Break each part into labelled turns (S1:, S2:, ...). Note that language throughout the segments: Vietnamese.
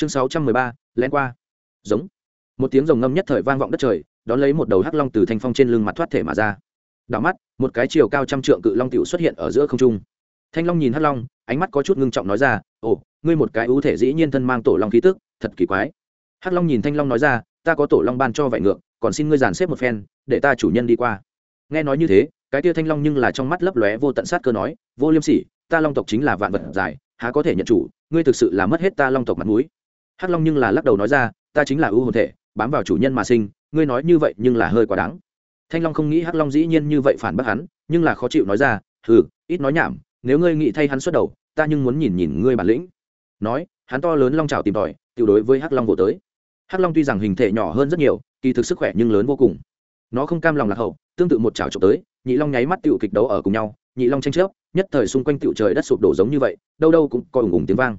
S1: chương sáu trăm mười ba len qua. Giống. Một tiếng rồng ngâm nhất thời vang vọng đất trời, đón lấy một đầu hắc long từ thanh phong trên lưng mặt thoát thể mà ra. Đảo mắt, một cái chiều cao trăm trượng cự long tiểu xuất hiện ở giữa không trung. Thanh long nhìn hắc long, ánh mắt có chút ngưng trọng nói ra, ồ, ngươi một cái ưu thể dĩ nhiên thân mang tổ long khí tức, thật kỳ quái. Hắc long nhìn thanh long nói ra, ta có tổ long ban cho vải ngược, còn xin ngươi dàn xếp một phen, để ta chủ nhân đi qua. Nghe nói như thế, cái tia thanh long nhưng là trong mắt lấp lóe vô tận sát cơ nói, vô liêm sỉ, ta long tộc chính là vạn vật dài, há có thể nhận chủ, ngươi thực sự là mất hết ta long tộc mặt mũi hắc long nhưng là lắc đầu nói ra, ta chính là ưu hồn thể, bám vào chủ nhân mà sinh, ngươi nói như vậy nhưng là hơi quá đáng. Thanh long không nghĩ hắc long dĩ nhiên như vậy phản bác hắn, nhưng là khó chịu nói ra, hừ, ít nói nhảm, nếu ngươi nghĩ thay hắn xuất đầu, ta nhưng muốn nhìn nhìn ngươi bản lĩnh. Nói, hắn to lớn long trào tìm tòi, tiểu đối với hắc long vô tới. Hắc long tuy rằng hình thể nhỏ hơn rất nhiều, kỳ thực sức khỏe nhưng lớn vô cùng. Nó không cam lòng lạc hậu, tương tự một chảo trộm tới, nhị long nháy mắt tiểu kịch đấu ở cùng nhau, nhị long tranh chấp nhất thời xung quanh tiểu trời đất sụp đổ giống như vậy, đâu đâu cũng coi ủng ủng tiếng vang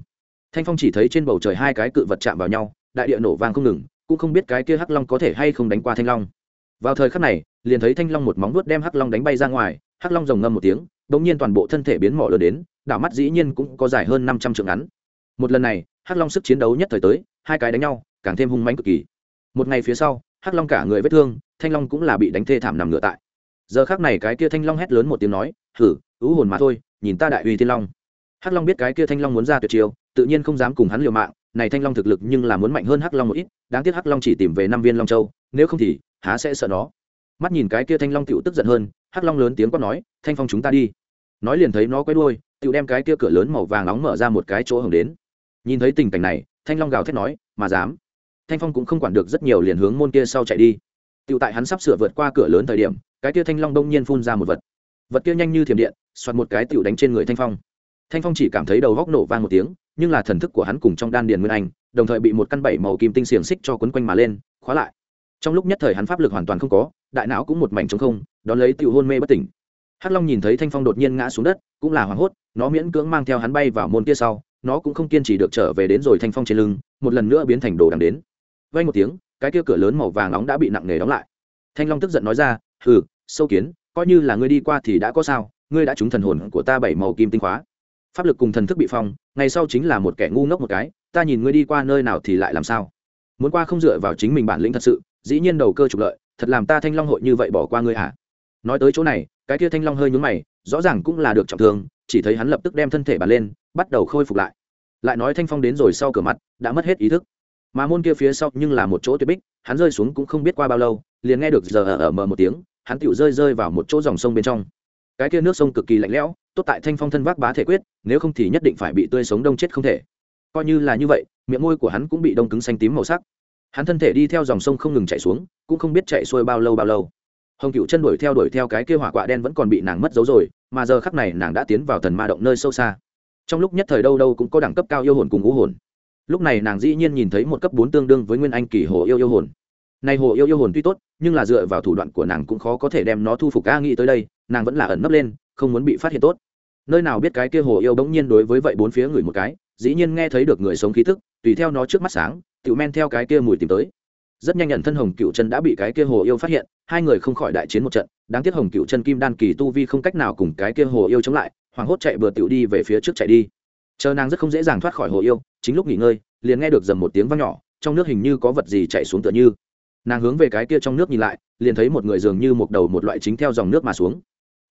S1: thanh phong chỉ thấy trên bầu trời hai cái cự vật chạm vào nhau, đại địa nổ vang không ngừng, cũng không biết cái kia hắc long có thể hay không đánh qua thanh long. Vào thời khắc này, liền thấy thanh long một móng vuốt đem hắc long đánh bay ra ngoài, hắc long rồng ngâm một tiếng, đột nhiên toàn bộ thân thể biến mỏ lớn đến, đảo mắt dĩ nhiên cũng có dài hơn năm trăm trượng ngắn. Một lần này, hắc long sức chiến đấu nhất thời tới, hai cái đánh nhau, càng thêm hung mãnh cực kỳ. Một ngày phía sau, hắc long cả người vết thương, thanh long cũng là bị đánh thê thảm nằm ngựa tại. Giờ khác này cái kia thanh long hét lớn một tiếng nói thử ứ hồn mà thôi, nhìn ta đại uy thiên long. Hắc long biết cái kia thanh long muốn ra tuyệt chiêu tự nhiên không dám cùng hắn liều mạng, này thanh long thực lực nhưng là muốn mạnh hơn hắc long một ít, đáng tiếc hắc long chỉ tìm về năm viên long châu, nếu không thì, há sẽ sợ nó. Mắt nhìn cái kia thanh long tựu tức giận hơn, hắc long lớn tiếng quát nói, thanh phong chúng ta đi. Nói liền thấy nó quay đuôi tựu đem cái kia cửa lớn màu vàng nóng mở ra một cái chỗ hồng đến. Nhìn thấy tình cảnh này, thanh long gào thét nói, mà dám. Thanh phong cũng không quản được rất nhiều liền hướng môn kia sau chạy đi. Tựu tại hắn sắp sửa vượt qua cửa lớn thời điểm, cái kia thanh long đông nhiên phun ra một vật. Vật kia nhanh như thiểm điện, xoạt một cái tựu đánh trên người thanh phong. Thanh phong chỉ cảm thấy đầu góc nổ vang một tiếng nhưng là thần thức của hắn cùng trong đan điền nguyên anh, đồng thời bị một căn bảy màu kim tinh xiềng xích cho quấn quanh mà lên, khóa lại. Trong lúc nhất thời hắn pháp lực hoàn toàn không có, đại não cũng một mảnh trống không đón lấy tựu hôn mê bất tỉnh. Hắc long nhìn thấy thanh phong đột nhiên ngã xuống đất, cũng là hoảng hốt, nó miễn cưỡng mang theo hắn bay vào môn kia sau, nó cũng không kiên trì được trở về đến rồi thanh phong trên lưng, một lần nữa biến thành đồ đằng đến. Vay một tiếng, cái kia cửa lớn màu vàng nóng đã bị nặng nề đóng lại. Thanh long tức giận nói ra, hừ, sâu kiến, coi như là ngươi đi qua thì đã có sao, ngươi đã trúng thần hồn của ta bảy màu kim tinh khóa pháp lực cùng thần thức bị phong ngày sau chính là một kẻ ngu ngốc một cái ta nhìn ngươi đi qua nơi nào thì lại làm sao? Muốn qua không dựa vào chính mình bản lĩnh thật sự dĩ nhiên đầu cơ trục lợi thật làm ta thanh long hội như vậy bỏ qua ngươi hả? Nói tới chỗ này cái kia thanh long hơi nhúng mày rõ ràng cũng là được trọng thương chỉ thấy hắn lập tức đem thân thể bàn lên bắt đầu khôi phục lại. Lại nói thanh phong đến rồi sau cửa mặt đã mất hết ý thức. Mà môn kia phía sau nhưng là một chỗ tuyệt bích hắn rơi xuống cũng không biết qua bao lâu liền nghe được giờ ở, ở mờ một tiếng hắn tựu rơi rơi vào một chỗ dòng sông bên trong. Cái kia nước sông cực kỳ lạnh lẽo tốt tại thanh phong thân vác bá thể quyết, nếu không thì nhất định phải bị tươi sống đông chết không thể. Coi như là như vậy, miệng môi của hắn cũng bị đông cứng xanh tím màu sắc. Hắn thân thể đi theo dòng sông không ngừng chạy xuống, cũng không biết chạy xuôi bao lâu bao lâu. Hồng cựu chân đuổi theo đuổi theo cái kia hỏa quạ đen vẫn còn bị nàng mất dấu rồi, mà giờ khắc này nàng đã tiến vào thần ma động nơi sâu xa. Trong lúc nhất thời đâu đâu cũng có đẳng cấp cao yêu hồn cùng ngũ hồn. Lúc này nàng dĩ nhiên nhìn thấy một cấp bốn tương đương với nguyên anh kỳ hồ yêu yêu hồn. Này hồ yêu yêu hồn tuy tốt, nhưng là dựa vào thủ đoạn của nàng cũng khó có thể đem nó thu phục a nghĩ tới đây, nàng vẫn là ẩn nấp lên, không muốn bị phát hiện tốt nơi nào biết cái kia hồ yêu bỗng nhiên đối với vậy bốn phía người một cái, dĩ nhiên nghe thấy được người sống khí thức tùy theo nó trước mắt sáng tự men theo cái kia mùi tìm tới. Rất nhanh nhận thân hồng cựu chân đã bị cái kia hồ yêu phát hiện, hai người không khỏi đại chiến một trận, đáng tiếc hồng cựu chân kim đan kỳ tu vi không cách nào cùng cái kia hồ yêu chống lại, hoảng hốt chạy bừa tiểu đi về phía trước chạy đi. Chờ nàng rất không dễ dàng thoát khỏi hồ yêu, chính lúc nghỉ ngơi, liền nghe được dầm một tiếng vang nhỏ, trong nước hình như có vật gì chạy xuống tựa như. Nàng hướng về cái kia trong nước nhìn lại, liền thấy một người dường như một đầu một loại chính theo dòng nước mà xuống.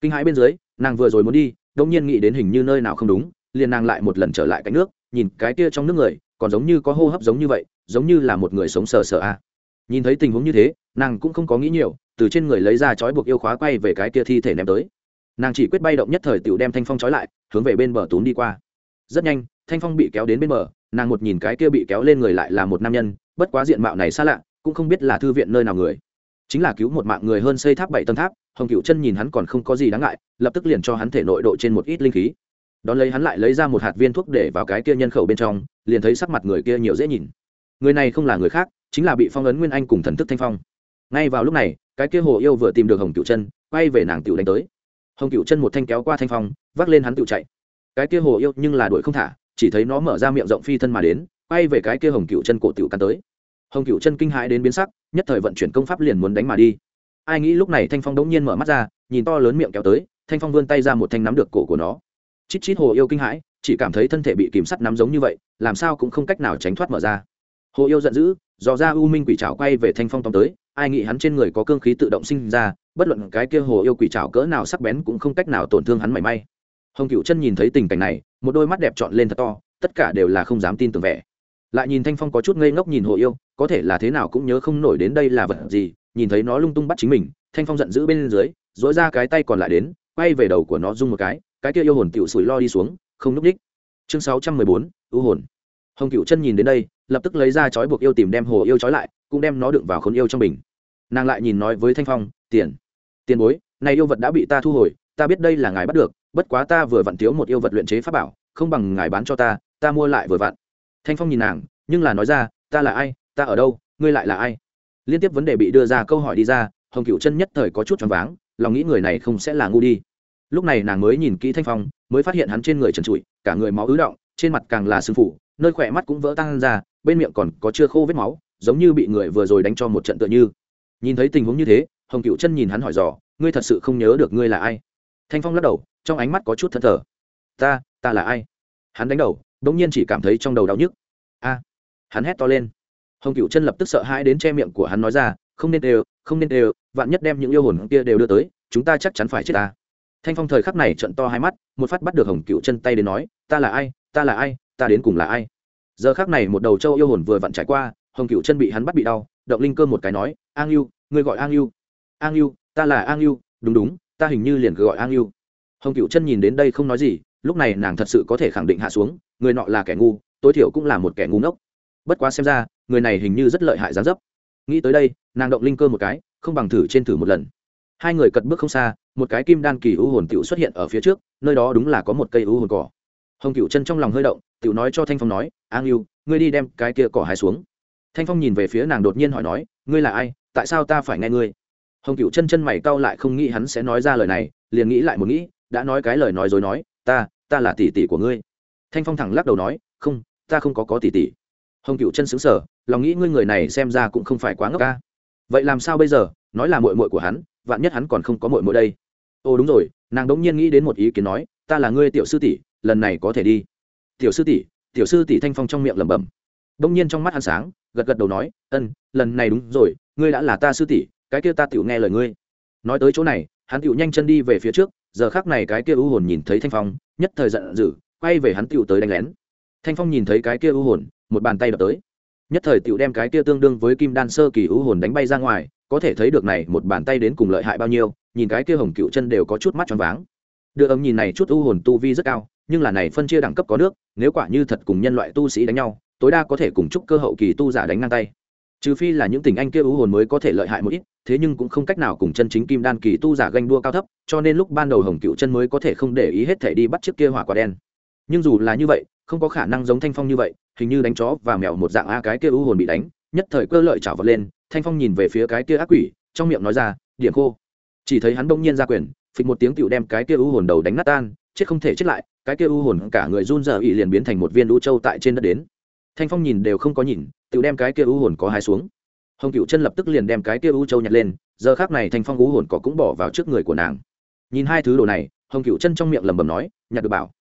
S1: Kinh hãi bên dưới, nàng vừa rồi muốn đi đông nhiên nghĩ đến hình như nơi nào không đúng, liền nàng lại một lần trở lại cánh nước, nhìn cái kia trong nước người, còn giống như có hô hấp giống như vậy, giống như là một người sống sờ sờ a nhìn thấy tình huống như thế, nàng cũng không có nghĩ nhiều, từ trên người lấy ra chói buộc yêu khóa quay về cái kia thi thể ném tới. Nàng chỉ quyết bay động nhất thời tựu đem thanh phong trói lại, hướng về bên bờ tốn đi qua. Rất nhanh, thanh phong bị kéo đến bên bờ, nàng một nhìn cái kia bị kéo lên người lại là một nam nhân, bất quá diện mạo này xa lạ, cũng không biết là thư viện nơi nào người chính là cứu một mạng người hơn xây tháp bảy tầng tháp, hồng cựu chân nhìn hắn còn không có gì đáng ngại, lập tức liền cho hắn thể nội độ trên một ít linh khí. Đón lấy hắn lại lấy ra một hạt viên thuốc để vào cái kia nhân khẩu bên trong, liền thấy sắc mặt người kia nhiều dễ nhìn. Người này không là người khác, chính là bị phong ấn nguyên anh cùng thần thức thanh phong. Ngay vào lúc này, cái kia hồ yêu vừa tìm được hồng cựu chân, quay về nàng tiểu đánh tới. Hồng cựu chân một thanh kéo qua thanh phong, vác lên hắn tiểu chạy. Cái kia hồ yêu nhưng là đuổi không thả, chỉ thấy nó mở ra miệng rộng phi thân mà đến, quay về cái kia hồng cựu chân cổ tiểu căn tới. Hồng cựu chân kinh hãi đến biến sắc nhất thời vận chuyển công pháp liền muốn đánh mà đi. Ai nghĩ lúc này thanh phong đống nhiên mở mắt ra, nhìn to lớn miệng kéo tới, thanh phong vươn tay ra một thanh nắm được cổ của nó. Chít chít hồ yêu kinh hãi, chỉ cảm thấy thân thể bị kìm sắt nắm giống như vậy, làm sao cũng không cách nào tránh thoát mở ra. Hồ yêu giận dữ, dò ra u minh quỷ trào quay về thanh phong tóm tới, ai nghĩ hắn trên người có cương khí tự động sinh ra, bất luận cái kia hồ yêu quỷ trào cỡ nào sắc bén cũng không cách nào tổn thương hắn mảy may. Hồng cựu chân nhìn thấy tình cảnh này, một đôi mắt đẹp trọn lên thật to, tất cả đều là không dám tin tưởng vẻ lại nhìn thanh phong có chút ngây ngốc nhìn hồ yêu, có thể là thế nào cũng nhớ không nổi đến đây là vật gì, nhìn thấy nó lung tung bắt chính mình, thanh phong giận dữ bên dưới dỗi ra cái tay còn lại đến, quay về đầu của nó rung một cái cái kia yêu hồn tiểu sủi lo đi xuống, không núp đích. Chương sáu trăm mười bốn, ưu hồn. Hồng cựu chân nhìn đến đây, lập tức lấy ra chói buộc yêu tìm đem hồ yêu chói lại, cũng đem nó đựng vào khốn yêu trong bình. Nàng lại nhìn nói với thanh phong, tiền tiền bối, này yêu vật đã bị ta thu hồi, ta biết đây là ngài bắt được, bất quá ta vừa vặn thiếu một yêu vật luyện chế pháp bảo, không bằng ngài bán cho ta ta mua lại vừa vặn thanh phong nhìn nàng, nhưng là nói ra, ta là ai? Ta ở đâu? Ngươi lại là ai? Liên tiếp vấn đề bị đưa ra câu hỏi đi ra, hồng cựu chân nhất thời có chút choáng váng, lòng nghĩ người này không sẽ là ngu đi. Lúc này nàng mới nhìn kỹ thanh phong, mới phát hiện hắn trên người trần trụi, cả người máu ứ động, trên mặt càng là sưng phủ nơi khỏe mắt cũng vỡ tan ra, bên miệng còn có chưa khô vết máu, giống như bị người vừa rồi đánh cho một trận tựa như. Nhìn thấy tình huống như thế, hồng cựu chân nhìn hắn hỏi dò, ngươi thật sự không nhớ được ngươi là ai? Thanh phong lắc đầu, trong ánh mắt có chút thất thờ. Ta ta là ai? Hắn đánh đầu đ ỗ n g nhiên chỉ cảm thấy trong đầu đau nhức. A, hắn hét to lên. Hồng cựu chân lập tức sợ hãi đến che miệng của hắn nói ra, không nên đều, không nên đều, vạn nhất đem những yêu hồn kia đều đưa tới, chúng ta chắc chắn phải chết ta. Thanh phong thời khắc này trận to hai mắt, một phát bắt được hồng cựu chân tay đến nói, ta là ai, ta là ai, ta đến cùng là ai? Giờ khác này một đầu châu yêu hồn vừa vặn trải qua, hồng cựu chân bị hắn bắt bị đau, động linh cơ một cái nói, an yêu ngươi gọi an yêu an yêu ta là an yêu đúng đúng, ta hình như liền gọi an yêu hồng cựu chân nhìn đến đây không nói gì, lúc này nàng thật sự có thể khẳng định hạ xuống người nọ là kẻ ngu, tối thiểu cũng là một kẻ ngu ngốc. Bất quá xem ra, người này hình như rất lợi hại gián dấp. Nghĩ tới đây, nàng động linh cơ một cái, không bằng thử trên thử một lần. Hai người cật bước không xa, một cái kim đan kỳ u hồn tiểu xuất hiện ở phía trước, nơi đó đúng là có một cây u hồn cỏ. Hồng cựu chân trong lòng hơi động, tiểu nói cho thanh phong nói, an yêu ngươi đi đem cái kia cỏ hái xuống. Thanh phong nhìn về phía nàng đột nhiên hỏi nói, ngươi là ai? Tại sao ta phải nghe ngươi? Hồng cựu chân chân mày cau lại không nghĩ hắn sẽ nói ra lời này, liền nghĩ lại một nghĩ, đã nói cái lời nói dối nói, ta ta là tỷ tỷ của ngươi thanh phong thẳng lắc đầu nói, không, ta không có có tỷ tỷ. Hồng cựu chân xứng sở lòng nghĩ ngươi người này xem ra cũng không phải quá ngốc ca. Vậy làm sao bây giờ? Nói là mội mội của hắn, vạn nhất hắn còn không có mội mội đây. Ồ, đúng rồi. Nàng đống nhiên nghĩ đến một ý kiến nói, ta là ngươi tiểu sư tỷ, lần này có thể đi. Tiểu sư tỷ? Tiểu sư tỷ thanh phong trong miệng lẩm bẩm. Đống nhiên trong mắt hắn sáng, gật gật đầu nói, ân, lần này đúng rồi, ngươi đã là ta sư tỷ, cái kia ta tiểu nghe lời ngươi. Nói tới chỗ này, hắn tiểu nhanh chân đi về phía trước, giờ khác này cái kia u hồn nhìn thấy thanh phong, nhất thời giận dữ quay về hắn tiểu tới đánh lén. Thanh phong nhìn thấy cái kia u hồn, một bàn tay đập tới. Nhất thời tiểu đem cái kia tương đương với kim đan sơ kỳ u hồn đánh bay ra ngoài, có thể thấy được này một bàn tay đến cùng lợi hại bao nhiêu, nhìn cái kia hồng cựu chân đều có chút mắt choáng váng. Đưa ấm nhìn này chút u hồn tu vi rất cao, nhưng là này phân chia đẳng cấp có nước, nếu quả như thật cùng nhân loại tu sĩ đánh nhau, tối đa có thể cùng chúc cơ hậu kỳ tu giả đánh ngang tay. Trừ phi là những tình anh kia ưu hồn mới có thể lợi hại một ít, thế nhưng cũng không cách nào cùng chân chính kim đan kỳ tu giả ganh đua cao thấp, cho nên lúc ban đầu hồng cựu chân mới có thể không để ý hết thể đi bắt chiếc kia hỏa quả đen nhưng dù là như vậy, không có khả năng giống thanh phong như vậy, hình như đánh chó và mèo một dạng a cái kia ưu hồn bị đánh, nhất thời cơ lợi chảo vật lên, thanh phong nhìn về phía cái kia ác quỷ, trong miệng nói ra điểm khô. Chỉ thấy hắn bỗng nhiên ra quyền, phịch một tiếng tựu đem cái kia ưu hồn đầu đánh nát tan, chết không thể chết lại, cái kia ưu hồn cả người run rờ ỉ liền biến thành một viên u châu tại trên đất đến. Thanh phong nhìn đều không có nhìn tự đem cái kia u hồn có hai xuống. Hồng cựu chân lập tức liền đem cái kia u châu nhặt lên, giờ khác này thanh phong u hồn có cũng bỏ vào trước người của nàng. Nhìn hai thứ đồ này, hồng cựu chân trong miệng lẩm bẩm nói, nhặt được bảo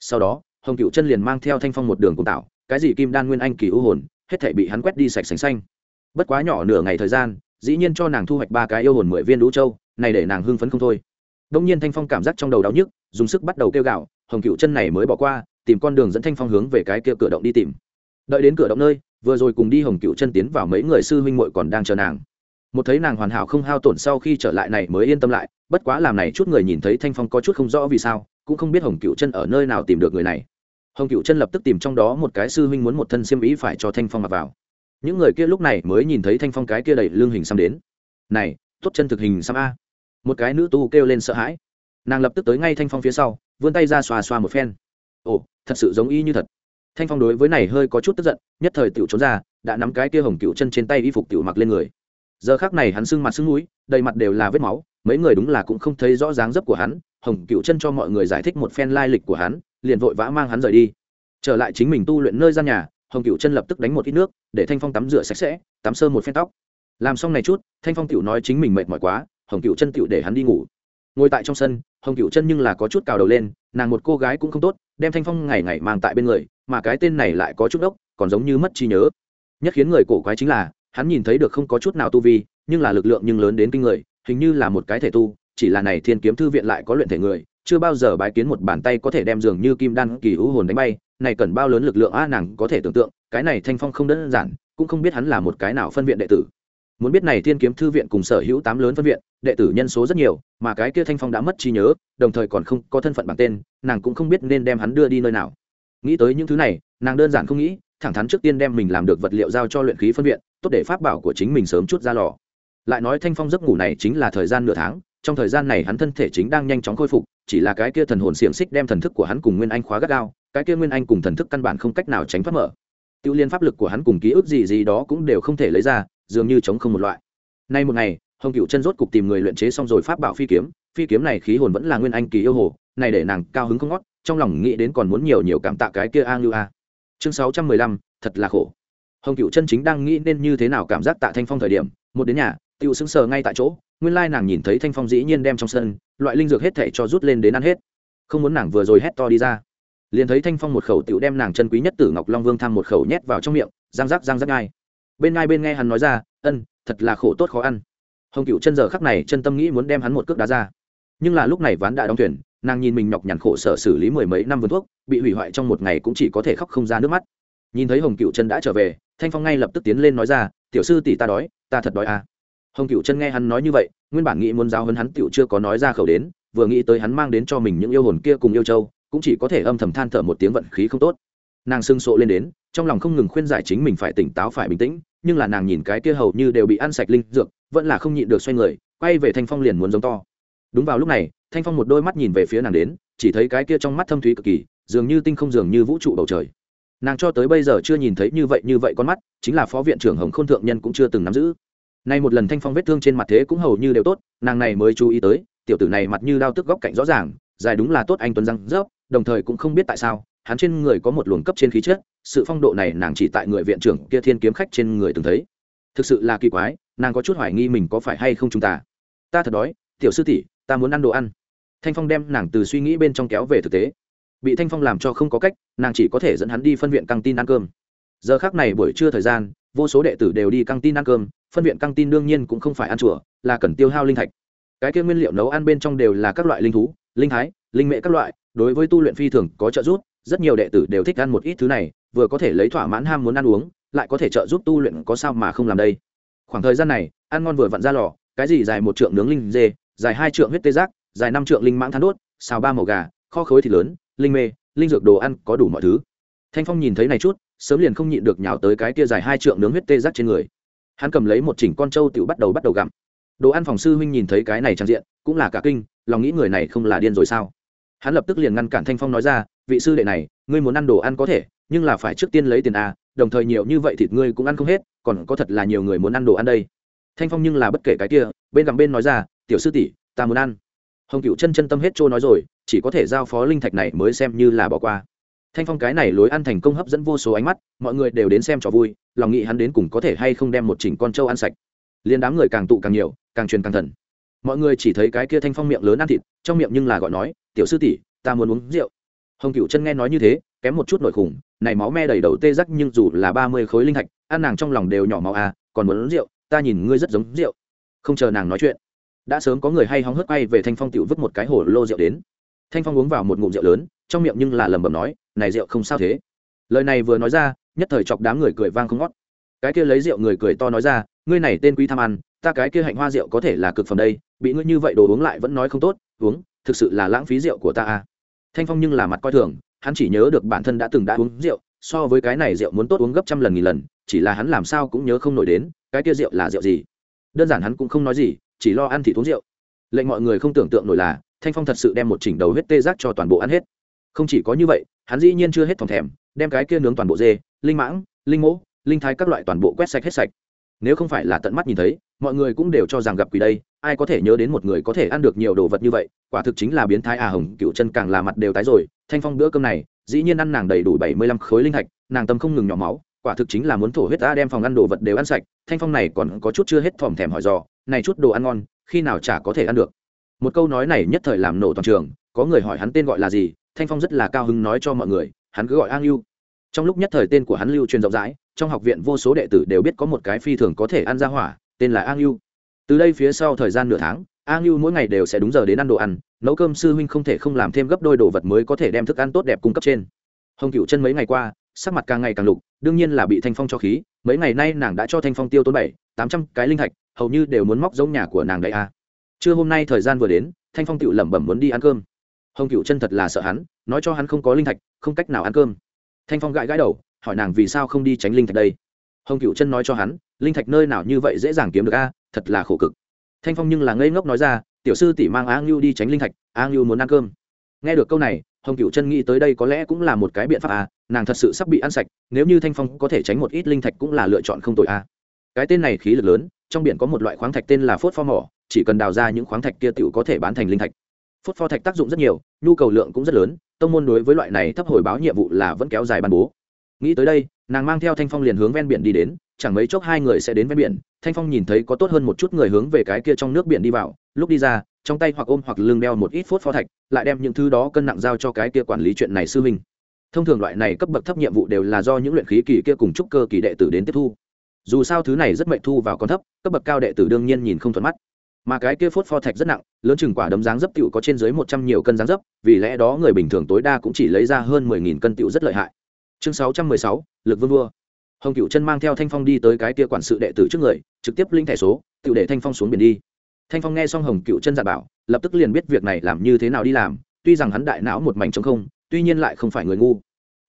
S1: sau đó, hồng cựu chân liền mang theo thanh phong một đường cùng tạo, cái gì kim đan nguyên anh kỳ u hồn, hết thể bị hắn quét đi sạch sành xanh. Bất quá nhỏ nửa ngày thời gian, dĩ nhiên cho nàng thu hoạch ba cái yêu hồn mười viên lũ châu, này để nàng hưng phấn không thôi. Đông nhiên thanh phong cảm giác trong đầu đau nhức, dùng sức bắt đầu kêu gạo hồng cựu chân này mới bỏ qua, tìm con đường dẫn thanh phong hướng về cái kia cửa động đi tìm. Đợi đến cửa động nơi, vừa rồi cùng đi hồng cựu chân tiến vào mấy người sư huynh muội còn đang chờ nàng. Một thấy nàng hoàn hảo không hao tổn sau khi trở lại này mới yên tâm lại, bất quá làm này chút người nhìn thấy thanh phong có chút không rõ vì sao cũng không biết hồng cựu chân ở nơi nào tìm được người này. Hồng cựu chân lập tức tìm trong đó một cái sư huynh muốn một thân xiêm ý phải cho thanh phong mặc vào. Những người kia lúc này mới nhìn thấy thanh phong cái kia đầy lương hình xăm đến. Này, tốt chân thực hình xăm a. Một cái nữ tu kêu lên sợ hãi. Nàng lập tức tới ngay thanh phong phía sau, vươn tay ra xoa xoa một phen. Ồ, thật sự giống y như thật. Thanh phong đối với này hơi có chút tức giận, nhất thời tiểu trốn ra, đã nắm cái kia hồng cựu chân trên tay y phục tiểu mặc lên người. Giờ khác này hắn sưng mặt sưng núi đầy mặt đều là vết máu, mấy người đúng là cũng không thấy rõ dáng dấp của hắn hồng cựu chân cho mọi người giải thích một phen lai lịch của hắn, liền vội vã mang hắn rời đi. Trở lại chính mình tu luyện nơi gian nhà, hồng cựu chân lập tức đánh một ít nước, để thanh phong tắm rửa sạch sẽ, tắm sơ một phen tóc. Làm xong này chút, thanh phong tiểu nói chính mình mệt mỏi quá, hồng cựu chân tiểu để hắn đi ngủ. Ngồi tại trong sân, hồng cựu chân nhưng là có chút cào đầu lên, nàng một cô gái cũng không tốt, đem thanh phong ngày ngày mang tại bên người, mà cái tên này lại có chút ốc còn giống như mất trí nhớ. Nhất khiến người cổ quái chính là, hắn nhìn thấy được không có chút nào tu vi, nhưng là lực lượng nhưng lớn đến kinh người, hình như là một cái thể tu chỉ là này thiên kiếm thư viện lại có luyện thể người, chưa bao giờ bái kiến một bàn tay có thể đem dường như kim đan kỳ hữu hồn đánh bay, này cần bao lớn lực lượng a nàng có thể tưởng tượng, cái này thanh phong không đơn giản, cũng không biết hắn là một cái nào phân viện đệ tử. Muốn biết này thiên kiếm thư viện cùng sở hữu tám lớn phân viện, đệ tử nhân số rất nhiều, mà cái kia thanh phong đã mất trí nhớ, đồng thời còn không có thân phận bằng tên, nàng cũng không biết nên đem hắn đưa đi nơi nào. Nghĩ tới những thứ này, nàng đơn giản không nghĩ, thẳng thắn trước tiên đem mình làm được vật liệu giao cho luyện khí phân viện, tốt để pháp bảo của chính mình sớm chút ra lò. Lại nói thanh phong giấc ngủ này chính là thời gian nửa tháng trong thời gian này hắn thân thể chính đang nhanh chóng khôi phục, chỉ là cái kia thần hồn xiềng xích đem thần thức của hắn cùng nguyên anh khóa gắt gao, cái kia nguyên anh cùng thần thức căn bản không cách nào tránh thoát mở. Tiêu liên pháp lực của hắn cùng ký ức gì gì đó cũng đều không thể lấy ra, dường như chống không một loại. Nay một ngày, hồng cựu chân rốt cục tìm người luyện chế xong rồi pháp bảo phi kiếm phi kiếm này khí hồn vẫn là nguyên anh kỳ yêu hồ, này để nàng cao hứng không ngót, trong lòng nghĩ đến còn muốn nhiều nhiều cảm tạ cái kia a ngưu a. Chương sáu trăm mười lăm, thật là khổ. Hồng cựu chân chính đang nghĩ nên như thế nào cảm giác tạ thanh phong thời điểm, một đến nhà tựu sững sờ ngay tại chỗ, nguyên lai nàng nhìn thấy thanh phong dĩ nhiên đem trong sân, loại linh dược hết thể cho rút lên đến ăn hết. Không muốn nàng vừa rồi hét to đi ra. Liền thấy thanh phong một khẩu tiểu đem nàng chân quý nhất tử ngọc long vương thăm một khẩu nhét vào trong miệng, răng rắc răng rắc ngay. Bên ngay bên nghe hắn nói ra, ân, thật là khổ tốt khó ăn. Hồng cựu chân giờ khắc này chân tâm nghĩ muốn đem hắn một cước đá ra. Nhưng là lúc này ván đã đóng thuyền, nàng nhìn mình nhọc nhằn khổ sở xử lý mười mấy năm vườn thuốc, bị hủy hoại trong một ngày cũng chỉ có thể khóc không ra nước mắt. Nhìn thấy hồng cựu chân đã trở về, thanh phong ngay lập tức tiến lên nói ra, tiểu sư tỷ ta đói, ta thật đói à hồng cựu chân nghe hắn nói như vậy, nguyên bản nghĩ muốn giáo hơn hắn tiểu chưa có nói ra khẩu đến, vừa nghĩ tới hắn mang đến cho mình những yêu hồn kia cùng yêu châu, cũng chỉ có thể âm thầm than thở một tiếng vận khí không tốt. Nàng sưng sộ lên đến, trong lòng không ngừng khuyên giải chính mình phải tỉnh táo, phải bình tĩnh, nhưng là nàng nhìn cái kia hầu như đều bị ăn sạch linh dược, vẫn là không nhịn được xoay người, quay về thanh phong liền muốn giống to. Đúng vào lúc này, thanh phong một đôi mắt nhìn về phía nàng đến, chỉ thấy cái kia trong mắt thâm thúy cực kỳ, dường như tinh không dường như vũ trụ bầu trời. Nàng cho tới bây giờ chưa nhìn thấy như vậy như vậy con mắt, chính là phó viện trưởng hồng k h ô n thượng nhân cũng chưa từng nắm giữ nay một lần thanh phong vết thương trên mặt thế cũng hầu như đều tốt, nàng này mới chú ý tới, tiểu tử này mặt như đao tức góc cạnh rõ ràng, dài đúng là tốt anh tuấn răng rớp đồng thời cũng không biết tại sao, hắn trên người có một luồng cấp trên khí chất, sự phong độ này nàng chỉ tại người viện trưởng kia thiên kiếm khách trên người từng thấy. Thực sự là kỳ quái, nàng có chút hoài nghi mình có phải hay không chúng ta. Ta thật đói, tiểu sư tỷ, ta muốn ăn đồ ăn. Thanh phong đem nàng từ suy nghĩ bên trong kéo về thực tế. Bị thanh phong làm cho không có cách, nàng chỉ có thể dẫn hắn đi phân viện căng tin ăn cơm. Giờ khác này buổi trưa thời gian vô số đệ tử đều đi căng tin ăn cơm, phân viện căng tin đương nhiên cũng không phải ăn chùa, là cần tiêu hao linh thạch. Cái kia nguyên liệu nấu ăn bên trong đều là các loại linh thú, linh thái, linh mệ các loại, đối với tu luyện phi thường có trợ giúp, rất nhiều đệ tử đều thích ăn một ít thứ này, vừa có thể lấy thỏa mãn ham muốn ăn uống, lại có thể trợ giúp tu luyện có sao mà không làm đây. Khoảng thời gian này, ăn ngon vừa vặn ra lò, cái gì dài một trượng nướng linh dê, dài hai trượng huyết tê giác, dài năm trượng linh mãng than đốt, xào ba màu gà, kho khối thịt lớn, linh mê, linh dược đồ ăn có đủ mọi thứ. Thanh phong nhìn thấy này chút sớm liền không nhịn được nhào tới cái kia dài hai trượng nướng huyết tê giác trên người. Hắn cầm lấy một chỉnh con trâu tự bắt đầu bắt đầu gặm. Đồ ăn phòng sư huynh nhìn thấy cái này trang diện, cũng là cả kinh, lòng nghĩ người này không là điên rồi sao? Hắn lập tức liền ngăn cản thanh phong nói ra, vị sư đệ này, ngươi muốn ăn đồ ăn có thể, nhưng là phải trước tiên lấy tiền a, đồng thời nhiều như vậy thịt ngươi cũng ăn không hết, còn có thật là nhiều người muốn ăn đồ ăn đây. Thanh phong nhưng là bất kể cái kia, bên gặm bên nói ra, tiểu sư tỷ, ta muốn ăn. Hồng cựu chân chân tâm hết trôi nói rồi, chỉ có thể giao phó linh thạch này mới xem như là bỏ qua thanh phong cái này lối ăn thành công hấp dẫn vô số ánh mắt, mọi người đều đến xem trò vui, lòng nghĩ hắn đến cùng có thể hay không đem một chỉnh con trâu ăn sạch. Liên đám người càng tụ càng nhiều, càng truyền càng thần. Mọi người chỉ thấy cái kia thanh phong miệng lớn ăn thịt, trong miệng nhưng là gọi nói, tiểu sư tỷ, ta muốn uống rượu. Hồng cựu chân nghe nói như thế, kém một chút nổi khủng, này máu me đầy đầu tê rắc nhưng dù là ba mươi khối linh thạch, ăn nàng trong lòng đều nhỏ máu à còn muốn uống rượu, ta nhìn ngươi rất giống rượu. Không chờ nàng nói chuyện, đã sớm có người hay hóng hớt quay về thanh phong tiểu vứt một cái hồ lô rượu đến. Thanh phong uống vào một ngụm rượu lớn trong miệng nhưng là lẩm bẩm nói, này rượu không sao thế. Lời này vừa nói ra, nhất thời chọc đám người cười vang không ngót. Cái kia lấy rượu người cười to nói ra, ngươi này tên quý tham ăn, ta cái kia hạnh hoa rượu có thể là cực phẩm đây, bị ngươi như vậy đồ uống lại vẫn nói không tốt, uống, thực sự là lãng phí rượu của ta à. Thanh phong nhưng là mặt coi thường, hắn chỉ nhớ được bản thân đã từng đã uống rượu, so với cái này rượu muốn tốt uống gấp trăm lần nghìn lần, chỉ là hắn làm sao cũng nhớ không nổi đến, cái kia rượu là rượu gì. Đơn giản hắn cũng không nói gì, chỉ lo ăn thì uống rượu. Lệnh mọi người không tưởng tượng nổi là, thanh phong thật sự đem một chỉnh đầu huyết tê giác cho toàn bộ ăn hết không chỉ có như vậy, hắn dĩ nhiên chưa hết thòng thèm, đem cái kia nướng toàn bộ dê, linh mãng, linh mỗ, linh thái các loại toàn bộ quét sạch hết sạch. Nếu không phải là tận mắt nhìn thấy, mọi người cũng đều cho rằng gặp quỷ đây, ai có thể nhớ đến một người có thể ăn được nhiều đồ vật như vậy, quả thực chính là biến thái à hồng, cựu chân càng là mặt đều tái rồi, thanh phong bữa cơm này, dĩ nhiên ăn nàng đầy đủ bảy mươi lăm khối linh thạch, nàng tâm không ngừng nhỏ máu, quả thực chính là muốn thổ huyết ta đem phòng ăn đồ vật đều ăn sạch, thanh phong này còn có chút chưa hết thòm thèm hỏi dò, này chút đồ ăn ngon, khi nào chả có thể ăn được. Một câu nói này nhất thời làm nổ toàn trường, có người hỏi hắn tên gọi là gì thanh phong rất là cao hứng nói cho mọi người, hắn cứ gọi an lưu trong lúc nhất thời tên của hắn lưu truyền rộng rãi, trong học viện vô số đệ tử đều biết có một cái phi thường có thể ăn ra hỏa, tên là an lưu từ đây phía sau thời gian nửa tháng, an lưu mỗi ngày đều sẽ đúng giờ đến ăn đồ ăn, nấu cơm sư huynh không thể không làm thêm gấp đôi đồ vật mới có thể đem thức ăn tốt đẹp cung cấp trên. Hồng cựu chân mấy ngày qua, sắc mặt càng ngày càng lục, đương nhiên là bị thanh phong cho khí, mấy ngày nay nàng đã cho thanh phong tiêu tốn bảy, tám trăm cái linh thạch, hầu như đều muốn móc giống nhà của nàng đấy a à. trưa hôm nay thời gian vừa đến, thanh phong tự lẩm bẩm muốn đi ăn cơm hồng cựu chân thật là sợ hắn, nói cho hắn không có linh thạch, không cách nào ăn cơm. Thanh phong gãi gãi đầu, hỏi nàng vì sao không đi tránh linh thạch đây. Hồng cựu chân nói cho hắn, linh thạch nơi nào như vậy dễ dàng kiếm được a, thật là khổ cực. Thanh phong nhưng là ngây ngốc nói ra, tiểu sư tỷ mang a ngưu đi tránh linh thạch, a ngưu muốn ăn cơm. Nghe được câu này, hồng cựu chân nghĩ tới đây có lẽ cũng là một cái biện pháp à nàng thật sự sắp bị ăn sạch, nếu như thanh phong có thể tránh một ít linh thạch cũng là lựa chọn không tội à cái tên này khí lực lớn, trong biển có một loại khoáng thạch tên là phốt pho mỏ, chỉ cần đào ra những khoáng thạch kia tựu có thể bán thành linh thạch phốt pho thạch tác dụng rất nhiều, nhu cầu lượng cũng rất lớn, tông môn đối với loại này thấp hồi báo nhiệm vụ là vẫn kéo dài ban bố. Nghĩ tới đây, nàng mang theo thanh phong liền hướng ven biển đi đến, chẳng mấy chốc hai người sẽ đến ven biển, thanh phong nhìn thấy có tốt hơn một chút người hướng về cái kia trong nước biển đi vào, lúc đi ra, trong tay hoặc ôm hoặc lưng đeo một ít phốt pho thạch, lại đem những thứ đó cân nặng giao cho cái kia quản lý chuyện này sư huynh. Thông thường loại này cấp bậc thấp nhiệm vụ đều là do những luyện khí kỳ kia cùng trúc cơ kỳ đệ tử đến tiếp thu. Dù sao thứ này rất mệnh thu vào con thấp, cấp bậc cao đệ tử đương nhiên nhìn không thuận mắt mà cái kia phốt pho thạch rất nặng, lớn chừng quả đấm dáng dấp tựu có trên dưới một trăm nhiều cân dáng dấp, vì lẽ đó người bình thường tối đa cũng chỉ lấy ra hơn mười nghìn cân tựu rất lợi hại. Chương sáu trăm mười sáu, lực vương vua. Hồng cựu chân mang theo thanh phong đi tới cái kia quản sự đệ tử trước người, trực tiếp linh thẻ số tựu để thanh phong xuống biển đi. Thanh phong nghe xong hồng cựu chân giả bảo, lập tức liền biết việc này làm như thế nào đi làm, tuy rằng hắn đại não một mảnh trống không, tuy nhiên lại không phải người ngu.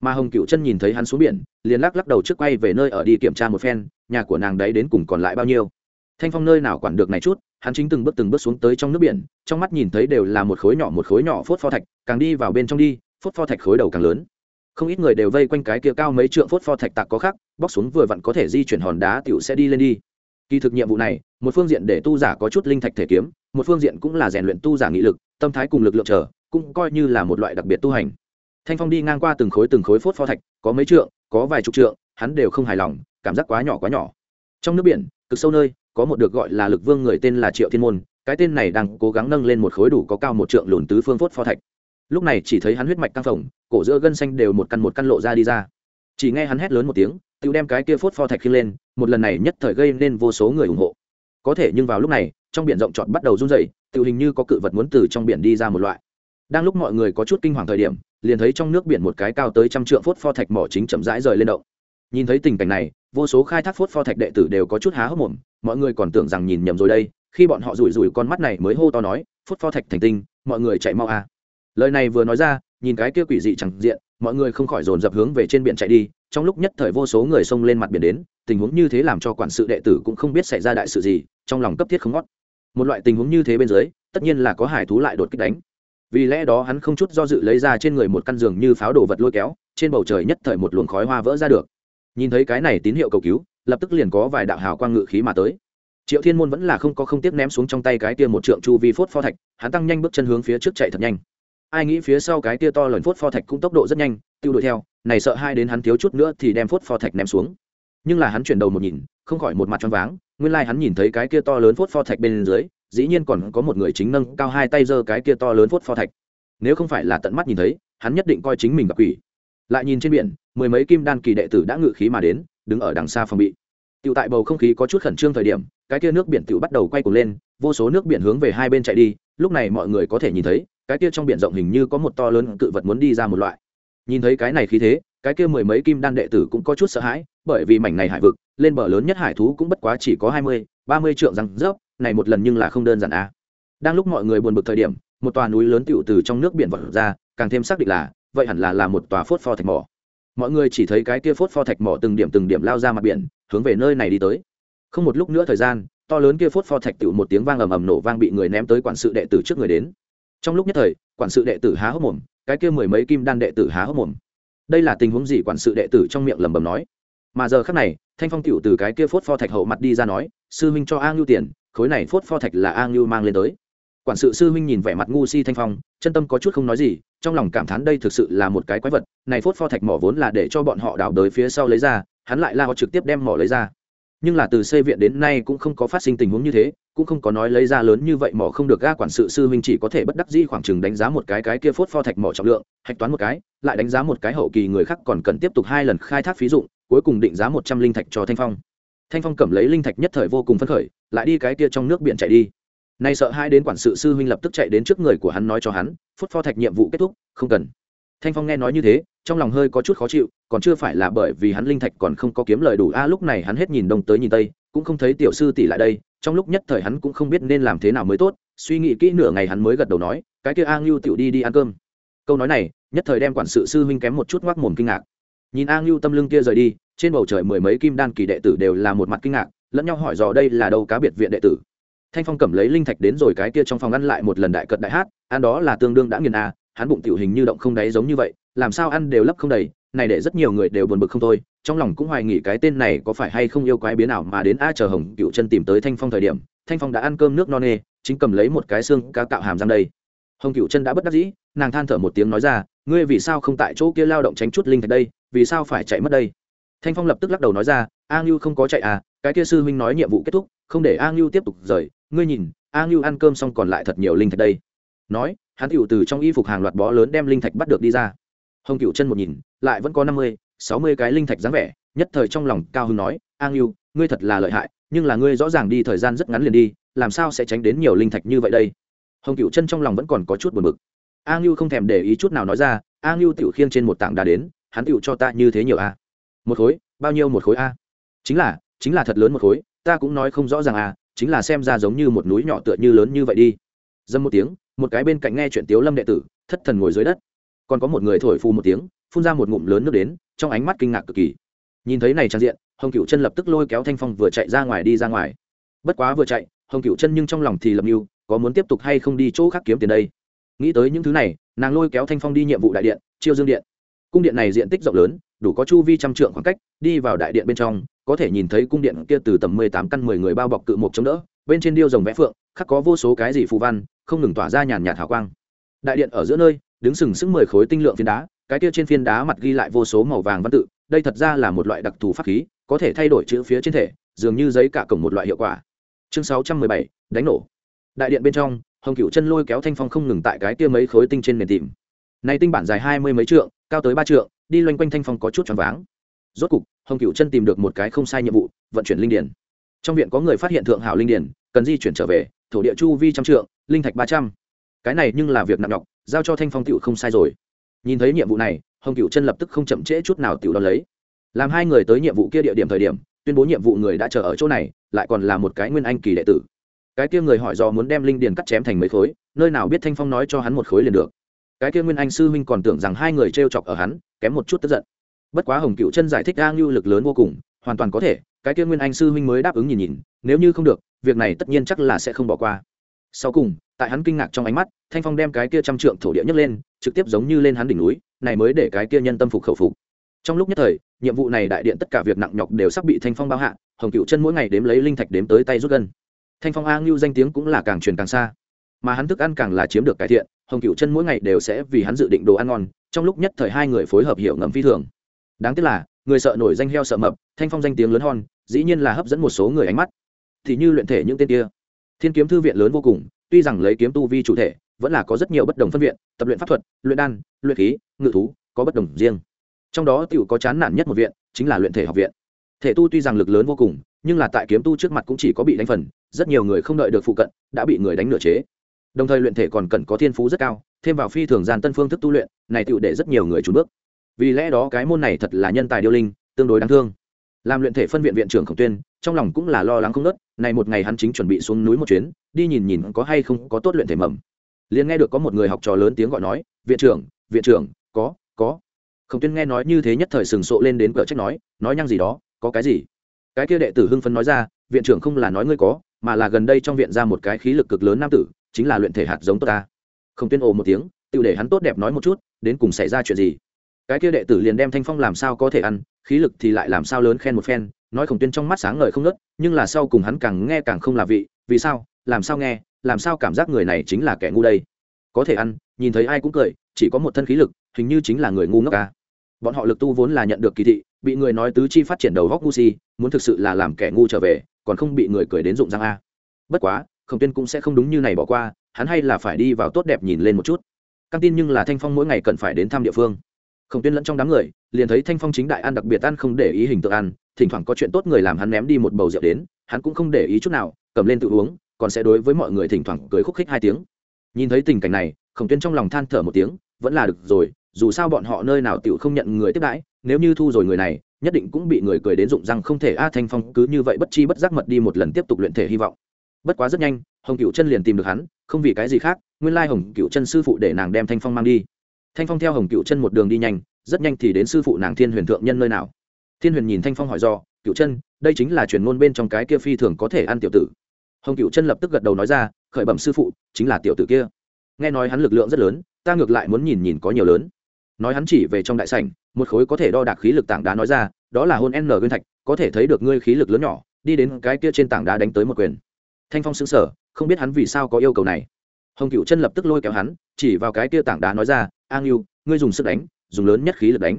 S1: Mà hồng cựu chân nhìn thấy hắn xuống biển, liền lắc lắc đầu trước quay về nơi ở đi kiểm tra một phen, nhà của nàng đấy đến cùng còn lại bao nhiêu. Thanh phong nơi nào quản được này chút hắn chính từng bước từng bước xuống tới trong nước biển, trong mắt nhìn thấy đều là một khối nhỏ một khối nhỏ phốt pho thạch, càng đi vào bên trong đi, phốt pho thạch khối đầu càng lớn. Không ít người đều vây quanh cái kia cao mấy trượng phốt pho thạch tạc có khác, bóc xuống vừa vặn có thể di chuyển hòn đá tiểu sẽ đi lên đi. Kỳ thực nhiệm vụ này, một phương diện để tu giả có chút linh thạch thể kiếm, một phương diện cũng là rèn luyện tu giả nghị lực, tâm thái cùng lực lượng trở, cũng coi như là một loại đặc biệt tu hành. Thanh phong đi ngang qua từng khối từng khối phốt pho thạch, có mấy trượng, có vài chục trượng, hắn đều không hài lòng, cảm giác quá nhỏ quá nhỏ. Trong nước biển, cực sâu nơi có một được gọi là lực vương người tên là triệu thiên môn, cái tên này đang cố gắng nâng lên một khối đủ có cao một trượng lùn tứ phương phốt pho thạch. Lúc này chỉ thấy hắn huyết mạch căng phồng, cổ giữa gân xanh đều một căn một căn lộ ra đi ra. Chỉ nghe hắn hét lớn một tiếng, tự đem cái kia phốt pho thạch khi lên, một lần này nhất thời gây nên vô số người ủng hộ. Có thể nhưng vào lúc này, trong biển rộng trọt bắt đầu run rẩy, tự hình như có cự vật muốn từ trong biển đi ra một loại. Đang lúc mọi người có chút kinh hoàng thời điểm, liền thấy trong nước biển một cái cao tới trăm trượng phốt pho thạch mỏ chính chậm rãi rời lên động. Nhìn thấy tình cảnh này vô số khai thác phốt pho thạch đệ tử đều có chút há hốc mồm, mọi người còn tưởng rằng nhìn nhầm rồi đây, khi bọn họ rủi rủi con mắt này mới hô to nói, phốt pho thạch thành tinh, mọi người chạy mau à. lời này vừa nói ra, nhìn cái kia quỷ dị chẳng diện, mọi người không khỏi dồn dập hướng về trên biển chạy đi, trong lúc nhất thời vô số người xông lên mặt biển đến, tình huống như thế làm cho quản sự đệ tử cũng không biết xảy ra đại sự gì, trong lòng cấp thiết không ngót. Một loại tình huống như thế bên dưới, tất nhiên là có hải thú lại đột kích đánh. Vì lẽ đó hắn không chút do dự lấy ra trên người một căn giường như pháo đồ vật lôi kéo, trên bầu trời nhất thời một luồng khói hoa vỡ ra được nhìn thấy cái này tín hiệu cầu cứu, lập tức liền có vài đạo hào quang ngự khí mà tới. Triệu thiên môn vẫn là không có không tiếp ném xuống trong tay cái tia một trượng chu vi phốt pho thạch, hắn tăng nhanh bước chân hướng phía trước chạy thật nhanh. Ai nghĩ phía sau cái tia to lần phốt pho thạch cũng tốc độ rất nhanh, tiêu đuổi theo, này sợ hai đến hắn thiếu chút nữa thì đem phốt pho thạch ném xuống. Nhưng là hắn chuyển đầu một nhìn, không khỏi một mặt choáng váng, nguyên lai hắn nhìn thấy cái kia to lớn phốt pho thạch bên dưới, dĩ nhiên còn có một người chính nâng cao hai tay giơ cái kia to lớn phốt pho thạch. Nếu không phải là tận mắt nhìn thấy, hắn nhất định coi chính mình gặp quỷ lại nhìn trên biển, mười mấy kim đan kỳ đệ tử đã ngự khí mà đến, đứng ở đằng xa phòng bị tựu tại bầu không khí có chút khẩn trương thời điểm, cái kia nước biển tựu bắt đầu quay cuồng lên, vô số nước biển hướng về hai bên chạy đi, lúc này mọi người có thể nhìn thấy, cái kia trong biển rộng hình như có một to lớn cự vật muốn đi ra một loại nhìn thấy cái này khí thế, cái kia mười mấy kim đan đệ tử cũng có chút sợ hãi, bởi vì mảnh này hải vực, lên bờ lớn nhất hải thú cũng bất quá chỉ có hai mươi, ba mươi trượng răng rớp, này một lần nhưng là không đơn giản à. đang lúc mọi người buồn bực thời điểm, một tòa núi lớn tựu từ trong nước biển vật ra, càng thêm xác định là vậy hẳn là là một tòa phốt pho thạch mỏ. Mọi người chỉ thấy cái kia phốt pho thạch mỏ từng điểm từng điểm lao ra mặt biển, hướng về nơi này đi tới. Không một lúc nữa thời gian, to lớn kia phốt pho thạch tựu một tiếng vang ầm ầm nổ vang bị người ném tới quản sự đệ tử trước người đến. Trong lúc nhất thời, quản sự đệ tử há hốc mồm, cái kia mười mấy kim đan đệ tử há hốc mồm. Đây là tình huống gì? Quản sự đệ tử trong miệng lẩm bẩm nói. Mà giờ khắc này, thanh phong tiểu từ cái kia phốt pho thạch hậu mặt đi ra nói, sư huynh cho a ngưu tiền, khối này phốt pho thạch là a ngưu mang lên tới quản sự sư huynh nhìn vẻ mặt ngu si thanh phong, chân tâm có chút không nói gì, trong lòng cảm thán đây thực sự là một cái quái vật, này phốt pho thạch mỏ vốn là để cho bọn họ đào đới phía sau lấy ra, hắn lại lao trực tiếp đem mỏ lấy ra. Nhưng là từ xây viện đến nay cũng không có phát sinh tình huống như thế, cũng không có nói lấy ra lớn như vậy mỏ không được ga quản sự sư huynh chỉ có thể bất đắc dĩ khoảng chừng đánh giá một cái cái kia phốt pho thạch mỏ trọng lượng, hạch toán một cái, lại đánh giá một cái hậu kỳ người khác còn cần tiếp tục hai lần khai thác phí dụng, cuối cùng định giá một trăm linh thạch cho thanh phong. Thanh phong cầm lấy linh thạch nhất thời vô cùng phấn khởi, lại đi cái kia trong nước biển chạy đi nay sợ hai đến quản sự sư huynh lập tức chạy đến trước người của hắn nói cho hắn, phút pho thạch nhiệm vụ kết thúc, không cần. Thanh phong nghe nói như thế, trong lòng hơi có chút khó chịu, còn chưa phải là bởi vì hắn linh thạch còn không có kiếm lời đủ, a, lúc này hắn hết nhìn đông tới nhìn tây, cũng không thấy tiểu sư tỷ lại đây, trong lúc nhất thời hắn cũng không biết nên làm thế nào mới tốt, suy nghĩ kỹ nửa ngày hắn mới gật đầu nói, cái kia a ngưu tiểu đi đi ăn cơm. Câu nói này, nhất thời đem quản sự sư huynh kém một chút ngoác mồm kinh ngạc. Nhìn a ngưu tâm lưng kia rời đi, trên bầu trời mười mấy kim đan kỳ đệ tử đều là một mặt kinh ngạc, lẫn nhau hỏi dò đây là đâu cá biệt viện đệ tử thanh phong cầm lấy linh thạch đến rồi cái kia trong phòng ăn lại một lần đại cật đại hát, ăn đó là tương đương đã nghiền à hắn bụng tiểu hình như động không đáy giống như vậy, làm sao ăn đều lấp không đầy, này để rất nhiều người đều buồn bực không thôi, trong lòng cũng hoài nghĩ cái tên này có phải hay không yêu quái biến nào mà đến a chờ hồng cựu chân tìm tới thanh phong thời điểm, thanh phong đã ăn cơm nước no nê, chính cầm lấy một cái xương cá cạo hàm răng đây. Hồng cựu chân đã bất đắc dĩ, nàng than thở một tiếng nói ra, ngươi vì sao không tại chỗ kia lao động tránh chút linh thạch đây, vì sao phải chạy mất đây? Thanh phong lập tức lắc đầu nói ra, a ngưu không có chạy à cái kia sư huynh nói nhiệm vụ kết thúc, không để a ngưu tiếp tục rời ngươi nhìn, a ngưu ăn cơm xong còn lại thật nhiều linh thạch đây. Nói, hắn tựu từ trong y phục hàng loạt bó lớn đem linh thạch bắt được đi ra. Hồng cựu chân một nhìn, lại vẫn có năm mươi, sáu mươi cái linh thạch dáng vẻ, nhất thời trong lòng cao hưng nói, a ngưu, ngươi thật là lợi hại, nhưng là ngươi rõ ràng đi thời gian rất ngắn liền đi, làm sao sẽ tránh đến nhiều linh thạch như vậy đây? Hồng cựu chân trong lòng vẫn còn có chút buồn bực. A ngưu không thèm để ý chút nào nói ra, a ngưu tiểu khiêng trên một tảng đá đến, hắn tiểu cho ta như thế nhiều a. Một khối, bao nhiêu một khối a? Chính là chính là thật lớn một khối, ta cũng nói không rõ ràng a chính là xem ra giống như một núi nhỏ tựa như lớn như vậy đi. Dâm một tiếng, một cái bên cạnh nghe chuyện tiếu lâm đệ tử, thất thần ngồi dưới đất. Còn có một người thổi phù một tiếng, phun ra một ngụm lớn nước đến, trong ánh mắt kinh ngạc cực kỳ. Nhìn thấy này trang diện, hồng cựu chân lập tức lôi kéo thanh phong vừa chạy ra ngoài đi ra ngoài. Bất quá vừa chạy, hồng cựu chân nhưng trong lòng thì lập mưu, có muốn tiếp tục hay không đi chỗ khác kiếm tiền đây? Nghĩ tới những thứ này, nàng lôi kéo thanh phong đi nhiệm vụ đại điện, chiêu dương điện cung điện này diện tích rộng lớn, đủ có chu vi trăm trượng khoảng cách, đi vào đại điện bên trong, có thể nhìn thấy cung điện kia từ tầm mười tám căn mười người bao bọc cự một chống đỡ, bên trên điêu rồng vẽ phượng, khắc có vô số cái gì phù văn, không ngừng tỏa ra nhàn nhạt hào quang. Đại điện ở giữa nơi, đứng sừng sững mười khối tinh lượng phiến đá, cái kia trên phiến đá mặt ghi lại vô số màu vàng văn tự, đây thật ra là một loại đặc thù pháp khí, có thể thay đổi chữ phía trên thể, dường như giấy cả cổng một loại hiệu quả. Chương sáu trăm mười bảy, đánh nổ. Đại điện bên trong, hồng cựu chân lôi kéo thanh phong không ngừng tại cái kia mấy khối tinh trên nền tìm. Này tinh bản dài hai mươi mấy trượng cao tới ba trượng, đi loanh quanh thanh phong có chút choáng váng. Rốt cục, hồng cựu chân tìm được một cái không sai nhiệm vụ, vận chuyển linh điển trong viện có người phát hiện thượng hảo linh điển cần di chuyển trở về, thổ địa chu vi trăm trượng, linh thạch ba trăm. Cái này nhưng là việc nặng nhọc, giao cho thanh phong cựu không sai rồi. Nhìn thấy nhiệm vụ này, hồng cựu chân lập tức không chậm trễ chút nào tiểu đón lấy. Làm hai người tới nhiệm vụ kia địa điểm thời điểm, tuyên bố nhiệm vụ người đã chờ ở chỗ này, lại còn là một cái nguyên anh kỳ đệ tử. Cái kia người hỏi do muốn đem linh điền cắt chém thành mấy khối, nơi nào biết thanh phong nói cho hắn một khối liền được cái kia nguyên anh sư huynh còn tưởng rằng hai người t r e o chọc ở hắn, kém một chút tức giận. Bất quá hồng cựu chân giải thích a ngưu lực lớn vô cùng, hoàn toàn có thể, cái kia nguyên anh sư huynh mới đáp ứng nhìn nhìn, nếu như không được, việc này tất nhiên chắc là sẽ không bỏ qua. Sau cùng, tại hắn kinh ngạc trong ánh mắt, thanh phong đem cái kia trăm trượng thổ địa nhấc lên, trực tiếp giống như lên hắn đỉnh núi, này mới để cái kia nhân tâm phục khẩu phục. Trong lúc nhất thời, nhiệm vụ này đại điện tất cả việc nặng nhọc đều sắp bị thanh phong bao hạ, hồng cựu chân mỗi ngày đếm lấy linh thạch đếm tới tay rút gân thanh phong a ngưu danh tiếng cũng là càng truyền càng xa mà hắn thức ăn càng là chiếm được cải thiện, hồng cựu chân mỗi ngày đều sẽ vì hắn dự định đồ ăn ngon, trong lúc nhất thời hai người phối hợp hiểu ngầm phi thường. Đáng tiếc là, người sợ nổi danh heo sợ mập, thanh phong danh tiếng lớn hon, dĩ nhiên là hấp dẫn một số người ánh mắt. Thì như luyện thể những tên kia. Thiên kiếm thư viện lớn vô cùng, tuy rằng lấy kiếm tu vi chủ thể, vẫn là có rất nhiều bất đồng phân viện, tập luyện pháp thuật, luyện đan, luyện khí, ngự thú, có bất đồng riêng. Trong đó t có chán nản nhất một viện, chính là luyện thể học viện. Thể tu tuy rằng lực lớn vô cùng, nhưng là tại kiếm tu trước mặt cũng chỉ có bị đánh phần, rất nhiều người không đợi được phụ cận, đã bị người đánh nửa chế đồng thời luyện thể còn cần có thiên phú rất cao, thêm vào phi thường gian tân phương thức tu luyện, này tựu để rất nhiều người trùn bước. Vì lẽ đó cái môn này thật là nhân tài điêu linh, tương đối đáng thương. Làm luyện thể phân viện viện trưởng khổng tuyên, trong lòng cũng là lo lắng không nớt, này một ngày hắn chính chuẩn bị xuống núi một chuyến, đi nhìn nhìn có hay không có tốt luyện thể mầm. Liền nghe được có một người học trò lớn tiếng gọi nói, viện trưởng viện trưởng, có có. Khổng tuyên nghe nói như thế nhất thời sừng sộ lên đến cửa trách nói nói nhăng gì đó, có cái gì? Cái kia đệ tử hưng phấn nói ra, viện trưởng không là nói ngươi có, mà là gần đây trong viện ra một cái khí lực cực lớn nam tử chính là luyện thể hạt giống tốt ta. Không tuyên ồ một tiếng tự để hắn tốt đẹp nói một chút, đến cùng xảy ra chuyện gì? Cái kia đệ tử liền đem thanh phong làm sao có thể ăn, khí lực thì lại làm sao lớn khen một phen, nói khổng tuyên trong mắt sáng ngời không nớt nhưng là sau cùng hắn càng nghe càng không là vị, vì sao, làm sao nghe, làm sao cảm giác người này chính là kẻ ngu đây? Có thể ăn, nhìn thấy ai cũng cười, chỉ có một thân khí lực, hình như chính là người ngu ngốc ca bọn họ lực tu vốn là nhận được kỳ thị, bị người nói tứ chi phát triển đầu góc ngu si, muốn thực sự là làm kẻ ngu trở về, còn không bị người cười đến dụng răng a. Bất quá khổng tuyên cũng sẽ không đúng như này bỏ qua, hắn hay là phải đi vào tốt đẹp nhìn lên một chút. Căng tin nhưng là thanh phong mỗi ngày cần phải đến thăm địa phương. Khổng tuyên lẫn trong đám người, liền thấy thanh phong chính đại ăn đặc biệt ăn không để ý hình tượng ăn, thỉnh thoảng có chuyện tốt người làm hắn ném đi một bầu rượu đến, hắn cũng không để ý chút nào, cầm lên tự uống, còn sẽ đối với mọi người thỉnh thoảng cười khúc khích hai tiếng. Nhìn thấy tình cảnh này, khổng tuyên trong lòng than thở một tiếng, vẫn là được rồi, dù sao bọn họ nơi nào tiểu không nhận người tiếp đãi, nếu như thu rồi người này, nhất định cũng bị người cười đến dụng răng không thể, a, thanh phong cứ như vậy bất chi bất giác mật đi một lần tiếp tục luyện thể hy vọng bất quá rất nhanh, hồng cựu chân liền tìm được hắn, không vì cái gì khác, nguyên lai hồng cựu chân sư phụ để nàng đem thanh phong mang đi. Thanh phong theo hồng cựu chân một đường đi nhanh, rất nhanh thì đến sư phụ nàng thiên huyền thượng nhân nơi nào. Thiên huyền nhìn thanh phong hỏi do cựu chân, đây chính là truyền ngôn bên trong cái kia phi thường có thể ăn tiểu tử. Hồng cựu chân lập tức gật đầu nói ra, khởi bẩm sư phụ, chính là tiểu tử kia. Nghe nói hắn lực lượng rất lớn, ta ngược lại muốn nhìn nhìn có nhiều lớn. Nói hắn chỉ về trong đại sảnh, một khối có thể đo đạc khí lực tảng đá nói ra, đó là hôn n nguyên thạch, có thể thấy được ngươi khí lực lớn nhỏ, đi đến cái kia trên tảng đá đánh tới một quyền thanh phong xứng sở không biết hắn vì sao có yêu cầu này. Hồng cựu chân lập tức lôi kéo hắn, chỉ vào cái kia tảng đá nói ra, an yêu ngươi dùng sức đánh, dùng lớn nhất khí lực đánh.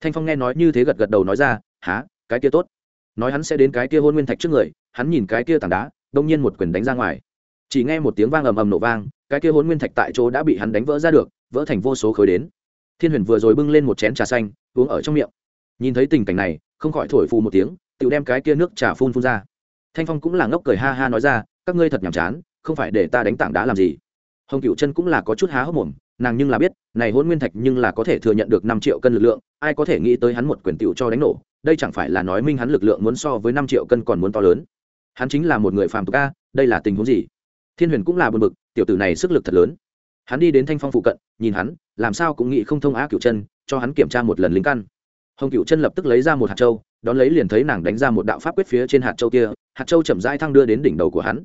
S1: Thanh phong nghe nói như thế gật gật đầu nói ra há cái kia tốt. Nói hắn sẽ đến cái kia hôn nguyên thạch trước người, hắn nhìn cái kia tảng đá, đông nhiên một quyền đánh ra ngoài. Chỉ nghe một tiếng vang ầm ầm nổ vang, cái kia hôn nguyên thạch tại chỗ đã bị hắn đánh vỡ ra được, vỡ thành vô số khối đến. Thiên huyền vừa rồi bưng lên một chén trà xanh, uống ở trong miệng. Nhìn thấy tình cảnh này, không khỏi thổi phù một tiếng, tự đem cái kia nước trà phun phun ra thanh phong cũng là ngốc cười ha ha nói ra, các ngươi thật nhàm chán, không phải để ta đánh tảng đá làm gì? Hồng cựu chân cũng là có chút há hốc mồm, nàng nhưng là biết, này hôn nguyên thạch nhưng là có thể thừa nhận được năm triệu cân lực lượng, ai có thể nghĩ tới hắn một quyền tiểu cho đánh nổ, đây chẳng phải là nói minh hắn lực lượng muốn so với năm triệu cân còn muốn to lớn. Hắn chính là một người phàm tục a, đây là tình huống gì? Thiên huyền cũng là buồn bực, tiểu tử này sức lực thật lớn. Hắn đi đến thanh phong phụ cận, nhìn hắn, làm sao cũng nghĩ không thông á cựu chân, cho hắn kiểm tra một lần lính căn. Hồng cựu chân lập tức lấy ra một hạt châu đón lấy liền thấy nàng đánh ra một đạo pháp quyết phía trên hạt châu kia, hạt châu chậm rãi thăng đưa đến đỉnh đầu của hắn.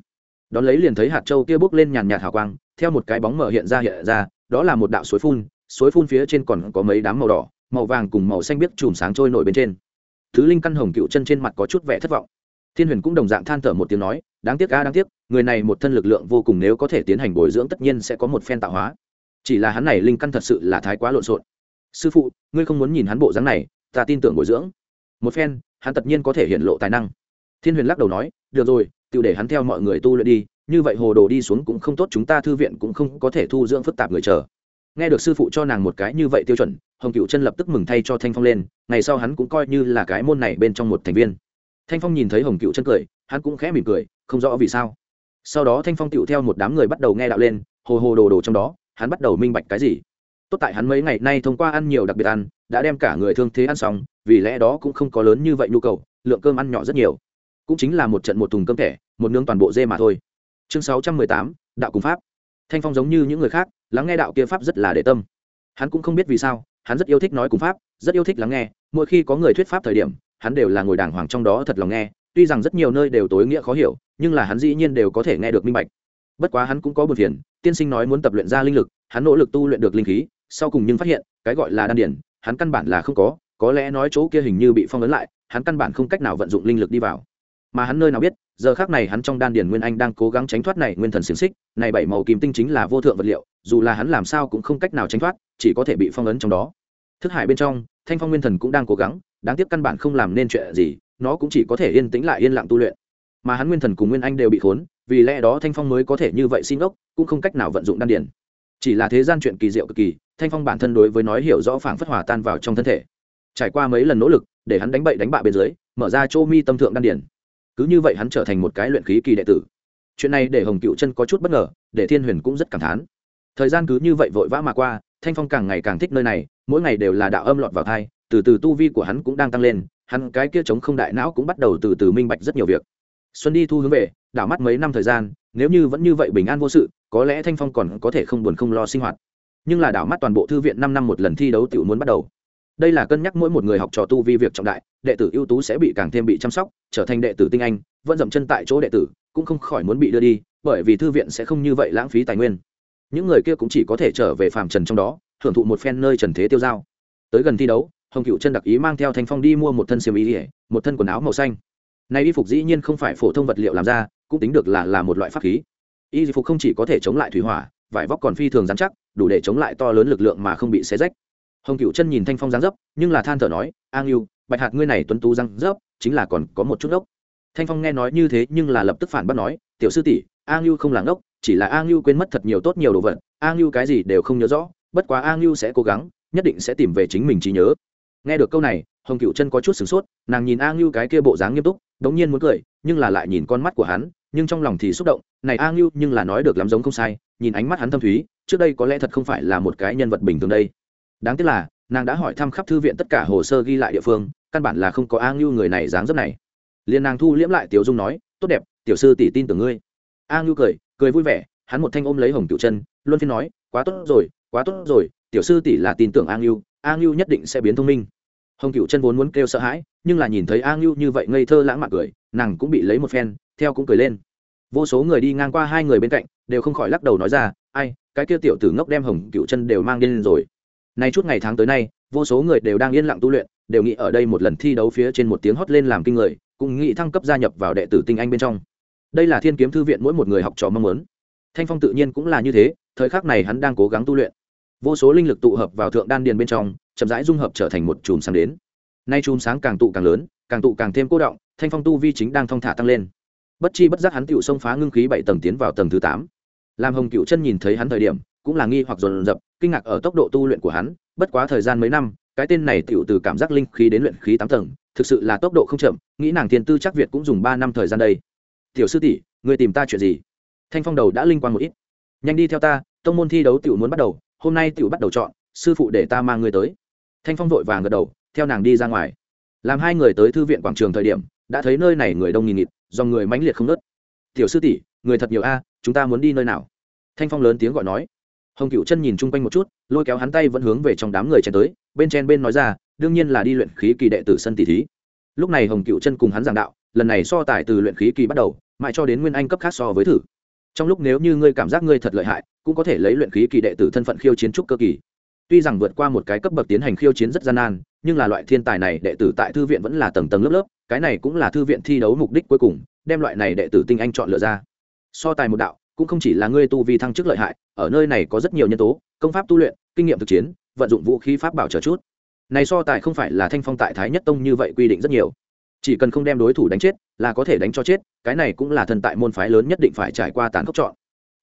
S1: Đón lấy liền thấy hạt châu kia bốc lên nhàn nhạt hào quang, theo một cái bóng mở hiện ra hiện ra, đó là một đạo suối phun suối phun phía trên còn có mấy đám màu đỏ, màu vàng cùng màu xanh biếc chùm sáng trôi nổi bên trên. Thứ linh căn hồng cựu chân trên mặt có chút vẻ thất vọng. Thiên huyền cũng đồng dạng than thở một tiếng nói, đáng tiếc a, đáng tiếc, người này một thân lực lượng vô cùng nếu có thể tiến hành bồi dưỡng tất nhiên sẽ có một phen tạo hóa. Chỉ là hắn này linh căn thật sự là thái quá lộn xộn. Sư phụ, ngươi không muốn nhìn hắn bộ dáng này, ta tin tưởng bồi dưỡng một phen, hắn tất nhiên có thể hiện lộ tài năng. Thiên huyền lắc đầu nói, được rồi tự để hắn theo mọi người tu luyện đi, như vậy hồ đồ đi xuống cũng không tốt, chúng ta thư viện cũng không có thể thu dưỡng phức tạp người chờ. Nghe được sư phụ cho nàng một cái như vậy tiêu chuẩn, hồng cựu chân lập tức mừng thay cho thanh phong lên, ngày sau hắn cũng coi như là cái môn này bên trong một thành viên. Thanh phong nhìn thấy hồng cựu chân cười, hắn cũng khẽ mỉm cười, không rõ vì sao. Sau đó thanh phong tựu theo một đám người bắt đầu nghe đạo lên, hồ hồ đồ đồ trong đó, hắn bắt đầu minh bạch cái gì? Tốt tại hắn mấy ngày nay thông qua ăn nhiều đặc biệt ăn, đã đem cả người thương thế ăn xong, vì lẽ đó cũng không có lớn như vậy nhu cầu, lượng cơm ăn nhỏ rất nhiều. Cũng chính là một trận một thùng cơm thẻ, một nướng toàn bộ dê mà thôi. Chương sáu trăm mười tám, đạo cùng pháp. Thanh phong giống như những người khác, lắng nghe đạo kia pháp rất là để tâm. Hắn cũng không biết vì sao, hắn rất yêu thích nói cùng pháp, rất yêu thích lắng nghe, mỗi khi có người thuyết pháp thời điểm, hắn đều là ngồi đàng hoàng trong đó thật lòng nghe, tuy rằng rất nhiều nơi đều tối nghĩa khó hiểu, nhưng là hắn dĩ nhiên đều có thể nghe được minh bạch. Bất quá hắn cũng có buồn phiền, tiên sinh nói muốn tập luyện ra linh lực, hắn nỗ lực tu luyện được linh khí sau cùng nhưng phát hiện, cái gọi là đan điển hắn căn bản là không có có lẽ nói chỗ kia hình như bị phong ấn lại, hắn căn bản không cách nào vận dụng linh lực đi vào. Mà hắn nơi nào biết, giờ khác này hắn trong đan điển nguyên anh đang cố gắng tránh thoát này nguyên thần xiềng xích, này bảy màu kim tinh chính là vô thượng vật liệu, dù là hắn làm sao cũng không cách nào tránh thoát, chỉ có thể bị phong ấn trong đó. Thức hải bên trong, thanh phong nguyên thần cũng đang cố gắng, đáng tiếc căn bản không làm nên chuyện gì, nó cũng chỉ có thể yên tĩnh lại yên lặng tu luyện. Mà hắn nguyên thần cùng nguyên anh đều bị khốn, vì lẽ đó thanh phong mới có thể như vậy xin ốc, cũng không cách nào vận dụng đan điển chỉ là thế gian chuyện kỳ diệu cực kỳ, thanh phong bản thân đối với nói hiểu rõ phảng phất hòa tan vào trong thân thể. Trải qua mấy lần nỗ lực, để hắn đánh bậy đánh bạ bên dưới, mở ra chỗ mi tâm thượng đan điển cứ như vậy hắn trở thành một cái luyện khí kỳ đệ tử. Chuyện này để hồng cựu chân có chút bất ngờ, để thiên huyền cũng rất cảm thán. Thời gian cứ như vậy vội vã mà qua, thanh phong càng ngày càng thích nơi này, mỗi ngày đều là đạo âm lọt vào thai từ từ tu vi của hắn cũng đang tăng lên, hắn cái kia chống không đại não cũng bắt đầu từ từ minh bạch rất nhiều việc. Xuân đi thu hướng về, đảo mắt mấy năm thời gian, nếu như vẫn như vậy bình an vô sự có lẽ thanh phong còn có thể không buồn không lo sinh hoạt. Nhưng là đảo mắt toàn bộ thư viện năm năm một lần thi đấu tiểu muốn bắt đầu. Đây là cân nhắc mỗi một người học trò tu vi việc trọng đại, đệ tử ưu tú sẽ bị càng thêm bị chăm sóc, trở thành đệ tử tinh anh, vẫn dậm chân tại chỗ đệ tử, cũng không khỏi muốn bị đưa đi, bởi vì thư viện sẽ không như vậy lãng phí tài nguyên. Những người kia cũng chỉ có thể trở về phàm trần trong đó hưởng thụ một phen nơi trần thế tiêu dao. Tới gần thi đấu, hồng cựu chân đặc ý mang theo thanh phong đi mua một thân xiêm y một thân quần áo màu xanh. Này y phục dĩ nhiên không phải phổ thông vật liệu làm ra, cũng tính được là là một loại pháp khí y phục không chỉ có thể chống lại thủy hỏa vải vóc còn phi thường dán chắc đủ để chống lại to lớn lực lượng mà không bị xé rách. Hồng cựu chân nhìn thanh phong dáng dấp nhưng là than thở nói an yêu bạch hạt ngươi này tuấn tú răng dấp, chính là còn có một chút ốc thanh phong nghe nói như thế nhưng là lập tức phản bác nói tiểu sư tỷ a yêu không là ngốc chỉ là a yêu quên mất thật nhiều tốt nhiều đồ vật a yêu cái gì đều không nhớ rõ bất quá a yêu sẽ cố gắng nhất định sẽ tìm về chính mình trí nhớ. Nghe được câu này hồng cựu chân có chút sửng sốt nàng nhìn a yêu cái kia bộ dáng nghiêm túc đống nhiên muốn cười nhưng là lại nhìn con mắt của hắn nhưng trong lòng thì xúc động, này a ngưu nhưng là nói được lắm giống không sai, nhìn ánh mắt hắn thâm thúy, trước đây có lẽ thật không phải là một cái nhân vật bình thường đây. Đáng tiếc là, nàng đã hỏi thăm khắp thư viện tất cả hồ sơ ghi lại địa phương, căn bản là không có a ngưu người này dáng dấp này. Liền nàng thu liễm lại tiểu dung nói, tốt đẹp, tiểu sư tỷ tin tưởng ngươi. A ngưu cười cười vui vẻ, hắn một thanh ôm lấy hồng cựu chân, luân phiên nói, quá tốt rồi, quá tốt rồi, tiểu sư tỷ là tin tưởng a ngưu a ngưu nhất định sẽ biến thông minh. Hồng cựu chân vốn muốn kêu sợ hãi, nhưng là nhìn thấy a ngưu như vậy ngây thơ lãng mạn cười, nàng cũng bị lấy một phen theo cũng cười lên. Vô số người đi ngang qua hai người bên cạnh, đều không khỏi lắc đầu nói ra, ai, cái kia tiểu tử ngốc đem hồng cựu chân đều mang lên rồi. Nay chút ngày tháng tới nay, vô số người đều đang yên lặng tu luyện, đều nghĩ ở đây một lần thi đấu phía trên một tiếng hót lên làm kinh người, cũng nghĩ thăng cấp gia nhập vào đệ tử tinh anh bên trong. Đây là thiên kiếm thư viện mỗi một người học trò mong muốn. Thanh phong tự nhiên cũng là như thế, thời khắc này hắn đang cố gắng tu luyện. Vô số linh lực tụ hợp vào thượng đan điền bên trong, chậm rãi dung hợp trở thành một chùm sáng đến. Nay chùm sáng càng tụ càng lớn, càng tụ càng thêm cố động, thanh phong tu vi chính đang thong thả tăng lên bất chi bất giác hắn tựu xông phá ngưng khí bảy tầng tiến vào tầng thứ tám. Làm hồng cựu chân nhìn thấy hắn thời điểm, cũng là nghi hoặc dồn dập, kinh ngạc ở tốc độ tu luyện của hắn, bất quá thời gian mấy năm, cái tên này tựu từ cảm giác linh khí đến luyện khí tám tầng, thực sự là tốc độ không chậm, nghĩ nàng thiên tư chắc việt cũng dùng ba năm thời gian đây. Tiểu sư tỷ người tìm ta chuyện gì? Thanh phong đầu đã linh quan một ít. Nhanh đi theo ta, tông môn thi đấu tiểu muốn bắt đầu, hôm nay tiểu bắt đầu chọn, sư phụ để ta mang người tới. Thanh phong vội vàng gật đầu, theo nàng đi ra ngoài. Làm hai người tới thư viện quảng trường thời điểm, đã thấy nơi này người đông nghìn nghịt dòng người mãnh liệt không nớt tiểu sư tỷ, người thật nhiều a, chúng ta muốn đi nơi nào? Thanh phong lớn tiếng gọi nói. Hồng cựu chân nhìn chung quanh một chút, lôi kéo hắn tay vẫn hướng về trong đám người chen tới, bên chen bên nói ra, đương nhiên là đi luyện khí kỳ đệ tử sân tỷ thí. Lúc này hồng cựu chân cùng hắn giảng đạo, lần này so tài từ luyện khí kỳ bắt đầu, mãi cho đến nguyên anh cấp khác so với thử. Trong lúc nếu như ngươi cảm giác ngươi thật lợi hại, cũng có thể lấy luyện khí kỳ đệ tử thân phận khiêu chiến trúc cơ kỳ. Tuy rằng vượt qua một cái cấp bậc tiến hành khiêu chiến rất gian nan nhưng là loại thiên tài này đệ tử tại thư viện vẫn là tầng tầng lớp lớp, cái này cũng là thư viện thi đấu mục đích cuối cùng, đem loại này đệ tử tinh anh chọn lựa ra. So tài một đạo, cũng không chỉ là ngươi tu vi thăng chức lợi hại, ở nơi này có rất nhiều nhân tố, công pháp tu luyện, kinh nghiệm thực chiến, vận dụng vũ khí pháp bảo trở chút. Này so tài không phải là thanh phong tại thái nhất tông như vậy quy định rất nhiều. Chỉ cần không đem đối thủ đánh chết, là có thể đánh cho chết, cái này cũng là thần tại môn phái lớn nhất định phải trải qua tán khốc chọn.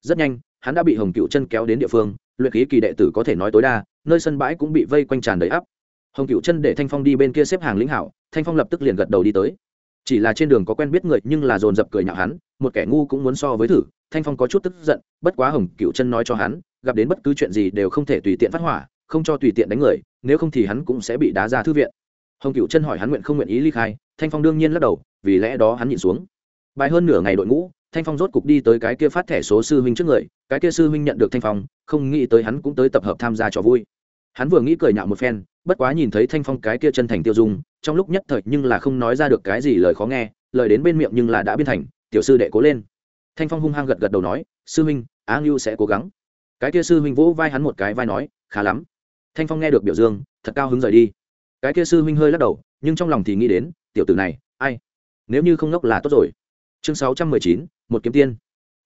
S1: Rất nhanh, hắn đã bị hồng cựu chân kéo đến địa phương, luyện khí kỳ đệ tử có thể nói tối đa, nơi sân bãi cũng bị vây quanh tràn đầy áp hồng cựu chân để thanh phong đi bên kia xếp hàng lĩnh hảo, thanh phong lập tức liền gật đầu đi tới. Chỉ là trên đường có quen biết người nhưng là dồn dập cười nhạo hắn, một kẻ ngu cũng muốn so với thử, thanh phong có chút tức giận, bất quá hồng cựu chân nói cho hắn, gặp đến bất cứ chuyện gì đều không thể tùy tiện phát hỏa, không cho tùy tiện đánh người, nếu không thì hắn cũng sẽ bị đá ra thư viện. Hồng cựu chân hỏi hắn nguyện không nguyện ý ly khai, thanh phong đương nhiên lắc đầu, vì lẽ đó hắn nhịn xuống. Bài hơn nửa ngày đội ngũ, thanh phong rốt cục đi tới cái kia phát thẻ số sư huynh trước người, cái kia sư huynh nhận được thanh phong, không nghĩ tới hắn cũng tới tập hợp tham gia trò vui. Hắn vừa nghĩ cười nhạo một phen bất quá nhìn thấy thanh phong cái kia chân thành tiêu dung, trong lúc nhất thời nhưng là không nói ra được cái gì lời khó nghe, lời đến bên miệng nhưng là đã biên thành, tiểu sư đệ cố lên. Thanh phong hung hăng gật gật đầu nói, sư huynh, á ngưu sẽ cố gắng. Cái kia sư huynh vỗ vai hắn một cái vai nói, khá lắm. Thanh phong nghe được biểu dương, thật cao hứng rời đi. Cái kia sư huynh hơi lắc đầu, nhưng trong lòng thì nghĩ đến, tiểu tử này, ai? Nếu như không ngốc là tốt rồi. Chương sáu trăm mười chín, một kiếm tiên.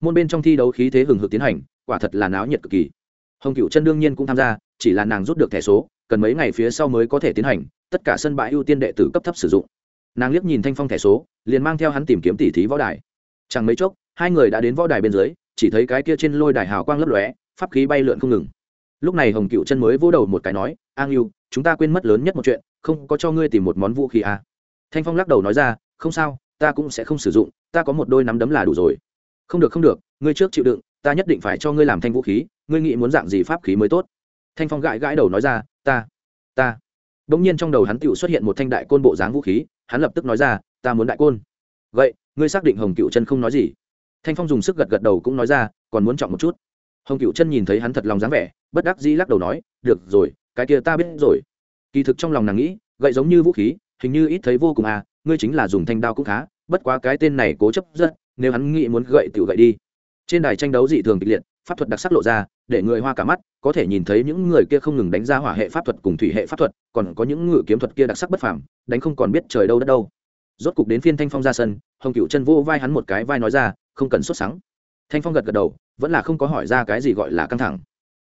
S1: Môn bên trong thi đấu khí thế hừng hực tiến hành, quả thật là náo nhiệt cực kỳ. Hồng cựu chân đương nhiên cũng tham gia, chỉ là nàng rút được thẻ số cần mấy ngày phía sau mới có thể tiến hành, tất cả sân bãi ưu tiên đệ tử cấp thấp sử dụng. Nàng liếc nhìn thanh phong thẻ số, liền mang theo hắn tìm kiếm tỉ thí võ đài. Chẳng mấy chốc, hai người đã đến võ đài bên dưới, chỉ thấy cái kia trên lôi đài hào quang lấp lóe, pháp khí bay lượn không ngừng. Lúc này hồng cựu chân mới vỗ đầu một cái nói, an yêu chúng ta quên mất lớn nhất một chuyện, không có cho ngươi tìm một món vũ khí à. thanh phong lắc đầu nói ra, không sao, ta cũng sẽ không sử dụng, ta có một đôi nắm đấm là đủ rồi. Không được không được, ngươi trước chịu đựng, ta nhất định phải cho ngươi làm thanh vũ khí, ngươi nghĩ muốn dạng gì pháp khí mới tốt? Thanh phong gãi gãi đầu nói ra, ta ta. Đ ỗ n g nhiên trong đầu hắn tựu xuất hiện một thanh đại côn bộ dáng vũ khí, hắn lập tức nói ra, ta muốn đại côn. Vậy, ngươi xác định hồng cựu chân không nói gì? Thanh phong dùng sức gật gật đầu cũng nói ra, còn muốn chọn một chút. Hồng cựu chân nhìn thấy hắn thật lòng dáng vẻ, bất đắc dĩ lắc đầu nói, được rồi, cái kia ta biết rồi. Kỳ thực trong lòng nàng nghĩ, gậy giống như vũ khí, hình như ít thấy vô cùng à ngươi chính là dùng thanh đao cũng khá, bất quá cái tên này cố chấp rất, nếu hắn nghĩ muốn gậy tự gậy đi. Trên đài tranh đấu dị thường kịch liệt, pháp thuật đặc sắc lộ ra để người hoa cả mắt, có thể nhìn thấy những người kia không ngừng đánh ra hỏa hệ pháp thuật cùng thủy hệ pháp thuật, còn có những ngự kiếm thuật kia đặc sắc bất phàm, đánh không còn biết trời đâu đất đâu. Rốt cục đến phiên thanh phong ra sân, hồng cựu chân vô vai hắn một cái vai nói ra, không cần xuất sáng thanh phong gật gật đầu, vẫn là không có hỏi ra cái gì gọi là căng thẳng.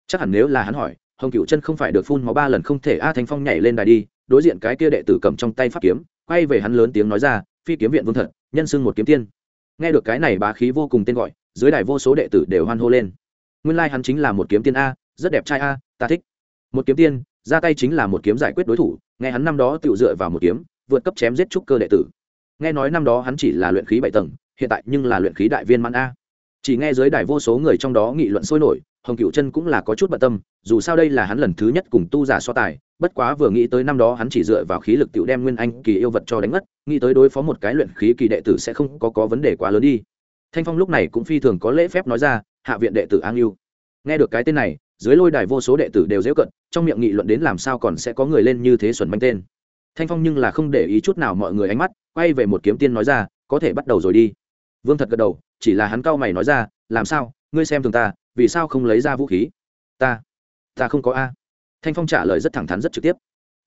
S1: Chắc hẳn nếu là hắn hỏi, hồng cựu chân không phải được phun máu ba lần không thể a, thanh phong nhảy lên đài đi, đối diện cái kia đệ tử cầm trong tay pháp kiếm, quay về hắn lớn tiếng nói ra, phi kiếm viện vương thật, nhân xưng một kiếm tiên. Nghe được cái này bá khí vô cùng tên gọi, dưới đài vô số đệ tử đều hoan hô lên nguyên lai hắn chính là một kiếm tiên a, rất đẹp trai a, ta thích. Một kiếm tiên, ra tay chính là một kiếm giải quyết đối thủ, nghe hắn năm đó tự dựa vào một kiếm, vượt cấp chém giết trúc cơ đệ tử. Nghe nói năm đó hắn chỉ là luyện khí bảy tầng, hiện tại nhưng là luyện khí đại viên mãn a. Chỉ nghe dưới đài vô số người trong đó nghị luận sôi nổi, hồng cựu chân cũng là có chút bận tâm, dù sao đây là hắn lần thứ nhất cùng tu giả so tài, bất quá vừa nghĩ tới năm đó hắn chỉ dựa vào khí lực tựu đem nguyên anh kỳ yêu vật cho đánh mất, nghĩ tới đối phó một cái luyện khí kỳ đệ tử sẽ không có có vấn đề quá lớn đi. Thanh phong lúc này cũng phi thường có lễ phép nói ra hạ viện đệ tử an yêu nghe được cái tên này, dưới lôi đài vô số đệ tử đều dễ cận trong miệng nghị luận đến làm sao còn sẽ có người lên như thế xuẩn manh tên. Thanh phong nhưng là không để ý chút nào mọi người ánh mắt, quay về một kiếm tiên nói ra, có thể bắt đầu rồi đi. Vương thật gật đầu, chỉ là hắn cau mày nói ra, làm sao? Ngươi xem thường ta, vì sao không lấy ra vũ khí? Ta ta không có a. Thanh phong trả lời rất thẳng thắn rất trực tiếp.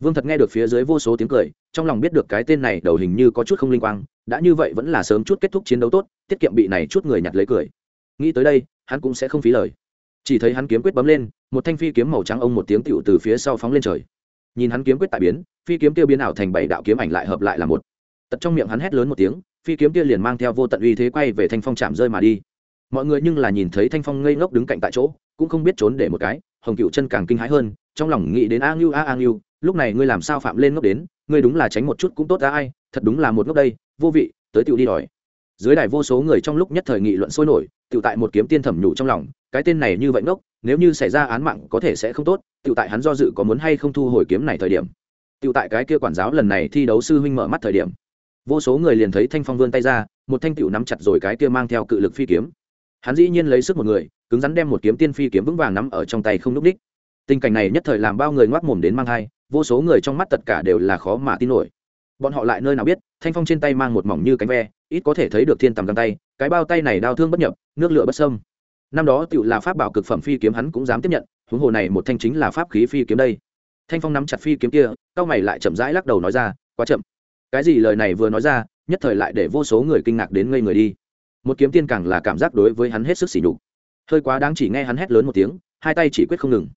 S1: Vương thật nghe được phía dưới vô số tiếng cười, trong lòng biết được cái tên này đầu hình như có chút không linh quang, đã như vậy vẫn là sớm chút kết thúc chiến đấu tốt, tiết kiệm bị này chút người nhặt lấy cười nghĩ tới đây, hắn cũng sẽ không phí lời. Chỉ thấy hắn kiếm quyết bấm lên, một thanh phi kiếm màu trắng ông một tiếng tựu từ phía sau phóng lên trời. Nhìn hắn kiếm quyết tại biến, phi kiếm tiêu biến ảo thành bảy đạo kiếm ảnh lại hợp lại là một. Tật trong miệng hắn hét lớn một tiếng, phi kiếm kia liền mang theo vô tận uy thế quay về thanh phong chạm rơi mà đi. Mọi người nhưng là nhìn thấy thanh phong ngây ngốc đứng cạnh tại chỗ, cũng không biết trốn để một cái, hồng cựu chân càng kinh hãi hơn, trong lòng nghĩ đến a ngưu, a a ngưu, lúc này ngươi làm sao phạm lên ngốc đến, ngươi đúng là tránh một chút cũng tốt ra ai, thật đúng là một ngốc đây, vô vị, tới tựu đi đòi dưới đài vô số người trong lúc nhất thời nghị luận sôi nổi tự tại một kiếm tiên thẩm nhủ trong lòng, cái tên này như vậy ngốc, nếu như xảy ra án mạng có thể sẽ không tốt tự tại hắn do dự có muốn hay không thu hồi kiếm này thời điểm. Tự tại cái kia quản giáo lần này thi đấu sư huynh mở mắt thời điểm. Vô số người liền thấy thanh phong vươn tay ra, một thanh tựu nắm chặt rồi cái kia mang theo cự lực phi kiếm. Hắn dĩ nhiên lấy sức một người, cứng rắn đem một kiếm tiên phi kiếm vững vàng nắm ở trong tay không n ú c đích. Tình cảnh này nhất thời làm bao người ngoác mồm đến mang thai, vô số người trong mắt tất cả đều là khó mà tin nổi bọn họ lại nơi nào biết, thanh phong trên tay mang một mỏng như cánh ve, ít có thể thấy được thiên tầm găng tay, cái bao tay này đau thương bất nhập, nước lửa bất sâm năm đó tựu là pháp bảo cực phẩm phi kiếm hắn cũng dám tiếp nhận, huống hồ này một thanh chính là pháp khí phi kiếm đây. Thanh phong nắm chặt phi kiếm kia, cao mày lại chậm rãi lắc đầu nói ra, quá chậm. Cái gì lời này vừa nói ra, nhất thời lại để vô số người kinh ngạc đến ngây người đi. Một kiếm tiên càng là cảm giác đối với hắn hết sức xỉ nhục. Hơi quá đáng chỉ nghe hắn hét lớn một tiếng, hai tay chỉ quyết không ngừng.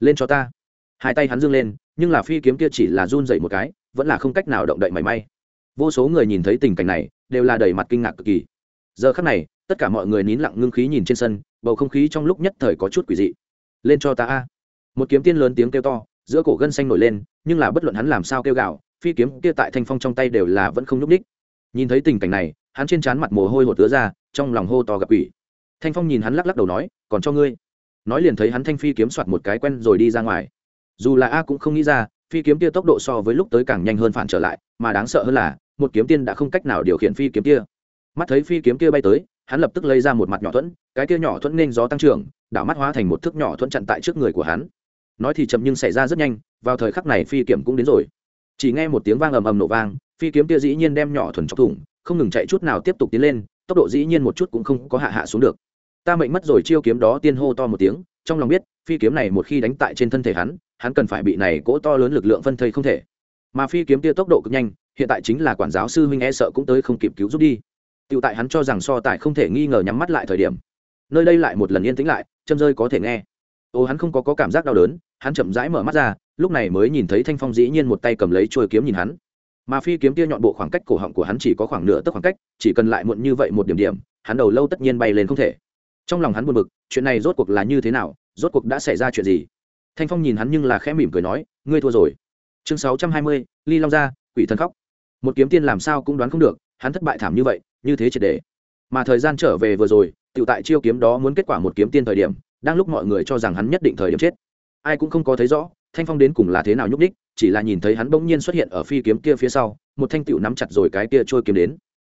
S1: Lên cho ta. Hai tay hắn dương lên, nhưng là phi kiếm kia chỉ là run dậy một cái vẫn là không cách nào động đậy mảy may. Vô số người nhìn thấy tình cảnh này, đều là đầy mặt kinh ngạc cực kỳ. Giờ khắc này, tất cả mọi người nín lặng ngưng khí nhìn trên sân, bầu không khí trong lúc nhất thời có chút quỷ dị. Lên cho ta a. Một kiếm tiên lớn tiếng kêu to, giữa cổ gân xanh nổi lên, nhưng là bất luận hắn làm sao kêu gạo phi kiếm kia tại thanh phong trong tay đều là vẫn không nhúc ních nhìn thấy tình cảnh này, hắn trên trán mặt mồ hôi hột tứa ra, trong lòng hô to gặp quỷ. Thanh phong nhìn hắn lắc lắc đầu nói, còn cho ngươi. Nói liền thấy hắn thanh phi kiếm soạt một cái quen rồi đi ra ngoài. Dù là a cũng không nghĩ ra phi kiếm kia tốc độ so với lúc tới càng nhanh hơn phản trở lại, mà đáng sợ hơn là, một kiếm tiên đã không cách nào điều khiển phi kiếm kia mắt thấy phi kiếm kia bay tới, hắn lập tức lấy ra một mặt nhỏ thuẫn, cái kia nhỏ thuẫn nên gió tăng trưởng, đảo mắt hóa thành một thước nhỏ thuẫn chặn tại trước người của hắn. Nói thì chậm nhưng xảy ra rất nhanh, vào thời khắc này phi kiếm cũng đến rồi. Chỉ nghe một tiếng vang ầm ầm nổ vang, phi kiếm kia dĩ nhiên đem nhỏ thuần chọc thủng, không ngừng chạy chút nào tiếp tục tiến lên, tốc độ dĩ nhiên một chút cũng không có hạ hạ xuống được. Ta mệnh mất rồi chiêu kiếm đó, tiên hô to một tiếng, trong lòng biết, phi kiếm này một khi đánh tại trên thân thể hắn hắn cần phải bị này cỗ to lớn lực lượng phân thây không thể. Mà phi kiếm kia tốc độ cực nhanh hiện tại chính là quản giáo sư huynh e sợ cũng tới không kịp cứu giúp đi. Tựu tại hắn cho rằng so tài không thể nghi ngờ nhắm mắt lại thời điểm. Nơi đây lại một lần yên tĩnh lại châm rơi có thể nghe. Ô hắn không có, có cảm giác đau đớn hắn chậm rãi mở mắt ra lúc này mới nhìn thấy thanh phong dĩ nhiên một tay cầm lấy trôi kiếm nhìn hắn. Mà phi kiếm kia nhọn bộ khoảng cách cổ họng của hắn chỉ có khoảng nửa tấc khoảng cách chỉ cần lại muộn như vậy một điểm điểm hắn đầu lâu tất nhiên bay lên không thể. Trong lòng hắn buồn bực chuyện này rốt cuộc là như thế nào rốt cuộc đã xảy ra chuyện gì? Thanh phong nhìn hắn nhưng là khẽ mỉm cười nói, ngươi thua rồi. Chương sáu trăm hai mươi, ly long ra, quỷ thần khóc. Một kiếm tiên làm sao cũng đoán không được, hắn thất bại thảm như vậy, như thế triệt để. Mà thời gian trở về vừa rồi tự tại chiêu kiếm đó muốn kết quả một kiếm tiên thời điểm, đang lúc mọi người cho rằng hắn nhất định thời điểm chết. Ai cũng không có thấy rõ, thanh phong đến cùng là thế nào nhúc đích chỉ là nhìn thấy hắn bỗng nhiên xuất hiện ở phi kiếm kia phía sau, một thanh tựu nắm chặt rồi cái kia trôi kiếm đến.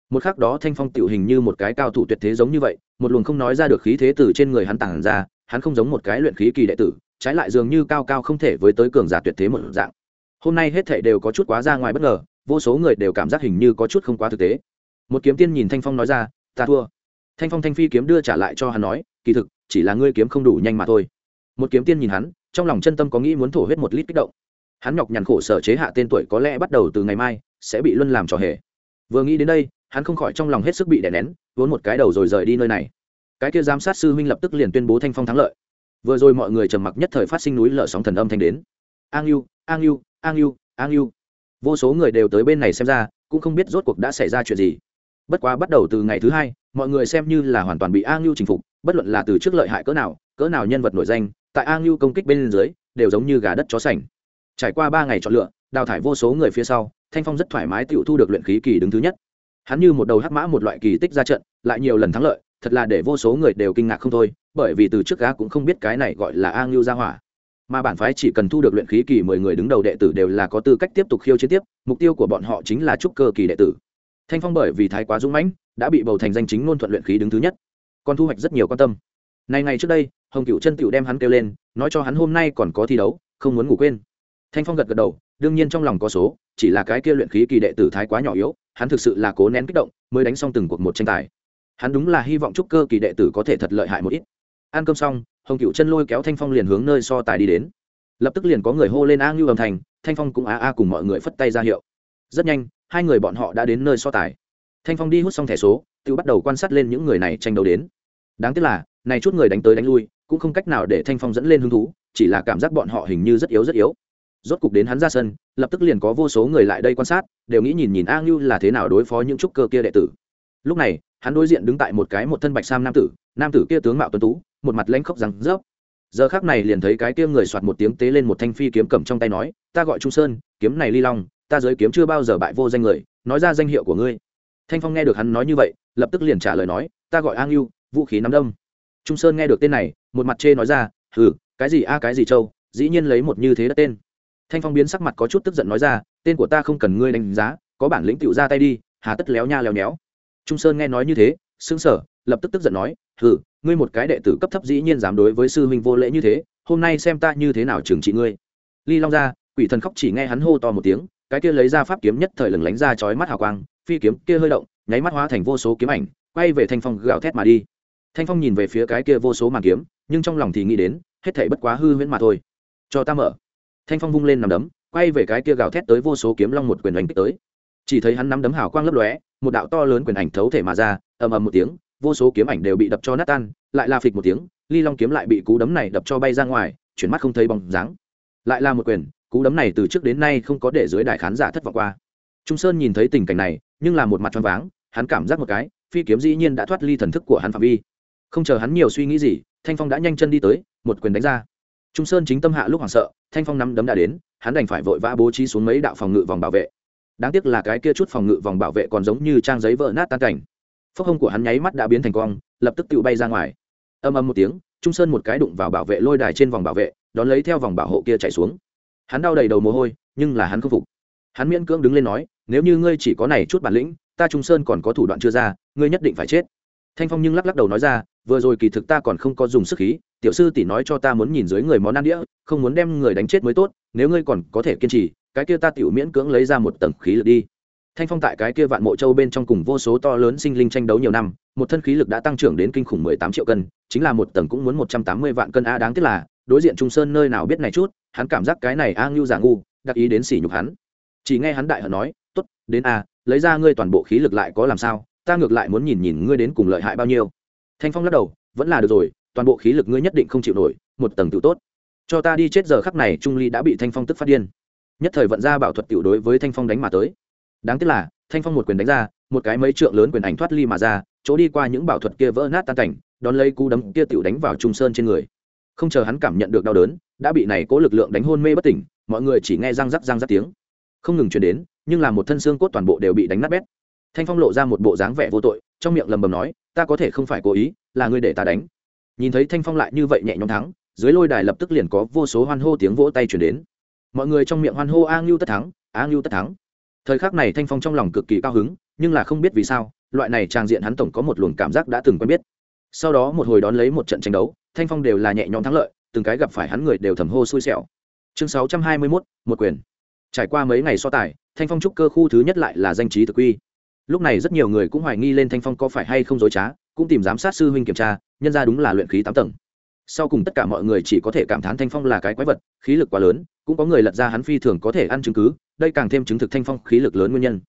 S1: Một khắc đó thanh phong tựu hình như một cái cao thủ tuyệt thế giống như vậy, một luồng không nói ra được khí thế từ trên người hắn tản ra, hắn không giống một cái luyện khí kỳ đệ tử trái lại dường như cao cao không thể với tới cường giả tuyệt thế một dạng. Hôm nay hết thảy đều có chút quá ra ngoài bất ngờ, vô số người đều cảm giác hình như có chút không quá thực tế. Một kiếm tiên nhìn thanh phong nói ra, ta thua. Thanh phong thanh phi kiếm đưa trả lại cho hắn nói, kỳ thực, chỉ là ngươi kiếm không đủ nhanh mà thôi. Một kiếm tiên nhìn hắn, trong lòng chân tâm có nghĩ muốn thổ huyết một lít kích động. Hắn nhọc nhằn khổ sở chế hạ tên tuổi có lẽ bắt đầu từ ngày mai, sẽ bị luân làm trò hề. Vừa nghĩ đến đây, hắn không khỏi trong lòng hết sức bị đè nén, vốn một cái đầu rồi rời đi nơi này. Cái kia giám sát sư huynh lập tức liền tuyên bố thanh phong thắng lợi vừa rồi mọi người trầm mặc nhất thời phát sinh núi lở sóng thần âm thanh đến. An yêu an yêu an yêu an yêu vô số người đều tới bên này xem ra, cũng không biết rốt cuộc đã xảy ra chuyện gì. Bất quá bắt đầu từ ngày thứ hai, mọi người xem như là hoàn toàn bị an ngưu chinh phục, bất luận là từ trước lợi hại cỡ nào cỡ nào nhân vật nổi danh, tại an ngưu công kích bên dưới, đều giống như gà đất chó sành. Trải qua ba ngày chọn lựa, đào thải vô số người phía sau, thanh phong rất thoải mái tựu thu được luyện khí kỳ đứng thứ nhất. Hắn như một đầu hắc mã một loại kỳ tích ra trận, lại nhiều lần thắng lợi, thật là để vô số người đều kinh ngạc không thôi bởi vì từ trước gã cũng không biết cái này gọi là a ngưu gia hỏa. Mà bản phái chỉ cần thu được luyện khí kỳ mười người đứng đầu đệ tử đều là có tư cách tiếp tục khiêu chiến tiếp, mục tiêu của bọn họ chính là trúc cơ kỳ đệ tử. Thanh phong bởi vì thái quá dũng mãnh, đã bị bầu thành danh chính ngôn thuận luyện khí đứng thứ nhất. Còn thu hoạch rất nhiều quan tâm. Này ngày trước đây, hồng cựu chân tựu đem hắn kêu lên, nói cho hắn hôm nay còn có thi đấu, không muốn ngủ quên. Thanh phong gật gật đầu, đương nhiên trong lòng có số, chỉ là cái kia luyện khí kỳ đệ tử thái quá nhỏ yếu, hắn thực sự là cố nén kích động, mới đánh xong từng cuộc một tranh tài. Hắn đúng là hy vọng trúc cơ kỳ đệ tử có thể thật lợi hại một ít ăn cơm xong, hồng cựu chân lôi kéo thanh phong liền hướng nơi so tài đi đến. Lập tức liền có người hô lên a ngưu âm thành thanh phong cũng a a cùng mọi người phất tay ra hiệu. Rất nhanh, hai người bọn họ đã đến nơi so tài. Thanh phong đi hút xong thẻ số, tự bắt đầu quan sát lên những người này tranh đấu đến. Đáng tiếc là, này chút người đánh tới đánh lui, cũng không cách nào để thanh phong dẫn lên hứng thú, chỉ là cảm giác bọn họ hình như rất yếu rất yếu. Rốt cục đến hắn ra sân, lập tức liền có vô số người lại đây quan sát, đều nghĩ nhìn nhìn a ngưu là thế nào đối phó những trúc cơ kia đệ tử. Lúc này, hắn đối diện đứng tại một cái một thân bạch sam nam tử nam tử kia tướng mạo tuấn tú một mặt lãnh khốc rằng, rớp. Giờ khác này liền thấy cái kia người soạt một tiếng tế lên một thanh phi kiếm cầm trong tay nói, ta gọi trung sơn, kiếm này ly long, ta giới kiếm chưa bao giờ bại vô danh người, nói ra danh hiệu của ngươi. Thanh phong nghe được hắn nói như vậy, lập tức liền trả lời nói, ta gọi an ngưu vũ khí nắm đông trung sơn nghe được tên này, một mặt chê nói ra, hừ, cái gì a, cái gì châu, dĩ nhiên lấy một như thế đất tên. Thanh phong biến sắc mặt có chút tức giận nói ra, tên của ta không cần ngươi đánh giá, có bản lĩnh tựu ra tay đi, hà tất léo nha léo nhéo. Trung sơn nghe nói như thế xứng sở lập tức tức giận nói, hừ ngươi một cái đệ tử cấp thấp dĩ nhiên dám đối với sư huynh vô lễ như thế, hôm nay xem ta như thế nào trừng trị ngươi. Ly long ra, quỷ thần khóc chỉ nghe hắn hô to một tiếng, cái kia lấy ra pháp kiếm nhất thời lừng lánh ra chói mắt hào quang, phi kiếm kia hơi động, nháy mắt hóa thành vô số kiếm ảnh, quay về thanh phong gào thét mà đi. Thanh phong nhìn về phía cái kia vô số màn kiếm, nhưng trong lòng thì nghĩ đến, hết thảy bất quá hư huyễn mà thôi. Cho ta mở. Thanh phong vung lên nằm đấm, quay về cái kia gào thét tới vô số kiếm long một quyền đánh kích tới. Chỉ thấy hắn nắm đấm hào quang lấp lóe, một đạo to lớn quyền ảnh thấu thể mà ra, ầm ầm một tiếng vô số kiếm ảnh đều bị đập cho nát tan, lại là phịch một tiếng, ly long kiếm lại bị cú đấm này đập cho bay ra ngoài, chuyển mắt không thấy bóng dáng. Lại là một quyền, cú đấm này từ trước đến nay không có để dưới đại khán giả thất vọng qua. Trung sơn nhìn thấy tình cảnh này, nhưng là một mặt choáng váng, hắn cảm giác một cái, phi kiếm dĩ nhiên đã thoát ly thần thức của hắn phạm vi. Không chờ hắn nhiều suy nghĩ gì, thanh phong đã nhanh chân đi tới, một quyền đánh ra. Trung sơn chính tâm hạ lúc hoảng sợ, thanh phong nắm đấm đã đến, hắn đành phải vội vã bố trí xuống mấy đạo phòng ngự vòng bảo vệ. Đáng tiếc là cái kia chút phòng ngự vòng bảo vệ còn giống như trang giấy vỡ nát tan cảnh phốc hông của hắn nháy mắt đã biến thành quang lập tức tự bay ra ngoài. Âm âm một tiếng, trung sơn một cái đụng vào bảo vệ lôi đài trên vòng bảo vệ, đón lấy theo vòng bảo hộ kia chạy xuống. Hắn đau đầy đầu mồ hôi, nhưng là hắn không phục. Hắn miễn cưỡng đứng lên nói, nếu như ngươi chỉ có này chút bản lĩnh, ta trung sơn còn có thủ đoạn chưa ra, ngươi nhất định phải chết. Thanh phong nhưng lắc lắc đầu nói ra, vừa rồi kỳ thực ta còn không có dùng sức khí, tiểu sư tỷ nói cho ta muốn nhìn dưới người món ăn đĩa, không muốn đem người đánh chết mới tốt, nếu ngươi còn có thể kiên trì, cái kia ta tiểu miễn cưỡng lấy ra một tầng khí lực đi thanh phong tại cái kia vạn mộ châu bên trong cùng vô số to lớn sinh linh tranh đấu nhiều năm, một thân khí lực đã tăng trưởng đến kinh khủng mười tám triệu cân, chính là một tầng cũng muốn một trăm tám mươi vạn cân a đáng tiếc là, đối diện trung sơn nơi nào biết này chút, hắn cảm giác cái này a ngưu giả ngu đặc ý đến sỉ nhục hắn. Chỉ nghe hắn đại hận nói, tốt, đến a, lấy ra ngươi toàn bộ khí lực lại có làm sao, ta ngược lại muốn nhìn nhìn ngươi đến cùng lợi hại bao nhiêu. Thanh phong lắc đầu, vẫn là được rồi, toàn bộ khí lực ngươi nhất định không chịu nổi, một tầng tự tốt. Cho ta đi chết giờ khắc này, trung ly đã bị thanh phong tức phát điên. Nhất thời vận ra bảo thuật tiểu đối với thanh phong đánh mà tới đáng tiếc là, thanh phong một quyền đánh ra, một cái mấy trượng lớn quyền ảnh thoát ly mà ra, chỗ đi qua những bảo thuật kia vỡ nát tan cảnh, đón lấy cú đấm kia tiểu đánh vào trung sơn trên người. Không chờ hắn cảm nhận được đau đớn, đã bị này cố lực lượng đánh hôn mê bất tỉnh, mọi người chỉ nghe răng rắc răng rắc tiếng. Không ngừng chuyển đến, nhưng là một thân xương cốt toàn bộ đều bị đánh nát bét. Thanh phong lộ ra một bộ dáng vẻ vô tội, trong miệng lầm bầm nói, ta có thể không phải cố ý, là ngươi để ta đánh. Nhìn thấy thanh phong lại như vậy nhẹ nhõm thắng, dưới lôi đài lập tức liền có vô số hoan hô tiếng vỗ tay chuyển đến. Mọi người trong miệng hoan hô a ngưu tất thắng, a ngưu tất thắng thời khắc này thanh phong trong lòng cực kỳ cao hứng, nhưng là không biết vì sao, loại này trang diện hắn tổng có một luồng cảm giác đã từng quen biết. Sau đó một hồi đón lấy một trận tranh đấu, thanh phong đều là nhẹ nhõm thắng lợi, từng cái gặp phải hắn người đều thầm hô xui xẻo. Chương sáu trăm hai mươi mốt, một quyền. Trải qua mấy ngày so tài, thanh phong trúc cơ khu thứ nhất lại là danh trí thực quy lúc này rất nhiều người cũng hoài nghi lên thanh phong có phải hay không dối trá, cũng tìm giám sát sư huynh kiểm tra, nhân ra đúng là luyện khí tám tầng. Sau cùng tất cả mọi người chỉ có thể cảm thán thanh phong là cái quái vật, khí lực quá lớn, cũng có người lật ra hắn phi thường có thể ăn chứng cứ đây càng thêm chứng thực thanh phong khí lực lớn nguyên nhân.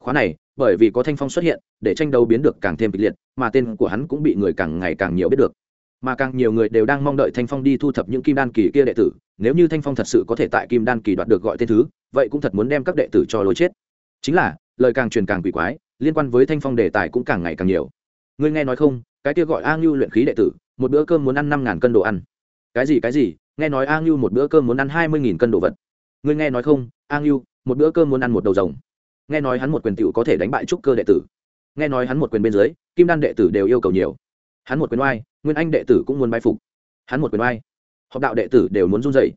S1: Khóa này, bởi vì có thanh phong xuất hiện, để tranh đấu biến được càng thêm kịch liệt, mà tên của hắn cũng bị người càng ngày càng nhiều biết được. Mà càng nhiều người đều đang mong đợi thanh phong đi thu thập những kim đan kỳ kia đệ tử, nếu như thanh phong thật sự có thể tại kim đan kỳ đoạt được gọi tên thứ, vậy cũng thật muốn đem các đệ tử cho lối chết. Chính là, lời càng truyền càng quỷ quái, liên quan với thanh phong đề tài cũng càng ngày càng nhiều. Ngươi nghe nói không, cái kia gọi a ngưu luyện khí đệ tử, một bữa cơm muốn ăn năm ngàn cân đồ ăn. Cái gì cái gì? Nghe nói a ngưu một bữa cơm muốn ăn hai mươi nghìn cân đồ vật. Ngươi nghe nói không, a ngưu một bữa cơm muốn ăn một đầu rồng. Nghe nói hắn một quyền tựu có thể đánh bại trúc cơ đệ tử. Nghe nói hắn một quyền bên dưới, kim đan đệ tử đều yêu cầu nhiều. Hắn một quyền oai, nguyên anh đệ tử cũng muốn bái phục. Hắn một quyền oai, họp đạo đệ tử đều muốn run dậy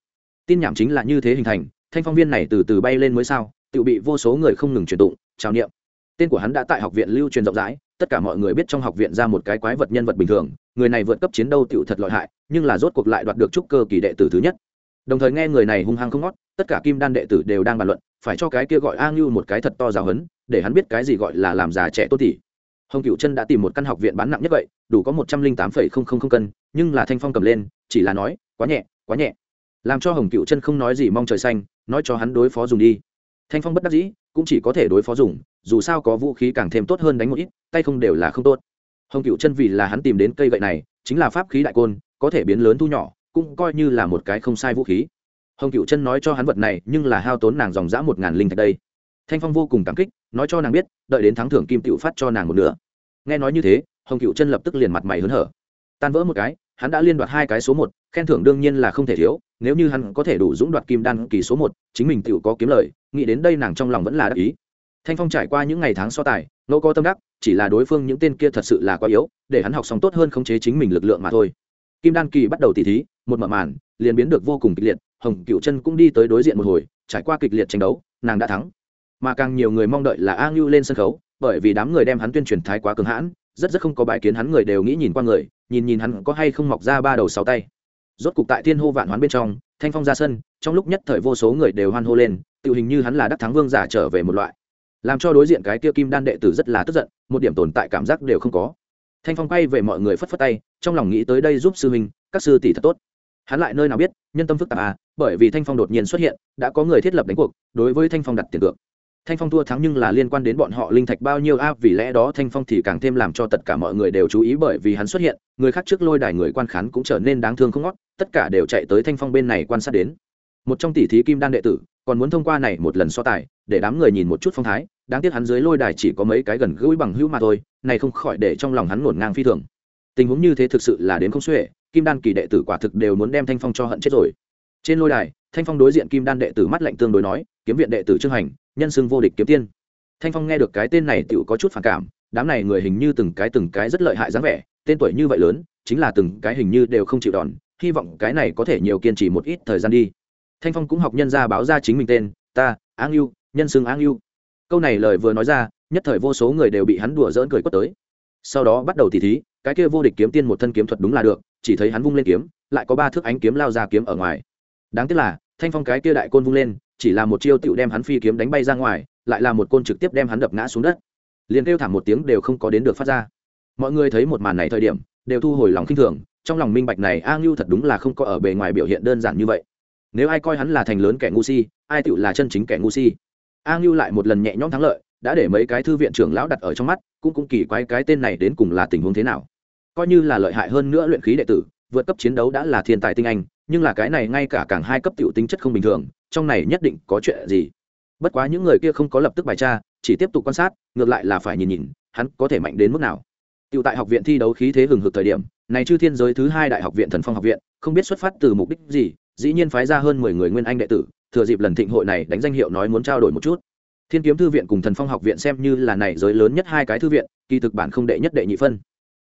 S1: tin nhảm chính là như thế hình thành, thanh phong viên này từ từ bay lên mới sao tự bị vô số người không ngừng truyền tụng trào niệm. Tên của hắn đã tại học viện lưu truyền rộng rãi, tất cả mọi người biết trong học viện ra một cái quái vật nhân vật bình thường, người này vượt cấp chiến đấu tựu thật lợi hại, nhưng là rốt cuộc lại đoạt được trúc cơ kỳ đệ tử thứ nhất. Đồng thời nghe người này hung hăng không ngót, tất cả kim đan đệ tử đều đang bàn luận phải cho cái kia gọi a ngưu một cái thật to giáo hấn để hắn biết cái gì gọi là làm già trẻ tốt tỷ. Hồng cựu chân đã tìm một căn học viện bán nặng nhất vậy, đủ có một trăm linh tám phẩy không không không cân, nhưng là thanh phong cầm lên, chỉ là nói, quá nhẹ quá nhẹ. Làm cho hồng cựu chân không nói gì mong trời xanh, nói cho hắn đối phó dùng đi. Thanh phong bất đắc dĩ, cũng chỉ có thể đối phó dùng, dù sao có vũ khí càng thêm tốt hơn đánh một ít, tay không đều là không tốt. Hồng cựu chân vì là hắn tìm đến cây gậy này, chính là pháp khí đại côn, có thể biến lớn thu nhỏ, cũng coi như là một cái không sai vũ khí hồng cựu chân nói cho hắn vật này, nhưng là hao tốn nàng dòng dã một ngàn linh thạch đây. Thanh phong vô cùng cảm kích, nói cho nàng biết, đợi đến thắng thưởng kim cựu phát cho nàng một nửa. Nghe nói như thế, hồng cựu chân lập tức liền mặt mày hớn hở. Tan vỡ một cái, hắn đã liên đoạt hai cái số một, khen thưởng đương nhiên là không thể thiếu, nếu như hắn có thể đủ dũng đoạt kim đan kỳ số một, chính mình tựu có kiếm lời, nghĩ đến đây nàng trong lòng vẫn là đắc ý. Thanh phong trải qua những ngày tháng so tài nô có tâm đắc, chỉ là đối phương những tên kia thật sự là quá yếu, để hắn học xong tốt hơn khống chế chính mình lực lượng mà thôi. Kim đan kỳ bắt đầu tỉ thí, một mở màn, liền biến được vô cùng kịch liệt hồng cựu chân cũng đi tới đối diện một hồi, trải qua kịch liệt tranh đấu, nàng đã thắng. Mà càng nhiều người mong đợi là a ngưu lên sân khấu, bởi vì đám người đem hắn tuyên truyền thái quá cường hãn, rất rất không có bài kiến hắn người đều nghĩ nhìn qua người, nhìn nhìn hắn có hay không mọc ra ba đầu sáu tay. Rốt cục tại thiên hô vạn hoán bên trong, thanh phong ra sân, trong lúc nhất thời vô số người đều hoan hô lên, tự hình như hắn là đắc thắng vương giả trở về một loại. Làm cho đối diện cái kia kim đan đệ tử rất là tức giận, một điểm tồn tại cảm giác đều không có. Thanh phong quay về mọi người phất phất tay, trong lòng nghĩ tới đây giúp sư huynh, các sư tỷ thật tốt. Hắn lại nơi nào biết nhân tâm phức tạp à bởi vì thanh phong đột nhiên xuất hiện, đã có người thiết lập đánh cuộc, đối với thanh phong đặt tiền cược. Thanh phong thua thắng nhưng là liên quan đến bọn họ linh thạch bao nhiêu a vì lẽ đó thanh phong thì càng thêm làm cho tất cả mọi người đều chú ý bởi vì hắn xuất hiện, người khác trước lôi đài người quan khán cũng trở nên đáng thương không ngót, tất cả đều chạy tới thanh phong bên này quan sát đến. Một trong tỷ thí kim đan đệ tử, còn muốn thông qua này một lần so tài, để đám người nhìn một chút phong thái, đáng tiếc hắn dưới lôi đài chỉ có mấy cái gần gũi bằng hữu mà thôi, này không khỏi để trong lòng hắn ngổn ngang phi thường. Tình huống như thế thực sự là đến không xuể kim đan kỳ đệ tử quả thực đều muốn đem thanh phong cho hận chết rồi. Trên lôi đài, thanh phong đối diện kim đan đệ tử mắt lạnh tương đối nói, kiếm viện đệ tử trương hành, nhân xưng vô địch kiếm tiên. Thanh phong nghe được cái tên này tựu có chút phản cảm, đám này người hình như từng cái từng cái rất lợi hại dáng vẻ, tên tuổi như vậy lớn, chính là từng cái hình như đều không chịu đòn, hy vọng cái này có thể nhiều kiên trì một ít thời gian đi. Thanh phong cũng học nhân ra báo ra chính mình tên, ta, áng yêu nhân xưng áng yêu câu này lời vừa nói ra, nhất thời vô số người đều bị hắn đùa dỡn cười quất tới. Sau đó bắt đầu tỉ thí, cái kia vô địch kiếm tiên một thân kiếm thuật đúng là được chỉ thấy hắn vung lên kiếm, lại có ba thước ánh kiếm lao ra kiếm ở ngoài. Đáng tiếc là, thanh phong cái kia đại côn vung lên, chỉ là một chiêu tựu đem hắn phi kiếm đánh bay ra ngoài, lại là một côn trực tiếp đem hắn đập ngã xuống đất. Liền kêu thảm một tiếng đều không có đến được phát ra. Mọi người thấy một màn này thời điểm, đều thu hồi lòng khinh thường, trong lòng minh bạch này a ngưu thật đúng là không có ở bề ngoài biểu hiện đơn giản như vậy. Nếu ai coi hắn là thành lớn kẻ ngu si, ai tựu là chân chính kẻ ngu si. A ngưu lại một lần nhẹ nhõm thắng lợi, đã để mấy cái thư viện trưởng lão đặt ở trong mắt, cũng cũng kỳ quái cái tên này đến cùng là tình huống thế nào coi như là lợi hại hơn nữa luyện khí đệ tử, vượt cấp chiến đấu đã là thiên tài tinh anh, nhưng là cái này ngay cả càng hai cấp tiểu tính chất không bình thường, trong này nhất định có chuyện gì. Bất quá những người kia không có lập tức bài tra, chỉ tiếp tục quan sát, ngược lại là phải nhìn nhìn, hắn có thể mạnh đến mức nào. Tiểu tại học viện thi đấu khí thế hừng hực thời điểm, này chư thiên giới thứ hai đại học viện thần phong học viện, không biết xuất phát từ mục đích gì, dĩ nhiên phái ra hơn mười người nguyên anh đệ tử, thừa dịp lần thịnh hội này đánh danh hiệu nói muốn trao đổi một chút. Thiên kiếm thư viện cùng thần phong học viện xem như là này giới lớn nhất hai cái thư viện, kỳ thực bản không đệ nhất đệ nhị phân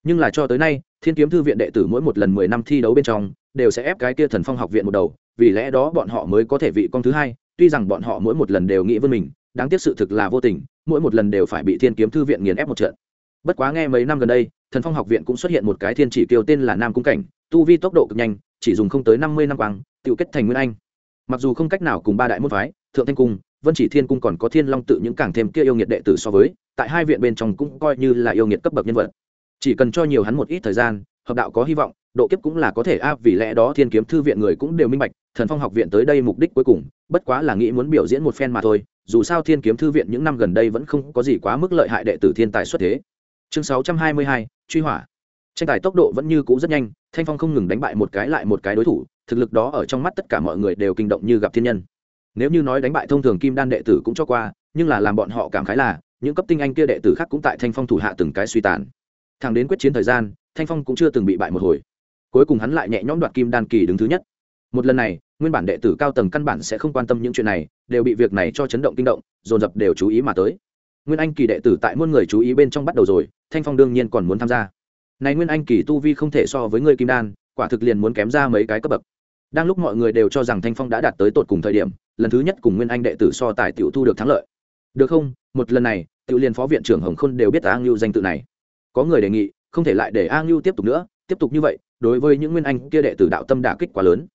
S1: nhưng là cho tới nay, thiên kiếm thư viện đệ tử mỗi một lần mười năm thi đấu bên trong, đều sẽ ép cái kia thần phong học viện một đầu, vì lẽ đó bọn họ mới có thể vị con thứ hai. Tuy rằng bọn họ mỗi một lần đều nghĩ vươn mình, đáng tiếc sự thực là vô tình, mỗi một lần đều phải bị thiên kiếm thư viện nghiền ép một trận. Bất quá nghe mấy năm gần đây, thần phong học viện cũng xuất hiện một cái thiên chỉ tiêu tên là nam cung cảnh, tu vi tốc độ cực nhanh, chỉ dùng không tới năm mươi năm quang tự kết thành nguyên anh. Mặc dù không cách nào cùng ba đại môn phái, thượng thanh cung, vân chỉ thiên cung còn có thiên long tự những càng thêm kia yêu nghiệt đệ tử so với, tại hai viện bên trong cũng coi như là yêu nghiệt cấp bậc nhân vật chỉ cần cho nhiều hắn một ít thời gian, hợp đạo có hy vọng, độ kiếp cũng là có thể. Áp vì lẽ đó thiên kiếm thư viện người cũng đều minh bạch, thần phong học viện tới đây mục đích cuối cùng, bất quá là nghĩ muốn biểu diễn một phen mà thôi. Dù sao thiên kiếm thư viện những năm gần đây vẫn không có gì quá mức lợi hại đệ tử thiên tài xuất thế. Chương sáu trăm hai mươi hai, truy hỏa. Tranh tài tốc độ vẫn như cũ rất nhanh, thanh phong không ngừng đánh bại một cái lại một cái đối thủ, thực lực đó ở trong mắt tất cả mọi người đều kinh động như gặp thiên nhân. Nếu như nói đánh bại thông thường kim đan đệ tử cũng cho qua, nhưng là làm bọn họ cảm khái là, những cấp tinh anh kia đệ tử khác cũng tại thanh phong thủ hạ từng cái suy tàn thẳng đến quyết chiến thời gian, thanh phong cũng chưa từng bị bại một hồi. Cuối cùng hắn lại nhẹ nhõm đoạt kim đan kỳ đứng thứ nhất. Một lần này, nguyên bản đệ tử cao tầng căn bản sẽ không quan tâm những chuyện này, đều bị việc này cho chấn động kinh động, dồn dập đều chú ý mà tới. Nguyên anh kỳ đệ tử tại muôn người chú ý bên trong bắt đầu rồi, thanh phong đương nhiên còn muốn tham gia. Này nguyên anh kỳ tu vi không thể so với người kim đan, quả thực liền muốn kém ra mấy cái cấp bậc. Đang lúc mọi người đều cho rằng thanh phong đã đạt tới tột cùng thời điểm, lần thứ nhất cùng nguyên anh đệ tử so tài tiểu thu được thắng lợi. Được không? Một lần này, tiểu liên phó viện trưởng hồng khôn đều biết a ngưu danh tự này có người đề nghị, không thể lại để a ngưu tiếp tục nữa, tiếp tục như vậy, đối với những nguyên anh kia đệ tử đạo tâm đả kích quá lớn.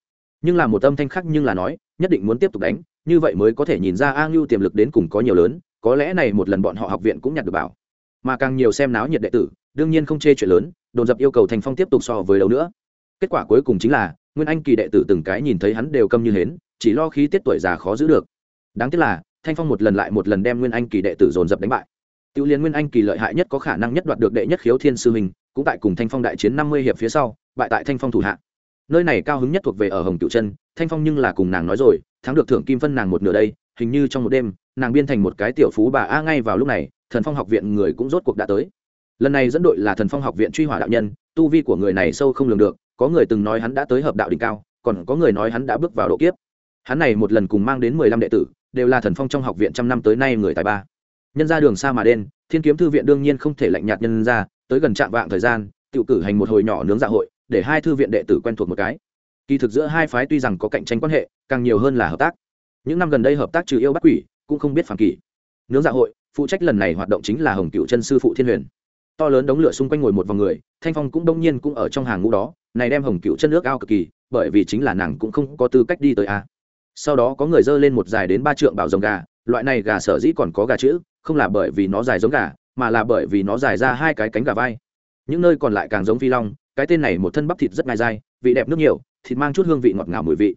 S1: Nhưng là một âm thanh khác nhưng là nói, nhất định muốn tiếp tục đánh, như vậy mới có thể nhìn ra a ngưu tiềm lực đến cùng có nhiều lớn, có lẽ này một lần bọn họ học viện cũng nhặt được bảo. Mà càng nhiều xem náo nhiệt đệ tử, đương nhiên không chê chuyện lớn, đồn dập yêu cầu thành phong tiếp tục so với đâu nữa. Kết quả cuối cùng chính là, nguyên anh kỳ đệ tử từng cái nhìn thấy hắn đều câm như hến, chỉ lo khí tiết tuổi già khó giữ được. Đáng tiếc là thanh phong một lần lại một lần đem nguyên anh kỳ đệ tử dồn dập đánh bại tiểu liên nguyên anh kỳ lợi hại nhất có khả năng nhất đoạt được đệ nhất khiếu thiên sư hình cũng tại cùng thanh phong đại chiến năm mươi hiệp phía sau, bại tại thanh phong thủ hạ. Nơi này cao hứng nhất thuộc về ở hồng Cửu chân, thanh phong nhưng là cùng nàng nói rồi, thắng được thưởng kim phân nàng một nửa đây, hình như trong một đêm, nàng biên thành một cái tiểu phú bà a ngay vào lúc này, thần phong học viện người cũng rốt cuộc đã tới. Lần này dẫn đội là thần phong học viện truy hỏa đạo nhân, tu vi của người này sâu không lường được, có người từng nói hắn đã tới hợp đạo đỉnh cao, còn có người nói hắn đã bước vào độ kiếp. Hắn này một lần cùng mang đến mười lăm đệ tử, đều là thần phong trong học viện trăm năm tới nay người tài ba nhân ra đường xa mà đen, thiên kiếm thư viện đương nhiên không thể lạnh nhạt nhân ra, tới gần trạm vạng thời gian tự cử hành một hồi nhỏ nướng dạ hội, để hai thư viện đệ tử quen thuộc một cái. Kỳ thực giữa hai phái tuy rằng có cạnh tranh quan hệ, càng nhiều hơn là hợp tác. Những năm gần đây hợp tác trừ yêu bắt quỷ, cũng không biết phản kỷ nướng dạ hội, phụ trách lần này hoạt động chính là hồng cựu chân sư phụ thiên huyền. To lớn đống lửa xung quanh ngồi một vòng người, thanh phong cũng đông nhiên cũng ở trong hàng ngũ đó, này đem hồng cựu chân nước ao cực kỳ, bởi vì chính là nàng cũng không có tư cách đi tới a. Sau đó có người dơ lên một dài đến ba trượng bảo rồng gà, loại này gà sở dĩ còn có gà chữ không là bởi vì nó dài giống gà, mà là bởi vì nó dài ra hai cái cánh gà vai. Những nơi còn lại càng giống phi long, cái tên này một thân bắp thịt rất ngai dai, vị đẹp nước nhiều, thịt mang chút hương vị ngọt ngào mùi vị.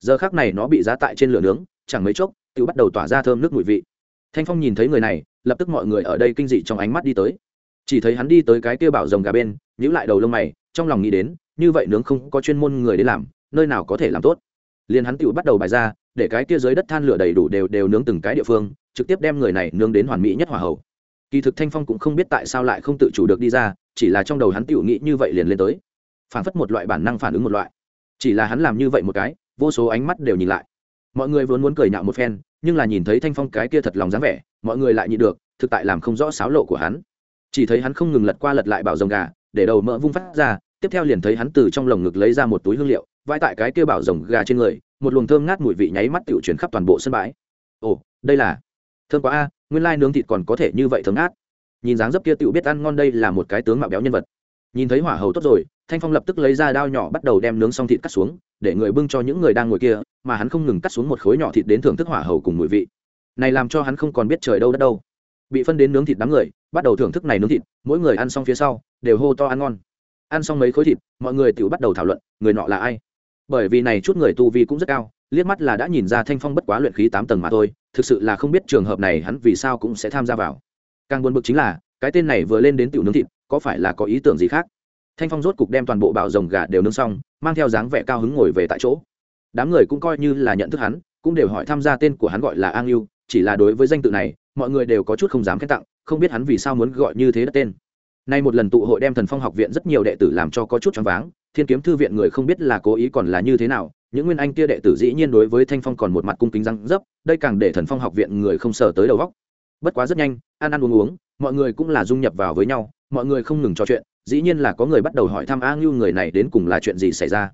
S1: Giờ khác này nó bị giá tại trên lửa nướng, chẳng mấy chốc, tự bắt đầu tỏa ra thơm nước mùi vị. Thanh phong nhìn thấy người này, lập tức mọi người ở đây kinh dị trong ánh mắt đi tới. Chỉ thấy hắn đi tới cái kia bảo rồng gà bên nhữ lại đầu lông mày, trong lòng nghĩ đến, như vậy nướng không có chuyên môn người đến làm, nơi nào có thể làm tốt. Liền hắn tự bắt đầu bài ra, để cái kia dưới đất than lửa đầy đủ đều đều nướng từng cái địa phương trực tiếp đem người này nướng đến hoàn mỹ nhất hỏa hậu kỳ thực thanh phong cũng không biết tại sao lại không tự chủ được đi ra, chỉ là trong đầu hắn tự nghĩ như vậy liền lên tới. Phản phất một loại bản năng phản ứng một loại. Chỉ là hắn làm như vậy một cái, vô số ánh mắt đều nhìn lại. Mọi người vốn muốn cười nhạo một phen, nhưng là nhìn thấy thanh phong cái kia thật lòng dáng vẻ, mọi người lại nhịn được, thực tại làm không rõ sáo lộ của hắn. Chỉ thấy hắn không ngừng lật qua lật lại bảo rồng gà, để đầu mỡ vung phát ra, tiếp theo liền thấy hắn từ trong lồng ngực lấy ra một túi hương liệu vai tại cái kia bảo rồng gà trên người, một luồng thơm ngát mùi vị nháy mắt tiểu chuyển khắp toàn bộ sân bãi. Ồ, đây là thơm quá a, nguyên lai nướng thịt còn có thể như vậy thơm ngát. Nhìn dáng dấp kia tiểu biết ăn ngon đây là một cái tướng mạo béo nhân vật. Nhìn thấy hỏa hầu tốt rồi, thanh phong lập tức lấy ra đao nhỏ bắt đầu đem nướng xong thịt cắt xuống, để người bưng cho những người đang ngồi kia, mà hắn không ngừng cắt xuống một khối nhỏ thịt đến thưởng thức hỏa hầu cùng mùi vị. Này làm cho hắn không còn biết trời đâu đất đâu. Bị phân đến nướng thịt đám người, bắt đầu thưởng thức này nướng thịt, mỗi người ăn xong phía sau, đều hô to ăn ngon. Ăn xong mấy khối thịt, mọi người tự bắt đầu thảo luận, người nọ là ai. Bởi vì này chút người tu vi cũng rất cao, liếc mắt là đã nhìn ra thanh phong bất quá luyện khí tám tầng mà thôi thực sự là không biết trường hợp này hắn vì sao cũng sẽ tham gia vào. Càng buồn bực chính là, cái tên này vừa lên đến tiểu nướng thịt, có phải là có ý tưởng gì khác? Thanh phong rốt cục đem toàn bộ bạo rồng gà đều nướng xong, mang theo dáng vẻ cao hứng ngồi về tại chỗ. Đám người cũng coi như là nhận thức hắn, cũng đều hỏi tham gia tên của hắn gọi là an yêu chỉ là đối với danh tự này, mọi người đều có chút không dám khen tặng, không biết hắn vì sao muốn gọi như thế đất tên. Nay một lần tụ hội đem thần phong học viện rất nhiều đệ tử làm cho có chút choáng váng, thiên kiếm thư viện người không biết là cố ý còn là như thế nào những nguyên anh kia đệ tử dĩ nhiên đối với thanh phong còn một mặt cung kính răng dấp, đây càng để thần phong học viện người không sờ tới đầu góc bất quá rất nhanh, ăn ăn uống uống, mọi người cũng là dung nhập vào với nhau, mọi người không ngừng trò chuyện, dĩ nhiên là có người bắt đầu hỏi thăm a ngưu người này đến cùng là chuyện gì xảy ra.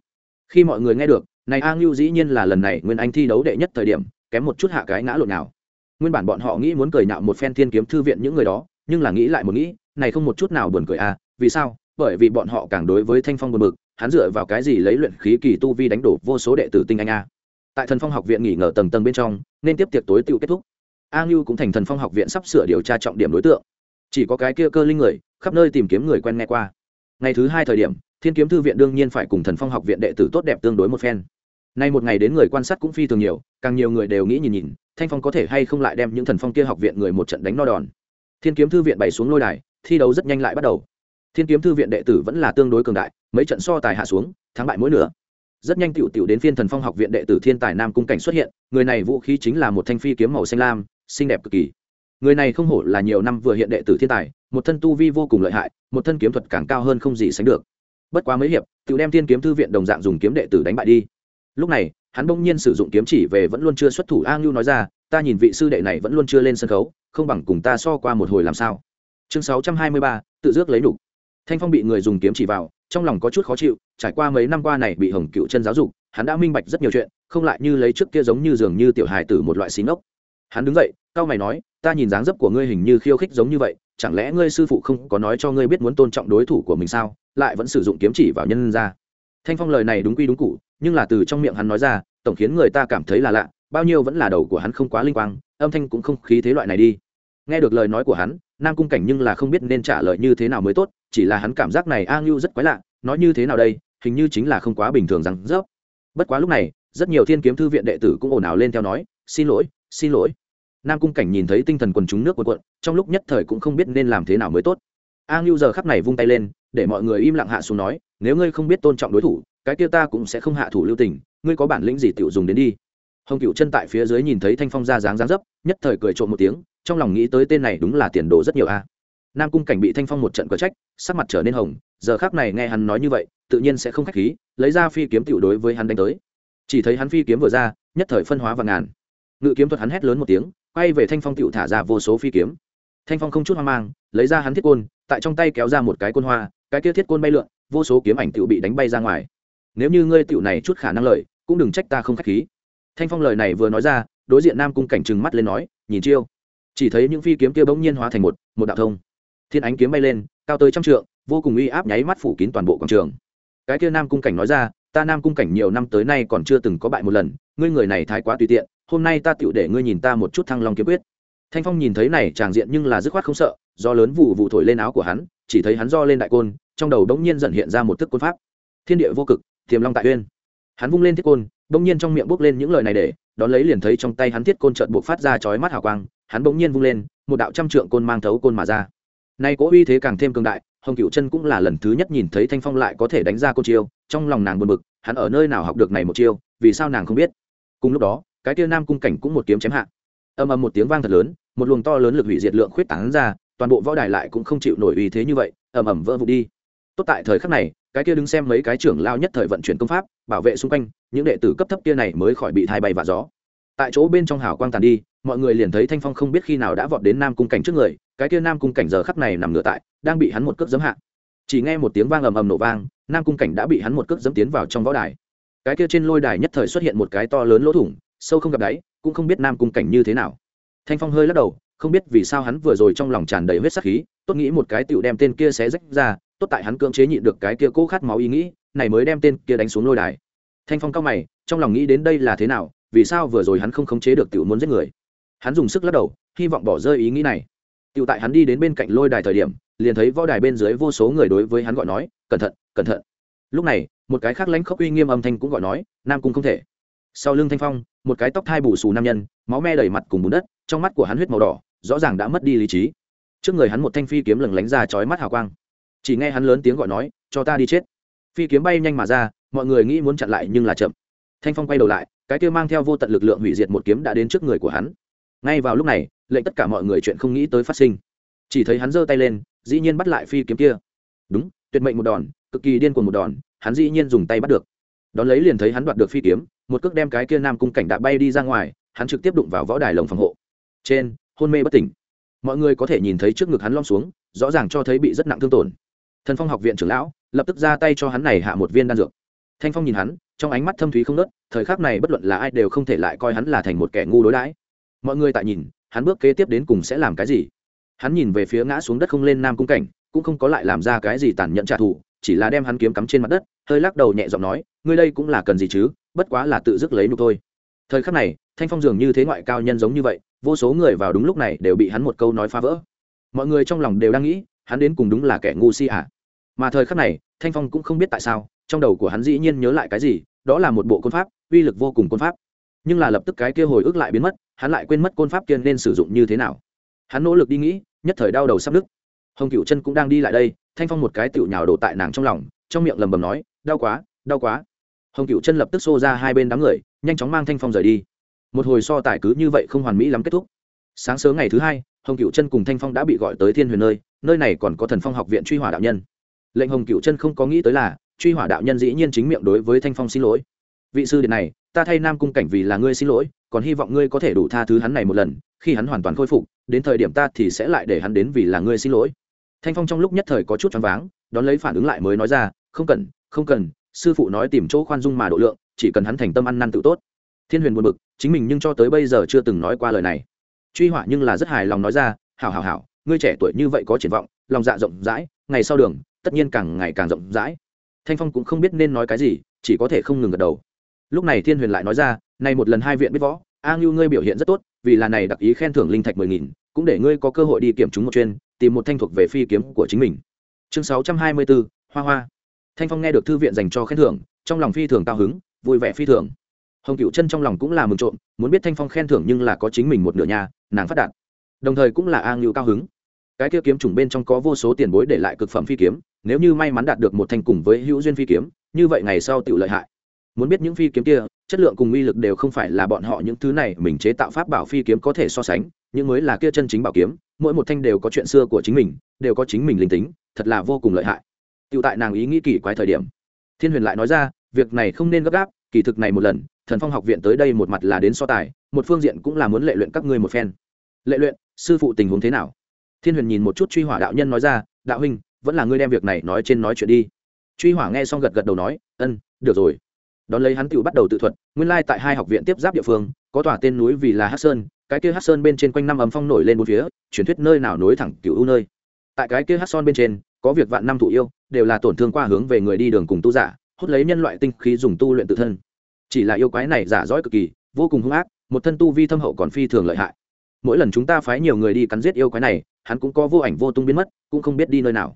S1: Khi mọi người nghe được, này a ngưu dĩ nhiên là lần này nguyên anh thi đấu đệ nhất thời điểm, kém một chút hạ cái ngã lộn nào. Nguyên bản bọn họ nghĩ muốn cười nhạo một phen thiên kiếm thư viện những người đó, nhưng là nghĩ lại một nghĩ, này không một chút nào buồn cười à vì sao? Bởi vì bọn họ càng đối với thanh phong buồn bực, hắn dựa vào cái gì lấy luyện khí kỳ tu vi đánh đổ vô số đệ tử tinh anh a? Tại thần phong học viện nghỉ ngờ tầng tầng bên trong, nên tiếp tiệc tối tự kết thúc. A ngưu cũng thành thần phong học viện sắp sửa điều tra trọng điểm đối tượng. Chỉ có cái kia cơ linh người, khắp nơi tìm kiếm người quen nghe qua. Ngày thứ hai thời điểm, thiên kiếm thư viện đương nhiên phải cùng thần phong học viện đệ tử tốt đẹp tương đối một phen. Nay một ngày đến người quan sát cũng phi thường nhiều, càng nhiều người đều nghĩ nhìn nhìn, thanh phong có thể hay không lại đem những thần phong kia học viện người một trận đánh no đòn. Thiên kiếm thư viện bày xuống lôi đài, thi đấu rất nhanh lại bắt đầu thiên kiếm thư viện đệ tử vẫn là tương đối cường đại, mấy trận so tài hạ xuống, thắng bại mỗi nửa. Rất nhanh tựu tựu đến phiên thần phong học viện đệ tử thiên tài nam cung cảnh xuất hiện, người này vũ khí chính là một thanh phi kiếm màu xanh lam, xinh đẹp cực kỳ. Người này không hổ là nhiều năm vừa hiện đệ tử thiên tài, một thân tu vi vô cùng lợi hại, một thân kiếm thuật càng cao hơn không gì sánh được. Bất quá mấy hiệp tự đem thiên kiếm thư viện đồng dạng dùng kiếm đệ tử đánh bại đi. Lúc này, hắn bỗng nhiên sử dụng kiếm chỉ về vẫn luôn chưa xuất thủ a ngưu nói ra, ta nhìn vị sư đệ này vẫn luôn chưa lên sân khấu, không bằng cùng ta so qua một hồi làm sao. Chương sáu trăm hai mươi ba, tự dước lấy đủ thanh phong bị người dùng kiếm chỉ vào, trong lòng có chút khó chịu, trải qua mấy năm qua này bị hồng cựu chân giáo dục, hắn đã minh bạch rất nhiều chuyện, không lại như lấy trước kia giống như dường như tiểu hài tử một loại xí ngốc. Hắn đứng dậy, cao mày nói, ta nhìn dáng dấp của ngươi hình như khiêu khích giống như vậy, chẳng lẽ ngươi sư phụ không có nói cho ngươi biết muốn tôn trọng đối thủ của mình sao, lại vẫn sử dụng kiếm chỉ vào nhân ra? Thanh phong lời này đúng quy đúng cụ nhưng là từ trong miệng hắn nói ra, tổng khiến người ta cảm thấy là lạ, bao nhiêu vẫn là đầu của hắn không quá linh quang, âm thanh cũng không khí thế loại này đi. Nghe được lời nói của hắn nam cung cảnh nhưng là không biết nên trả lời như thế nào mới tốt, chỉ là hắn cảm giác này a ngưu rất quái lạ, nói như thế nào đây, hình như chính là không quá bình thường rằng rớp. Bất quá lúc này, rất nhiều thiên kiếm thư viện đệ tử cũng ồn ào lên theo nói, xin lỗi xin lỗi. Nam cung cảnh nhìn thấy tinh thần quần chúng nước quần quận trong lúc nhất thời cũng không biết nên làm thế nào mới tốt. A ngưu giờ khắp này vung tay lên, để mọi người im lặng hạ xuống nói, nếu ngươi không biết tôn trọng đối thủ, cái kia ta cũng sẽ không hạ thủ lưu tình, ngươi có bản lĩnh gì tiểu dùng đến đi? Hồng cựu chân tại phía dưới nhìn thấy thanh phong ra dáng dáng dấp, nhất thời cười trộm một tiếng, trong lòng nghĩ tới tên này đúng là tiền đồ rất nhiều a. Nam cung cảnh bị thanh phong một trận cờ trách, sắc mặt trở nên hồng, giờ khác này nghe hắn nói như vậy, tự nhiên sẽ không k h á c h khí, lấy ra phi kiếm tiểu đối với hắn đánh tới. Chỉ thấy hắn phi kiếm vừa ra, nhất thời phân hóa và ngàn. Ngự kiếm thuật hắn hét lớn một tiếng, quay về thanh phong tiểu thả ra vô số phi kiếm. Thanh phong không chút hoang mang, lấy ra hắn thiết côn, tại trong tay kéo ra một cái côn hoa, cái kia thiết côn bay lượn, vô số kiếm ảnh tiểu bị đánh bay ra ngoài. Nếu như ngươi tiểu này chút khả năng lợi, cũng đừng trách ta không k h á c h khí thanh phong lời này vừa nói ra, đối diện nam cung cảnh trừng mắt lên nói, nhìn chiêu. Chỉ thấy những phi kiếm kia bỗng nhiên hóa thành một một đạo thông. Thiên ánh kiếm bay lên, cao tới trăm trượng, vô cùng uy áp nháy mắt phủ kín toàn bộ quảng trường. Cái kia nam cung cảnh nói ra, ta nam cung cảnh nhiều năm tới nay còn chưa từng có bại một lần, ngươi người này thái quá tùy tiện, hôm nay ta tựu để ngươi nhìn ta một chút thăng long kiếm quyết. Thanh phong nhìn thấy này tràng diện nhưng là dứt khoát không sợ, do lớn vụ vụ thổi lên áo của hắn, chỉ thấy hắn do lên đại côn, trong đầu đống nhiên dần hiện ra một thức côn pháp. Thiên địa vô cực, tiềm long tại uyên hắn vung lên thiết côn, bỗng nhiên trong miệng bốc lên những lời này để, đón lấy liền thấy trong tay hắn thiết côn trợn buộc phát ra chói mắt hào quang, hắn bỗng nhiên vung lên, một đạo trăm trượng côn mang thấu côn mà ra. Nay cỗ uy thế càng thêm cường đại, hồng cựu chân cũng là lần thứ nhất nhìn thấy thanh phong lại có thể đánh ra côn chiêu, trong lòng nàng buồn bực, hắn ở nơi nào học được này một chiêu, vì sao nàng không biết? Cùng lúc đó, cái tia nam cung cảnh cũng một kiếm chém hạ. Âm âm một tiếng vang thật lớn, một luồng to lớn lực hủy diệt lượng khuyết tán ra, toàn bộ võ đài lại cũng không chịu nổi uy thế như vậy, ầm ầm vỡ vụt đi tốt tại thời khắc này, cái kia đứng xem mấy cái trưởng lao nhất thời vận chuyển công pháp, bảo vệ xung quanh, những đệ tử cấp thấp kia này mới khỏi bị thai bay và gió. Tại chỗ bên trong hào quang tàn đi, mọi người liền thấy thanh phong không biết khi nào đã vọt đến nam cung cảnh trước người, cái kia nam cung cảnh giờ khắc này nằm ngửa tại, đang bị hắn một cước giấm hạ. Chỉ nghe một tiếng vang ầm ầm nổ vang, nam cung cảnh đã bị hắn một cước giấm tiến vào trong võ đài. Cái kia trên lôi đài nhất thời xuất hiện một cái to lớn lỗ thủng, sâu không gặp đáy, cũng không biết nam cung cảnh như thế nào. Thanh phong hơi lắc đầu, không biết vì sao hắn vừa rồi trong lòng tràn đầy huyết sắc khí, tốt nghĩ một cái tựu đem tên kia xé rách ra tốt tại hắn cưỡng chế nhịn được cái kia cố khát máu ý nghĩ, này mới đem tên kia đánh xuống lôi đài. Thanh phong cao mày, trong lòng nghĩ đến đây là thế nào, vì sao vừa rồi hắn không khống chế được tiểu muốn giết người? Hắn dùng sức lắc đầu, hy vọng bỏ rơi ý nghĩ này. Tiểu tại hắn đi đến bên cạnh lôi đài thời điểm, liền thấy võ đài bên dưới vô số người đối với hắn gọi nói, cẩn thận cẩn thận. Lúc này, một cái khác lãnh khốc uy nghiêm âm thanh cũng gọi nói, nam cung không thể. Sau lưng thanh phong, một cái tóc thai bù xù nam nhân, máu me đầy mặt cùng bùn đất, trong mắt của hắn huyết màu đỏ, rõ ràng đã mất đi lý trí. Trước người hắn một thanh phi kiếm lừng lánh ra chói mắt hào quang chỉ nghe hắn lớn tiếng gọi nói, cho ta đi chết. Phi kiếm bay nhanh mà ra, mọi người nghĩ muốn chặn lại nhưng là chậm. Thanh phong quay đầu lại, cái kia mang theo vô tận lực lượng hủy diệt một kiếm đã đến trước người của hắn. Ngay vào lúc này, lệnh tất cả mọi người chuyện không nghĩ tới phát sinh. Chỉ thấy hắn giơ tay lên, dĩ nhiên bắt lại phi kiếm kia. Đúng, tuyệt mệnh một đòn, cực kỳ điên cuồng một đòn, hắn dĩ nhiên dùng tay bắt được. Đón lấy liền thấy hắn đoạt được phi kiếm, một cước đem cái kia nam cung cảnh đã bay đi ra ngoài, hắn trực tiếp đụng vào võ đài lồng phòng hộ. Trên, hôn mê bất tỉnh. Mọi người có thể nhìn thấy trước ngực hắn lom xuống, rõ ràng cho thấy bị rất nặng thương tổn thần phong học viện trưởng lão, lập tức ra tay cho hắn này hạ một viên đan dược. Thanh phong nhìn hắn, trong ánh mắt thâm thúy không nớt thời khắc này bất luận là ai đều không thể lại coi hắn là thành một kẻ ngu đối đãi. Mọi người tại nhìn, hắn bước kế tiếp đến cùng sẽ làm cái gì? Hắn nhìn về phía ngã xuống đất không lên nam cung cảnh, cũng không có lại làm ra cái gì tàn nhẫn trả thù, chỉ là đem hắn kiếm cắm trên mặt đất, hơi lắc đầu nhẹ giọng nói, ngươi đây cũng là cần gì chứ? Bất quá là tự dứt lấy nụ thôi. Thời khắc này, thanh phong dường như thế ngoại cao nhân giống như vậy, vô số người vào đúng lúc này đều bị hắn một câu nói phá vỡ. Mọi người trong lòng đều đang nghĩ hắn đến cùng đúng là kẻ ngu si à? Mà thời khắc này, thanh phong cũng không biết tại sao, trong đầu của hắn dĩ nhiên nhớ lại cái gì, đó là một bộ côn pháp, uy lực vô cùng côn pháp. Nhưng là lập tức cái kia hồi ức lại biến mất, hắn lại quên mất côn pháp kia nên sử dụng như thế nào. Hắn nỗ lực đi nghĩ, nhất thời đau đầu sắp nứt. Hồng cựu chân cũng đang đi lại đây, thanh phong một cái tựu nhào đổ tại nàng trong lòng, trong miệng lầm bầm nói, đau quá đau quá. Hồng cựu chân lập tức xô ra hai bên đám người, nhanh chóng mang thanh phong rời đi. Một hồi so tài cứ như vậy không hoàn mỹ lắm kết thúc. Sáng sớm ngày thứ hai, hồng cựu chân cùng thanh phong đã bị gọi tới thiên huyền nơi nơi này còn có thần phong học viện truy hỏa đạo nhân. Lệnh hồng cựu chân không có nghĩ tới là, truy hỏa đạo nhân dĩ nhiên chính miệng đối với thanh phong xin lỗi. Vị sư điện này, ta thay nam cung cảnh vì là ngươi xin lỗi, còn hy vọng ngươi có thể đủ tha thứ hắn này một lần, khi hắn hoàn toàn khôi phục, đến thời điểm ta thì sẽ lại để hắn đến vì là ngươi xin lỗi. Thanh phong trong lúc nhất thời có chút choáng váng, đón lấy phản ứng lại mới nói ra, không cần không cần, sư phụ nói tìm chỗ khoan dung mà độ lượng, chỉ cần hắn thành tâm ăn năn tự tốt. Thiên huyền buồn bực, chính mình nhưng cho tới bây giờ chưa từng nói qua lời này. Truy hỏa nhưng là rất hài lòng nói ra, hảo hảo hảo ngươi trẻ tuổi như vậy có triển vọng, lòng dạ rộng rãi, ngày sau đường, tất nhiên càng ngày càng rộng rãi. Thanh phong cũng không biết nên nói cái gì, chỉ có thể không ngừng gật đầu. Lúc này thiên huyền lại nói ra nay một lần hai viện biết võ, a ngưu ngươi biểu hiện rất tốt, vì là này đặc ý khen thưởng linh thạch mười nghìn, cũng để ngươi có cơ hội đi kiểm chứng một chuyên, tìm một thanh thuộc về phi kiếm của chính mình. Chương sáu trăm hai mươi bốn, hoa hoa. Thanh phong nghe được thư viện dành cho khen thưởng, trong lòng phi thường cao hứng, vui vẻ phi thường. Hồng cựu chân trong lòng cũng là mừng trộm, muốn biết thanh phong khen thưởng nhưng là có chính mình một nửa nhà, nàng phát đạt đồng thời cũng là a ngưu cao hứng. Cái kia kiếm chủng bên trong có vô số tiền bối để lại cực phẩm phi kiếm, nếu như may mắn đạt được một thanh cùng với hữu duyên phi kiếm, như vậy ngày sau tự lợi hại. Muốn biết những phi kiếm kia, chất lượng cùng uy lực đều không phải là bọn họ những thứ này mình chế tạo pháp bảo phi kiếm có thể so sánh nhưng mới là kia chân chính bảo kiếm, mỗi một thanh đều có chuyện xưa của chính mình, đều có chính mình linh tính, thật là vô cùng lợi hại. Tựu tại nàng ý nghĩ kỳ quái thời điểm. Thiên huyền lại nói ra, việc này không nên gấp gáp, kỳ thực này một lần, thần phong học viện tới đây một mặt là đến so tài, một phương diện cũng là muốn lệ luyện các ngươi một phen. Lệ luyện sư phụ tình huống thế nào? Thiên huyền nhìn một chút truy hỏa đạo nhân nói ra, đạo huynh, vẫn là ngươi đem việc này nói trên nói chuyện đi. Truy hỏa nghe xong gật gật đầu nói, ân, được rồi. Đón lấy hắn tự bắt đầu tự thuật, nguyên lai tại hai học viện tiếp giáp địa phương, có tòa tên núi vì là hát sơn, cái kia hát sơn bên trên quanh năm ấm phong nổi lên bốn phía, truyền thuyết nơi nào nối thẳng cựu u nơi. Tại cái kia hát son bên trên, có việc vạn năm thụ yêu, đều là tổn thương qua hướng về người đi đường cùng tu giả, hút lấy nhân loại tinh khí dùng tu luyện tự thân. Chỉ là yêu quái này giả dõi cực kỳ, vô cùng hung ác, một thân tu vi thâm hậu còn phi thường lợi hại mỗi lần chúng ta phái nhiều người đi cắn giết yêu quái này, hắn cũng có vô ảnh vô tung biến mất, cũng không biết đi nơi nào.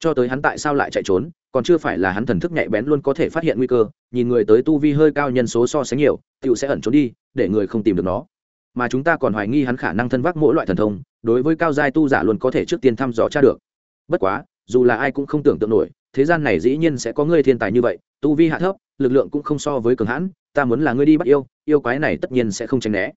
S1: Cho tới hắn tại sao lại chạy trốn, còn chưa phải là hắn thần thức nhạy bén luôn có thể phát hiện nguy cơ, nhìn người tới tu vi hơi cao nhân số so sánh nhiều tựu sẽ ẩn trốn đi, để người không tìm được nó. Mà chúng ta còn hoài nghi hắn khả năng thân vác mỗi loại thần thông, đối với cao giai tu giả luôn có thể trước tiên thăm dò tra được. Bất quá, dù là ai cũng không tưởng tượng nổi, thế gian này dĩ nhiên sẽ có người thiên tài như vậy, tu vi hạ thấp, lực lượng cũng không so với cường hãn, ta muốn là ngươi đi bắt yêu yêu quái này tất nhiên sẽ không tránh né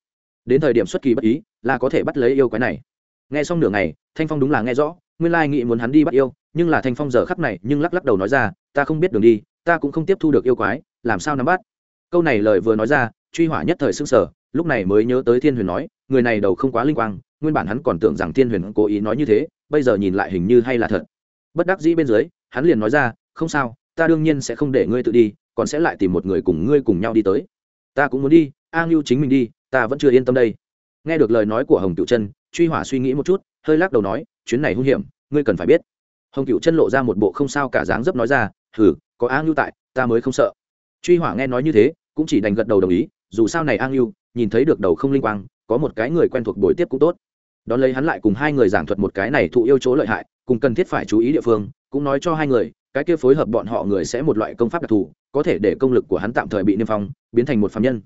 S1: đến thời điểm xuất kỳ bất ý, là có thể bắt lấy yêu quái này. Nghe xong nửa ngày, thanh phong đúng là nghe rõ, nguyên lai nghĩ muốn hắn đi bắt yêu, nhưng là thanh phong giờ khắp này nhưng lắc lắc đầu nói ra, ta không biết đường đi, ta cũng không tiếp thu được yêu quái, làm sao nắm bắt? Câu này lời vừa nói ra, truy hỏa nhất thời s ư n g sở lúc này mới nhớ tới thiên huyền nói, người này đầu không quá linh quang, nguyên bản hắn còn tưởng rằng thiên huyền cố ý nói như thế, bây giờ nhìn lại hình như hay là thật. Bất đắc dĩ bên dưới, hắn liền nói ra, không sao, ta đương nhiên sẽ không để ngươi tự đi, còn sẽ lại tìm một người cùng ngươi cùng nhau đi tới. Ta cũng muốn đi, a ngưu chính mình đi ta vẫn chưa yên tâm đây. Nghe được lời nói của hồng cựu chân, truy hỏa suy nghĩ một chút, hơi lắc đầu nói, chuyến này hung hiểm, ngươi cần phải biết. Hồng cựu chân lộ ra một bộ không sao cả dáng dấp nói ra, hừ, có a ngưu tại, ta mới không sợ. Truy hỏa nghe nói như thế, cũng chỉ đành gật đầu đồng ý, dù sao này a ngưu, nhìn thấy được đầu không linh quang, có một cái người quen thuộc buổi tiếp cũng tốt. Đón lấy hắn lại cùng hai người giảng thuật một cái này thụ yêu chỗ lợi hại, cùng cần thiết phải chú ý địa phương, cũng nói cho hai người, cái kia phối hợp bọn họ người sẽ một loại công pháp đặc thù, có thể để công lực của hắn tạm thời bị niêm phong, biến thành một phạm nhân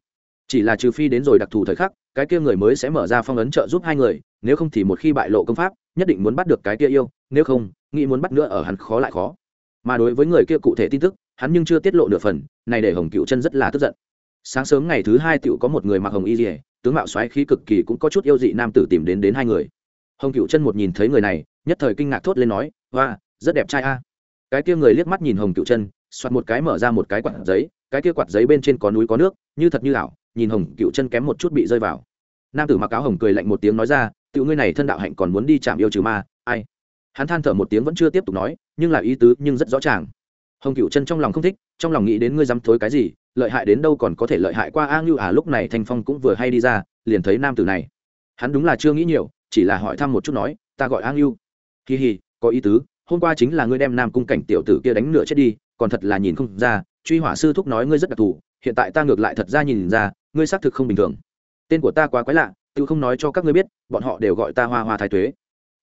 S1: chỉ là trừ phi đến rồi đặc thù thời khắc, cái kia người mới sẽ mở ra phong ấn trợ giúp hai người, nếu không thì một khi bại lộ công pháp, nhất định muốn bắt được cái kia yêu, nếu không, nghĩ muốn bắt nữa ở hắn khó lại khó. Mà đối với người kia cụ thể tin tức, hắn nhưng chưa tiết lộ nửa phần, này để hồng cựu chân rất là tức giận. Sáng sớm ngày thứ hai tựu có một người mặc hồng y dỉa tướng mạo xoáy khí cực kỳ cũng có chút yêu dị nam tử tìm đến đến hai người. Hồng cựu chân một nhìn thấy người này, nhất thời kinh ngạc thốt lên nói hoa rất đẹp trai a. Cái kia người liếc mắt nhìn hồng cựu chân xoặt một cái mở ra một cái quạt giấy, cái kia quạt giấy bên trên có núi có nước, như thật như ảo nhìn hồng cựu chân kém một chút bị rơi vào. Nam tử mặc áo hồng cười lạnh một tiếng nói ra, tiểu ngươi này thân đạo hạnh còn muốn đi chạm yêu trừ ma, ai? Hắn than thở một tiếng vẫn chưa tiếp tục nói, nhưng là ý tứ nhưng rất rõ ràng. Hồng cựu chân trong lòng không thích, trong lòng nghĩ đến ngươi dám thối cái gì, lợi hại đến đâu còn có thể lợi hại qua a ngưu à lúc này thanh phong cũng vừa hay đi ra, liền thấy nam tử này. Hắn đúng là chưa nghĩ nhiều, chỉ là hỏi thăm một chút nói, ta gọi a ngưu. Kỳ hì có ý tứ, hôm qua chính là ngươi đem nam cung cảnh tiểu tử kia đánh nửa chết đi, còn thật là nhìn không ra, truy hỏa sư thúc nói ngươi rất đặc thù, hiện tại ta ngược lại thật ra nhìn ra ngươi xác thực không bình thường. Tên của ta quá quái lạ, tự không nói cho các ngươi biết, bọn họ đều gọi ta hoa hoa thái tuế.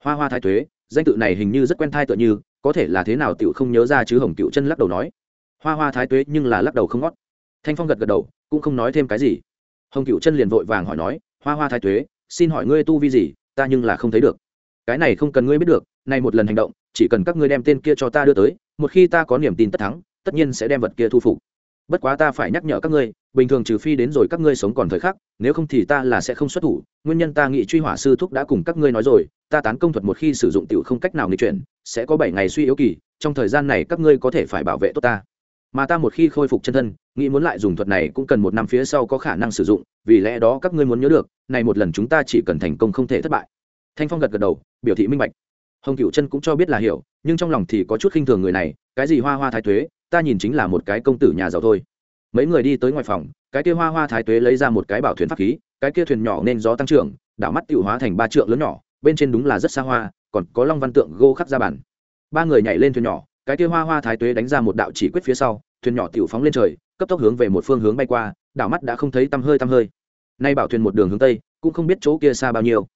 S1: Hoa hoa thái tuế, danh tự này hình như rất quen thai tựa như, có thể là thế nào tiểu không nhớ ra chứ hồng cựu chân lắc đầu nói. Hoa hoa thái tuế nhưng là lắc đầu không ngót. Thanh phong gật gật đầu, cũng không nói thêm cái gì. Hồng cựu chân liền vội vàng hỏi nói, hoa hoa thái tuế, xin hỏi ngươi tu vi gì? Ta nhưng là không thấy được. Cái này không cần ngươi biết được, nay một lần hành động, chỉ cần các ngươi đem tên kia cho ta đưa tới, một khi ta có niềm tin tất thắng, tất nhiên sẽ đem vật kia thu phục bất quá ta phải nhắc nhở các ngươi, bình thường trừ phi đến rồi các ngươi sống còn thời khắc, nếu không thì ta là sẽ không xuất thủ. Nguyên nhân ta nghĩ truy hỏa sư thúc đã cùng các ngươi nói rồi, ta tán công thuật một khi sử dụng tiểu không cách nào nghịch chuyển, sẽ có bảy ngày suy yếu kỳ, trong thời gian này các ngươi có thể phải bảo vệ tốt ta. Mà ta một khi khôi phục chân thân, nghĩ muốn lại dùng thuật này cũng cần một năm phía sau có khả năng sử dụng, vì lẽ đó các ngươi muốn nhớ được, này một lần chúng ta chỉ cần thành công không thể thất bại. Thanh phong gật gật đầu, biểu thị minh bạch. Hồng cựu chân cũng cho biết là hiểu, nhưng trong lòng thì có chút khinh thường người này, cái gì hoa hoa thái tuế ta nhìn chính là một cái công tử nhà giàu thôi. Mấy người đi tới ngoài phòng, cái kia hoa hoa thái tuế lấy ra một cái bảo thuyền pháp khí, cái kia thuyền nhỏ nên gió tăng trưởng, đảo mắt tự hóa thành ba trượng lớn nhỏ, bên trên đúng là rất xa hoa, còn có long văn tượng gô khắc ra bản ba người nhảy lên thuyền nhỏ, cái kia hoa hoa thái tuế đánh ra một đạo chỉ quyết phía sau, thuyền nhỏ tiểu phóng lên trời, cấp tốc hướng về một phương hướng bay qua, đảo mắt đã không thấy tăm hơi tăm hơi. Nay bảo thuyền một đường hướng tây, cũng không biết chỗ kia xa bao nhiêu.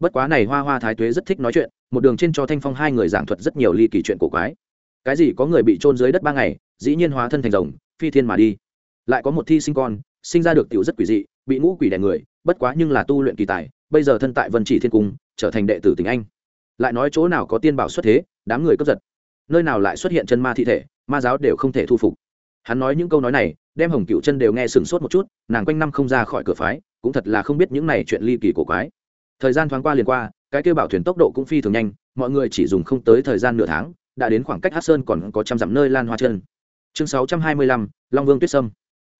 S1: Bất quá này hoa hoa thái tuế rất thích nói chuyện, một đường trên cho thanh phong hai người giảng thuật rất nhiều ly kỳ chuyện cổ quái cái gì có người bị trôn dưới đất ba ngày, dĩ nhiên hóa thân thành rồng, phi thiên mà đi. Lại có một thi sinh con, sinh ra được tiểu rất quỷ dị, bị ngũ quỷ đè người, bất quá nhưng là tu luyện kỳ tài, bây giờ thân tại vân chỉ thiên cung, trở thành đệ tử tình anh. Lại nói chỗ nào có tiên bảo xuất thế, đám người cướp giật. Nơi nào lại xuất hiện chân ma thi thể, ma giáo đều không thể thu phục. Hắn nói những câu nói này, đem hồng cựu chân đều nghe sừng sốt một chút, nàng quanh năm không ra khỏi cửa phái, cũng thật là không biết những này chuyện ly kỳ cổ quái. Thời gian thoáng qua liền qua, cái kêu bảo thuyền tốc độ cũng phi thường nhanh, mọi người chỉ dùng không tới thời gian nửa tháng đã đến khoảng cách hát sơn còn có trăm dặm nơi lan hoa chân. Chương sáu trăm hai mươi lăm, long vương tuyết sâm.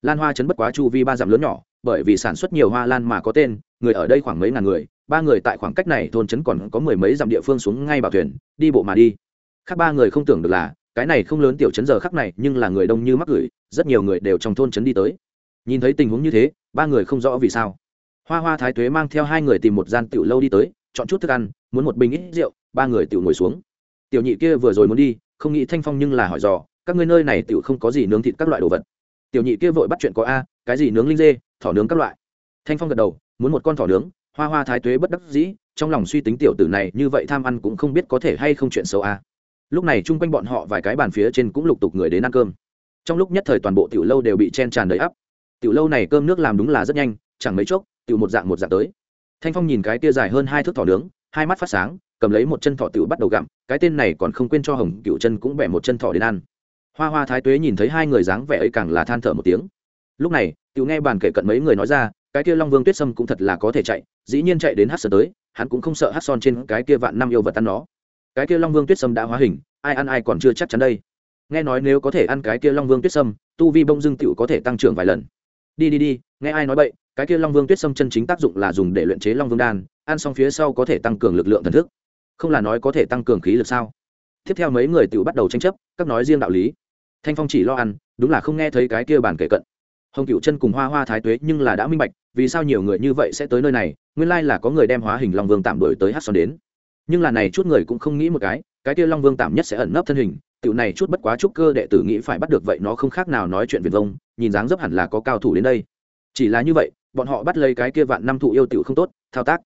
S1: Lan hoa chấn bất quá chu vi ba dặm lớn nhỏ, bởi vì sản xuất nhiều hoa lan mà có tên, người ở đây khoảng mấy ngàn người, ba người tại khoảng cách này thôn trấn còn có mười mấy dặm địa phương xuống ngay bảo thuyền, đi bộ mà đi. Khác ba người không tưởng được là, cái này không lớn tiểu trấn giờ khắc này, nhưng là người đông như mắc gửi, rất nhiều người đều trong thôn trấn đi tới. Nhìn thấy tình huống như thế, ba người không rõ vì sao. Hoa hoa thái tuế mang theo hai người tìm một gian tiểu lâu đi tới, chọn chút thức ăn, muốn một bình ít rượu, ba người tiểu ngồi xuống tiểu nhị kia vừa rồi muốn đi, không nghĩ thanh phong nhưng là hỏi dò, các ngươi nơi này tiểu không có gì nướng thịt các loại đồ vật. Tiểu nhị kia vội bắt chuyện có a, cái gì nướng linh dê, thỏ nướng các loại. Thanh phong gật đầu, muốn một con thỏ nướng, hoa hoa thái tuế bất đắc dĩ, trong lòng suy tính tiểu tử này như vậy tham ăn cũng không biết có thể hay không chuyện xấu a. Lúc này chung quanh bọn họ vài cái bàn phía trên cũng lục tục người đến ăn cơm. Trong lúc nhất thời toàn bộ tiểu lâu đều bị chen tràn đầy ắp. Tiểu lâu này cơm nước làm đúng là rất nhanh, chẳng mấy chốc, tiểu một dạng một dạng tới. Thanh phong nhìn cái kia dài hơn hai thước thỏ nướng, hai mắt phát sáng cầm lấy một chân thọ tiểu bắt đầu gặm, cái tên này còn không quên cho hồng cựu chân cũng bẻ một chân thọ đến ăn. Hoa hoa thái tuế nhìn thấy hai người dáng vẻ ấy càng là than thở một tiếng. Lúc này, tiểu nghe bàn kể cận mấy người nói ra, cái kia long vương tuyết sâm cũng thật là có thể chạy, dĩ nhiên chạy đến hát sơn tới, hắn cũng không sợ hát son trên cái kia vạn năm yêu vật ăn nó. Cái kia long vương tuyết sâm đã hóa hình, ai ăn ai còn chưa chắc chắn đây. Nghe nói nếu có thể ăn cái kia long vương tuyết sâm, tu vi bông dương tựu có thể tăng trưởng vài lần. Đi đi đi, nghe ai nói vậy cái kia long vương tuyết sâm chân chính tác dụng là dùng để luyện chế long vương đan, ăn xong phía sau có thể tăng cường lực lượng thần thức không là nói có thể tăng cường khí lực sao? Tiếp theo mấy người tự bắt đầu tranh chấp, các nói riêng đạo lý. Thanh phong chỉ lo ăn, đúng là không nghe thấy cái kia bàn kể cận. Hồng cựu chân cùng hoa hoa thái tuế nhưng là đã minh bạch, vì sao nhiều người như vậy sẽ tới nơi này, nguyên lai là có người đem hóa hình long vương tạm đổi tới hát son đến. Nhưng là này chút người cũng không nghĩ một cái cái kia long vương tạm nhất sẽ ẩn nấp thân hình, tiểu này chút bất quá chút cơ đệ tử nghĩ phải bắt được vậy nó không khác nào nói chuyện việt vông, nhìn dáng dấp hẳn là có cao thủ đến đây. Chỉ là như vậy, bọn họ bắt lấy cái kia vạn năm thụ yêu tiểu không tốt, thao tác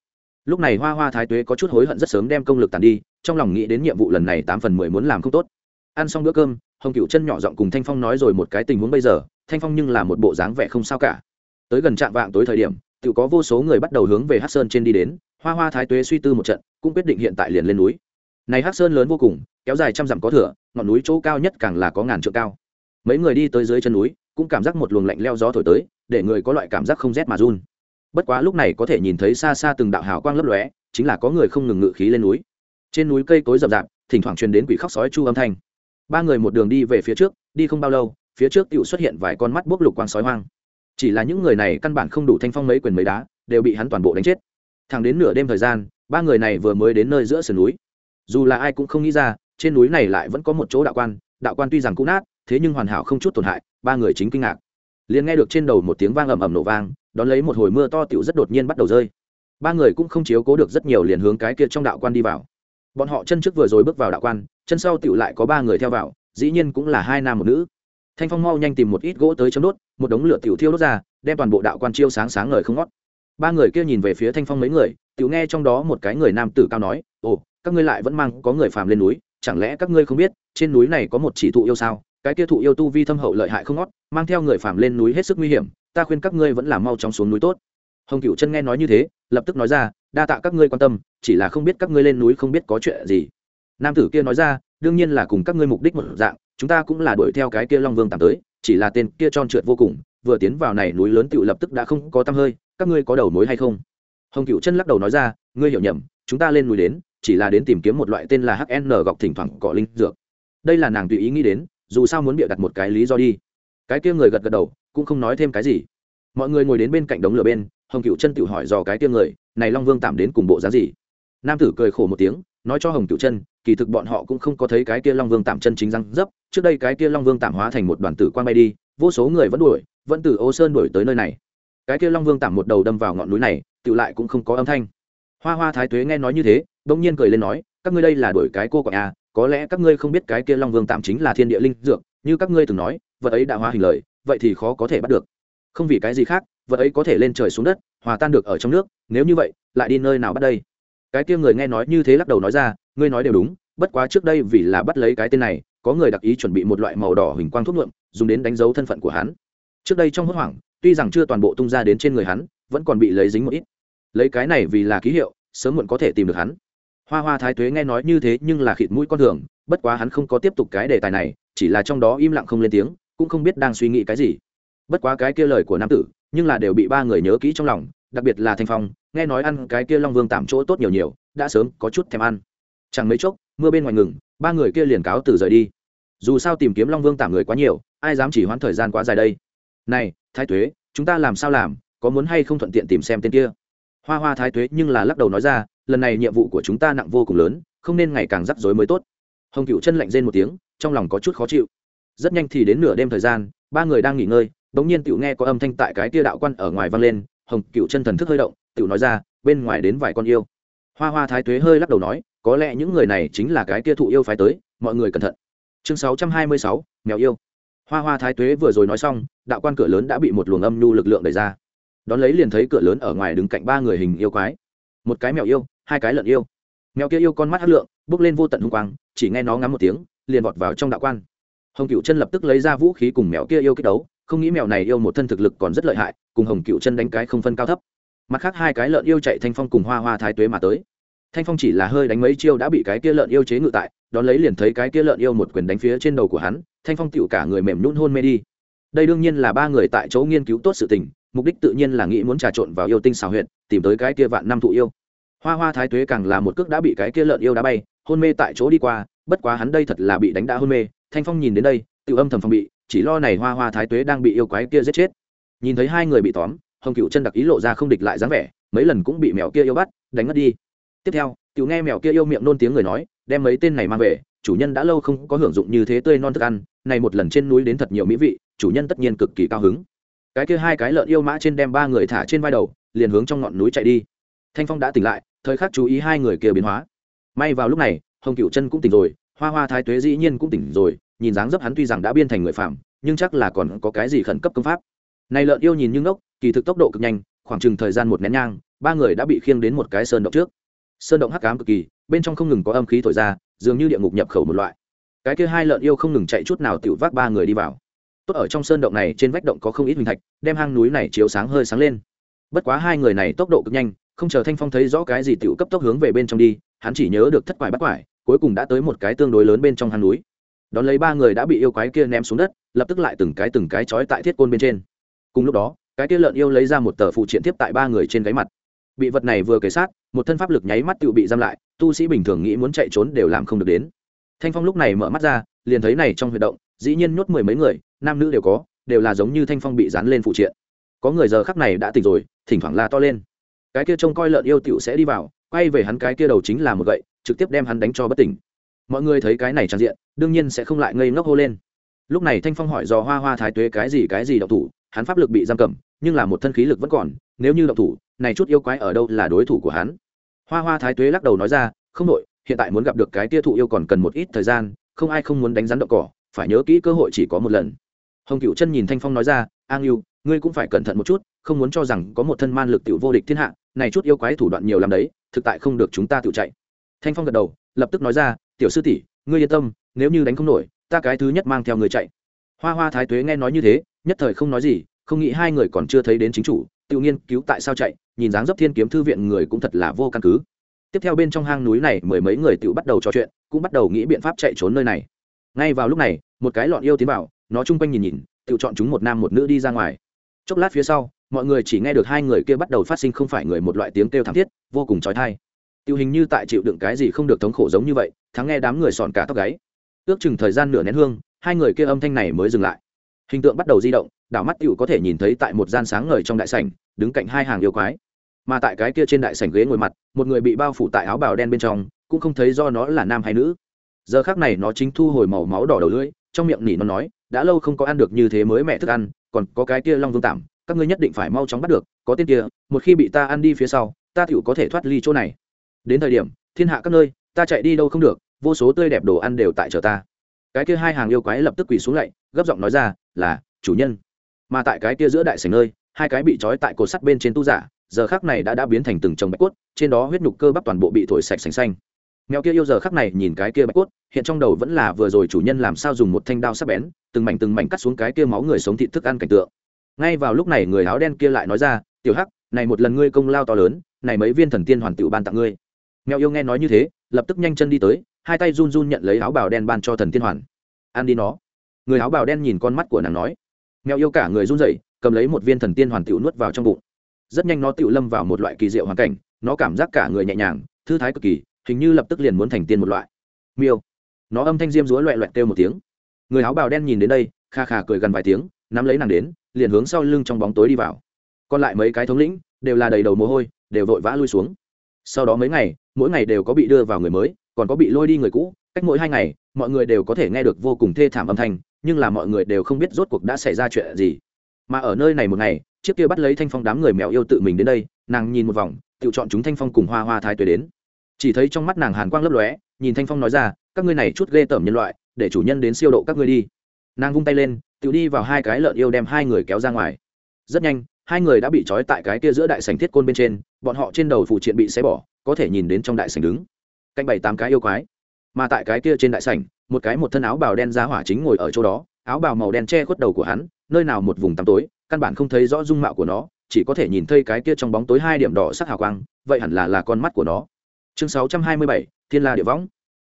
S1: lúc này hoa hoa thái tuế có chút hối hận rất sớm đem công lực tàn đi, trong lòng nghĩ đến nhiệm vụ lần này tám phần mười muốn làm không tốt. Ăn xong bữa cơm, hồng cựu chân nhỏ giọng cùng thanh phong nói rồi một cái tình huống bây giờ, thanh phong nhưng là một bộ dáng vẻ không sao cả. Tới gần trạm vạng tối thời điểm, tự có vô số người bắt đầu hướng về hát sơn trên đi đến, hoa hoa thái tuế suy tư một trận, cũng quyết định hiện tại liền lên núi. Này hát sơn lớn vô cùng, kéo dài trăm dặm có thửa, ngọn núi chỗ cao nhất càng là có ngàn trượng cao. Mấy người đi tới dưới chân núi, cũng cảm giác một luồng lạnh leo gió thổi tới, để người có loại cảm giác không rét mà run bất quá lúc này có thể nhìn thấy xa xa từng đạo hào quang lấp lóe, chính là có người không ngừng ngự khí lên núi. Trên núi cây cối rậm rạp, thỉnh thoảng truyền đến quỷ khóc sói chu âm thanh. Ba người một đường đi về phía trước, đi không bao lâu, phía trước tựu xuất hiện vài con mắt bốc lục quang sói hoang. Chỉ là những người này căn bản không đủ thanh phong mấy quyền mấy đá, đều bị hắn toàn bộ đánh chết. Thẳng đến nửa đêm thời gian, ba người này vừa mới đến nơi giữa sườn núi. Dù là ai cũng không nghĩ ra, trên núi này lại vẫn có một chỗ đạo quan đạo quan tuy rằng cũ nát, thế nhưng hoàn hảo không chút tổn hại, ba người chính kinh ngạc. Liền nghe được trên đầu một tiếng vang ầm ầm nổ vang đón lấy một hồi mưa to tựu rất đột nhiên bắt đầu rơi. Ba người cũng không chiếu cố được rất nhiều liền hướng cái kia trong đạo quan đi vào. Bọn họ chân trước vừa rồi bước vào đạo quan, chân sau tựu lại có ba người theo vào, dĩ nhiên cũng là hai nam một nữ. Thanh phong mau nhanh tìm một ít gỗ tới chấm đốt, một đống lửa tiểu thiêu đốt ra, đem toàn bộ đạo quan chiêu sáng sáng ngời không ngót. Ba người kia nhìn về phía thanh phong mấy người, tiểu nghe trong đó một cái người nam tử cao nói, ồ, các ngươi lại vẫn mang có người phàm lên núi, chẳng lẽ các ngươi không biết, trên núi này có một chỉ thụ yêu sao? Cái kia thụ yêu tu vi thâm hậu lợi hại không ngót, mang theo người phàm lên núi hết sức nguy hiểm ta khuyên các ngươi vẫn là mau chóng xuống núi tốt. Hồng cựu chân nghe nói như thế, lập tức nói ra, đa tạ các ngươi quan tâm, chỉ là không biết các ngươi lên núi không biết có chuyện gì. Nam tử kia nói ra, đương nhiên là cùng các ngươi mục đích một dạng, chúng ta cũng là đuổi theo cái kia long vương tạm tới, chỉ là tên kia tròn trượt vô cùng, vừa tiến vào này núi lớn tựu lập tức đã không có tăm hơi, các ngươi có đầu mối hay không? Hồng cựu chân lắc đầu nói ra, ngươi hiểu nhầm, chúng ta lên núi đến, chỉ là đến tìm kiếm một loại tên là hn gọc thỉnh thoảng cỏ linh dược. Đây là nàng tùy ý nghĩ đến, dù sao muốn bịa đặt một cái lý do đi. Cái kia người gật gật đầu cũng không nói thêm cái gì. Mọi người ngồi đến bên cạnh đống lửa bên, hồng cựu chân tự hỏi dò cái tiêm người, này long vương tạm đến cùng bộ giá gì? Nam tử cười khổ một tiếng, nói cho hồng cựu chân, kỳ thực bọn họ cũng không có thấy cái kia long vương tạm chân chính răng dấp, trước đây cái kia long vương tạm hóa thành một đoàn tử quan bay đi, vô số người vẫn đuổi, vẫn từ ô sơn đuổi tới nơi này. Cái kia long vương tạm một đầu đâm vào ngọn núi này, tự lại cũng không có âm thanh. Hoa hoa thái tuế nghe nói như thế, bỗng nhiên cười lên nói, các ngươi đây là đuổi cái cô quạng à có lẽ các ngươi không biết cái kia long vương tạm chính là thiên địa linh dược, như các ngươi từng nói, vật ấy đã hóa hình lời vậy thì khó có thể bắt được. Không vì cái gì khác, vật ấy có thể lên trời xuống đất, hòa tan được ở trong nước, nếu như vậy, lại đi nơi nào bắt đây? Cái kia người nghe nói như thế lắc đầu nói ra, ngươi nói đều đúng, bất quá trước đây vì là bắt lấy cái tên này, có người đặc ý chuẩn bị một loại màu đỏ hình quang thuốc nhuộm, dùng đến đánh dấu thân phận của hắn. Trước đây trong hốt hoảng, tuy rằng chưa toàn bộ tung ra đến trên người hắn, vẫn còn bị lấy dính một ít. Lấy cái này vì là ký hiệu, sớm muộn có thể tìm được hắn. Hoa hoa thái tuế nghe nói như thế nhưng là khịt mũi con thường bất quá hắn không có tiếp tục cái đề tài này, chỉ là trong đó im lặng không lên tiếng cũng không biết đang suy nghĩ cái gì. Bất quá cái kia lời của nam tử, nhưng là đều bị ba người nhớ kỹ trong lòng, đặc biệt là thanh phong, nghe nói ăn cái kia long vương tạm chỗ tốt nhiều nhiều, đã sớm có chút thèm ăn. Chẳng mấy chốc, mưa bên ngoài ngừng, ba người kia liền cáo từ rời đi. Dù sao tìm kiếm long vương tạm người quá nhiều, ai dám chỉ hoãn thời gian quá dài đây? Này, thái tuế, chúng ta làm sao làm, có muốn hay không thuận tiện tìm xem tên kia? Hoa hoa thái tuế nhưng là lắc đầu nói ra, lần này nhiệm vụ của chúng ta nặng vô cùng lớn, không nên ngày càng rắc rối mới tốt. Hồng cựu chân lạnh rên một tiếng, trong lòng có chút khó chịu rất nhanh thì đến nửa đêm thời gian, ba người đang nghỉ ngơi bỗng nhiên tiểu nghe có âm thanh tại cái tia đạo quan ở ngoài vang lên, hồng cựu chân thần thức hơi động, tiểu nói ra, bên ngoài đến vài con yêu. Hoa hoa thái tuế hơi lắc đầu nói, có lẽ những người này chính là cái tia thụ yêu phái tới, mọi người cẩn thận. Chương sáu trăm hai mươi sáu, mèo yêu. Hoa hoa thái tuế vừa rồi nói xong, đạo quan cửa lớn đã bị một luồng âm nhu lực lượng đẩy ra. Đón lấy liền thấy cửa lớn ở ngoài đứng cạnh ba người hình yêu quái. Một cái mèo yêu, hai cái lợn yêu. Mèo kia yêu con mắt hắc lượng, bước lên vô tận hung quang, chỉ nghe nó ngắm một tiếng, liền vọt vào trong đạo quan hồng cựu chân lập tức lấy ra vũ khí cùng mèo kia yêu kích đấu, không nghĩ mèo này yêu một thân thực lực còn rất lợi hại, cùng hồng cựu chân đánh cái không phân cao thấp. Mặt khác hai cái lợn yêu chạy thanh phong cùng hoa hoa thái tuế mà tới. Thanh phong chỉ là hơi đánh mấy chiêu đã bị cái kia lợn yêu chế ngự tại, đón lấy liền thấy cái kia lợn yêu một quyền đánh phía trên đầu của hắn, thanh phong tựu cả người mềm nhún hôn mê đi. Đây đương nhiên là ba người tại chỗ nghiên cứu tốt sự tình, mục đích tự nhiên là nghĩ muốn trà trộn vào yêu tinh xào huyện tìm tới cái kia vạn năm thụ yêu. Hoa hoa thái tuế càng là một cước đã bị cái kia lợn yêu đá bay, hôn mê tại chỗ đi qua, bất quá hắn đây thật là bị đánh đã hôn mê thanh phong nhìn đến đây tự âm thầm phòng bị, chỉ lo này hoa hoa thái tuế đang bị yêu quái kia giết chết. Nhìn thấy hai người bị tóm, hồng cựu chân đặc ý lộ ra không địch lại dáng vẻ, mấy lần cũng bị mèo kia yêu bắt, đánh ngất đi. Tiếp theo cựu nghe mèo kia yêu miệng nôn tiếng người nói, đem mấy tên này mang về, chủ nhân đã lâu không có hưởng dụng như thế tươi non thức ăn, này một lần trên núi đến thật nhiều mỹ vị, chủ nhân tất nhiên cực kỳ cao hứng. Cái kia hai cái lợn yêu mã trên đem ba người thả trên vai đầu, liền hướng trong ngọn núi chạy đi. Thanh phong đã tỉnh lại, thời khắc chú ý hai người kia biến hóa. May vào lúc này, hồng cựu chân cũng tỉnh rồi hoa hoa thái tuế dĩ nhiên cũng tỉnh rồi, nhìn dáng dấp hắn tuy rằng đã biên thành người phạm nhưng chắc là còn có cái gì khẩn cấp công pháp. Này lợn yêu nhìn như ngốc, kỳ thực tốc độ cực nhanh, khoảng chừng thời gian một nén nhang, ba người đã bị khiêng đến một cái sơn động trước. Sơn động hắc cám cực kỳ, bên trong không ngừng có âm khí thổi ra, dường như địa ngục nhập khẩu một loại. Cái kia hai lợn yêu không ngừng chạy chút nào tự vác ba người đi vào. Tốt ở trong sơn động này, trên vách động có không ít hình thạch, đem hang núi này chiếu sáng hơi sáng lên. Bất quá hai người này tốc độ cực nhanh, không chờ thanh phong thấy rõ cái gì tựu cấp tốc hướng về bên trong đi, hắn chỉ nhớ được thất quải bắt quải cuối cùng đã tới một cái tương đối lớn bên trong hang núi. Đón lấy ba người đã bị yêu quái kia ném xuống đất, lập tức lại từng cái từng cái trói tại thiết côn bên trên. Cùng lúc đó, cái kia lợn yêu lấy ra một tờ phụ triện tiếp tại ba người trên gáy mặt. Bị vật này vừa kể sát, một thân pháp lực nháy mắt tự bị giam lại, tu sĩ bình thường nghĩ muốn chạy trốn đều làm không được đến. Thanh phong lúc này mở mắt ra, liền thấy này trong huy động, dĩ nhiên nhốt mười mấy người, nam nữ đều có, đều là giống như thanh phong bị dán lên phụ triện. Có người giờ khắc này đã tỉnh rồi, thỉnh thoảng la to lên. Cái kia trông coi lợn yêu tựu sẽ đi vào, quay về hắn cái kia đầu chính là một gậy trực tiếp đem hắn đánh cho bất tỉnh. Mọi người thấy cái này trang diện, đương nhiên sẽ không lại ngây ngốc hô lên. Lúc này thanh phong hỏi do hoa hoa thái tuế cái gì cái gì độc thủ, hắn pháp lực bị giam cầm, nhưng là một thân khí lực vẫn còn, nếu như độc thủ, này chút yêu quái ở đâu là đối thủ của hắn? Hoa hoa thái tuế lắc đầu nói ra, không đội, hiện tại muốn gặp được cái tia thụ yêu còn cần một ít thời gian, không ai không muốn đánh rắn đậu cỏ, phải nhớ kỹ cơ hội chỉ có một lần. Hồng cựu chân nhìn thanh phong nói ra, an yêu ngươi cũng phải cẩn thận một chút, không muốn cho rằng có một thân man lực tiểu vô địch thiên hạ, này chút yêu quái thủ đoạn nhiều làm đấy, thực tại không được chúng ta tự chạy thanh phong gật đầu, lập tức nói ra, tiểu sư tỷ, ngươi yên tâm, nếu như đánh không nổi, ta cái thứ nhất mang theo người chạy. Hoa hoa thái tuế nghe nói như thế, nhất thời không nói gì, không nghĩ hai người còn chưa thấy đến chính chủ, tự nhiên cứu tại sao chạy, nhìn dáng dấp thiên kiếm thư viện người cũng thật là vô căn cứ. Tiếp theo bên trong hang núi này, mười mấy người tự bắt đầu trò chuyện, cũng bắt đầu nghĩ biện pháp chạy trốn nơi này. Ngay vào lúc này, một cái lọn yêu tiến vào, nó chung quanh nhìn nhìn, tự chọn chúng một nam một nữ đi ra ngoài. Chốc lát phía sau, mọi người chỉ nghe được hai người kia bắt đầu phát sinh không phải người một loại tiếng kêu thảm thiết, vô cùng trói thai tiêu hình như tại chịu đựng cái gì không được thống khổ giống như vậy, thắng nghe đám người sòn cả tóc gáy. Ước chừng thời gian nửa nén hương, hai người kia âm thanh này mới dừng lại. Hình tượng bắt đầu di động, đảo mắt tựu có thể nhìn thấy tại một gian sáng ngời trong đại sảnh, đứng cạnh hai hàng yêu quái. Mà tại cái kia trên đại sảnh ghế ngồi mặt, một người bị bao phủ tại áo bào đen bên trong, cũng không thấy do nó là nam hay nữ. Giờ khác này nó chính thu hồi màu máu đỏ đầu lưỡi, trong miệng nỉ nó nói, đã lâu không có ăn được như thế mới mẹ thức ăn, còn có cái kia long vương tạm, các ngươi nhất định phải mau chóng bắt được, có tên kia, một khi bị ta ăn đi phía sau, ta tựu có thể thoát ly chỗ này đến thời điểm, thiên hạ các nơi, ta chạy đi đâu không được, vô số tươi đẹp đồ ăn đều tại chờ ta. Cái kia hai hàng yêu quái lập tức quỳ xuống lạy, gấp giọng nói ra, là, chủ nhân. Mà tại cái kia giữa đại sảnh nơi, hai cái bị trói tại cột sắt bên trên tu giả, giờ khắc này đã đã biến thành từng chồng bạch cốt, trên đó huyết nhục cơ bắp toàn bộ bị thổi sạch sành xanh. Mèo kia yêu giờ khắc này nhìn cái kia bạch cốt, hiện trong đầu vẫn là vừa rồi chủ nhân làm sao dùng một thanh đao sắc bén, từng mảnh từng mảnh cắt xuống cái kia máu người sống thịt thức ăn cảnh tượng. Ngay vào lúc này người áo đen kia lại nói ra, tiểu hắc, này một lần ngươi công lao to lớn, này mấy viên thần tiên hoàn tựu ban tặng ngươi mèo yêu nghe nói như thế, lập tức nhanh chân đi tới, hai tay run run nhận lấy áo bào đen ban cho thần tiên hoàn. Ăn đi nó. Người áo bào đen nhìn con mắt của nàng nói. Mèo yêu cả người run rẩy, cầm lấy một viên thần tiên hoàn tiểu nuốt vào trong bụng. Rất nhanh nó tiểu lâm vào một loại kỳ diệu hoàn cảnh, nó cảm giác cả người nhẹ nhàng, thư thái cực kỳ, hình như lập tức liền muốn thành tiên một loại. Miêu. Nó âm thanh diêm rúa loẹ loẹt kêu một tiếng. Người áo bào đen nhìn đến đây, kha khà cười gần vài tiếng, nắm lấy nàng đến, liền hướng sau lưng trong bóng tối đi vào. Còn lại mấy cái thống lĩnh, đều là đầy đầu mồ hôi, đều vội vã lui xuống. Sau đó mấy ngày mỗi ngày đều có bị đưa vào người mới, còn có bị lôi đi người cũ, cách mỗi hai ngày, mọi người đều có thể nghe được vô cùng thê thảm âm thanh, nhưng là mọi người đều không biết rốt cuộc đã xảy ra chuyện gì. Mà ở nơi này một ngày, chiếc kia bắt lấy thanh phong đám người mèo yêu tự mình đến đây, nàng nhìn một vòng, tự chọn chúng thanh phong cùng hoa hoa thái tuế đến. Chỉ thấy trong mắt nàng hàn quang lấp lóe, nhìn thanh phong nói ra, các ngươi này chút ghê tởm nhân loại, để chủ nhân đến siêu độ các ngươi đi. Nàng vung tay lên, tự đi vào hai cái lợn yêu đem hai người kéo ra ngoài. Rất nhanh hai người đã bị trói tại cái kia giữa đại sành thiết côn bên trên, bọn họ trên đầu phụ triện bị xé bỏ, có thể nhìn đến trong đại sành đứng. Cạnh bảy tám cái yêu quái. Mà tại cái kia trên đại sảnh, một cái một thân áo bào đen giá hỏa chính ngồi ở chỗ đó, áo bào màu đen che khuất đầu của hắn, nơi nào một vùng tăm tối, căn bản không thấy rõ dung mạo của nó, chỉ có thể nhìn thấy cái kia trong bóng tối hai điểm đỏ sắc hào quang, vậy hẳn là là con mắt của nó. Chương sáu trăm hai mươi bảy, thiên la địa võng.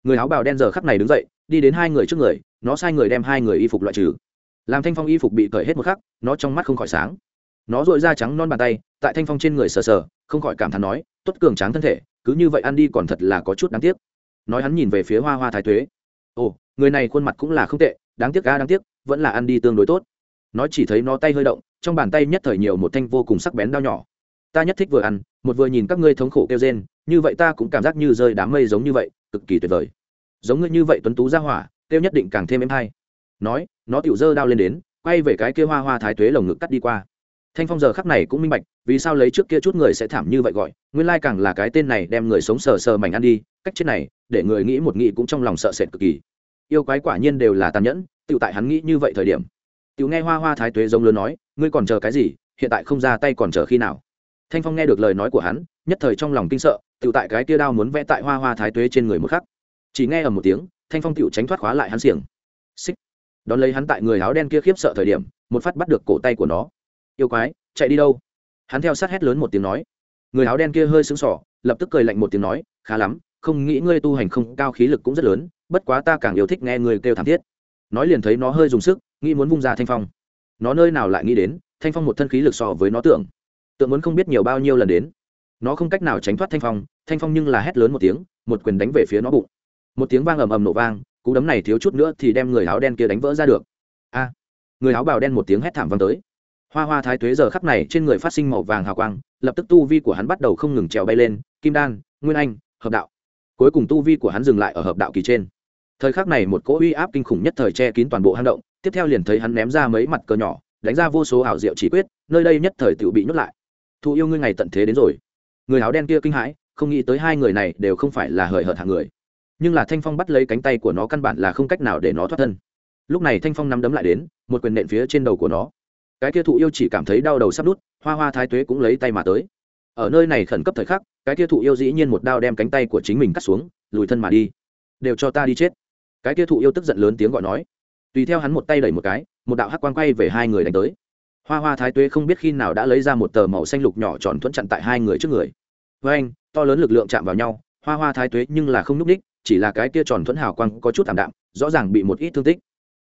S1: Người áo bào đen giờ khắc này đứng dậy, đi đến hai người trước người, nó sai người đem hai người y phục loại trừ. Làm thanh phong y phục bị cởi hết một khắc, nó trong mắt không khỏi sáng nó dội da trắng non bàn tay, tại thanh phong trên người sờ sờ, không khỏi cảm thán nói tuất cường tráng thân thể, cứ như vậy ăn đi còn thật là có chút đáng tiếc. Nói hắn nhìn về phía hoa hoa thái tuế. Ồ, người này khuôn mặt cũng là không tệ, đáng tiếc ga, đáng tiếc, vẫn là ăn đi tương đối tốt. Nó chỉ thấy nó tay hơi động, trong bàn tay nhất thời nhiều một thanh vô cùng sắc bén đao nhỏ. Ta nhất thích vừa ăn, một vừa nhìn các ngươi thống khổ kêu rên, như vậy ta cũng cảm giác như rơi đám mây giống như vậy, cực kỳ tuyệt vời. Giống ngươi như vậy tuấn tú ra hỏa, kêu nhất định càng thêm êm hay. Nói, nó tiểu dơ đao lên đến, quay về cái kia hoa hoa thái tuế lồng ngực cắt đi qua thanh phong giờ khắc này cũng minh bạch, vì sao lấy trước kia chút người sẽ thảm như vậy gọi, nguyên lai càng là cái tên này đem người sống sờ sờ mảnh ăn đi, cách chết này, để người nghĩ một nghĩ cũng trong lòng sợ sệt cực kỳ. Yêu quái quả nhiên đều là tàn nhẫn tự tại hắn nghĩ như vậy thời điểm. Tự nghe hoa hoa thái tuế giống lớn nói, ngươi còn chờ cái gì? Hiện tại không ra tay còn chờ khi nào? Thanh phong nghe được lời nói của hắn, nhất thời trong lòng kinh sợ tự tại cái tia đao muốn vẽ tại hoa hoa thái tuế trên người một khắc. Chỉ nghe ở một tiếng, thanh phong Tiểu tránh thoát khóa lại hắn xiềng. Xích. Đón lấy hắn tại người áo đen kia khiếp sợ thời điểm, một phát bắt được cổ tay của nó yêu quái, chạy đi đâu? Hắn theo sát hét lớn một tiếng nói. Người áo đen kia hơi sững sỏ lập tức cười lạnh một tiếng nói, khá lắm, không nghĩ ngươi tu hành không, cao khí lực cũng rất lớn, bất quá ta càng yêu thích nghe người kêu thảm thiết. Nói liền thấy nó hơi dùng sức, nghĩ muốn vung ra thanh phong. Nó nơi nào lại nghĩ đến, thanh phong một thân khí lực so với nó tưởng. Tượng muốn không biết nhiều bao nhiêu lần đến. Nó không cách nào tránh thoát thanh phong thanh phong nhưng là hét lớn một tiếng, một quyền đánh về phía nó bụng. Một tiếng vang ầm ầm nổ vang, cú đấm này thiếu chút nữa thì đem người áo đen kia đánh vỡ ra được. A! Người áo bào đen một tiếng hét thảm vang tới hoa hoa thái tuế giờ khắc này trên người phát sinh màu vàng hào quang, lập tức tu vi của hắn bắt đầu không ngừng trèo bay lên, kim đan, nguyên anh, hợp đạo. Cuối cùng tu vi của hắn dừng lại ở hợp đạo kỳ trên. Thời khắc này một cỗ uy áp kinh khủng nhất thời che kín toàn bộ hang động, tiếp theo liền thấy hắn ném ra mấy mặt cờ nhỏ, đánh ra vô số ảo diệu chỉ quyết, nơi đây nhất thời tự bị nhốt lại. Thụ yêu ngươi ngày tận thế đến rồi. Người áo đen kia kinh hãi, không nghĩ tới hai người này đều không phải là hời hợt hạng người. Nhưng là thanh phong bắt lấy cánh tay của nó căn bản là không cách nào để nó thoát thân. Lúc này thanh phong nắm đấm lại đến, một quyền nện phía trên đầu của nó cái kia thụ yêu chỉ cảm thấy đau đầu sắp nút hoa hoa thái tuế cũng lấy tay mà tới. Ở nơi này khẩn cấp thời khắc, cái kia thụ yêu dĩ nhiên một đao đem cánh tay của chính mình cắt xuống, lùi thân mà đi. Đều cho ta đi chết. Cái kia thụ yêu tức giận lớn tiếng gọi nói. Tùy theo hắn một tay đẩy một cái, một đạo hắc quang quay về hai người đánh tới. Hoa hoa thái tuế không biết khi nào đã lấy ra một tờ màu xanh lục nhỏ tròn thuẫn chặn tại hai người trước người. Với anh, to lớn lực lượng chạm vào nhau. Hoa hoa thái tuế nhưng là không nhúc ních chỉ là cái kia tròn thuẫn hào quang có chút thảm đạm, rõ ràng bị một ít thương tích.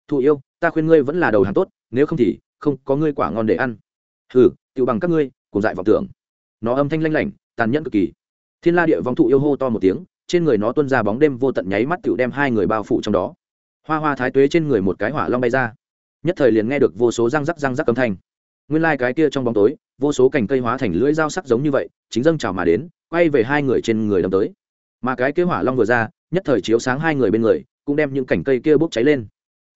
S1: Thụ yêu, ta khuyên ngươi vẫn là đầu hàng tốt, nếu không thì không có ngươi quả ngon để ăn. Hừ tự bằng các ngươi, cùng dại vọng tưởng. Nó âm thanh lanh lảnh, tàn nhẫn cực kỳ. Thiên la địa vong thụ yêu hô to một tiếng, trên người nó tuôn ra bóng đêm vô tận nháy mắt tự đem hai người bao phủ trong đó. Hoa hoa thái tuế trên người một cái hỏa long bay ra. Nhất thời liền nghe được vô số răng rắc răng rắc âm thanh. Nguyên lai、like、cái kia trong bóng tối, vô số cành cây hóa thành lưỡi dao sắc giống như vậy, chính dâng trào mà đến, quay về hai người trên người đâm tới. Mà cái kia hỏa long vừa ra, nhất thời chiếu sáng hai người bên người, cũng đem những cành cây kia bốc cháy lên.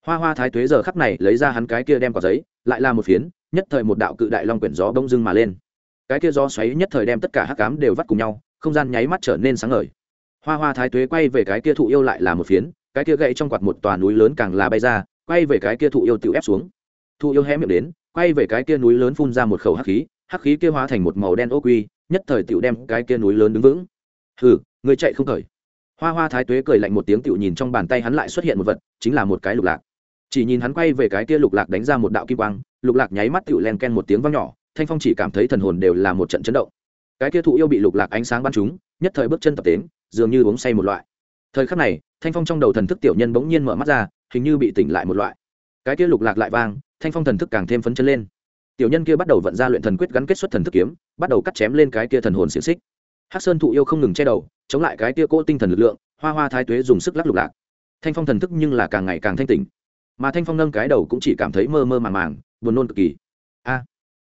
S1: Hoa hoa thái tuế giờ khắc này lấy ra hắn cái kia đem quả giấy lại là một phiến, nhất thời một đạo cự đại long quyển gió bông dưng mà lên. Cái kia gió xoáy nhất thời đem tất cả hắc cám đều vắt cùng nhau, không gian nháy mắt trở nên sáng ngời. Hoa hoa thái tuế quay về cái kia thụ yêu lại là một phiến, cái kia gậy trong quạt một tòa núi lớn càng là bay ra, quay về cái kia thụ yêu tự ép xuống. Thụ yêu hé miệng đến, quay về cái kia núi lớn phun ra một khẩu hắc khí hắc khí kia hóa thành một màu đen ô quy, nhất thời tựu đem cái kia núi lớn đứng vững. Hừ, người chạy không khởi. Hoa hoa thái tuế cười lạnh một tiếng tựu nhìn trong bàn tay hắn lại xuất hiện một vật, chính là một cái lục lạc chỉ nhìn hắn quay về cái kia lục lạc đánh ra một đạo kim quang, lục lạc nháy mắt tựu len ken một tiếng vang nhỏ, thanh phong chỉ cảm thấy thần hồn đều là một trận chấn động. Cái kia thụ yêu bị lục lạc ánh sáng bắn trúng, nhất thời bước chân tập đến, dường như uống say một loại. Thời khắc này, thanh phong trong đầu thần thức tiểu nhân bỗng nhiên mở mắt ra, hình như bị tỉnh lại một loại. Cái kia lục lạc lại vang, thanh phong thần thức càng thêm phấn chân lên. Tiểu nhân kia bắt đầu vận ra luyện thần quyết gắn kết xuất thần thức kiếm, bắt đầu cắt chém lên cái kia thần hồn xiềng xích. Hắc sơn thụ yêu không ngừng che đầu, chống lại cái kia cỗ tinh thần lực lượng, hoa hoa thái tuế dùng sức lắc lục lạc. Thanh phong thần thức nhưng là càng ngày càng thanh tỉnh mà thanh phong nâng cái đầu cũng chỉ cảm thấy mơ mơ màng màng, buồn nôn cực kỳ. A,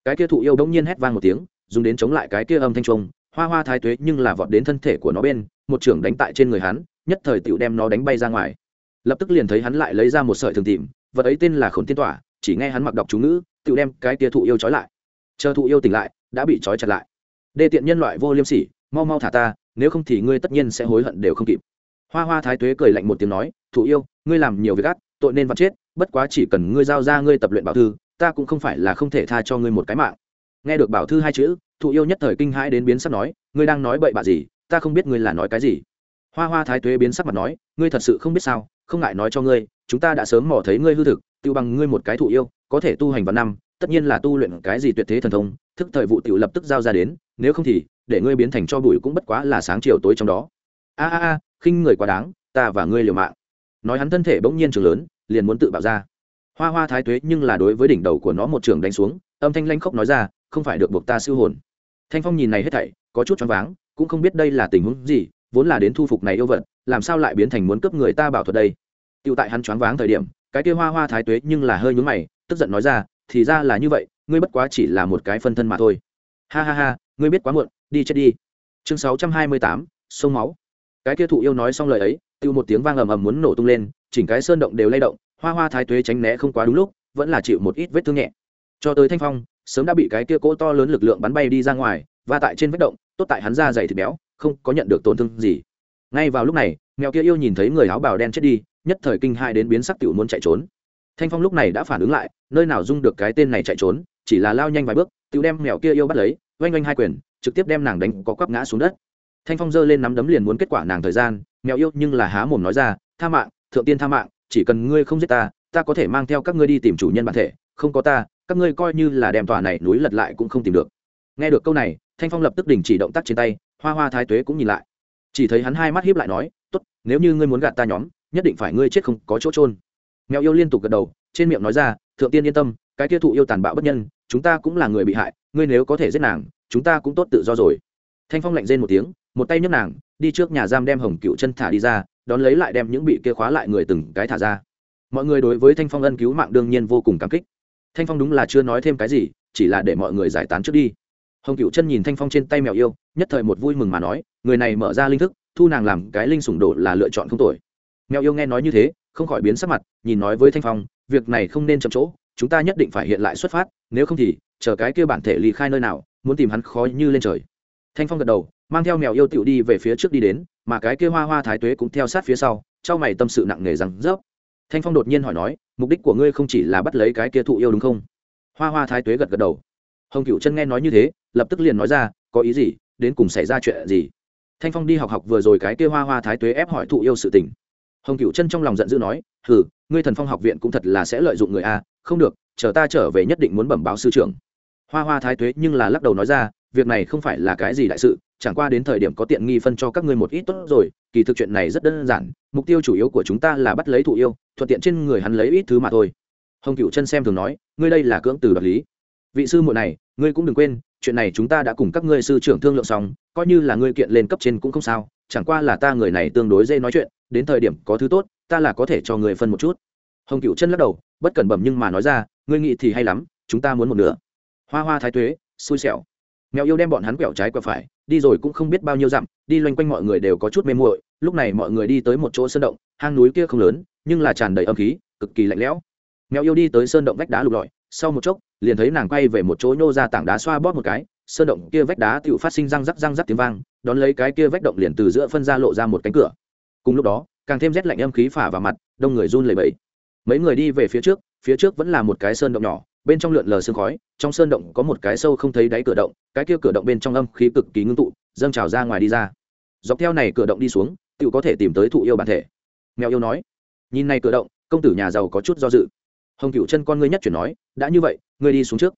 S1: cái kia thụ yêu đống nhiên hét vang một tiếng, dùng đến chống lại cái kia âm thanh trung hoa hoa thái tuế nhưng là vọt đến thân thể của nó bên, một trưởng đánh tại trên người hắn, nhất thời tựu đem nó đánh bay ra ngoài. Lập tức liền thấy hắn lại lấy ra một sợi thường tìm, vật ấy tên là khổn tiên tỏa, chỉ nghe hắn mặc đọc chú ngữ tựu đem cái kia thụ yêu trói lại. Chờ thụ yêu tỉnh lại, đã bị trói chặt lại. Đê tiện nhân loại vô liêm sỉ, mau mau thả ta, nếu không thì ngươi tất nhiên sẽ hối hận đều không kịp. Hoa hoa thái tuế cười lạnh một tiếng nói, thụ yêu, ngươi làm nhiều việc ác tội nên vặt chết, bất quá chỉ cần ngươi giao ra ngươi tập luyện bảo thư, ta cũng không phải là không thể tha cho ngươi một cái mạng. Nghe được bảo thư hai chữ, thụ yêu nhất thời kinh hãi đến biến sắc nói, ngươi đang nói bậy bạ gì, ta không biết ngươi là nói cái gì. Hoa hoa thái tuế biến sắc mặt nói, ngươi thật sự không biết sao, không ngại nói cho ngươi, chúng ta đã sớm mò thấy ngươi hư thực tự bằng ngươi một cái thụ yêu, có thể tu hành vào năm, tất nhiên là tu luyện cái gì tuyệt thế thần thông, thức thời vụ tự lập tức giao ra đến, nếu không thì, để ngươi biến thành cho bụi cũng bất quá là sáng chiều tối trong đó. A a a, khinh người quá đáng, ta và ngươi liều mạng nói hắn thân thể bỗng nhiên trường lớn, liền muốn tự bạo ra. Hoa hoa thái tuế nhưng là đối với đỉnh đầu của nó một trường đánh xuống, âm thanh lanh khóc nói ra, không phải được buộc ta siêu hồn. Thanh phong nhìn này hết thảy, có chút choáng váng, cũng không biết đây là tình huống gì, vốn là đến thu phục này yêu vật, làm sao lại biến thành muốn cướp người ta bảo thuật đây? Tựu tại hắn choáng váng thời điểm, cái kia hoa hoa thái tuế nhưng là hơi nhún mày, tức giận nói ra, thì ra là như vậy, ngươi bất quá chỉ là một cái phân thân mà thôi. Ha ha ha, ngươi biết quá muộn, đi chết đi. Chương sáu trăm hai mươi tám, sông máu. Cái kia thụ yêu nói xong lời ấy tiêu một tiếng vang ầm ầm muốn nổ tung lên, chỉnh cái sơn động đều lay động, hoa hoa thái tuế tránh né không quá đúng lúc, vẫn là chịu một ít vết thương nhẹ. Cho tới thanh phong, sớm đã bị cái kia cỗ to lớn lực lượng bắn bay đi ra ngoài và tại trên vết động, tốt tại hắn da dày thịt béo, không có nhận được tổn thương gì. Ngay vào lúc này, mèo kia yêu nhìn thấy người áo bào đen chết đi, nhất thời kinh hai đến biến sắc tiểu muốn chạy trốn. Thanh phong lúc này đã phản ứng lại, nơi nào dung được cái tên này chạy trốn, chỉ là lao nhanh vài bước, tiểu đem mèo kia yêu bắt lấy, oanh oanh hai quyền, trực tiếp đem nàng đánh có quắp ngã xuống đất. Thanh phong giơ lên nắm đấm liền muốn kết quả nàng thời gian mèo yêu nhưng là há mồm nói ra, tha mạng, thượng tiên tha mạng, chỉ cần ngươi không giết ta ta có thể mang theo các ngươi đi tìm chủ nhân bản thể, không có ta, các ngươi coi như là đem tòa này núi lật lại cũng không tìm được. Nghe được câu này, thanh phong lập tức đình chỉ động tác trên tay, hoa hoa thái tuế cũng nhìn lại. Chỉ thấy hắn hai mắt hiếp lại nói, tốt, nếu như ngươi muốn gạt ta nhóm, nhất định phải ngươi chết không có chỗ trôn mèo yêu liên tục gật đầu, trên miệng nói ra, thượng tiên yên tâm, cái kia thụ yêu tàn bạo bất nhân, chúng ta cũng là người bị hại, ngươi nếu có thể giết nàng, chúng ta cũng tốt tự do rồi. Thanh phong lạnh rên một tiếng một tay nhấc nàng, đi trước nhà giam đem hồng cựu chân thả đi ra, đón lấy lại đem những bị kia khóa lại người từng cái thả ra. Mọi người đối với thanh phong ân cứu mạng đương nhiên vô cùng cảm kích. Thanh phong đúng là chưa nói thêm cái gì, chỉ là để mọi người giải tán trước đi. Hồng cựu chân nhìn thanh phong trên tay mèo yêu, nhất thời một vui mừng mà nói, người này mở ra linh thức, thu nàng làm cái linh sủng đổ là lựa chọn không tội mèo yêu nghe nói như thế, không khỏi biến sắc mặt, nhìn nói với thanh phong, việc này không nên chậm chỗ, chúng ta nhất định phải hiện lại xuất phát, nếu không thì, chờ cái kia bản thể ly khai nơi nào, muốn tìm hắn khó như lên trời. Thanh phong gật đầu mang theo mèo yêu tiểu đi về phía trước đi đến, mà cái kia hoa hoa thái tuế cũng theo sát phía sau trao mày tâm sự nặng nề rằng rớp thanh phong đột nhiên hỏi nói, mục đích của ngươi không chỉ là bắt lấy cái kia thụ yêu đúng không? Hoa hoa thái tuế gật gật đầu. Hồng cựu chân nghe nói như thế, lập tức liền nói ra, có ý gì? Đến cùng xảy ra chuyện gì? Thanh phong đi học học vừa rồi cái kia hoa hoa thái tuế ép hỏi thụ yêu sự tình. Hồng cựu chân trong lòng giận dữ nói, hừ, ngươi thần phong học viện cũng thật là sẽ lợi dụng người a, không được, chờ ta trở về nhất định muốn bẩm báo sư trưởng. Hoa hoa thái tuế nhưng là lắc đầu nói ra việc này không phải là cái gì đại sự, chẳng qua đến thời điểm có tiện nghi phân cho các ngươi một ít tốt rồi, kỳ thực chuyện này rất đơn giản, mục tiêu chủ yếu của chúng ta là bắt lấy thụ yêu, thuận tiện trên người hắn lấy ít thứ mà thôi. Hồng cựu chân xem thường nói, ngươi đây là cưỡng từ đoạt lý. Vị sư muội này, ngươi cũng đừng quên, chuyện này chúng ta đã cùng các ngươi sư trưởng thương lượng xong, coi như là ngươi kiện lên cấp trên cũng không sao, chẳng qua là ta người này tương đối dễ nói chuyện, đến thời điểm có thứ tốt, ta là có thể cho người phân một chút. Hồng cựu chân lắc đầu, bất cẩn bẩm nhưng mà nói ra, ngươi nghĩ thì hay lắm, chúng ta muốn một nửa. Hoa hoa thái tuế, xui xẻo mèo yêu đem bọn hắn quẹo trái quẹo phải, đi rồi cũng không biết bao nhiêu dặm, đi loanh quanh mọi người đều có chút mê muội, lúc này mọi người đi tới một chỗ sơn động, hang núi kia không lớn, nhưng là tràn đầy âm khí, cực kỳ lạnh lẽo. Mèo yêu đi tới sơn động vách đá lục lọi, sau một chốc, liền thấy nàng quay về một chỗ nhô ra tảng đá xoa bóp một cái, sơn động kia vách đá tự phát sinh răng rắc răng rắc tiếng vang, đón lấy cái kia vách động liền từ giữa phân ra lộ ra một cánh cửa. Cùng lúc đó, càng thêm rét lạnh âm khí phả vào mặt, đông người run lẩy bẩy. Mấy người đi về phía trước phía trước vẫn là một cái sơn động nhỏ bên trong lượn lờ sương khói, trong sơn động có một cái sâu không thấy đáy cửa động, cái kia cửa động bên trong âm khí cực kỳ ngưng tụ, dâng trào ra ngoài đi ra. Dọc theo này cửa động đi xuống tự có thể tìm tới thụ yêu bản thể. Mèo yêu nói, nhìn này cửa động, công tử nhà giàu có chút do dự. Hồng cựu chân con ngươi nhất chuyển nói, đã như vậy, ngươi đi xuống trước.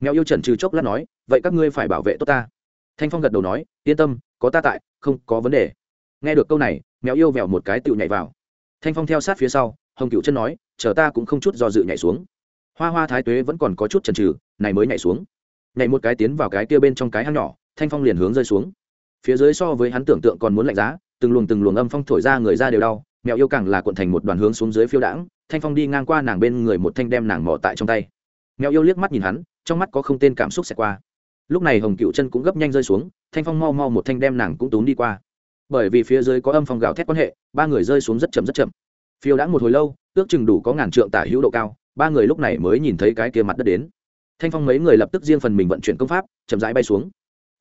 S1: Mèo yêu trần trừ chốc lát nói, vậy các ngươi phải bảo vệ tốt ta. Thanh phong gật đầu nói, yên tâm, có ta tại, không có vấn đề. Nghe được câu này, mèo yêu vèo một cái tự nhảy vào. Thanh phong theo sát phía sau, hồng cựu chân nói, chờ ta cũng không chút do dự nhảy xuống hoa hoa thái tuế vẫn còn có chút chần trừ này mới nhảy xuống. Nhảy một cái tiến vào cái kia bên trong cái hang nhỏ, thanh phong liền hướng rơi xuống. Phía dưới so với hắn tưởng tượng còn muốn lạnh giá, từng luồng từng luồng âm phong thổi ra người ra đều đau, mèo yêu càng là cuộn thành một đoàn hướng xuống dưới phiêu đãng, thanh phong đi ngang qua nàng bên người một thanh đem nàng mỏ tại trong tay. Mèo yêu liếc mắt nhìn hắn, trong mắt có không tên cảm xúc xẹt qua. Lúc này hồng cựu chân cũng gấp nhanh rơi xuống, thanh phong mau mau một thanh đem nàng cũng tốn đi qua. Bởi vì phía dưới có âm phong gào thét quan hệ, ba người rơi xuống rất chậm rất chậm. Phiêu đãng một hồi lâu, ước chừng đủ có ngàn trượng tả hữu độ cao ba người lúc này mới nhìn thấy cái kia mặt đất đến. Thanh phong mấy người lập tức riêng phần mình vận chuyển công pháp, chậm rãi bay xuống.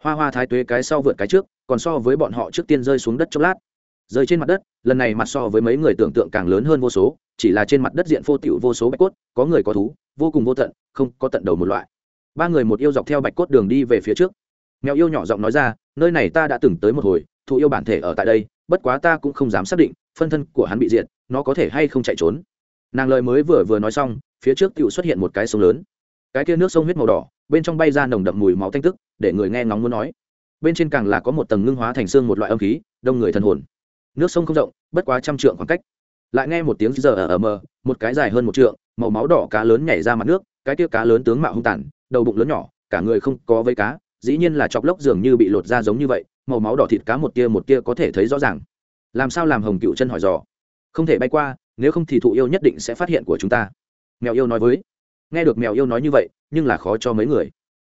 S1: Hoa hoa thái tuế cái sau vượt cái trước, còn so với bọn họ trước tiên rơi xuống đất chốc lát. Rơi trên mặt đất, lần này mặt so với mấy người tưởng tượng càng lớn hơn vô số, chỉ là trên mặt đất diện phô tiểu vô số bạch cốt, có người có thú, vô cùng vô tận, không có tận đầu một loại. Ba người một yêu dọc theo bạch cốt đường đi về phía trước. Mèo yêu nhỏ giọng nói ra, nơi này ta đã từng tới một hồi thụ yêu bản thể ở tại đây, bất quá ta cũng không dám xác định, phân thân của hắn bị diệt, nó có thể hay không chạy trốn nàng lời mới vừa vừa nói xong, phía trước tựu xuất hiện một cái sông lớn. Cái kia nước sông huyết màu đỏ, bên trong bay ra nồng đậm mùi máu thanh tức, để người nghe ngóng muốn nói. Bên trên càng là có một tầng ngưng hóa thành xương một loại âm khí, đông người thần hồn. Nước sông không rộng, bất quá trăm trượng khoảng cách. Lại nghe một tiếng giờ ở ở mờ, một cái dài hơn một trượng, màu máu đỏ cá lớn nhảy ra mặt nước, cái kia cá lớn tướng mạo hung tàn, đầu bụng lớn nhỏ, cả người không có vây cá, dĩ nhiên là chọc lốc dường như bị lột ra giống như vậy, màu máu đỏ thịt cá một tia một tia có thể thấy rõ ràng. Làm sao làm hồng cựu chân hỏi dò? Không thể bay qua nếu không thì thụ yêu nhất định sẽ phát hiện của chúng ta. Mèo yêu nói với. Nghe được mèo yêu nói như vậy, nhưng là khó cho mấy người.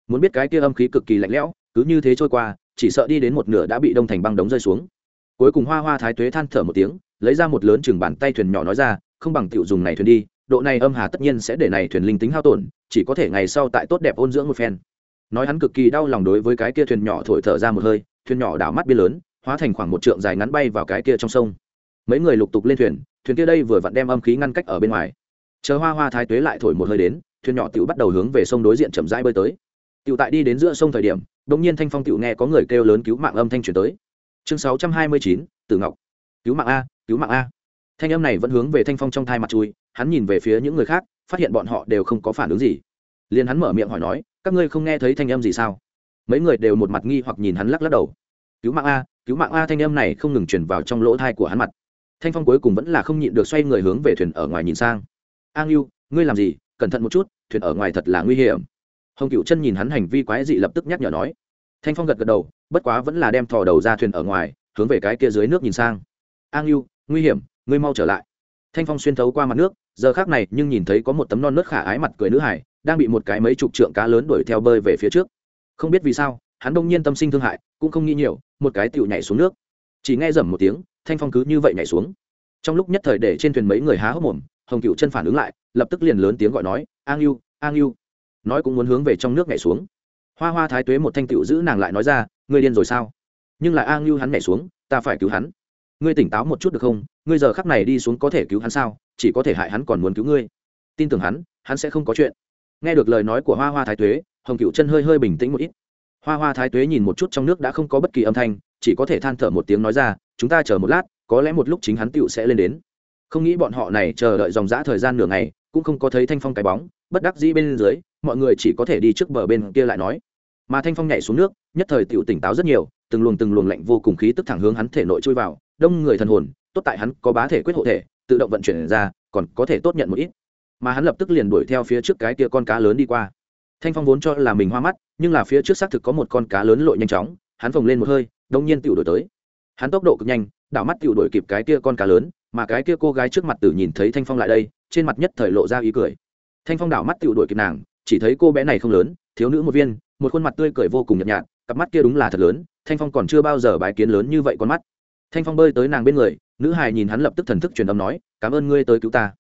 S1: Muốn biết cái kia âm khí cực kỳ lạnh lẽo, cứ như thế trôi qua, chỉ sợ đi đến một nửa đã bị đông thành băng đống rơi xuống. Cuối cùng hoa hoa thái tuế than thở một tiếng, lấy ra một lớn chừng bàn tay thuyền nhỏ nói ra, không bằng tiểu dùng này thuyền đi, độ này âm hà tất nhiên sẽ để này thuyền linh tính hao tổn, chỉ có thể ngày sau tại tốt đẹp ôn dưỡng một phen. Nói hắn cực kỳ đau lòng đối với cái kia thuyền nhỏ thổi thở ra một hơi, thuyền nhỏ đảo mắt bia lớn, hóa thành khoảng một trượng dài ngắn bay vào cái kia trong sông. Mấy người lục tục lên thuyền thuyền kia đây vừa vặn đem âm khí ngăn cách ở bên ngoài. Chờ hoa hoa thái tuế lại thổi một hơi đến, thuyền nhỏ tiểu bắt đầu hướng về sông đối diện chậm rãi bơi tới. Tiểu tại đi đến giữa sông thời điểm đống nhiên thanh phong tiểu nghe có người kêu lớn cứu mạng âm thanh truyền tới. Chương sáu trăm hai mươi chín, tử ngọc. Cứu mạng a, cứu mạng a. Thanh âm này vẫn hướng về thanh phong trong thai mặt chui, hắn nhìn về phía những người khác, phát hiện bọn họ đều không có phản ứng gì. Liền hắn mở miệng hỏi nói, các ngươi không nghe thấy thanh âm gì sao? Mấy người đều một mặt nghi hoặc nhìn hắn lắc lắc đầu. Cứu mạng a, cứu mạng a thanh âm này không ngừng truyền vào trong lỗ thai của hắn mặt thanh phong cuối cùng vẫn là không nhịn được xoay người hướng về thuyền ở ngoài nhìn sang. An yêu ngươi làm gì? Cẩn thận một chút, thuyền ở ngoài thật là nguy hiểm. Hồng cựu chân nhìn hắn hành vi quái dị lập tức nhắc nhở nói. Thanh phong gật gật đầu, bất quá vẫn là đem thò đầu ra thuyền ở ngoài, hướng về cái kia dưới nước nhìn sang. An yêu nguy hiểm, ngươi mau trở lại. Thanh phong xuyên thấu qua mặt nước, giờ khác này nhưng nhìn thấy có một tấm non nớt khả ái mặt cười nữ hải, đang bị một cái mấy chục trượng cá lớn đuổi theo bơi về phía trước. Không biết vì sao, hắn đông nhiên tâm sinh thương hại, cũng không nghĩ nhiều, một cái tựu nhảy xuống nước. Chỉ nghe dầm một tiếng thanh phong cứ như vậy nhảy xuống. Trong lúc nhất thời để trên thuyền mấy người há hốc mồm, hồng cựu chân phản ứng lại, lập tức liền lớn tiếng gọi nói, an yêu an yêu nói cũng muốn hướng về trong nước nhảy xuống. Hoa hoa thái tuế một thanh cựu giữ nàng lại nói ra, ngươi điên rồi sao? Nhưng là an yêu hắn nhảy xuống, ta phải cứu hắn. Ngươi tỉnh táo một chút được không? Ngươi giờ khắc này đi xuống có thể cứu hắn sao? Chỉ có thể hại hắn còn muốn cứu ngươi. Tin tưởng hắn hắn sẽ không có chuyện. Nghe được lời nói của hoa hoa thái tuế, hồng cựu chân hơi hơi bình tĩnh một ít. Hoa hoa thái tuế nhìn một chút trong nước đã không có bất kỳ âm thanh chỉ có thể than thở một tiếng nói ra, chúng ta chờ một lát, có lẽ một lúc chính hắn tựu sẽ lên đến. Không nghĩ bọn họ này chờ đợi dòng dã thời gian nửa ngày, cũng không có thấy thanh phong cái bóng, bất đắc dĩ bên dưới, mọi người chỉ có thể đi trước bờ bên kia lại nói. Mà thanh phong nhảy xuống nước, nhất thời tựu tỉnh táo rất nhiều, từng luồng từng luồng lạnh vô cùng khí tức thẳng hướng hắn thể nội chui vào, đông người thần hồn, tốt tại hắn có bá thể quyết hộ thể, tự động vận chuyển ra, còn có thể tốt nhận một ít. Mà hắn lập tức liền đuổi theo phía trước cái kia con cá lớn đi qua. Thanh phong vốn cho là mình hoa mắt, nhưng là phía trước xác thực có một con cá lớn lội nhanh chóng, hắn phồng lên một hơi đông nhiên tiểu đổi tới. Hắn tốc độ cực nhanh, đảo mắt tiểu đổi kịp cái kia con cá lớn, mà cái kia cô gái trước mặt tử nhìn thấy thanh phong lại đây, trên mặt nhất thời lộ ra ý cười. Thanh phong đảo mắt tiểu đổi kịp nàng, chỉ thấy cô bé này không lớn, thiếu nữ một viên, một khuôn mặt tươi cười vô cùng nhợt nhạt, cặp mắt kia đúng là thật lớn, thanh phong còn chưa bao giờ bái kiến lớn như vậy con mắt. Thanh phong bơi tới nàng bên người, nữ hài nhìn hắn lập tức thần thức truyền âm nói, cảm ơn ngươi tới cứu ta.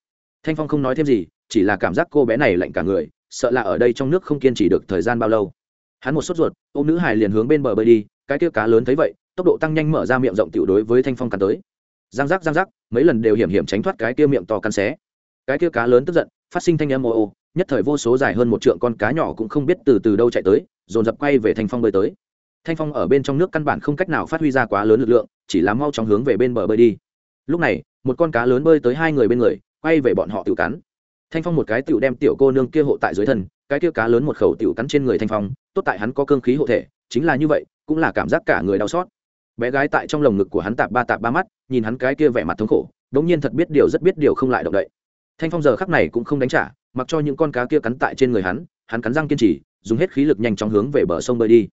S1: Thanh phong không nói thêm gì, chỉ là cảm giác cô bé này lạnh cả người, sợ là ở đây trong nước không kiên trì được thời gian bao lâu. Hắn một sốt ruột ô m nữ hài liền hướng bên bờ bơi đi cái kia cá lớn thấy vậy, tốc độ tăng nhanh mở ra miệng rộng tiểu đối với thanh phong cắn tới. Giang giác giang giác, mấy lần đều hiểm hiểm tránh thoát cái kia miệng to cắn xé. Cái kia cá lớn tức giận, phát sinh thanh âm ô ô nhất thời vô số dài hơn một trượng con cá nhỏ cũng không biết từ từ đâu chạy tới, dồn dập quay về thanh phong bơi tới. Thanh phong ở bên trong nước căn bản không cách nào phát huy ra quá lớn lực lượng, chỉ là mau chóng hướng về bên bờ bơi đi. Lúc này, một con cá lớn bơi tới hai người bên người, quay về bọn họ tự cắn. Thanh phong một cái tựu đem tiểu cô nương kia hộ tại dưới thân, cái kia cá lớn một khẩu tựu cắn trên người thanh phong, tốt tại hắn có cương khí hộ thể, chính là như vậy cũng là cảm giác cả người đau xót. Bé gái tại trong lồng ngực của hắn tạp ba tạp ba mắt, nhìn hắn cái kia vẻ mặt thống khổ, đống nhiên thật biết điều rất biết điều không lại động đậy. Thanh phong giờ khắc này cũng không đánh trả, mặc cho những con cá kia cắn tại trên người hắn hắn cắn răng kiên trì, dùng hết khí lực nhanh chóng hướng về bờ sông bơi đi.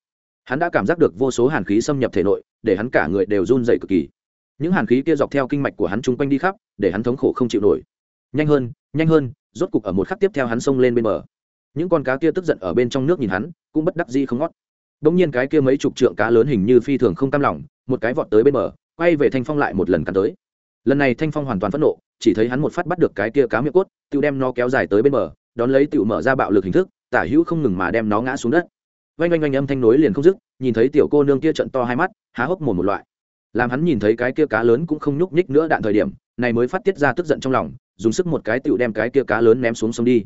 S1: Hắn đã cảm giác được vô số hàn khí xâm nhập thể nội, để hắn cả người đều run dậy cực kỳ. Những hàn khí kia dọc theo kinh mạch của hắn chung quanh đi khắp, để hắn thống khổ không chịu nổi. Nhanh hơn nhanh hơn, rốt cục ở một khắc tiếp theo hắn xông lên bên bờ. Những con cá kia tức giận ở bên trong nước nhìn hắn, cũng bất đắc dĩ không ngót. Đống nhiên cái kia mấy chục trượng cá lớn hình như phi thường không cam lòng, một cái vọt tới bên bờ, quay về thanh phong lại một lần cắn tới. Lần này thanh phong hoàn toàn phẫn nộ, chỉ thấy hắn một phát bắt được cái kia cá miệng cốt tiêu đem nó kéo dài tới bên bờ, đón lấy tiểu mở ra bạo lực hình thức, tả hữu không ngừng mà đem nó ngã xuống đất. Vang vang vang âm thanh nối liền không dứt, nhìn thấy tiểu cô nương kia trận to hai mắt, há hốc mồm một loại. Làm hắn nhìn thấy cái kia cá lớn cũng không nhúc nhích nữa đạn thời điểm, này mới phát tiết ra tức giận trong lòng, dùng sức một cái tiểu đem cái kia cá lớn ném xuống sông đi.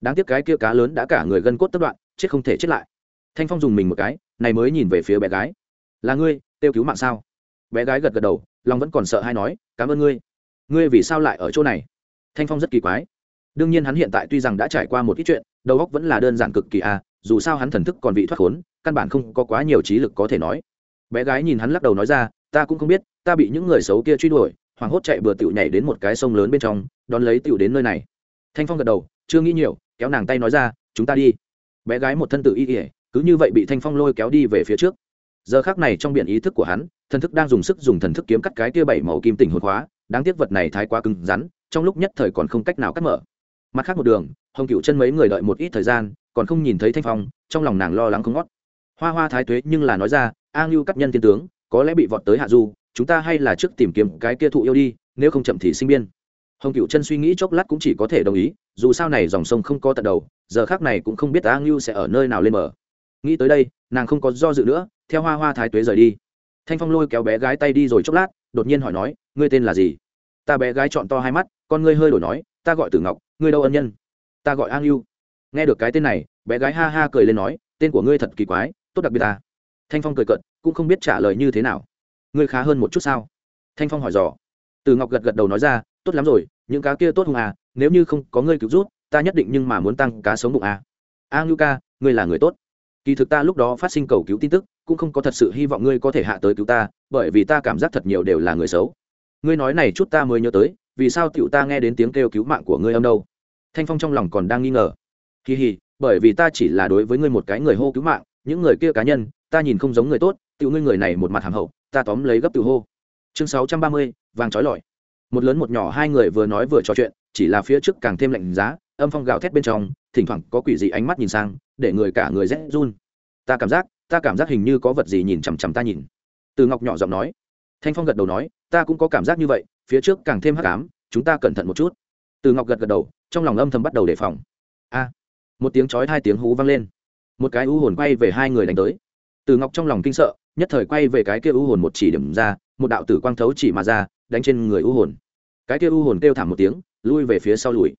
S1: Đáng tiếc cái kia cá lớn đã cả người gân cốt tất đoạn, chết không thể chết lại thanh phong dùng mình một cái, này mới nhìn về phía bé gái. Là ngươi, kêu cứu mạng sao? Bé gái gật gật đầu, lòng vẫn còn sợ hay nói, cảm ơn ngươi. Ngươi vì sao lại ở chỗ này? Thanh phong rất kỳ quái. Đương nhiên hắn hiện tại tuy rằng đã trải qua một ít chuyện, đầu óc vẫn là đơn giản cực kỳ à. dù sao hắn thần thức còn bị thoát khốn, căn bản không có quá nhiều trí lực có thể nói. Bé gái nhìn hắn lắc đầu nói ra, ta cũng không biết, ta bị những người xấu kia truy đuổi hoảng hốt chạy bừa tựu nhảy đến một cái sông lớn bên trong, đón lấy tựu đến nơi này. Thanh phong gật đầu, chưa nghĩ nhiều. Kéo nàng tay nói ra, chúng ta đi. Bé gái một thân tự y ỉa cứ như vậy bị thanh phong lôi kéo đi về phía trước. Giờ khác này trong biển ý thức của hắn, thần thức đang dùng sức dùng thần thức kiếm cắt cái kia bảy màu kim tỉnh hồn hóa, đáng tiếc vật này thái quá cứng rắn, trong lúc nhất thời còn không cách nào cắt mở. Mặt khác một đường, hồng cựu chân mấy người đợi một ít thời gian, còn không nhìn thấy thanh phong, trong lòng nàng lo lắng không ngót. Hoa hoa thái tuế nhưng là nói ra, a ngưu cắt nhân thiên tướng, có lẽ bị vọt tới hạ du, chúng ta hay là trước tìm kiếm cái kia thụ yêu đi, nếu không chậm thì sinh biên. Hồng cựu chân suy nghĩ chốc lát cũng chỉ có thể đồng ý, dù sao này dòng sông không có tận đầu, giờ khác này cũng không biết a ngưu sẽ ở nơi nào lên mở nghĩ tới đây, nàng không có do dự nữa, theo hoa hoa thái tuế rời đi. Thanh phong lôi kéo bé gái tay đi rồi chốc lát, đột nhiên hỏi nói, ngươi tên là gì? Ta bé gái chọn to hai mắt, con ngươi hơi đổi nói, ta gọi tử ngọc, ngươi đâu ân nhân? Ta gọi an yêu nghe được cái tên này, bé gái ha ha cười lên nói, tên của ngươi thật kỳ quái, tốt đặc biệt ta thanh phong cười cận cũng không biết trả lời như thế nào. Ngươi khá hơn một chút sao? Thanh phong hỏi dò. Từ ngọc gật gật đầu nói ra, tốt lắm rồi, những cá kia tốt hùng à nếu như không có ngươi cứu rút ta nhất định nhưng mà muốn tăng cá sống bụng à. A ngưu ca, ngươi là người tốt kỳ thực ta lúc đó phát sinh cầu cứu tin tức, cũng không có thật sự hy vọng ngươi có thể hạ tới cứu ta, bởi vì ta cảm giác thật nhiều đều là người xấu. Ngươi nói này chút ta mới nhớ tới, vì sao tiểu ta nghe đến tiếng kêu cứu mạng của ngươi âm đâu? Thanh phong trong lòng còn đang nghi ngờ. Kỳ hì, bởi vì ta chỉ là đối với ngươi một cái người hô cứu mạng, những người kia cá nhân, ta nhìn không giống người tốt, tiểu ngươi người này một mặt hàm hậu, ta tóm lấy gấp tiểu hô. Chương sáu trăm ba mươi, vàng trói lọi. Một lớn một nhỏ hai người vừa nói vừa trò chuyện, chỉ là phía trước càng thêm lạnh giá, âm phong gào thét bên trong thỉnh thoảng có quỷ dị ánh mắt nhìn sang, để người cả người rét run. Ta cảm giác, ta cảm giác hình như có vật gì nhìn chằm chằm ta nhìn. Từ ngọc nhỏ giọng nói. Thanh phong gật đầu nói, ta cũng có cảm giác như vậy, phía trước càng thêm hắc ám, chúng ta cẩn thận một chút. Từ ngọc gật gật đầu, trong lòng âm thầm bắt đầu đề phòng. A! Một tiếng chói hai tiếng hú vang lên. Một cái u hồn quay về hai người đánh tới. Từ ngọc trong lòng kinh sợ, nhất thời quay về cái kia u hồn một chỉ điểm ra, một đạo tử quang thấu chỉ mà ra, đánh trên người u hồn. Cái kia u hồn kêu thảm một tiếng, lui về phía sau lùi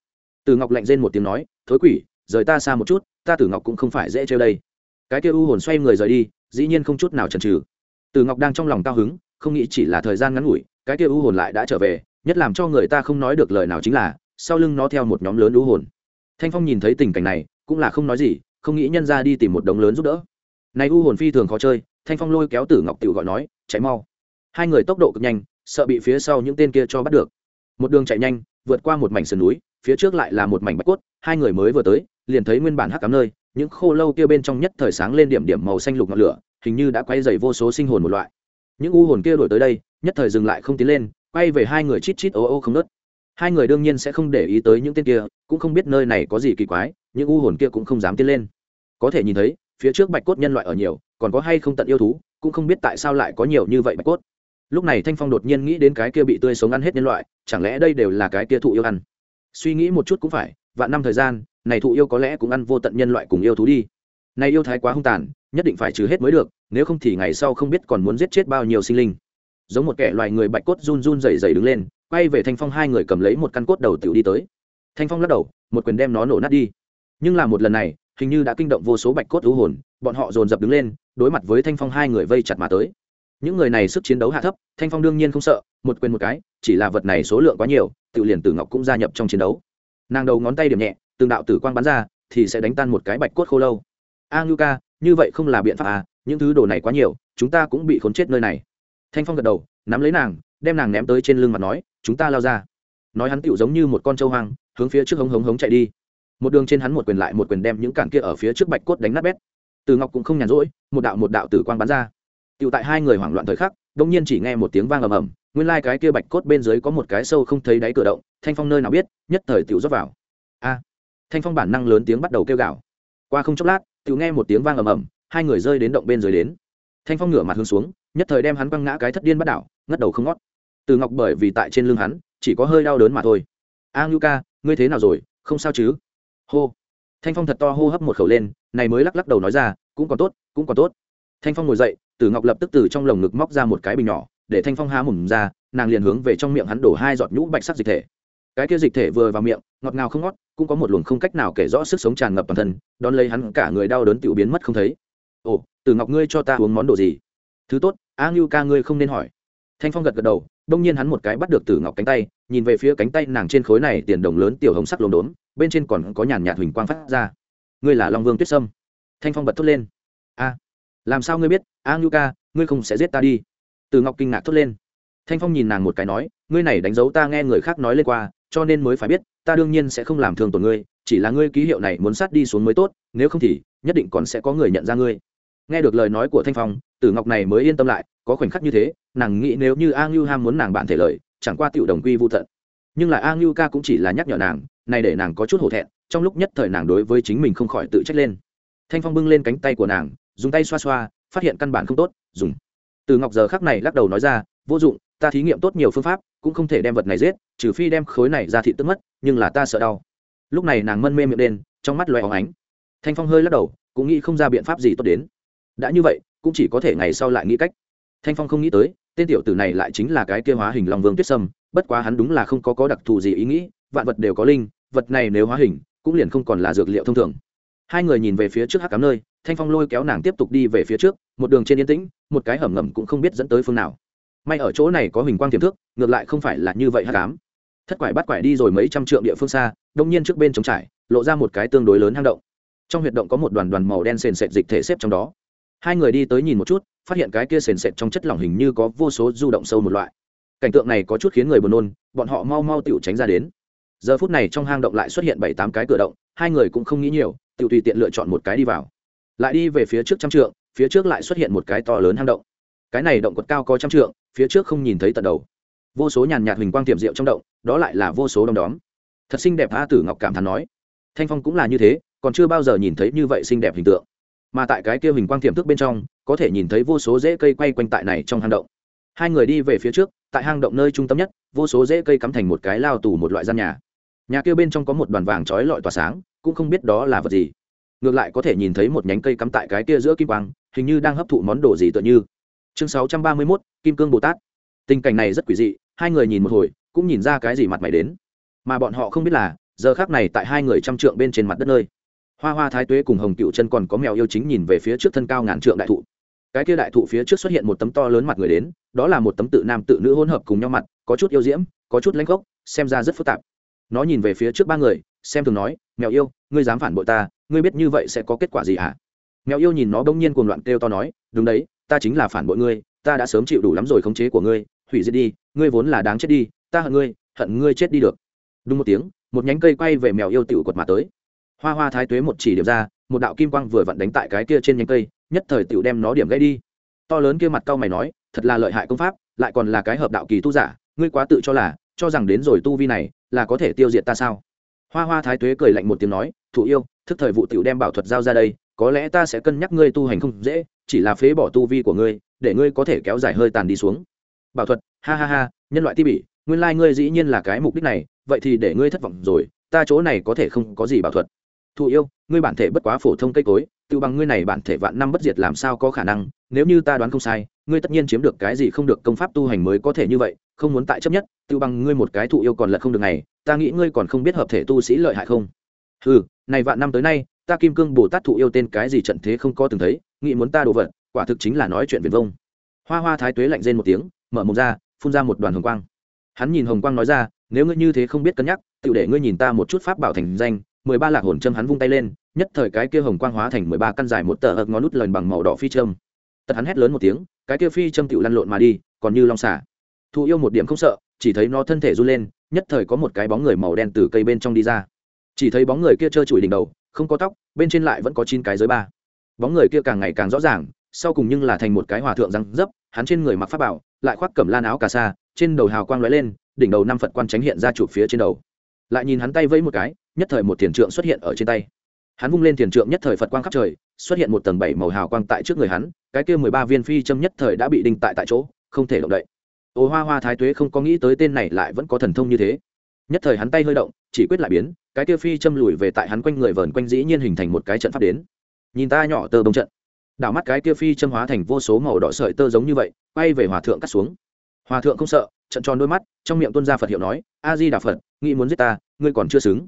S1: từ ngọc lạnh rên một tiếng nói, thối quỷ, rời ta xa một chút, ta tử ngọc cũng không phải dễ chơi đây. Cái kia u hồn xoay người rời đi, dĩ nhiên không chút nào chần chừ. Từ ngọc đang trong lòng cao hứng, không nghĩ chỉ là thời gian ngắn ngủi, cái kia u hồn lại đã trở về, nhất làm cho người ta không nói được lời nào chính là, sau lưng nó theo một nhóm lớn u hồn. Thanh phong nhìn thấy tình cảnh này, cũng là không nói gì, không nghĩ nhân ra đi tìm một đống lớn giúp đỡ. Này u hồn phi thường khó chơi, thanh phong lôi kéo tử ngọc tiểu gọi nói, chạy mau. Hai người tốc độ cực nhanh, sợ bị phía sau những tên kia cho bắt được. Một đường chạy nhanh, vượt qua một mảnh sườn núi phía trước lại là một mảnh bạch cốt, hai người mới vừa tới, liền thấy nguyên bản hắc cám nơi, những khô lâu kia bên trong nhất thời sáng lên điểm điểm màu xanh lục ngọn lửa, hình như đã quay dày vô số sinh hồn một loại. Những u hồn kia đổi tới đây, nhất thời dừng lại không tiến lên, quay về hai người chít chít ô ô không nớt hai người đương nhiên sẽ không để ý tới những tên kia, cũng không biết nơi này có gì kỳ quái, những u hồn kia cũng không dám tiến lên. Có thể nhìn thấy, phía trước bạch cốt nhân loại ở nhiều, còn có hay không tận yêu thú, cũng không biết tại sao lại có nhiều như vậy bạch cốt. Lúc này thanh phong đột nhiên nghĩ đến cái kia bị tươi sống ăn hết nhân loại, chẳng lẽ đây đều là cái kia thụ yêu ăn? Suy nghĩ một chút cũng phải, vạn năm thời gian, này thụ yêu có lẽ cũng ăn vô tận nhân loại cùng yêu thú đi. Này yêu thái quá hung tàn, nhất định phải trừ hết mới được, nếu không thì ngày sau không biết còn muốn giết chết bao nhiêu sinh linh. Giống một kẻ loài người bạch cốt run run rẩy rẩy đứng lên, quay về thanh phong hai người cầm lấy một căn cốt đầu tiểu đi tới. Thanh phong lắc đầu, một quyền đem nó nổ nát đi. Nhưng là một lần này, hình như đã kinh động vô số bạch cốt thú hồn, bọn họ dồn dập đứng lên, đối mặt với thanh phong hai người vây chặt mà tới những người này sức chiến đấu hạ thấp, thanh phong đương nhiên không sợ, một quyền một cái, chỉ là vật này số lượng quá nhiều tự liền tử ngọc cũng gia nhập trong chiến đấu. Nàng đầu ngón tay điểm nhẹ, từng đạo tử quang bắn ra, thì sẽ đánh tan một cái bạch cốt khô lâu. A ngưu ca, như vậy không là biện pháp à những thứ đồ này quá nhiều, chúng ta cũng bị khốn chết nơi này. Thanh phong gật đầu, nắm lấy nàng, đem nàng ném tới trên lưng mặt nói, chúng ta lao ra. Nói hắn tựu giống như một con trâu hoang, hướng phía trước hống hống hống chạy đi. Một đường trên hắn một quyền lại một quyền đem những cản kia ở phía trước bạch cốt đánh nát bét. Từ ngọc cũng không nhàn rỗi, một đạo một đạo tử quang bắn ra. Tiểu tại hai người hoảng loạn thời khắc, đột nhiên chỉ nghe một tiếng vang ầm ầm, nguyên lai cái kia bạch cốt bên dưới có một cái sâu không thấy đáy cửa động, thanh phong nơi nào biết, nhất thời tiểu rót vào. A! Thanh phong bản năng lớn tiếng bắt đầu kêu gào. Qua không chốc lát, tiểu nghe một tiếng vang ầm ầm, hai người rơi đến động bên dưới đến. Thanh phong ngửa mặt hướng xuống, nhất thời đem hắn quăng ngã cái thất điên bắt đảo, ngất đầu không ngót. Từ ngọc bởi vì tại trên lưng hắn, chỉ có hơi đau đớn mà thôi. A ngưu ca, ngươi thế nào rồi, không sao chứ? Hô! Thanh phong thật to hô hấp một khẩu lên, này mới lắc lắc đầu nói ra, cũng còn tốt, cũng còn tốt. Thanh phong ngồi dậy tử ngọc lập tức từ trong lồng ngực móc ra một cái bình nhỏ, để thanh phong há mùm ra, nàng liền hướng về trong miệng hắn đổ hai giọt nhũ bạch sắc dịch thể. Cái kia dịch thể vừa vào miệng, ngọt ngào không ngọt, cũng có một luồng không cách nào kể rõ sức sống tràn ngập toàn thân, đón lấy hắn cả người đau đớn tiểu biến mất không thấy. Ồ, tử ngọc ngươi cho ta uống món đồ gì? Thứ tốt, a ngưu ca ngươi không nên hỏi. Thanh phong gật gật đầu, đông nhiên hắn một cái bắt được tử ngọc cánh tay, nhìn về phía cánh tay nàng trên khối này tiền đồng lớn tiểu hồng sắc lốm đốm, bên trên còn có nhàn nhạt huỳnh quang phát ra. Ngươi là long vương tuyết sâm. Thanh phong bật thốt lên làm sao ngươi biết? A ngưu ca ngươi không sẽ giết ta đi. Từ ngọc kinh ngạc thốt lên. Thanh phong nhìn nàng một cái nói, ngươi này đánh dấu ta nghe người khác nói lên qua, cho nên mới phải biết, ta đương nhiên sẽ không làm thương tổn ngươi, chỉ là ngươi ký hiệu này muốn sát đi xuống mới tốt, nếu không thì, nhất định còn sẽ có người nhận ra ngươi. Nghe được lời nói của thanh phong tử ngọc này mới yên tâm lại, có khoảnh khắc như thế, nàng nghĩ nếu như a ngưu ham muốn nàng bạn thể lời, chẳng qua tiểu đồng quy vô tận. Nhưng là a ngưu ca cũng chỉ là nhắc nhở nàng, này để nàng có chút hổ thẹn, trong lúc nhất thời nàng đối với chính mình không khỏi tự trách lên. Thanh phong bưng lên cánh tay của nàng dùng tay xoa xoa, phát hiện căn bản không tốt, dùng. Từ ngọc giờ khắc này lắc đầu nói ra, vô dụng, ta thí nghiệm tốt nhiều phương pháp, cũng không thể đem vật này giết, trừ phi đem khối này ra thị tức mất, nhưng là ta sợ đau. Lúc này nàng mân mê miệng đen, trong mắt loe óng ánh. Thanh phong hơi lắc đầu, cũng nghĩ không ra biện pháp gì tốt đến. Đã như vậy, cũng chỉ có thể ngày sau lại nghĩ cách. Thanh phong không nghĩ tới, tên tiểu tử này lại chính là cái kia hóa hình long vương tuyết sâm, bất quá hắn đúng là không có có đặc thù gì ý nghĩ, vạn vật đều có linh, vật này nếu hóa hình, cũng liền không còn là dược liệu thông thường hai người nhìn về phía trước hắc cám nơi, thanh phong lôi kéo nàng tiếp tục đi về phía trước, một đường trên yên tĩnh, một cái hầm ngầm cũng không biết dẫn tới phương nào. May ở chỗ này có hình quang tiềm thức, ngược lại không phải là như vậy hắc cám thất quải bắt quải đi rồi mấy trăm trượng địa phương xa, đông nhiên trước bên trống trải, lộ ra một cái tương đối lớn hang động. Trong huyệt động có một đoàn đoàn màu đen sền sệt dịch thể xếp trong đó. Hai người đi tới nhìn một chút, phát hiện cái kia sền sệt trong chất lỏng hình như có vô số du động sâu một loại. Cảnh tượng này có chút khiến người buồn nôn, bọn họ mau mau tựu tránh ra đến. Giờ phút này trong hang động lại xuất hiện bảy tám cái cửa động, hai người cũng không nghĩ nhiều tự tùy tiện lựa chọn một cái đi vào. Lại đi về phía trước trăm trượng, phía trước lại xuất hiện một cái to lớn hang động. Cái này động quật cao có trăm trượng, phía trước không nhìn thấy tận đầu. Vô số nhàn nhạt huỳnh quang tiệm rượu trong động, đó lại là vô số đom đóm. Thật xinh đẹp a tử ngọc cảm thán nói, thanh phong cũng là như thế, còn chưa bao giờ nhìn thấy như vậy xinh đẹp hình tượng. Mà tại cái kia huỳnh quang tiềm thức bên trong, có thể nhìn thấy vô số rễ cây quay quanh tại này trong hang động. Hai người đi về phía trước, tại hang động nơi trung tâm nhất, vô số rễ cây cắm thành một cái lao tù một loại gian nhà nhà kia bên trong có một đoàn vàng trói lọi tỏa sáng cũng không biết đó là vật gì. Ngược lại có thể nhìn thấy một nhánh cây cắm tại cái kia giữa kim quang hình như đang hấp thụ món đồ gì tựa như. Chương sáu trăm ba mươi 631, kim cương bồ tát. Tình cảnh này rất quỷ dị hai người nhìn một hồi cũng nhìn ra cái gì mặt mày đến. Mà bọn họ không biết là giờ khác này tại hai người trăm trượng bên trên mặt đất nơi hoa hoa thái tuế cùng hồng cựu chân còn có mèo yêu chính nhìn về phía trước thân cao ngàn trượng đại thụ. Cái kia đại thụ phía trước xuất hiện một tấm to lớn mặt người đến đó là một tấm tự nam tự nữ hỗn hợp cùng nhau mặt có chút yêu diễm có chút lãnh gốc xem ra rất phức tạp nó nhìn về phía trước ba người, xem thường nói, mèo yêu, ngươi dám phản bội ta, ngươi biết như vậy sẽ có kết quả gì hả? Mèo yêu nhìn nó bỗng nhiên cuồng loạn kêu to nói, đúng đấy, ta chính là phản bội ngươi, ta đã sớm chịu đủ lắm rồi khống chế của ngươi, hủy diệt đi, ngươi vốn là đáng chết đi, ta hận ngươi hận ngươi chết đi được. Đúng một tiếng, một nhánh cây quay về mèo yêu tiểu quật mà tới. Hoa hoa thái tuế một chỉ điểm ra, một đạo kim quang vừa vặn đánh tại cái kia trên nhánh cây, nhất thời tiểu đem nó điểm gãy đi. To lớn kia mặt cau mày nói, thật là lợi hại công pháp, lại còn là cái hợp đạo kỳ tu giả, ngươi quá tự cho là, cho rằng đến rồi tu vi này là có thể tiêu diệt ta sao? Hoa hoa thái tuế cười lạnh một tiếng nói thụ yêu, thức thời vụ tiểu đem bảo thuật giao ra đây, có lẽ ta sẽ cân nhắc ngươi tu hành không dễ, chỉ là phế bỏ tu vi của ngươi, để ngươi có thể kéo dài hơi tàn đi xuống. Bảo thuật, ha ha ha, nhân loại ti bỉ, nguyên lai ngươi dĩ nhiên là cái mục đích này, vậy thì để ngươi thất vọng rồi, ta chỗ này có thể không có gì bảo thuật. Thụ yêu, ngươi bản thể bất quá phổ thông cây cối, tự bằng ngươi này bản thể vạn năm bất diệt làm sao có khả năng nếu như ta đoán không sai, ngươi tất nhiên chiếm được cái gì không được, công pháp tu hành mới có thể như vậy, không muốn tại chấp nhất, tự bằng ngươi một cái thụ yêu còn lật không được này, ta nghĩ ngươi còn không biết hợp thể tu sĩ lợi hại không? Ừ này vạn năm tới nay, ta kim cương bồ tát thụ yêu tên cái gì trận thế không có từng thấy, nghĩ muốn ta đồ vật, quả thực chính là nói chuyện viền vông. Hoa hoa thái tuế lạnh rên một tiếng, mở mồm ra, phun ra một đoàn hồng quang. Hắn nhìn hồng quang nói ra, nếu ngươi như thế không biết cân nhắc, tự để ngươi nhìn ta một chút pháp bảo thành danh, mười ba lạc hồn châm hắn vung tay lên, nhất thời cái kia hồng quang hóa thành mười ba căn dài một tờ ợt ngón nút lần bằng màu đỏ phi châm tật hắn hét lớn một tiếng, cái kia phi châm tựu lăn lộn mà đi, còn như long xả thụ yêu một điểm không sợ, chỉ thấy nó thân thể run lên, nhất thời có một cái bóng người màu đen từ cây bên trong đi ra. Chỉ thấy bóng người kia trơ trụi đỉnh đầu, không có tóc, bên trên lại vẫn có chín cái giới ba. Bóng người kia càng ngày càng rõ ràng, sau cùng nhưng là thành một cái hòa thượng răng dấp, hắn trên người mặc pháp bảo, lại khoác cẩm lan áo cà sa, trên đầu hào quang lóe lên, đỉnh đầu năm phật quan tránh hiện ra chụp phía trên đầu. Lại nhìn hắn tay vẫy một cái, nhất thời một thiền trượng xuất hiện ở trên tay. Hắn vung lên thiền trượng nhất thời phật quang khắp trời xuất hiện một tầng bảy màu hào quang tại trước người hắn, cái kia mười ba viên phi châm nhất thời đã bị đinh tại tại chỗ, không thể động đậy. Ô hoa hoa thái tuế không có nghĩ tới tên này lại vẫn có thần thông như thế. Nhất thời hắn tay hơi động, chỉ quyết lại biến, cái kia phi châm lùi về tại hắn quanh người vờn quanh dĩ nhiên hình thành một cái trận pháp đến. Nhìn ta nhỏ tơ bông trận. Đảo mắt cái kia phi châm hóa thành vô số màu đỏ sợi tơ giống như vậy, quay về hòa thượng cắt xuống. Hòa thượng không sợ, trận tròn đôi mắt, trong miệng tuân ra phật hiệu nói, a di đà phật, nghĩ muốn giết ta, ngươi còn chưa xứng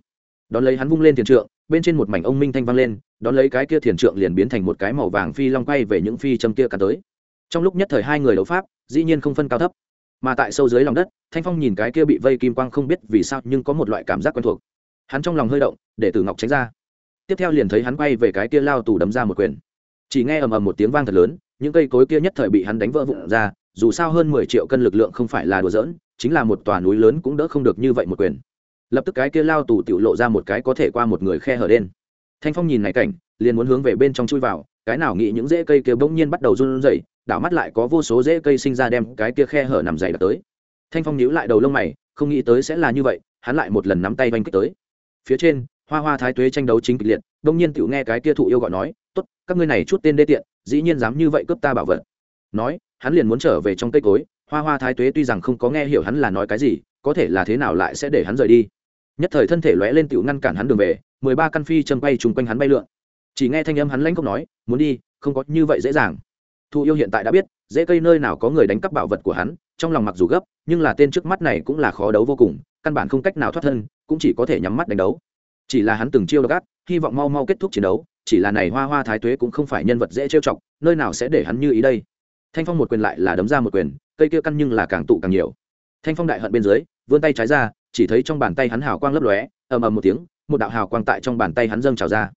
S1: đón lấy hắn vung lên thiền trượng, bên trên một mảnh ông minh thanh vang lên, đón lấy cái kia thiền trượng liền biến thành một cái màu vàng phi long quay về những phi châm kia cắn tới. Trong lúc nhất thời hai người đấu pháp, dĩ nhiên không phân cao thấp. Mà tại sâu dưới lòng đất, thanh phong nhìn cái kia bị vây kim quang không biết vì sao nhưng có một loại cảm giác quen thuộc. Hắn trong lòng hơi động, để tử ngọc tránh ra. Tiếp theo liền thấy hắn quay về cái kia lao tù đấm ra một quyền. Chỉ nghe ầm ầm một tiếng vang thật lớn, những cây cối kia nhất thời bị hắn đánh vỡ vụn ra, dù sao hơn mười triệu cân lực lượng không phải là đùa giỡn, chính là một tòa núi lớn cũng đỡ không được như vậy một quyền lập tức cái kia lao tù tiểu lộ ra một cái có thể qua một người khe hở đen. Thanh phong nhìn này cảnh, liền muốn hướng về bên trong chui vào, cái nào nghĩ những rễ cây kia bỗng nhiên bắt đầu run rẩy, đảo mắt lại có vô số rễ cây sinh ra đem cái kia khe hở nằm dày đặc tới. Thanh phong nhíu lại đầu lông mày, không nghĩ tới sẽ là như vậy, hắn lại một lần nắm tay vanh kích tới. Phía trên, hoa hoa thái tuế tranh đấu chính kịch liệt đông nhiên tiểu nghe cái kia thụ yêu gọi nói, tốt, các ngươi này chút tên đê tiện, dĩ nhiên dám như vậy cướp ta bảo vật. Nói, hắn liền muốn trở về trong cây cối, hoa hoa thái tuế tuy rằng không có nghe hiểu hắn là nói cái gì, có thể là thế nào lại sẽ để hắn rời đi nhất thời thân thể lóe lên tựu ngăn cản hắn đường về, mười ba căn phi châm bay chung quanh hắn bay lượn. Chỉ nghe thanh âm hắn lãnh không nói, muốn đi, không có như vậy dễ dàng. Thụ yêu hiện tại đã biết, dễ cây nơi nào có người đánh cắp bảo vật của hắn, trong lòng mặc dù gấp, nhưng là tên trước mắt này cũng là khó đấu vô cùng, căn bản không cách nào thoát thân, cũng chỉ có thể nhắm mắt đánh đấu. Chỉ là hắn từng chiêu đ ộ hy vọng mau mau kết thúc chiến đấu, chỉ là này hoa hoa thái tuế cũng không phải nhân vật dễ trêu chọc, nơi nào sẽ để hắn như ý đây? Thanh phong một quyền lại là đấm ra một quyền, cây kia căn nhưng là càng tụ càng nhiều. Thanh phong đại hận bên dưới, vươn tay trái ra chỉ thấy trong bàn tay hắn hào quang lấp lóe, ầm ầm một tiếng, một đạo hào quang tại trong bàn tay hắn dâng trào ra.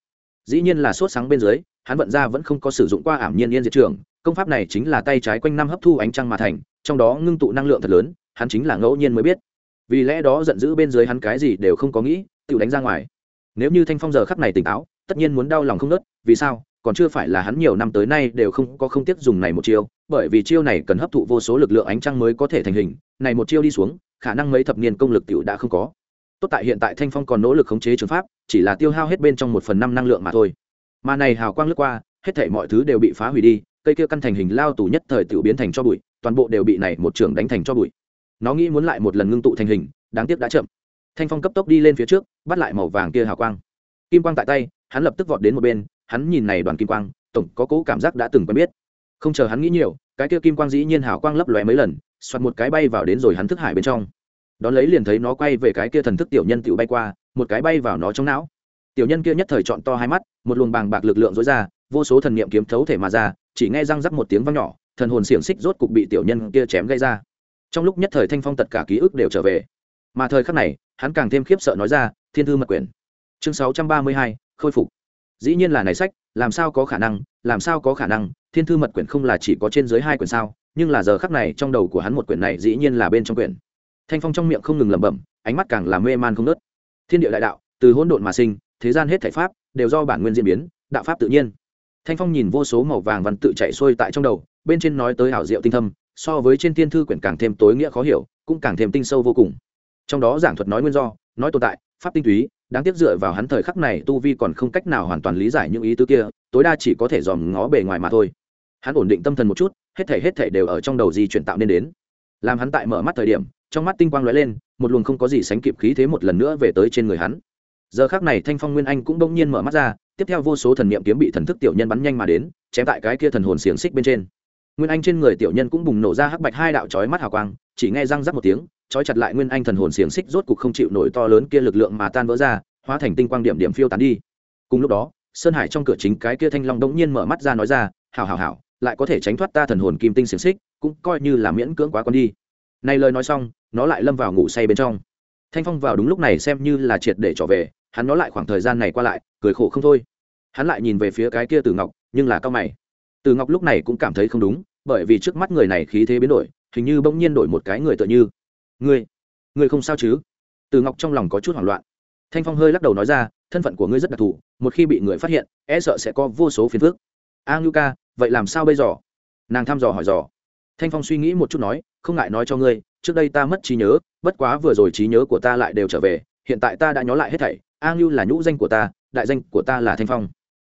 S1: Dĩ nhiên là sốt sáng bên dưới, hắn vận ra vẫn không có sử dụng qua ảm nhiên yên diệt trường, công pháp này chính là tay trái quanh năm hấp thu ánh trăng mà thành, trong đó ngưng tụ năng lượng thật lớn, hắn chính là ngẫu nhiên mới biết. Vì lẽ đó giận dữ bên dưới hắn cái gì đều không có nghĩ, tự đánh ra ngoài. Nếu như thanh phong giờ khắc này tỉnh táo, tất nhiên muốn đau lòng không nớt, vì sao? Còn chưa phải là hắn nhiều năm tới nay đều không có không tiếc dùng này một chiêu, bởi vì chiêu này cần hấp thụ vô số lực lượng ánh trăng mới có thể thành hình, này một chiêu đi xuống khả năng mấy thập niên công lực tiểu đã không có. Tốt tại hiện tại thanh phong còn nỗ lực khống chế trường pháp, chỉ là tiêu hao hết bên trong một phần năm năng lượng mà thôi. Mà này hào quang lướt qua, hết thảy mọi thứ đều bị phá hủy đi, cây kia căn thành hình lao tù nhất thời tiểu biến thành cho bụi, toàn bộ đều bị này một trường đánh thành cho bụi. Nó nghĩ muốn lại một lần ngưng tụ thành hình, đáng tiếc đã chậm. Thanh phong cấp tốc đi lên phía trước, bắt lại màu vàng kia hào quang. Kim quang tại tay, hắn lập tức vọt đến một bên, hắn nhìn này đoàn kim quang, tổng có cố cảm giác đã từng quen biết. Không chờ hắn nghĩ nhiều, cái kia kim quang dĩ nhiên hào quang lấp lóe mấy lần xoặt một cái bay vào đến rồi hắn thức hải bên trong. Đón lấy liền thấy nó quay về cái kia thần thức tiểu nhân tiểu bay qua, một cái bay vào nó trong não. Tiểu nhân kia nhất thời chọn to hai mắt, một luồng bàng bạc lực lượng dối ra, vô số thần niệm kiếm thấu thể mà ra, chỉ nghe răng rắc một tiếng vang nhỏ, thần hồn xiềng xích rốt cục bị tiểu nhân kia chém gây ra. Trong lúc nhất thời thanh phong tất cả ký ức đều trở về. Mà thời khắc này, hắn càng thêm khiếp sợ nói ra, thiên thư mật quyền chương sáu trăm ba mươi hai, khôi phục. Dĩ nhiên là này sách, làm sao có khả năng, làm sao có khả năng, thiên thư mật quyển không là chỉ có trên dưới hai quyển sao? Nhưng là giờ khắc này trong đầu của hắn một quyển này dĩ nhiên là bên trong quyển. Thanh phong trong miệng không ngừng lẩm bẩm, ánh mắt càng là mê man không nớt thiên địa đại đạo, từ hỗn độn mà sinh, thế gian hết thể pháp, đều do bản nguyên diễn biến, đạo pháp tự nhiên. Thanh phong nhìn vô số màu vàng văn tự chạy xuôi tại trong đầu, bên trên nói tới hảo diệu tinh thâm, so với trên thiên thư quyển càng thêm tối nghĩa khó hiểu, cũng càng thêm tinh sâu vô cùng. Trong đó giảng thuật nói nguyên do, nói tồn tại, pháp tinh túy, đáng tiếc dựa vào hắn thời khắc này tu vi còn không cách nào hoàn toàn lý giải những ý tứ kia, tối đa chỉ có thể dòm ngó bề ngoài mà thôi. Hắn ổn định tâm thần một chút hết thể hết thể đều ở trong đầu di chuyển tạo nên đến. Làm hắn tại mở mắt thời điểm, trong mắt tinh quang lóe lên, một luồng không có gì sánh kịp khí thế một lần nữa về tới trên người hắn. Giờ khác này thanh phong nguyên anh cũng đông nhiên mở mắt ra, tiếp theo vô số thần niệm kiếm bị thần thức tiểu nhân bắn nhanh mà đến, chém tại cái kia thần hồn xiềng xích bên trên. Nguyên anh trên người tiểu nhân cũng bùng nổ ra hắc bạch hai đạo chói mắt hào quang, chỉ nghe răng rắc một tiếng chói chặt lại nguyên anh thần hồn xiềng xích rốt cục không chịu nổi to lớn kia lực lượng mà tan vỡ ra, hóa thành tinh quang điểm điểm phiêu tán đi. Cùng lúc đó, sơn hải trong cửa chính cái kia thanh long đống nhiên mở mắt ra nói ra, hảo hảo hảo lại có thể tránh thoát ta thần hồn kim tinh xiềng xích, cũng coi như là miễn cưỡng quá con đi. Này lời nói xong, nó lại lâm vào ngủ say bên trong. Thanh phong vào đúng lúc này xem như là triệt để trở về, hắn nó lại khoảng thời gian này qua lại, cười khổ không thôi. Hắn lại nhìn về phía cái kia từ ngọc, nhưng là cao mày. Từ ngọc lúc này cũng cảm thấy không đúng, bởi vì trước mắt người này khí thế biến đổi, hình như bỗng nhiên đổi một cái người tựa như. Ngươi ngươi không sao chứ? Từ ngọc trong lòng có chút hoảng loạn. Thanh phong hơi lắc đầu nói ra, thân phận của ngươi rất đặc thù, một khi bị người phát hiện e sợ sẽ có vô số phiền phức. A ngưu ca vậy làm sao bây giờ? Nàng thăm dò hỏi dò. Thanh phong suy nghĩ một chút nói, không ngại nói cho ngươi, trước đây ta mất trí nhớ, bất quá vừa rồi trí nhớ của ta lại đều trở về, hiện tại ta đã nhớ lại hết thảy. A ngưu là nhũ danh của ta, đại danh của ta là thanh phong.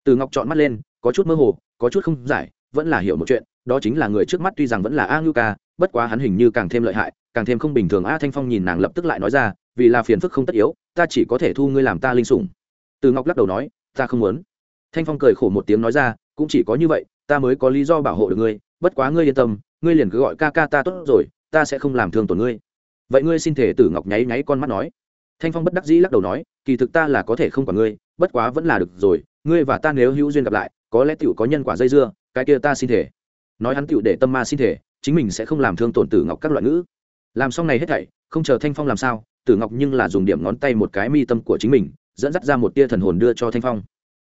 S1: Từ ngọc chọn mắt lên, có chút mơ hồ, có chút không giải, vẫn là hiểu một chuyện, đó chính là người trước mắt tuy rằng vẫn là a ngưu ca, bất quá hắn hình như càng thêm lợi hại, càng thêm không bình thường. A thanh phong nhìn nàng lập tức lại nói ra, vì là phiền phức không tất yếu, ta chỉ có thể thu ngươi làm ta linh sủng. Từ ngọc lắc đầu nói, ta không muốn. Thanh phong cười khổ một tiếng nói ra, cũng chỉ có như vậy ta mới có lý do bảo hộ được ngươi, bất quá ngươi yên tâm, ngươi liền cứ gọi ca ca ta tốt rồi, ta sẽ không làm thương tổn ngươi. Vậy ngươi xin thể tử ngọc nháy nháy con mắt nói. Thanh phong bất đắc dĩ lắc đầu nói, kỳ thực ta là có thể không quản ngươi, bất quá vẫn là được rồi, ngươi và ta nếu hữu duyên gặp lại, có lẽ tựu có nhân quả dây dưa, cái kia ta xin thể. Nói hắn tựu để tâm ma xin thể, chính mình sẽ không làm thương tổn tử ngọc các loại ngữ. Làm xong này hết thảy, không chờ thanh phong làm sao, tử ngọc nhưng là dùng điểm ngón tay một cái mi tâm của chính mình, dẫn dắt ra một tia thần hồn đưa cho thanh phong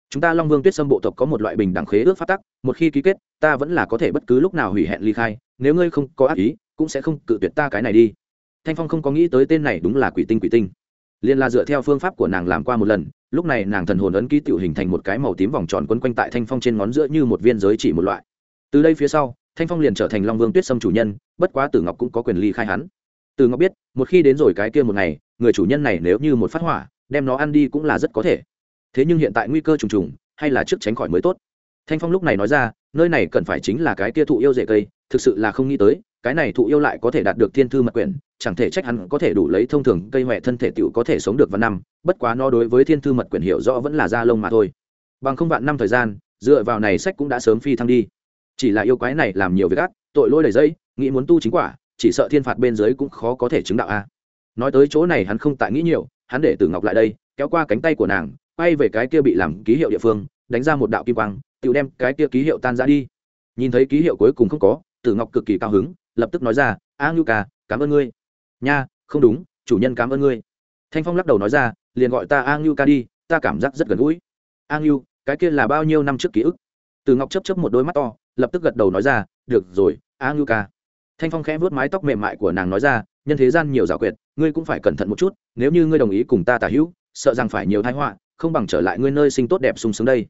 S1: chúng ta long vương tuyết sâm bộ tộc có một loại bình đẳng khế ước phát tắc, một khi ký kết, ta vẫn là có thể bất cứ lúc nào hủy hẹn ly khai, nếu ngươi không có ác ý, cũng sẽ không cự tuyệt ta cái này đi. Thanh phong không có nghĩ tới tên này đúng là quỷ tinh quỷ tinh. Liên là dựa theo phương pháp của nàng làm qua một lần, lúc này nàng thần hồn ấn ký tự hình thành một cái màu tím vòng tròn quấn quanh tại thanh phong trên ngón giữa như một viên giới chỉ một loại. Từ đây phía sau, thanh phong liền trở thành long vương tuyết sâm chủ nhân, bất quá tử ngọc cũng có quyền ly khai hắn. Tử ngọc biết, một khi đến rồi cái kia một ngày, người chủ nhân này nếu như một phát hỏa, đem nó ăn đi cũng là rất có thể thế nhưng hiện tại nguy cơ trùng trùng, hay là trước tránh khỏi mới tốt. Thanh phong lúc này nói ra, nơi này cần phải chính là cái kia thụ yêu dễ cây, thực sự là không nghĩ tới, cái này thụ yêu lại có thể đạt được thiên thư mật quyển, chẳng thể trách hắn có thể đủ lấy thông thường cây huệ thân thể tiểu có thể sống được vạn năm, bất quá nó đối với thiên thư mật quyển hiểu rõ vẫn là da lông mà thôi. Bằng không vạn năm thời gian, dựa vào này sách cũng đã sớm phi thăng đi. Chỉ là yêu quái này làm nhiều việc ác, tội lỗi đầy dây nghĩ muốn tu chính quả, chỉ sợ thiên phạt bên dưới cũng khó có thể chứng đạo a. Nói tới chỗ này hắn không tại nghĩ nhiều, hắn để tử ngọc lại đây, kéo qua cánh tay của nàng quay về cái kia bị làm ký hiệu địa phương, đánh ra một đạo kim quang, tự đem cái kia ký hiệu tan ra đi. Nhìn thấy ký hiệu cuối cùng không có, tử ngọc cực kỳ cao hứng, lập tức nói ra, a ngưu ca, cảm ơn ngươi. Nha, không đúng, chủ nhân cảm ơn ngươi. Thanh phong lắc đầu nói ra, liền gọi ta a ngưu ca đi, ta cảm giác rất gần gũi. A ngưu, cái kia là bao nhiêu năm trước ký ức? Tử ngọc chấp chấp một đôi mắt to, lập tức gật đầu nói ra, được rồi, a ngưu ca. Thanh phong khẽ vuốt mái tóc mềm mại của nàng nói ra, nhân thế gian nhiều giả quyệt, ngươi cũng phải cẩn thận một chút, nếu như ngươi đồng ý cùng ta tả hữu, sợ rằng phải nhiều thái họa không bằng trở lại ngươi nơi sinh tốt đẹp sung sướng đây.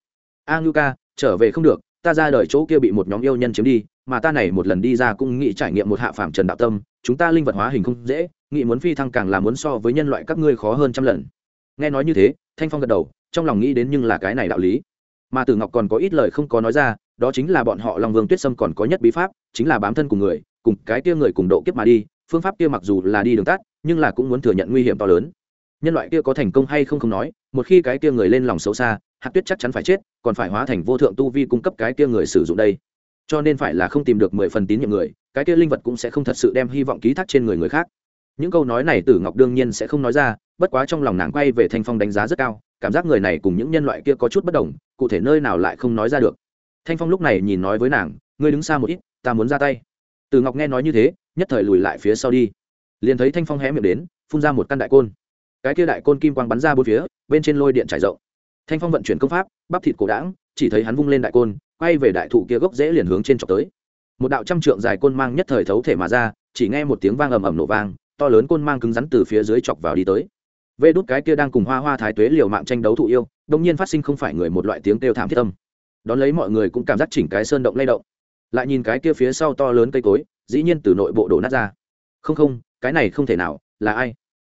S1: A ngưu ca, trở về không được, ta ra đời chỗ kia bị một nhóm yêu nhân chiếm đi, mà ta này một lần đi ra cũng nghĩ trải nghiệm một hạ phàm trần đạo tâm, chúng ta linh vật hóa hình không dễ, nghĩ muốn phi thăng càng là muốn so với nhân loại các ngươi khó hơn trăm lần. Nghe nói như thế, thanh phong gật đầu, trong lòng nghĩ đến nhưng là cái này đạo lý. Mà tử ngọc còn có ít lời không có nói ra, đó chính là bọn họ long vương tuyết sâm còn có nhất bí pháp, chính là bám thân cùng người, cùng cái kia người cùng độ kiếp mà đi, phương pháp kia mặc dù là đi đường tắt, nhưng là cũng muốn thừa nhận nguy hiểm to lớn nhân loại kia có thành công hay không không nói, một khi cái kia người lên lòng xấu xa hạt tuyết chắc chắn phải chết, còn phải hóa thành vô thượng tu vi cung cấp cái kia người sử dụng đây. Cho nên phải là không tìm được mười phần tín nhiệm người, cái kia linh vật cũng sẽ không thật sự đem hy vọng ký thác trên người người khác. Những câu nói này tử ngọc đương nhiên sẽ không nói ra, bất quá trong lòng nàng quay về thanh phong đánh giá rất cao, cảm giác người này cùng những nhân loại kia có chút bất đồng, cụ thể nơi nào lại không nói ra được. Thanh phong lúc này nhìn nói với nàng, ngươi đứng xa một ít, ta muốn ra tay. Tử ngọc nghe nói như thế, nhất thời lùi lại phía sau đi. Liền thấy thanh phong hé miệng đến, phun ra một căn đại côn cái kia đại côn kim quang bắn ra bốn phía, bên trên lôi điện trải rộng. Thanh phong vận chuyển công pháp, bắp thịt cổ đảng chỉ thấy hắn vung lên đại côn, quay về đại thụ kia gốc dễ liền hướng trên trọc tới. Một đạo trăm trượng dài côn mang nhất thời thấu thể mà ra, chỉ nghe một tiếng vang ầm ầm nổ vang, to lớn côn mang cứng rắn từ phía dưới chọc vào đi tới. Vê đút cái kia đang cùng hoa hoa thái tuế liều mạng tranh đấu thụ yêu đông nhiên phát sinh không phải người một loại tiếng kêu thảm thiết tâm đón lấy mọi người cũng cảm giác chỉnh cái sơn động lay động. Lại nhìn cái kia phía sau to lớn cây cối, dĩ nhiên từ nội bộ đổ nát ra. Không không, cái này không thể nào, là ai?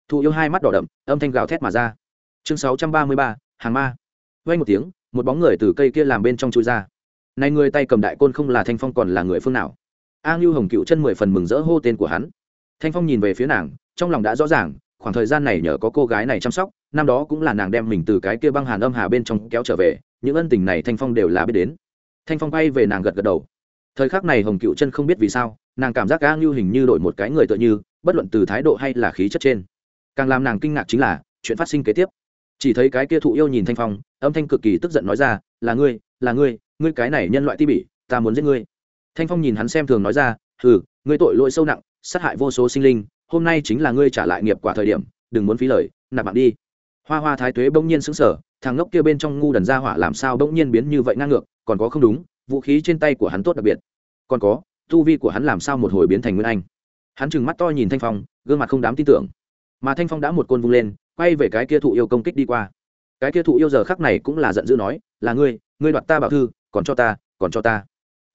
S1: Thụ yêu hai mắt đỏ đậm, âm thanh gào thét mà ra. Chương sáu trăm ba mươi ba, hàng ma. Vay một tiếng, một bóng người từ cây kia làm bên trong chui ra. Này người tay cầm đại côn không là thanh phong còn là người phương nào? A ngưu hồng cựu chân mười phần mừng rỡ hô tên của hắn. Thanh phong nhìn về phía nàng, trong lòng đã rõ ràng, khoảng thời gian này nhờ có cô gái này chăm sóc, năm đó cũng là nàng đem mình từ cái kia băng hàn âm hà bên trong kéo trở về, những ân tình này thanh phong đều là biết đến. Thanh phong bay về nàng gật gật đầu. Thời khắc này hồng cựu chân không biết vì sao, nàng cảm giác a ngưu hình như đổi một cái người tựa như, bất luận từ thái độ hay là khí chất trên càng làm nàng kinh ngạc chính là, chuyện phát sinh kế tiếp. Chỉ thấy cái kia thụ yêu nhìn thanh phong, âm thanh cực kỳ tức giận nói ra, là ngươi là ngươi ngươi cái này nhân loại ti bỉ, ta muốn giết ngươi. Thanh phong nhìn hắn xem thường nói ra ừ ngươi tội lỗi sâu nặng, sát hại vô số sinh linh, hôm nay chính là ngươi trả lại nghiệp quả thời điểm, đừng muốn phí lời, nạp mạng đi. Hoa hoa thái tuế bỗng nhiên xứng sở thằng ngốc kia bên trong ngu đần ra hỏa làm sao bỗng nhiên biến như vậy ngang ngược, còn có không đúng, vũ khí trên tay của hắn tốt đặc biệt. Còn có, tu vi của hắn làm sao một hồi biến thành nguyên anh. Hắn trừng mắt to nhìn thanh phong, gương mặt không đám tin tưởng mà thanh phong đã một côn vung lên, quay về cái kia thụ yêu công kích đi qua. Cái kia thụ yêu giờ khắc này cũng là giận dữ nói, là ngươi ngươi đoạt ta bảo thư, còn cho ta, còn cho ta.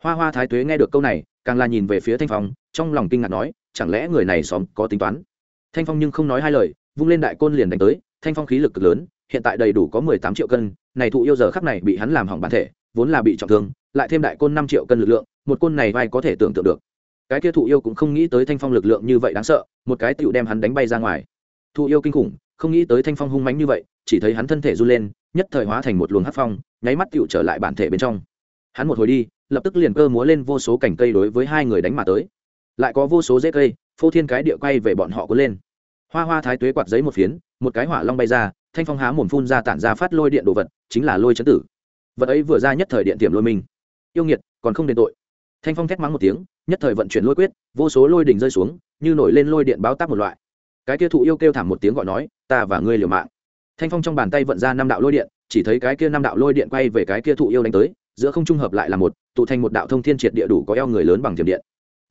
S1: Hoa hoa thái tuế nghe được câu này, càng là nhìn về phía thanh phong, trong lòng kinh ngạc nói, chẳng lẽ người này xóm có tính toán? Thanh phong nhưng không nói hai lời, vung lên đại côn liền đánh tới, thanh phong khí lực cực lớn, hiện tại đầy đủ có mười tám triệu cân, này thụ yêu giờ khắc này bị hắn làm hỏng bản thể, vốn là bị trọng thương, lại thêm đại côn năm triệu cân lực lượng, một côn này vai có thể tưởng tượng được? Cái kia thụ yêu cũng không nghĩ tới thanh phong lực lượng như vậy đáng sợ, một cái tựu đem hắn đánh bay ra ngoài. Thụ yêu kinh khủng, không nghĩ tới thanh phong hung mánh như vậy, chỉ thấy hắn thân thể run lên, nhất thời hóa thành một luồng hát phong, nháy mắt tựu trở lại bản thể bên trong. Hắn một hồi đi, lập tức liền cơ múa lên vô số cành cây đối với hai người đánh mà tới. Lại có vô số rễ cây, phô thiên cái địa quay về bọn họ cuốn lên. Hoa hoa thái tuế quạt giấy một phiến, một cái hỏa long bay ra, thanh phong há mồm phun ra tản ra phát lôi điện đồ vật, chính là lôi chấn tử. Vật ấy vừa ra nhất thời điện tiềm lôi mình. Yêu nghiệt, còn không đền tội thanh phong thét mắng một tiếng, nhất thời vận chuyển lôi quyết, vô số lôi đỉnh rơi xuống, như nổi lên lôi điện báo táp một loại. Cái kia thụ yêu kêu thảm một tiếng gọi nói, ta và ngươi liều mạng. Thanh phong trong bàn tay vận ra năm đạo lôi điện, chỉ thấy cái kia năm đạo lôi điện quay về cái kia thụ yêu đánh tới, giữa không trung hợp lại là một, tụ thành một đạo thông thiên triệt địa đủ có eo người lớn bằng thiểm điện.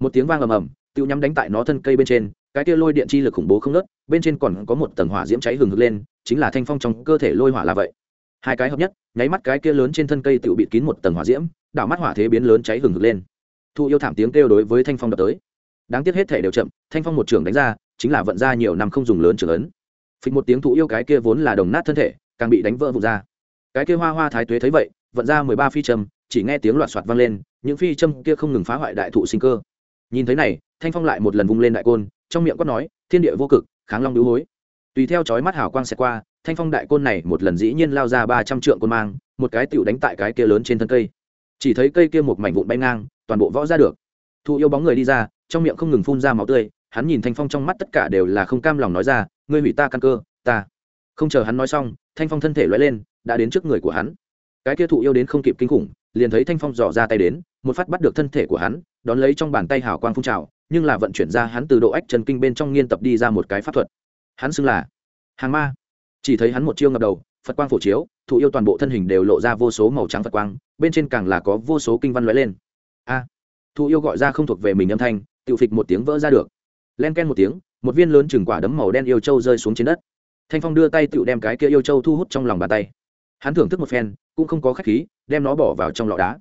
S1: Một tiếng vang ầm ầm, tiêu nhắm đánh tại nó thân cây bên trên, cái kia lôi điện chi lực khủng bố không nớt bên trên còn có một tầng hỏa diễm cháy hừng hực lên, chính là thanh phong trong cơ thể lôi hỏa là vậy. Hai cái hợp nhất, nháy mắt cái kia lớn trên thân cây tự bị kín một tầng hỏa diễm, đảo mắt hỏa thế biến lớn cháy hừng hực lên thụ yêu thảm tiếng kêu đối với thanh phong đập tới đáng tiếc hết thể đều chậm thanh phong một trường đánh ra chính là vận ra nhiều năm không dùng lớn trường ấn phịch một tiếng thụ yêu cái kia vốn là đồng nát thân thể càng bị đánh vỡ vụn ra cái kia hoa hoa thái tuế thấy vậy vận ra mười ba phi châm chỉ nghe tiếng loạt soạt vang lên những phi châm kia không ngừng phá hoại đại thụ sinh cơ nhìn thấy này thanh phong lại một lần vung lên đại côn trong miệng quát nói thiên địa vô cực kháng long đũ hối tùy theo chói mắt hào quang xẹt qua thanh phong đại côn này một lần dĩ nhiên lao ra ba trăm trượng côn mang một cái tựu đánh tại cái kia lớn trên thân cây chỉ thấy cây kia một mảnh vụn bay ngang, toàn bộ võ ra được. Thụ yêu bóng người đi ra, trong miệng không ngừng phun ra máu tươi, hắn nhìn thanh phong trong mắt tất cả đều là không cam lòng nói ra, ngươi hủy ta căn cơ, ta. Không chờ hắn nói xong, thanh phong thân thể loay lên, đã đến trước người của hắn. Cái kia thụ yêu đến không kịp kinh khủng, liền thấy thanh phong dò ra tay đến, một phát bắt được thân thể của hắn, đón lấy trong bàn tay hào quang phun trào, nhưng là vận chuyển ra hắn từ độ ách trần kinh bên trong nghiên tập đi ra một cái pháp thuật. Hắn xưng là hàng ma. Chỉ thấy hắn một chiêu ngập đầu phật quang phổ chiếu thụ yêu toàn bộ thân hình đều lộ ra vô số màu trắng phật quang, bên trên càng là có vô số kinh văn lóe lên. A! Thụ yêu gọi ra không thuộc về mình âm thanh tự phịch một tiếng vỡ ra được. Len ken một tiếng, một viên lớn chừng quả đấm màu đen yêu châu rơi xuống trên đất. Thanh phong đưa tay tự đem cái kia yêu châu thu hút trong lòng bàn tay. Hắn thưởng thức một phen, cũng không có khách khí, đem nó bỏ vào trong lọ đá.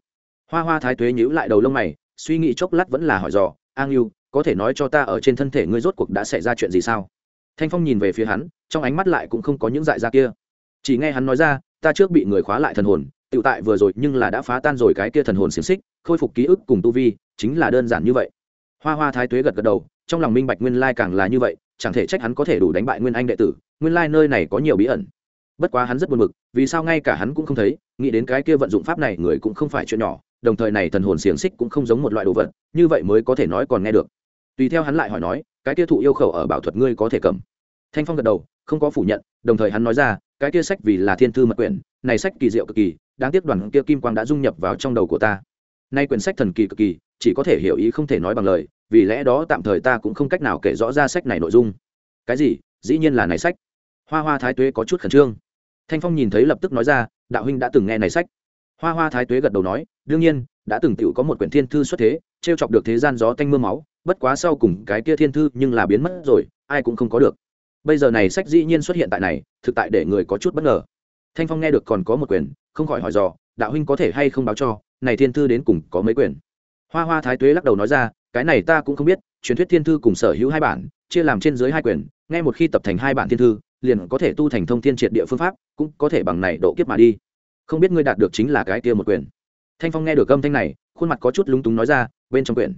S1: Hoa hoa thái tuế nhữ lại đầu lông mày, suy nghĩ chốc lát vẫn là hỏi dò an yêu có thể nói cho ta ở trên thân thể ngươi rốt cuộc đã xảy ra chuyện gì sao? Thanh phong nhìn về phía hắn, trong ánh mắt lại cũng không có những dại ra kia chỉ nghe hắn nói ra, ta trước bị người khóa lại thần hồn tự tại vừa rồi, nhưng là đã phá tan rồi cái kia thần hồn xiềng xích, khôi phục ký ức cùng tu vi, chính là đơn giản như vậy. Hoa hoa thái tuế gật gật đầu, trong lòng minh bạch nguyên lai càng là như vậy, chẳng thể trách hắn có thể đủ đánh bại nguyên anh đệ tử, nguyên lai nơi này có nhiều bí ẩn. Bất quá hắn rất buồn mực vì sao ngay cả hắn cũng không thấy, nghĩ đến cái kia vận dụng pháp này người cũng không phải chuyện nhỏ, đồng thời này thần hồn xiềng xích cũng không giống một loại đồ vật, như vậy mới có thể nói còn nghe được. Tùy theo hắn lại hỏi nói, cái kia thụ yêu khẩu ở bảo thuật ngươi có thể cầm? Thanh phong gật đầu, không có phủ nhận. Đồng thời hắn nói ra cái kia sách vì là thiên thư mật quyển, này sách kỳ diệu cực kỳ, đáng tiếc đoàn kia kim quang đã dung nhập vào trong đầu của ta. Nay quyển sách thần kỳ cực kỳ, chỉ có thể hiểu ý không thể nói bằng lời, vì lẽ đó tạm thời ta cũng không cách nào kể rõ ra sách này nội dung. Cái gì? Dĩ nhiên là này sách. Hoa hoa thái tuế có chút khẩn trương. Thanh phong nhìn thấy lập tức nói ra, đạo huynh đã từng nghe này sách. Hoa hoa thái tuế gật đầu nói, đương nhiên, đã từng tựu có một quyển thiên thư xuất thế t r e o chọc được thế gian gió tanh m ư a máu, bất quá sau cùng cái kia thiên thư nhưng là biến mất rồi, ai cũng không có được bây giờ này sách dĩ nhiên xuất hiện tại này, thực tại để người có chút bất ngờ. Thanh phong nghe được còn có một quyền, không khỏi hỏi dò, đạo huynh có thể hay không báo cho? Này thiên thư đến cùng có mấy quyền? Hoa hoa thái tuế lắc đầu nói ra, cái này ta cũng không biết, truyền thuyết thiên thư cùng sở hữu hai bản, chia làm trên dưới hai quyền ngay một khi tập thành hai bản thiên thư, liền có thể tu thành thông thiên triệt địa phương pháp, cũng có thể bằng này độ kiếp mà đi. Không biết ngươi đạt được chính là cái kia một quyền. Thanh phong nghe được âm thanh này, khuôn mặt có chút lúng túng nói ra, bên trong quyển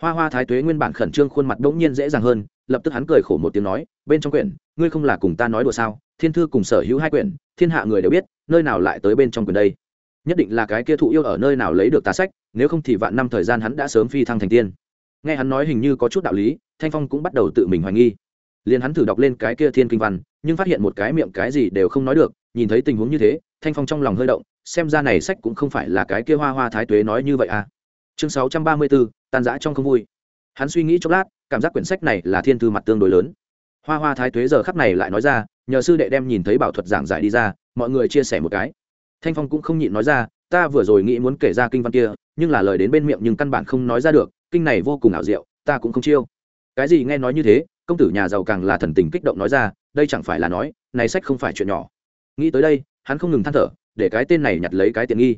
S1: hoa hoa thái tuế nguyên bản khẩn trương khuôn mặt đ ỗ n g nhiên dễ dàng hơn lập tức hắn cười khổ một tiếng nói, bên trong quyển, ngươi không là cùng ta nói đùa sao? Thiên thư cùng sở hữu hai quyển, thiên hạ người đều biết, nơi nào lại tới bên trong quyển đây? Nhất định là cái kia thụ yêu ở nơi nào lấy được tá sách, nếu không thì vạn năm thời gian hắn đã sớm phi thăng thành tiên. Nghe hắn nói hình như có chút đạo lý, thanh phong cũng bắt đầu tự mình hoài nghi. Liền hắn thử đọc lên cái kia thiên kinh văn, nhưng phát hiện một cái miệng cái gì đều không nói được, nhìn thấy tình huống như thế, thanh phong trong lòng hơi động, xem ra này sách cũng không phải là cái kia hoa hoa thái tuế nói như vậy à. Chương sáu trăm ba mươi bốn tan giã trong không vui hắn suy nghĩ chốc lát, cảm giác quyển sách này là thiên thư mặt tương đối lớn. Hoa hoa thái tuế giờ khắp này lại nói ra, nhờ sư đệ đem nhìn thấy bảo thuật giảng giải đi ra, mọi người chia sẻ một cái. Thanh phong cũng không nhịn nói ra, ta vừa rồi nghĩ muốn kể ra kinh văn kia, nhưng là lời đến bên miệng nhưng căn bản không nói ra được, kinh này vô cùng ảo diệu, ta cũng không chiêu. Cái gì nghe nói như thế, công tử nhà giàu càng là thần tình kích động nói ra, đây chẳng phải là nói, này sách không phải chuyện nhỏ. Nghĩ tới đây, hắn không ngừng than thở, để cái tên này nhặt lấy cái tiện nghi.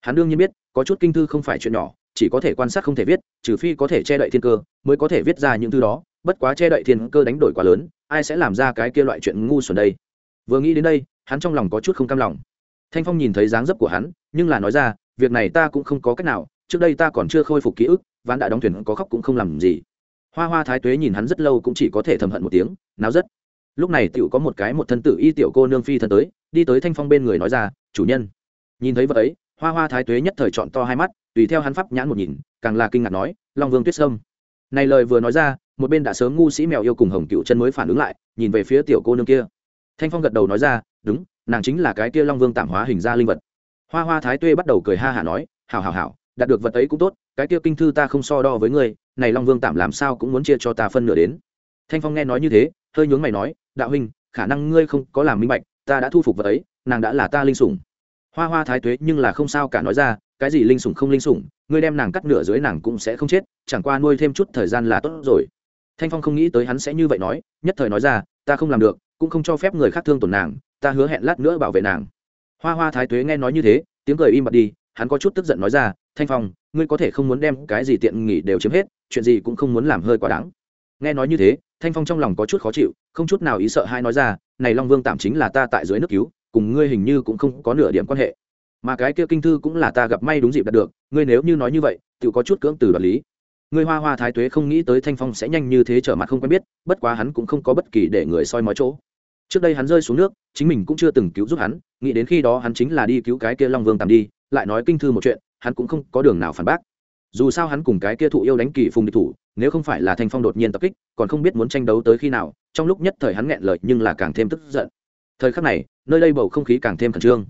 S1: Hắn đương nhiên biết, có chút kinh thư không phải chuyện nhỏ chỉ có thể quan sát không thể viết, trừ phi có thể che đậy thiên cơ, mới có thể viết ra những thứ đó. Bất quá che đậy thiên cơ đánh đổi quá lớn, ai sẽ làm ra cái kia loại chuyện ngu xuẩn đây? Vừa nghĩ đến đây, hắn trong lòng có chút không cam lòng. Thanh phong nhìn thấy dáng dấp của hắn, nhưng là nói ra, việc này ta cũng không có cách nào, trước đây ta còn chưa khôi phục ký ức, ván đã đóng thuyền có khóc cũng không làm gì. Hoa hoa thái tuế nhìn hắn rất lâu cũng chỉ có thể thầm hận một tiếng, náo rất. Lúc này tựu có một cái một thân tử y tiểu cô nương phi thân tới, đi tới thanh phong bên người nói ra, chủ nhân. Nhìn thấy vợ ấy hoa hoa thái tuế nhất thời chọn to hai mắt, tùy theo hắn pháp nhãn một nhìn, càng là kinh ngạc nói, long vương tuyết sâm. Này lời vừa nói ra, một bên đã sớm ngu sĩ mèo yêu cùng hồng cựu chân mới phản ứng lại, nhìn về phía tiểu cô nương kia. Thanh phong gật đầu nói ra, đúng, nàng chính là cái kia long vương tạm hóa hình ra linh vật. Hoa hoa thái tuế bắt đầu cười ha hả nói, hảo hảo hảo, đạt được vật ấy cũng tốt, cái kia kinh thư ta không so đo với ngươi, này long vương tạm làm sao cũng muốn chia cho ta phân nửa đến. Thanh phong nghe nói như thế, hơi nhướng mày nói, đạo huynh, khả năng ngươi không có làm minh bạch, ta đã thu phục vật ấy, nàng đã là ta linh sủng hoa hoa thái tuế nhưng là không sao cả nói ra, cái gì linh sủng không linh sủng, ngươi đem nàng cắt nửa dưới nàng cũng sẽ không chết, chẳng qua nuôi thêm chút thời gian là tốt rồi. Thanh phong không nghĩ tới hắn sẽ như vậy nói, nhất thời nói ra, ta không làm được, cũng không cho phép người khác thương tổn nàng, ta hứa hẹn lát nữa bảo vệ nàng. Hoa hoa thái tuế nghe nói như thế, tiếng cười im bặt đi, hắn có chút tức giận nói ra, thanh phong, ngươi có thể không muốn đem cái gì tiện nghỉ đều chiếm hết, chuyện gì cũng không muốn làm hơi quá đáng. Nghe nói như thế, thanh phong trong lòng có chút khó chịu, không chút nào ý sợ hai nói ra, này long vương tạm chính là ta tại dưới nước cứu cùng ngươi hình như cũng không có nửa điểm quan hệ. Mà cái kia kinh thư cũng là ta gặp may đúng dịp đạt được, ngươi nếu như nói như vậy tự có chút cưỡng từ đoạt lý. Ngươi hoa hoa thái tuế không nghĩ tới thanh phong sẽ nhanh như thế trở mặt không quen biết, bất quá hắn cũng không có bất kỳ để người soi mói chỗ. Trước đây hắn rơi xuống nước, chính mình cũng chưa từng cứu giúp hắn, nghĩ đến khi đó hắn chính là đi cứu cái kia long vương tạm đi, lại nói kinh thư một chuyện, hắn cũng không có đường nào phản bác. Dù sao hắn cùng cái kia thụ yêu đánh kỳ phùng địch thủ, nếu không phải là thanh phong đột nhiên tập kích, còn không biết muốn tranh đấu tới khi nào, trong lúc nhất thời hắn nghẹn lời nhưng là càng thêm tức giận. Thời khắc này nơi đây bầu không khí càng thêm khẩn trương.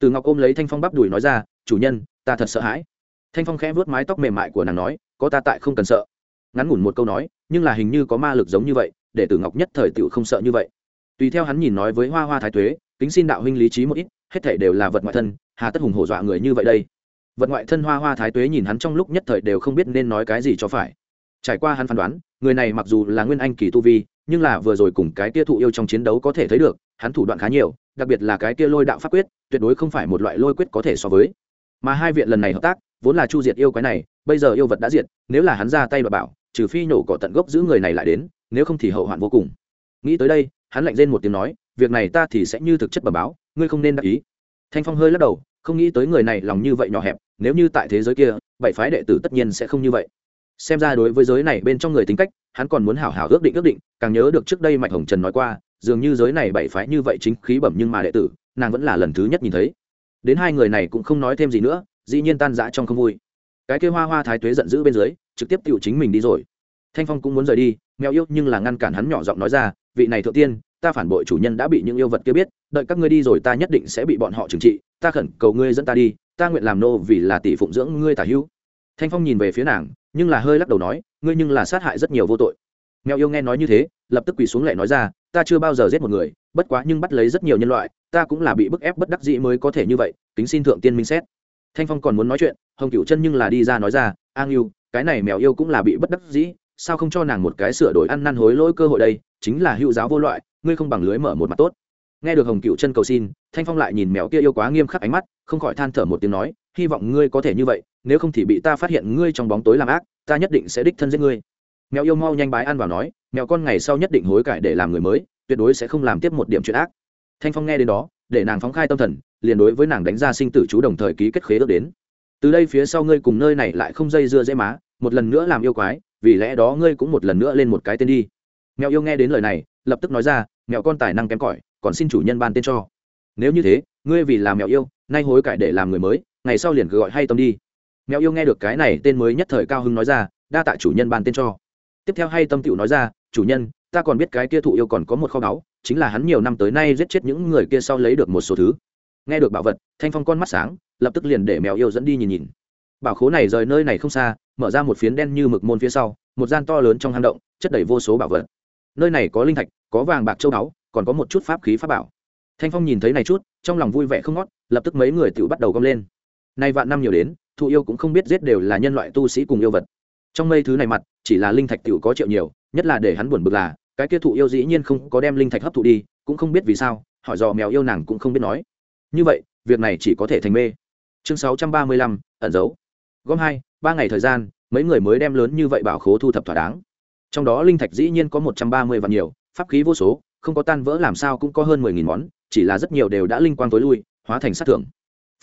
S1: Từ ngọc ôm lấy thanh phong bắp đùi nói ra, chủ nhân, ta thật sợ hãi. Thanh phong khẽ vớt mái tóc mềm mại của nàng nói, có ta tại không cần sợ. Ngắn ngủn một câu nói, nhưng là hình như có ma lực giống như vậy, để tử ngọc nhất thời tựu không sợ như vậy. Tùy theo hắn nhìn nói với hoa hoa thái tuế, kính xin đạo huynh lý trí một ít, hết thể đều là vật ngoại thân, hà tất hùng hổ dọa người như vậy đây. Vật ngoại thân hoa hoa thái tuế nhìn hắn trong lúc nhất thời đều không biết nên nói cái gì cho phải. Trải qua hắn phán đoán, người này mặc dù là nguyên anh kỳ tu vi, nhưng là vừa rồi cùng cái tia thụ yêu trong chiến đấu có thể thấy được hắn thủ đoạn khá nhiều, đặc biệt là cái kia lôi đạo pháp quyết, tuyệt đối không phải một loại lôi quyết có thể so với. Mà hai viện lần này hợp tác, vốn là chu diệt yêu quái này, bây giờ yêu vật đã diệt, nếu là hắn ra tay và bảo, trừ phi nổ cỏ tận gốc giữ người này lại đến, nếu không thì hậu hoạn vô cùng. Nghĩ tới đây, hắn lạnh lên một tiếng nói, việc này ta thì sẽ như thực chất bẩm báo, ngươi không nên đắc ý. Thanh phong hơi lắc đầu, không nghĩ tới người này lòng như vậy nhỏ hẹp, nếu như tại thế giới kia, bảy phái đệ tử tất nhiên sẽ không như vậy. Xem ra đối với giới này bên trong người tính cách, hắn còn muốn hảo hảo ước định ước định, càng nhớ được trước đây mạch hồng trần nói qua dường như giới này bảy phái như vậy chính khí bẩm nhưng mà đệ tử, nàng vẫn là lần thứ nhất nhìn thấy. Đến hai người này cũng không nói thêm gì nữa, dĩ nhiên tan rã trong không vui. Cái kêu hoa hoa thái tuế giận dữ bên dưới, trực tiếp tự chính mình đi rồi. Thanh phong cũng muốn rời đi, mèo yêu nhưng là ngăn cản hắn nhỏ giọng nói ra, vị này thượng tiên, ta phản bội chủ nhân đã bị những yêu vật kia biết, đợi các ngươi đi rồi ta nhất định sẽ bị bọn họ trừng trị, ta khẩn cầu ngươi dẫn ta đi, ta nguyện làm nô vì là tỷ phụng dưỡng ngươi tả hữu. Thanh phong nhìn về phía nàng, nhưng là hơi lắc đầu nói, ngươi nhưng là sát hại rất nhiều vô tội. Mèo yêu nghe nói như thế, lập tức quỳ xuống lại nói ra ta chưa bao giờ giết một người, bất quá nhưng bắt lấy rất nhiều nhân loại, ta cũng là bị bức ép bất đắc dĩ mới có thể như vậy, kính xin thượng tiên minh xét. Thanh phong còn muốn nói chuyện, hồng cựu chân nhưng là đi ra nói ra, an yêu cái này mèo yêu cũng là bị bất đắc dĩ, sao không cho nàng một cái sửa đổi ăn năn hối lỗi cơ hội đây, chính là hữu giáo vô loại, ngươi không bằng lưới mở một mặt tốt. Nghe được hồng cựu chân cầu xin, thanh phong lại nhìn mèo kia yêu quá nghiêm khắc ánh mắt, không khỏi than thở một tiếng nói, hy vọng ngươi có thể như vậy, nếu không thì bị ta phát hiện ngươi trong bóng tối làm ác, ta nhất định sẽ đích thân giết ngươi mèo yêu mau nhanh bái ăn vào nói, mèo con ngày sau nhất định hối cải để làm người mới, tuyệt đối sẽ không làm tiếp một điểm chuyện ác. Thanh phong nghe đến đó, để nàng phóng khai tâm thần, liền đối với nàng đánh ra sinh tử chú đồng thời ký kết khế ước đến. Từ đây phía sau ngươi cùng nơi này lại không dây dưa dễ má, một lần nữa làm yêu quái, vì lẽ đó ngươi cũng một lần nữa lên một cái tên đi. Mèo yêu nghe đến lời này, lập tức nói ra, mèo con tài năng kém cỏi, còn xin chủ nhân ban tên cho. Nếu như thế, ngươi vì làm mèo yêu, nay hối cải để làm người mới, ngày sau liền cứ gọi hay tâm đi. Mèo yêu nghe được cái này, tên mới nhất thời cao hưng nói ra, đa tạ chủ nhân ban tên cho tiếp theo hay tâm tựu nói ra, chủ nhân, ta còn biết cái kia thụ yêu còn có một kho báu, chính là hắn nhiều năm tới nay giết chết những người kia sau lấy được một số thứ. Nghe được bảo vật, thanh phong con mắt sáng, lập tức liền để mèo yêu dẫn đi nhìn nhìn. Bảo khố này rời nơi này không xa, mở ra một phiến đen như mực môn phía sau, một gian to lớn trong hang động, chất đầy vô số bảo vật. Nơi này có linh thạch, có vàng bạc châu báu, còn có một chút pháp khí pháp bảo. Thanh phong nhìn thấy này chút, trong lòng vui vẻ không ngót, lập tức mấy người tự bắt đầu gom lên. Nay vạn năm nhiều đến, thụ yêu cũng không biết giết đều là nhân loại tu sĩ cùng yêu vật trong mây thứ này mặt, chỉ là linh thạch tự có triệu nhiều, nhất là để hắn buồn bực là, cái kia thụ yêu dĩ nhiên không có đem linh thạch hấp thụ đi, cũng không biết vì sao, hỏi dò mèo yêu nàng cũng không biết nói. Như vậy, việc này chỉ có thể thành mê. Chương sáu trăm ba mươi lăm, ẩn giấu. Gom hai, ba ngày thời gian, mấy người mới đem lớn như vậy bảo khố thu thập thỏa đáng. Trong đó linh thạch dĩ nhiên có một trăm ba mươi vạn nhiều, pháp khí vô số, không có tan vỡ làm sao cũng có hơn mười nghìn món, chỉ là rất nhiều đều đã linh quang tối lui, hóa thành sát thưởng.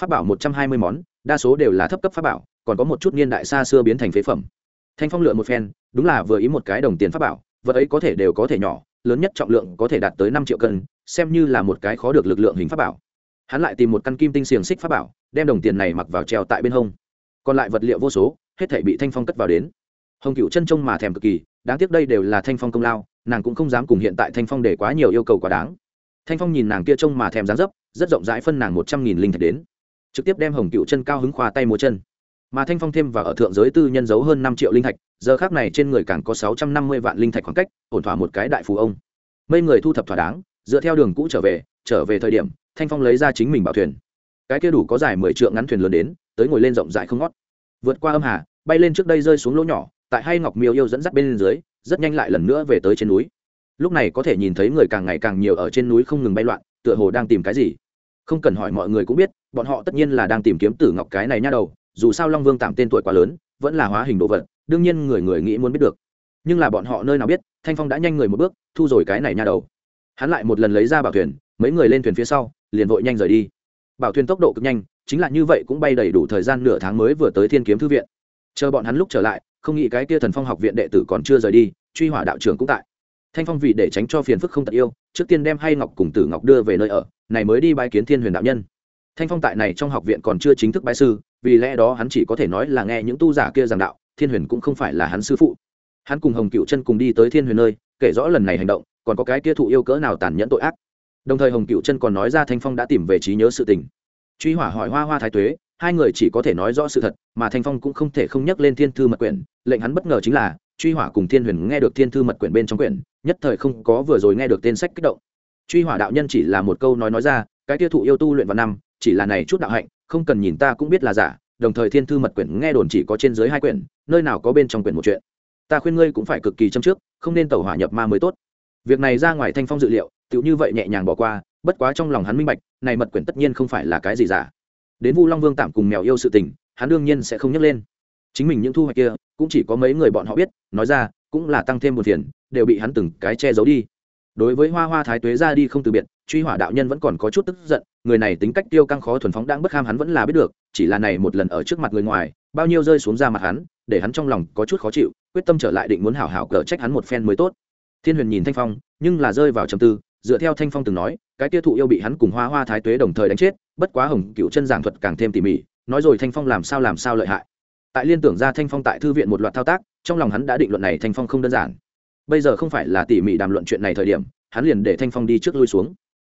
S1: Pháp bảo một trăm hai mươi món, đa số đều là thấp cấp pháp bảo, còn có một chút niên đại xa xưa biến thành phế phẩm thanh phong lựa một phen, đúng là vừa ý một cái đồng tiền pháp bảo, vật ấy có thể đều có thể nhỏ, lớn nhất trọng lượng có thể đạt tới năm triệu cân, xem như là một cái khó được lực lượng hình pháp bảo. Hắn lại tìm một căn kim tinh xiềng xích pháp bảo, đem đồng tiền này mặc vào treo tại bên hông. Còn lại vật liệu vô số, hết thể bị thanh phong cất vào đến. Hồng cựu chân trông mà thèm cực kỳ, đáng tiếc đây đều là thanh phong công lao, nàng cũng không dám cùng hiện tại thanh phong để quá nhiều yêu cầu quá đáng. Thanh phong nhìn nàng kia trông mà thèm dáng dấp, rất rộng rãi phân nàng một trăm nghìn linh thạch đến. Trực tiếp đem hồng cựu chân cao hứng khoa tay múa chân mà thanh phong thêm và ở thượng giới tư nhân giấu hơn năm triệu linh thạch, giờ khác này trên người càng có sáu trăm năm mươi vạn linh thạch khoảng cách, ổn thỏa một cái đại phú ông. Mấy người thu thập thỏa đáng, dựa theo đường cũ trở về trở về thời điểm, thanh phong lấy ra chính mình bảo thuyền. Cái kia đủ có dài mười trượng ngắn thuyền lớn đến, tới ngồi lên rộng rãi không ngót. Vượt qua âm hà, bay lên trước đây rơi xuống lỗ nhỏ, tại hay ngọc miêu yêu dẫn dắt bên dưới, rất nhanh lại lần nữa về tới trên núi. Lúc này có thể nhìn thấy người càng ngày càng nhiều ở trên núi không ngừng bay loạn, tựa hồ đang tìm cái gì. Không cần hỏi mọi người cũng biết, bọn họ tất nhiên là đang tìm kiếm tử ngọc cái này nha đầu dù sao long vương tạm tên tuổi quá lớn, vẫn là hóa hình đồ vật, đương nhiên người người nghĩ muốn biết được. Nhưng là bọn họ nơi nào biết, thanh phong đã nhanh người một bước, thu rồi cái này nha đầu. Hắn lại một lần lấy ra bảo thuyền, mấy người lên thuyền phía sau, liền vội nhanh rời đi. Bảo thuyền tốc độ cực nhanh, chính là như vậy cũng bay đầy đủ thời gian nửa tháng mới vừa tới thiên kiếm thư viện. Chờ bọn hắn lúc trở lại, không nghĩ cái kia thần phong học viện đệ tử còn chưa rời đi, truy hỏa đạo trưởng cũng tại. Thanh phong vì để tránh cho phiền phức không tận yêu, trước tiên đem hay ngọc cùng tử ngọc đưa về nơi ở, này mới đi bái kiến thiên huyền đạo nhân. Thanh phong tại này trong học viện còn chưa chính thức bái sư vì lẽ đó hắn chỉ có thể nói là nghe những tu giả kia giảng đạo, thiên huyền cũng không phải là hắn sư phụ. Hắn cùng hồng cựu chân cùng đi tới thiên huyền nơi, kể rõ lần này hành động, còn có cái kia thụ yêu cỡ nào tàn nhẫn tội ác. Đồng thời hồng cựu chân còn nói ra thanh phong đã tìm về trí nhớ sự tình. Truy hỏa hỏi hoa hoa thái tuế, hai người chỉ có thể nói rõ sự thật, mà thanh phong cũng không thể không nhắc lên thiên thư mật quyển. Lệnh hắn bất ngờ chính là, truy hỏa cùng thiên huyền nghe được thiên thư mật quyển bên trong quyển, nhất thời không có vừa rồi nghe được tên sách kích động. Truy hỏa đạo nhân chỉ là một câu nói nói ra, cái tiêu thụ yêu tu luyện vào năm, chỉ là này chút đạo hạnh không cần nhìn ta cũng biết là giả, đồng thời thiên thư mật quyển nghe đồn chỉ có trên dưới hai quyển, nơi nào có bên trong quyển một chuyện. Ta khuyên ngươi cũng phải cực kỳ châm trước, không nên tẩu hỏa nhập ma mới tốt. Việc này ra ngoài thanh phong dự liệu, tựu như vậy nhẹ nhàng bỏ qua, bất quá trong lòng hắn minh bạch, này mật quyển tất nhiên không phải là cái gì giả. Đến vu long vương tạm cùng mèo yêu sự tình, hắn đương nhiên sẽ không nhắc lên. Chính mình những thu hoạch kia, cũng chỉ có mấy người bọn họ biết, nói ra, cũng là tăng thêm một phiền, đều bị hắn từng cái che giấu đi. Đối với hoa hoa thái tuế ra đi không từ biệt truy hỏa đạo nhân vẫn còn có chút tức giận, người này tính cách tiêu căng khó thuần phóng đang bất kham hắn vẫn là biết được, chỉ là này một lần ở trước mặt người ngoài, bao nhiêu rơi xuống ra mặt hắn, để hắn trong lòng có chút khó chịu, quyết tâm trở lại định muốn hảo hảo cờ trách hắn một phen mới tốt. Thiên huyền nhìn thanh phong, nhưng là rơi vào trầm tư, dựa theo thanh phong từng nói, cái tiêu thụ yêu bị hắn cùng hoa hoa thái tuế đồng thời đánh chết, bất quá hồng cựu chân giảng thuật càng thêm tỉ mỉ, nói rồi thanh phong làm sao làm sao lợi hại. Tại liên tưởng ra thanh phong tại thư viện một loạt thao tác, trong lòng hắn đã định luận này thanh phong không đơn giản. Bây giờ không phải là tỉ mỉ đàm luận chuyện này thời điểm, hắn liền để thanh phong đi trước lui xuống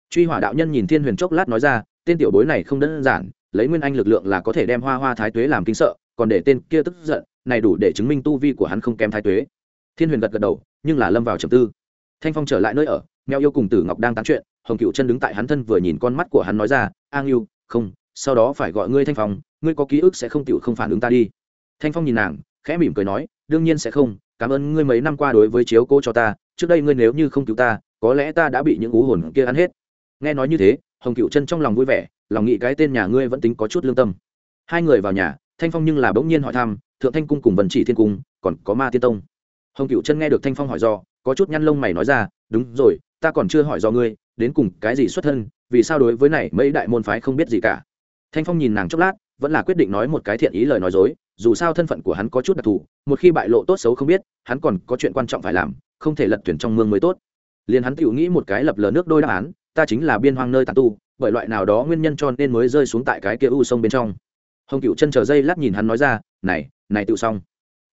S1: truy hỏa đạo nhân nhìn thiên huyền chốc lát nói ra, tên tiểu bối này không đơn giản, lấy nguyên anh lực lượng là có thể đem hoa hoa thái tuế làm kinh sợ, còn để tên kia tức giận, này đủ để chứng minh tu vi của hắn không kém thái tuế. Thiên huyền gật gật đầu, nhưng là lâm vào trầm tư. Thanh phong trở lại nơi ở, mèo yêu cùng tử ngọc đang tán chuyện, hồng cựu chân đứng tại hắn thân vừa nhìn con mắt của hắn nói ra, an yêu không, sau đó phải gọi ngươi thanh phong, ngươi có ký ức sẽ không tiểu không phản ứng ta đi. Thanh phong nhìn nàng, khẽ mỉm cười nói, đương nhiên sẽ không, cảm ơn ngươi mấy năm qua đối với chiếu cố cho ta, trước đây ngươi nếu như không cứu ta, có lẽ ta đã bị những ú hồn kia ăn hết nghe nói như thế, hồng cựu chân trong lòng vui vẻ, lòng nghĩ cái tên nhà ngươi vẫn tính có chút lương tâm. Hai người vào nhà, thanh phong nhưng là bỗng nhiên hỏi thăm, thượng thanh cung cùng vần chỉ thiên cung, còn có ma tiên tông. Hồng cựu chân nghe được thanh phong hỏi do, có chút nhăn lông mày nói ra, đúng rồi, ta còn chưa hỏi do ngươi, đến cùng cái gì xuất thân, vì sao đối với này mấy đại môn phái không biết gì cả? Thanh phong nhìn nàng chốc lát, vẫn là quyết định nói một cái thiện ý lời nói dối, dù sao thân phận của hắn có chút đặc thù, một khi bại lộ tốt xấu không biết, hắn còn có chuyện quan trọng phải làm, không thể lật tuyển trong mương mới tốt. Liền hắn tự nghĩ một cái lập lờ nước đôi đáp án ta chính là biên hoang nơi tàn tu, bởi loại nào đó nguyên nhân cho nên mới rơi xuống tại cái kia u sông bên trong. Hồng cựu chân chờ dây lát nhìn hắn nói ra, này này tự xong.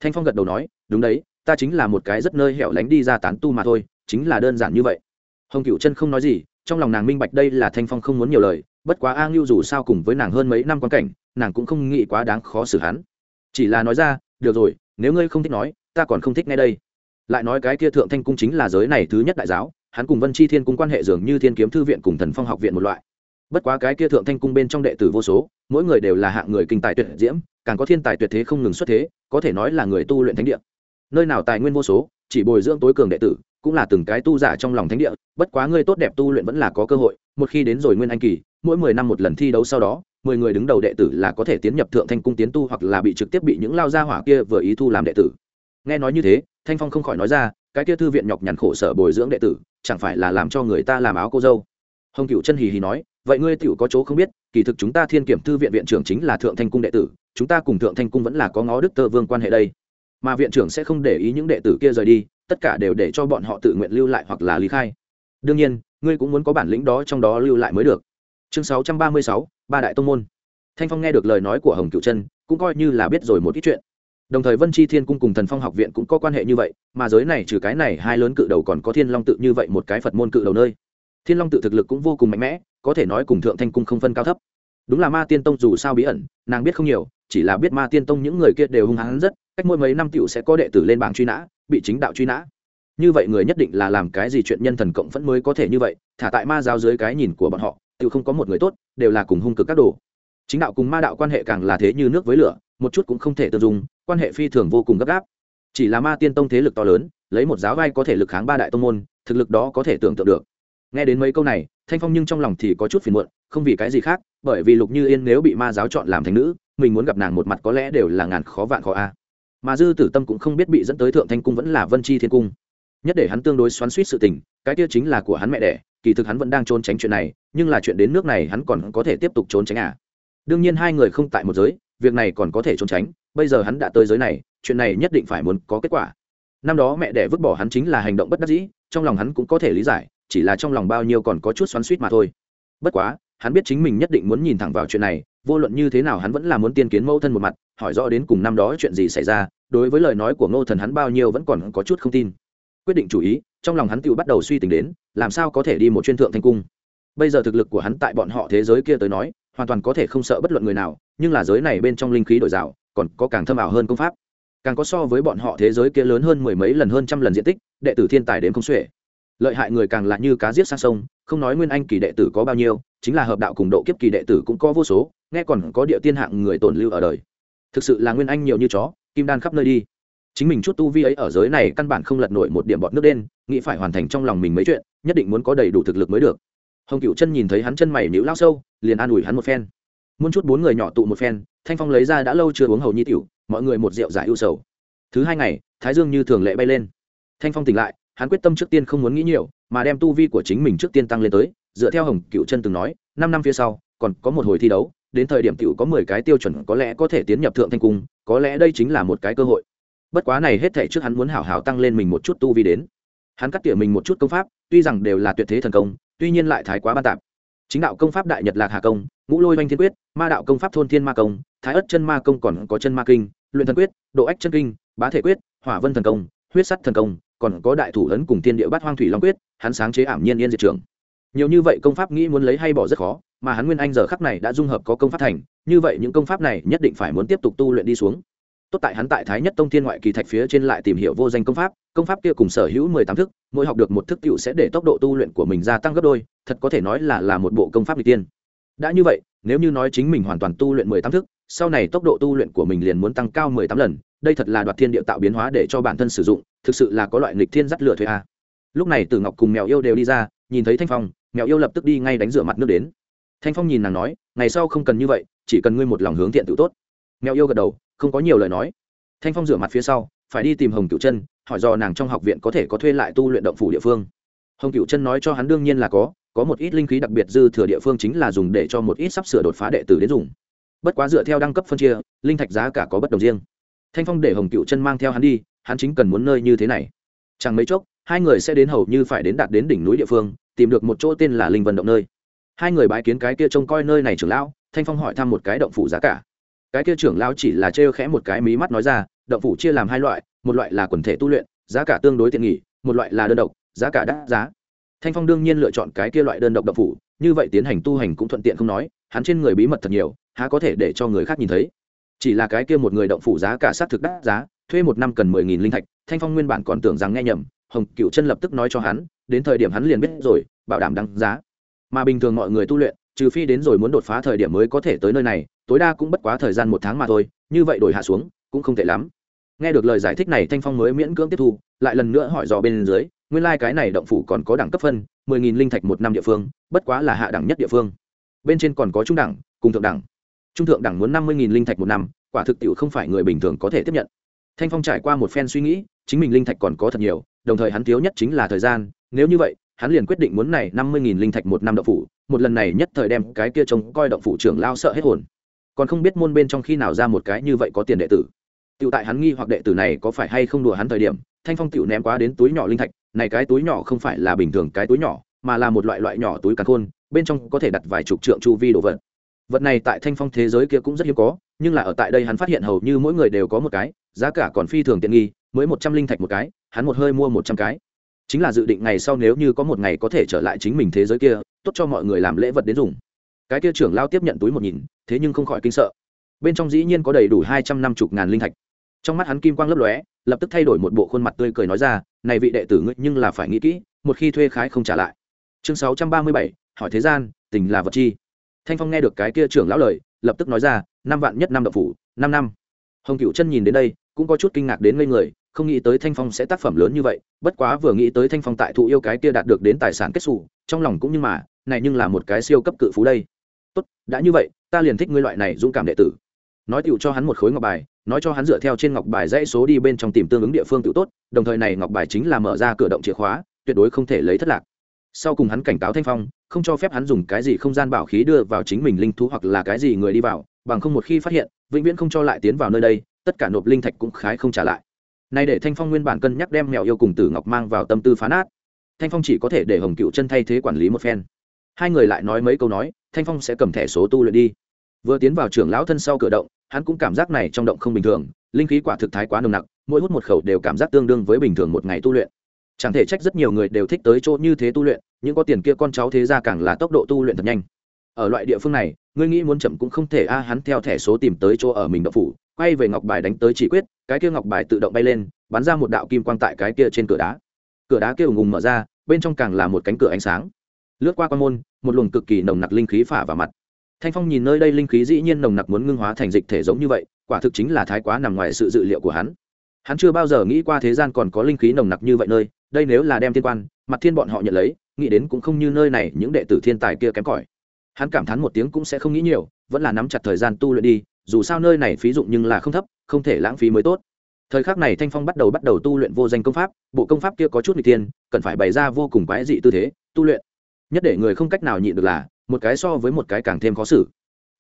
S1: Thanh phong gật đầu nói, đúng đấy, ta chính là một cái rất nơi hẻo lánh đi ra tán tu mà thôi, chính là đơn giản như vậy. Hồng cựu chân không nói gì, trong lòng nàng minh bạch đây là thanh phong không muốn nhiều lời, bất quá a ngưu dù sao cùng với nàng hơn mấy năm quan cảnh, nàng cũng không nghĩ quá đáng khó xử hắn. Chỉ là nói ra, được rồi, nếu ngươi không thích nói, ta còn không thích ngay đây. Lại nói cái kia thượng thanh cung chính là giới này thứ nhất đại giáo hắn cùng vân chi thiên cung quan hệ dường như thiên kiếm thư viện cùng thần phong học viện một loại. Bất quá cái kia thượng thanh cung bên trong đệ tử vô số, mỗi người đều là hạng người kinh tài tuyệt diễm, càng có thiên tài tuyệt thế không ngừng xuất thế, có thể nói là người tu luyện thánh địa. Nơi nào tài nguyên vô số, chỉ bồi dưỡng tối cường đệ tử, cũng là từng cái tu giả trong lòng thánh địa, bất quá người tốt đẹp tu luyện vẫn là có cơ hội, một khi đến rồi nguyên anh kỳ, mỗi mười năm một lần thi đấu sau đó, mười người đứng đầu đệ tử là có thể tiến nhập thượng thanh cung tiến tu hoặc là bị trực tiếp bị những lao gia hỏa kia vừa ý thu làm đệ tử. Nghe nói như thế, thanh phong không khỏi nói ra, cái kia thư viện nhọc nhằn khổ sở bồi dưỡng đệ tử chẳng phải là làm cho người ta làm áo cô dâu? Hồng cựu chân hì hì nói, vậy ngươi tiểu có chỗ không biết, kỳ thực chúng ta thiên kiểm thư viện viện trưởng chính là thượng thanh cung đệ tử, chúng ta cùng thượng thanh cung vẫn là có ngó đức tơ vương quan hệ đây. Mà viện trưởng sẽ không để ý những đệ tử kia rời đi, tất cả đều để cho bọn họ tự nguyện lưu lại hoặc là lý khai. Đương nhiên, ngươi cũng muốn có bản lĩnh đó trong đó lưu lại mới được. Chương sáu trăm ba mươi sáu, ba đại tông môn. Thanh phong nghe được lời nói của hồng cựu chân, cũng coi như là biết rồi một ít chuyện đồng thời vân chi thiên cung cùng thần phong học viện cũng có quan hệ như vậy, mà giới này trừ cái này hai lớn cự đầu còn có thiên long tự như vậy một cái phật môn cự đầu nơi. Thiên long tự thực lực cũng vô cùng mạnh mẽ, có thể nói cùng thượng thanh cung không phân cao thấp. Đúng là ma tiên tông dù sao bí ẩn, nàng biết không nhiều, chỉ là biết ma tiên tông những người kia đều hung hãn rất, cách mỗi mấy năm t sẽ có đệ tử lên bảng truy nã, bị chính đạo truy nã. Như vậy người nhất định là làm cái gì chuyện nhân thần cộng vẫn mới có thể như vậy, thả tại ma giáo dưới cái nhìn của bọn họ tự không có một người tốt, đều là cùng hung cực các đồ. Chính đạo cùng ma đạo quan hệ càng là thế như nước với lửa một chút cũng không thể tự dung, quan hệ phi thường vô cùng gấp gáp. Chỉ là ma tiên tông thế lực to lớn, lấy một giáo vai có thể lực kháng ba đại tông môn, thực lực đó có thể tưởng tượng được. Nghe đến mấy câu này, thanh phong nhưng trong lòng thì có chút phiền muộn, không vì cái gì khác, bởi vì lục như yên nếu bị ma giáo chọn làm thành nữ, mình muốn gặp nàng một mặt có lẽ đều là ngàn khó vạn khó a. Mà dư tử tâm cũng không biết bị dẫn tới thượng thanh cung vẫn là vân chi thiên cung. Nhất để hắn tương đối xoắn suýt sự tình, cái kia chính là của hắn mẹ đẻ, kỳ thực hắn vẫn đang trốn tránh chuyện này, nhưng là chuyện đến nước này hắn còn có thể tiếp tục trốn tránh à. Đương nhiên hai người không tại một giới việc này còn có thể trốn tránh, bây giờ hắn đã tới giới này, chuyện này nhất định phải muốn có kết quả. Năm đó mẹ đẻ vứt bỏ hắn chính là hành động bất đắc dĩ, trong lòng hắn cũng có thể lý giải, chỉ là trong lòng bao nhiêu còn có chút xoắn suýt mà thôi. Bất quá, hắn biết chính mình nhất định muốn nhìn thẳng vào chuyện này, vô luận như thế nào hắn vẫn là muốn tiên kiến mẫu thân một mặt, hỏi rõ đến cùng năm đó chuyện gì xảy ra, đối với lời nói của ngô thần hắn bao nhiêu vẫn còn có chút không tin. Quyết định chủ ý, trong lòng hắn tự bắt đầu suy tính đến, làm sao có thể đi một chuyên thượng thanh cung. Bây giờ thực lực của hắn tại bọn họ thế giới kia tới nói hoàn toàn có thể không sợ bất luận người nào, nhưng là giới này bên trong linh khí đổi rào, còn có càng thâm ảo hơn công pháp. Càng có so với bọn họ thế giới kia lớn hơn mười mấy lần hơn trăm lần diện tích, đệ tử thiên tài đến không xuể. Lợi hại người càng là như cá giết sang sông, không nói nguyên anh kỳ đệ tử có bao nhiêu, chính là hợp đạo cùng độ kiếp kỳ đệ tử cũng có vô số, nghe còn có địa tiên hạng người tồn lưu ở đời. Thực sự là nguyên anh nhiều như chó, kim đan khắp nơi đi. Chính mình chút tu vi ấy ở giới này căn bản không lật nổi một điểm bọt nước đen, nghĩ phải hoàn thành trong lòng mình mấy chuyện, nhất định muốn có đầy đủ thực lực mới được hồng cựu chân nhìn thấy hắn chân mày nhữ lao sâu, liền an ủi hắn một phen. Muốn chút bốn người nhỏ tụ một phen, thanh phong lấy ra đã lâu chưa uống hầu nhi tiểu, mọi người một rượu giải ưu sầu. Thứ hai ngày, thái dương như thường lệ bay lên. Thanh phong tỉnh lại, hắn quyết tâm trước tiên không muốn nghĩ nhiều, mà đem tu vi của chính mình trước tiên tăng lên tới, dựa theo hồng cựu chân từng nói, năm năm phía sau, còn có một hồi thi đấu, đến thời điểm tiểu có mười cái tiêu chuẩn có lẽ có thể tiến nhập thượng thanh cung, có lẽ đây chính là một cái cơ hội. Bất quá này hết thảy trước hắn muốn hảo hảo tăng lên mình một chút tu vi đến. Hắn cắt tỉa mình một chút công pháp, tuy rằng đều là tuyệt thế thần công tuy nhiên lại thái quá ban tạp. Chính đạo công pháp đại nhật lạc hà công, ngũ lôi oanh thiên quyết, ma đạo công pháp thôn thiên ma công, thái ất chân ma công còn có chân ma kinh, luyện thần quyết, độ ách chân kinh, bá thể quyết, hỏa vân thần công, huyết sắt thần công, còn có đại thủ ấn cùng tiên địa bát hoang thủy long quyết, hắn sáng chế ảm nhiên yên diệt trường. Nhiều như vậy công pháp nghĩ muốn lấy hay bỏ rất khó, mà hắn nguyên anh giờ khắc này đã dung hợp có công pháp thành, như vậy những công pháp này nhất định phải muốn tiếp tục tu luyện đi xuống tốt tại hắn tại thái nhất tông thiên ngoại kỳ thạch phía trên lại tìm hiểu vô danh công pháp công pháp kia cùng sở hữu mười tám thức, mỗi học được một thức cựu sẽ để tốc độ tu luyện của mình gia tăng gấp đôi, thật có thể nói là là một bộ công pháp n tiên. Đã như vậy, nếu như nói chính mình hoàn toàn tu luyện mười tám thức, sau này tốc độ tu luyện của mình liền muốn tăng cao mười tám lần, đây thật là đoạt thiên địa tạo biến hóa để cho bản thân sử dụng, thực sự là có loại nghịch thiên dắt lửa thuê a. Lúc này tử ngọc cùng mèo yêu đều đi ra, nhìn thấy thanh phong, mèo yêu lập tức đi ngay đánh rửa mặt nước đến. Thanh phong nhìn nàng nói, ngày sau không cần như vậy, chỉ cần ngươi một lòng hướng thiện tự tốt. Mèo yêu gật đầu không có nhiều lời nói. Thanh phong rửa mặt phía sau, phải đi tìm hồng cựu chân, hỏi do nàng trong học viện có thể có thuê lại tu luyện động phủ địa phương. Hồng cựu chân nói cho hắn đương nhiên là có có một ít linh khí đặc biệt dư thừa địa phương chính là dùng để cho một ít sắp sửa đột phá đệ tử đến dùng. Bất quá dựa theo đăng cấp phân chia, linh thạch giá cả có bất đồng riêng. Thanh phong để hồng cựu chân mang theo hắn đi, hắn chính cần muốn nơi như thế này. Chẳng mấy chốc, hai người sẽ đến hầu như phải đến đạt đến đỉnh núi địa phương, tìm được một chỗ tên là linh vận động nơi. Hai người bái kiến cái kia trông coi nơi này trưởng lão, thanh phong hỏi thăm một cái động phủ giá cả cái kia trưởng lão chỉ là trêu khẽ một cái mí mắt nói ra, động phủ chia làm hai loại, một loại là quần thể tu luyện, giá cả tương đối tiện nghỉ một loại là đơn độc, giá cả đắt giá. Thanh phong đương nhiên lựa chọn cái kia loại đơn độc động phủ, như vậy tiến hành tu hành cũng thuận tiện không nói, hắn trên người bí mật thật nhiều, há có thể để cho người khác nhìn thấy. Chỉ là cái kia một người động phủ giá cả sát thực đắt giá, thuê một năm cần mười nghìn linh thạch, thanh phong nguyên bản còn tưởng rằng nghe nhầm, hồng cựu chân lập tức nói cho hắn, đến thời điểm hắn liền biết rồi, bảo đảm đăng giá. Mà bình thường mọi người tu luyện, trừ phi đến rồi muốn đột phá thời điểm mới có thể tới nơi này tối đa cũng bất quá thời gian một tháng mà thôi, như vậy đổi hạ xuống, cũng không tệ lắm. Nghe được lời giải thích này, thanh phong mới miễn cưỡng tiếp thu, lại lần nữa hỏi dò bên dưới, nguyên lai、like、cái này động phủ còn có đẳng cấp phân, mười nghìn linh thạch một năm địa phương, bất quá là hạ đẳng nhất địa phương. Bên trên còn có trung đẳng, cùng thượng đẳng. Trung thượng đẳng muốn năm mươi nghìn linh thạch một năm, quả thực tiệu không phải người bình thường có thể tiếp nhận. Thanh phong trải qua một phen suy nghĩ, chính mình linh thạch còn có thật nhiều, đồng thời hắn thiếu nhất chính là thời gian, nếu như vậy, hắn liền quyết định muốn này năm mươi nghìn linh thạch một năm động phủ, một lần này nhất thời đem cái kia trông coi động phủ trưởng lao sợ hết hồn còn không biết môn bên trong khi nào ra một cái như vậy có tiền đệ tử Tiểu tại hắn nghi hoặc đệ tử này có phải hay không đùa hắn thời điểm, Thanh Phong tiểu ném quá đến túi nhỏ linh thạch, này cái túi nhỏ không phải là bình thường cái túi nhỏ, mà là một loại loại nhỏ túi càn khôn, bên trong có thể đặt vài chục trượng chu vi đồ vật. Vật này tại Thanh Phong thế giới kia cũng rất hiếm có, nhưng là ở tại đây hắn phát hiện hầu như mỗi người đều có một cái, giá cả còn phi thường tiện nghi, mới một trăm linh thạch một cái, hắn một hơi mua một trăm cái. Chính là dự định ngày sau nếu như có một ngày có thể trở lại chính mình thế giới kia, tốt cho mọi người làm lễ vật đến dùng. Cái kia trưởng lao tiếp nhận túi một nhìn, thế nhưng không khỏi kinh sợ. Bên trong dĩ nhiên có đầy đủ hai trăm năm chục ngàn linh thạch. Trong mắt hắn kim quang lấp lóe lập tức thay đổi một bộ khuôn mặt tươi cười nói ra này vị đệ tử ngươi nhưng là phải nghĩ kỹ một khi thuê khái không trả lại. Chương sáu trăm ba mươi bảy hỏi thế gian tình là vật chi. Thanh phong nghe được cái kia trưởng lão lời lập tức nói ra năm vạn nhất năm đậu phủ năm năm. Hồng cựu chân nhìn đến đây cũng có chút kinh ngạc đến ngây người không nghĩ tới thanh phong sẽ tác phẩm lớn như vậy bất quá vừa nghĩ tới thanh phong tại thụ yêu cái kia đạt được đến tài sản kết xù trong lòng cũng như mà này nhưng là một cái siêu cấp cự phú đây tốt, đã như vậy, ta liền thích ngươi loại này dũng cảm đệ tử. Nói tựu cho hắn một khối ngọc bài, nói cho hắn dựa theo trên ngọc bài dãy số đi bên trong tìm tương ứng địa phương tự tốt, đồng thời này ngọc bài chính là mở ra cửa động chìa khóa, tuyệt đối không thể lấy thất lạc. Sau cùng hắn cảnh cáo thanh phong, không cho phép hắn dùng cái gì không gian bảo khí đưa vào chính mình linh thú hoặc là cái gì người đi vào, bằng không một khi phát hiện, vĩnh viễn không cho lại tiến vào nơi đây, tất cả nộp linh thạch cũng khái không trả lại. Nay để thanh phong nguyên bản cân nhắc đem mèo yêu cùng tử ngọc mang vào tâm tư phá nát. Thanh phong chỉ có thể để hồng cựu chân thay thế quản lý một phen. Hai người lại nói mấy câu nói thanh phong sẽ cầm thẻ số tu luyện đi. Vừa tiến vào trưởng lão thân sau cửa động, hắn cũng cảm giác này trong động không bình thường, linh khí quả thực thái quá nồng nặc, mỗi hút một khẩu đều cảm giác tương đương với bình thường một ngày tu luyện. Chẳng thể trách rất nhiều người đều thích tới chỗ như thế tu luyện, những có tiền kia con cháu thế ra càng là tốc độ tu luyện thật nhanh. Ở loại địa phương này, ngươi nghĩ muốn chậm cũng không thể, a, hắn theo thẻ số tìm tới chỗ ở mình động phủ, quay về ngọc bài đánh tới chỉ quyết, cái kia ngọc bài tự động bay lên, bắn ra một đạo kim quang tại cái kia trên cửa đá. Cửa đá kia ùng ùng mở ra, bên trong càng là một cánh cửa ánh sáng lướt qua quan môn, một luồng cực kỳ nồng nặc linh khí phả vào mặt. Thanh phong nhìn nơi đây linh khí dĩ nhiên nồng nặc muốn ngưng hóa thành dịch thể giống như vậy, quả thực chính là thái quá nằm ngoài sự dự liệu của hắn. Hắn chưa bao giờ nghĩ qua thế gian còn có linh khí nồng nặc như vậy nơi, đây nếu là đem thiên quan, mặt thiên bọn họ nhận lấy, nghĩ đến cũng không như nơi này những đệ tử thiên tài kia kém cỏi. Hắn cảm thán một tiếng cũng sẽ không nghĩ nhiều, vẫn là nắm chặt thời gian tu luyện đi, dù sao nơi này phí dụng nhưng là không thấp, không thể lãng phí mới tốt. Thời khắc này thanh phong bắt đầu bắt đầu tu luyện vô danh công pháp, bộ công pháp kia có chút n g tiên cần phải bày ra vô cùng quái dị tư thế, tu luyện nhất để người không cách nào nhịn được là, một cái so với một cái càng thêm khó xử.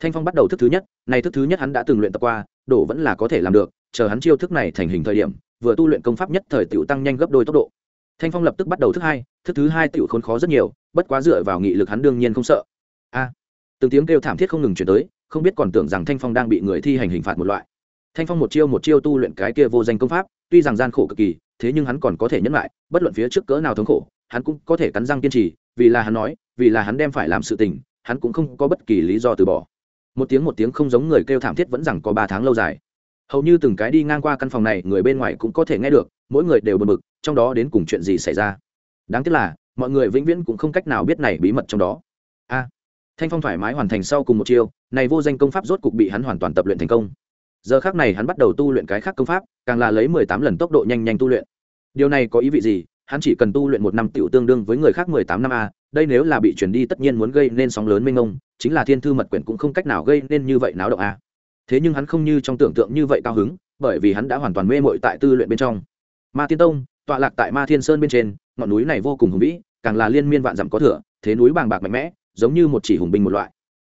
S1: Thanh phong bắt đầu thức thứ nhất này thức thứ nhất hắn đã từng luyện tập qua đổ vẫn là có thể làm được, chờ hắn chiêu thức này thành hình thời điểm, vừa tu luyện công pháp nhất thời tiểu tăng nhanh gấp đôi tốc độ. Thanh phong lập tức bắt đầu thức hai, thức thứ hai tiểu khốn khó rất nhiều, bất quá dựa vào nghị lực hắn đương nhiên không sợ. A! Từng tiếng kêu thảm thiết không ngừng chuyển tới, không biết còn tưởng rằng thanh phong đang bị người thi hành hình phạt một loại. Thanh phong một chiêu một chiêu tu luyện cái kia vô danh công pháp, tuy rằng gian khổ cực kỳ, thế nhưng hắn còn có thể nhẫn lại, bất luận phía trước cỡ nào thống khổ, hắn cũng có thể cắn răng kiên trì vì là hắn nói, vì là hắn đem phải làm sự tình, hắn cũng không có bất kỳ lý do từ bỏ. Một tiếng một tiếng không giống người kêu thảm thiết vẫn rằng có ba tháng lâu dài. Hầu như từng cái đi ngang qua căn phòng này, người bên ngoài cũng có thể nghe được, mỗi người đều bật mực trong đó đến cùng chuyện gì xảy ra. Đáng tiếc là, mọi người vĩnh viễn cũng không cách nào biết này bí mật trong đó. A, thanh phong thoải mái hoàn thành sau cùng một chiêu, này vô danh công pháp rốt cục bị hắn hoàn toàn tập luyện thành công. Giờ khác này hắn bắt đầu tu luyện cái khác công pháp, càng là lấy mười tám lần tốc độ nhanh nhanh tu luyện. Điều này có ý vị gì? Hắn chỉ cần tu luyện một năm tiểu tương đương với người khác mười tám năm a, đây nếu là bị chuyển đi tất nhiên muốn gây nên sóng lớn mênh mông, chính là thiên thư mật quyển cũng không cách nào gây nên như vậy náo động a. Thế nhưng hắn không như trong tưởng tượng như vậy cao hứng, bởi vì hắn đã hoàn toàn mê mội tại tư luyện bên trong. Ma tiên tông, tọa lạc tại ma thiên sơn bên trên, ngọn núi này vô cùng hùng vĩ, càng là liên miên vạn dặm có thừa thế núi bàng bạc mạnh mẽ, giống như một chỉ hùng binh một loại.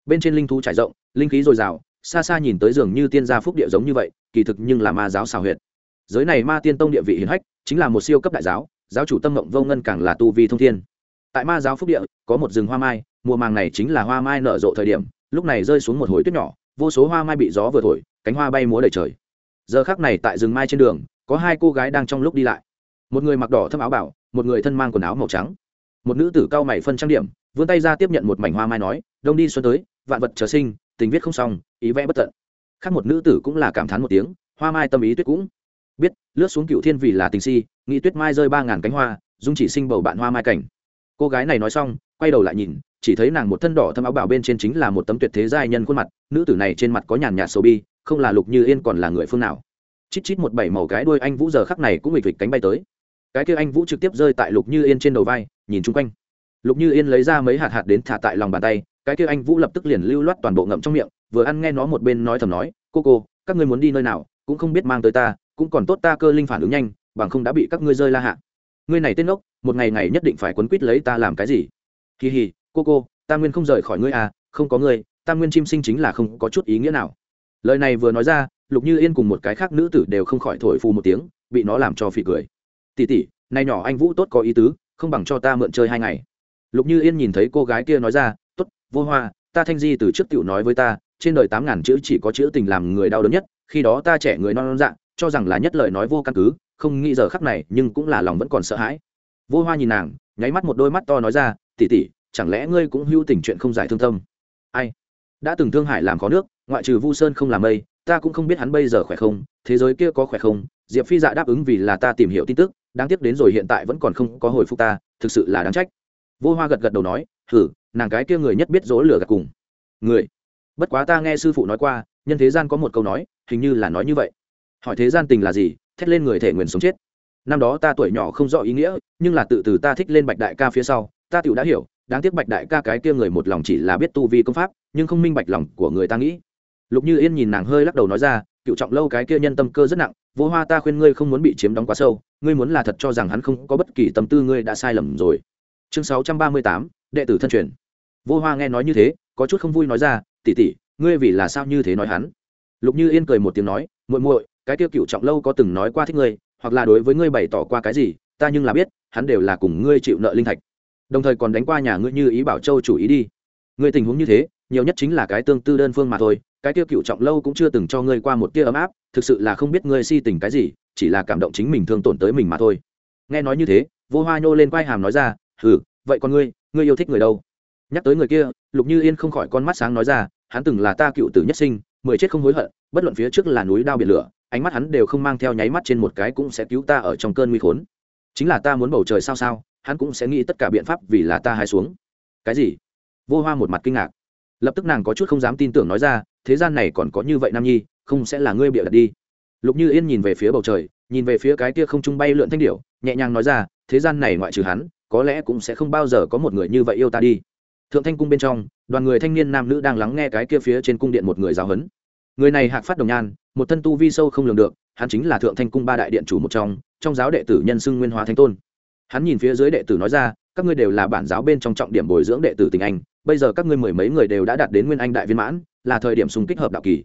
S1: Bên trên linh thú trải rộng, linh khí dồi dào, xa xa nhìn tới dường như tiên gia phúc địa giống như vậy, kỳ thực nhưng là ma giáo xào huyệt. Giới này ma tiên tông địa vị hiển hách, chính là một siêu cấp đại giáo giáo chủ tâm mộng vô ngân càng là tu vi thông thiên. Tại ma giáo phúc địa, có một rừng hoa mai, mùa màng này chính là hoa mai nở rộ thời điểm, lúc này rơi xuống một hồi tuyết nhỏ, vô số hoa mai bị gió vừa thổi, cánh hoa bay múa đầy trời. Giờ khác này tại rừng mai trên đường, có hai cô gái đang trong lúc đi lại. Một người mặc đỏ thâm áo bảo, một người thân mang quần áo màu trắng. Một nữ tử cao mày phân trang điểm, vươn tay ra tiếp nhận một mảnh hoa mai nói, đông đi xuân tới, vạn vật trở sinh, tình viết không xong, ý vẽ bất tận. Khác một nữ tử cũng là cảm thán một tiếng, hoa mai tâm ý tuyết cũng lướt xuống cựu thiên vì là tình si, nghĩ tuyết mai rơi ba ngàn cánh hoa, dung chỉ sinh bầu bạn hoa mai cảnh. Cô gái này nói xong, quay đầu lại nhìn, chỉ thấy nàng một thân đỏ thâm áo bảo bên trên chính là một tấm tuyệt thế giai nhân khuôn mặt, nữ tử này trên mặt có nhàn nhạt sầu bi, không là lục như yên còn là người phương nào. Chít chít một bảy màu cái đuôi anh vũ giờ khắc này cũng nghịch vịch cánh bay tới. Cái kia anh vũ trực tiếp rơi tại lục như yên trên đầu vai, nhìn chung quanh. Lục như yên lấy ra mấy hạt hạt đến thả tại lòng bàn tay, cái kia anh vũ lập tức liền lưu loát toàn bộ ngậm trong miệng, vừa ăn nghe nó một bên nói thầm nói, cô cô, các ngươi muốn đi nơi nào, cũng không biết mang tới ta cũng còn tốt ta cơ linh phản ứng nhanh, bằng không đã bị các ngươi rơi la hạ. Ngươi này tên ngốc, một ngày ngày nhất định phải quấn quýt lấy ta làm cái gì? Kỳ hì, cô cô, ta nguyên không rời khỏi ngươi à không có ngươi, ta nguyên chim sinh chính là không có chút ý nghĩa nào. Lời này vừa nói ra, lục như yên cùng một cái khác nữ tử đều không khỏi thổi phù một tiếng, bị nó làm cho phì cười. Tỉ tỉ nay nhỏ anh vũ tốt có ý tứ, không bằng cho ta mượn chơi hai ngày. Lục như yên nhìn thấy cô gái kia nói ra t ố t vô hoa, ta thanh di từ trước t i ể u nói với ta, trên đời tám ngàn chữ chỉ có chữ tình làm người đau đớn nhất, khi đó ta trẻ người non non dạng cho rằng là nhất lời nói vô căn cứ, không nghĩ giờ khắc này nhưng cũng là lòng vẫn còn sợ hãi. Vô hoa nhìn nàng, nháy mắt một đôi mắt to nói ra tỉ tỉ chẳng lẽ ngươi cũng hưu tình chuyện không giải thương tâm? Ai? Đã từng thương hải làm khó nước, ngoại trừ vu sơn không làm mây, ta cũng không biết hắn bây giờ khỏe không, thế giới kia có khỏe không? Diệp phi dạ đáp ứng vì là ta tìm hiểu tin tức, đáng tiếc đến rồi hiện tại vẫn còn không có hồi phục ta, thực sự là đáng trách. Vô hoa gật gật đầu nói thử nàng cái kia người nhất biết dỗ lửa gạt cùng. Người? Bất quá ta nghe sư phụ nói qua, nhân thế gian có một câu nói, hình như là nói như vậy hỏi thế gian tình là gì, thét lên người thể nguyện sống chết. Năm đó ta tuổi nhỏ không rõ ý nghĩa, nhưng là tự từ ta thích lên bạch đại ca phía sau, ta tựu đã hiểu, đáng tiếc bạch đại ca cái kia người một lòng chỉ là biết tu vi công pháp, nhưng không minh bạch lòng của người ta nghĩ. Lục như yên nhìn nàng hơi lắc đầu nói ra, cựu trọng lâu cái kia nhân tâm cơ rất nặng, vô hoa ta khuyên ngươi không muốn bị chiếm đóng quá sâu, ngươi muốn là thật cho rằng hắn không có bất kỳ tâm tư ngươi đã sai lầm rồi. Chương sáu trăm ba mươi tám, đệ tử thân truyền. Vô hoa nghe nói như thế, có chút không vui nói ra tỉ tỉ ngươi vì là sao như thế nói hắn? Lục như yên cười một tiếng nói, muội muội cái tiêu cựu trọng lâu có từng nói qua thích ngươi, hoặc là đối với ngươi bày tỏ qua cái gì, ta nhưng là biết, hắn đều là cùng ngươi chịu nợ linh thạch. Đồng thời còn đánh qua nhà ngươi như ý bảo châu chủ ý đi. Ngươi tình huống như thế, nhiều nhất chính là cái tương tư đơn phương mà thôi, cái tiêu cựu trọng lâu cũng chưa từng cho ngươi qua một tia ấm áp, thực sự là không biết ngươi si tình cái gì, chỉ là cảm động chính mình thương tổn tới mình mà thôi. Nghe nói như thế, vô hoa nhô lên quai hàm nói ra, hừ, vậy con ngươi ngươi yêu thích người đâu? Nhắc tới người kia, lục như yên không khỏi con mắt sáng nói ra, hắn từng là ta cựu tử nhất sinh, mười chết không hối hận, bất luận phía trước là núi đao biển lửa ánh mắt hắn đều không mang theo nháy mắt trên một cái cũng sẽ cứu ta ở trong cơn nguy khốn. Chính là ta muốn bầu trời sao sao, hắn cũng sẽ nghĩ tất cả biện pháp vì là ta hai xuống. Cái gì? Vô hoa một mặt kinh ngạc. Lập tức nàng có chút không dám tin tưởng nói ra, thế gian này còn có như vậy nam nhi, không sẽ là ngươi bịa đặt đi. Lục như yên nhìn về phía bầu trời, nhìn về phía cái kia không trung bay lượn thanh điệu nhẹ nhàng nói ra, thế gian này ngoại trừ hắn, có lẽ cũng sẽ không bao giờ có một người như vậy yêu ta đi. Thượng thanh cung bên trong, đoàn người thanh niên nam nữ đang lắng nghe cái kia phía trên cung điện một người giáo huấn người này hạc phát đồng nhan, một thân tu vi sâu không lường được, hắn chính là thượng thanh cung ba đại điện chủ một trong trong giáo đệ tử nhân xưng nguyên hóa thánh tôn. Hắn nhìn phía dưới đệ tử nói ra, các ngươi đều là bản giáo bên trong trọng điểm bồi dưỡng đệ tử tình anh, bây giờ các ngươi mười mấy người đều đã đạt đến nguyên anh đại viên mãn, là thời điểm xung kích hợp đạo kỳ.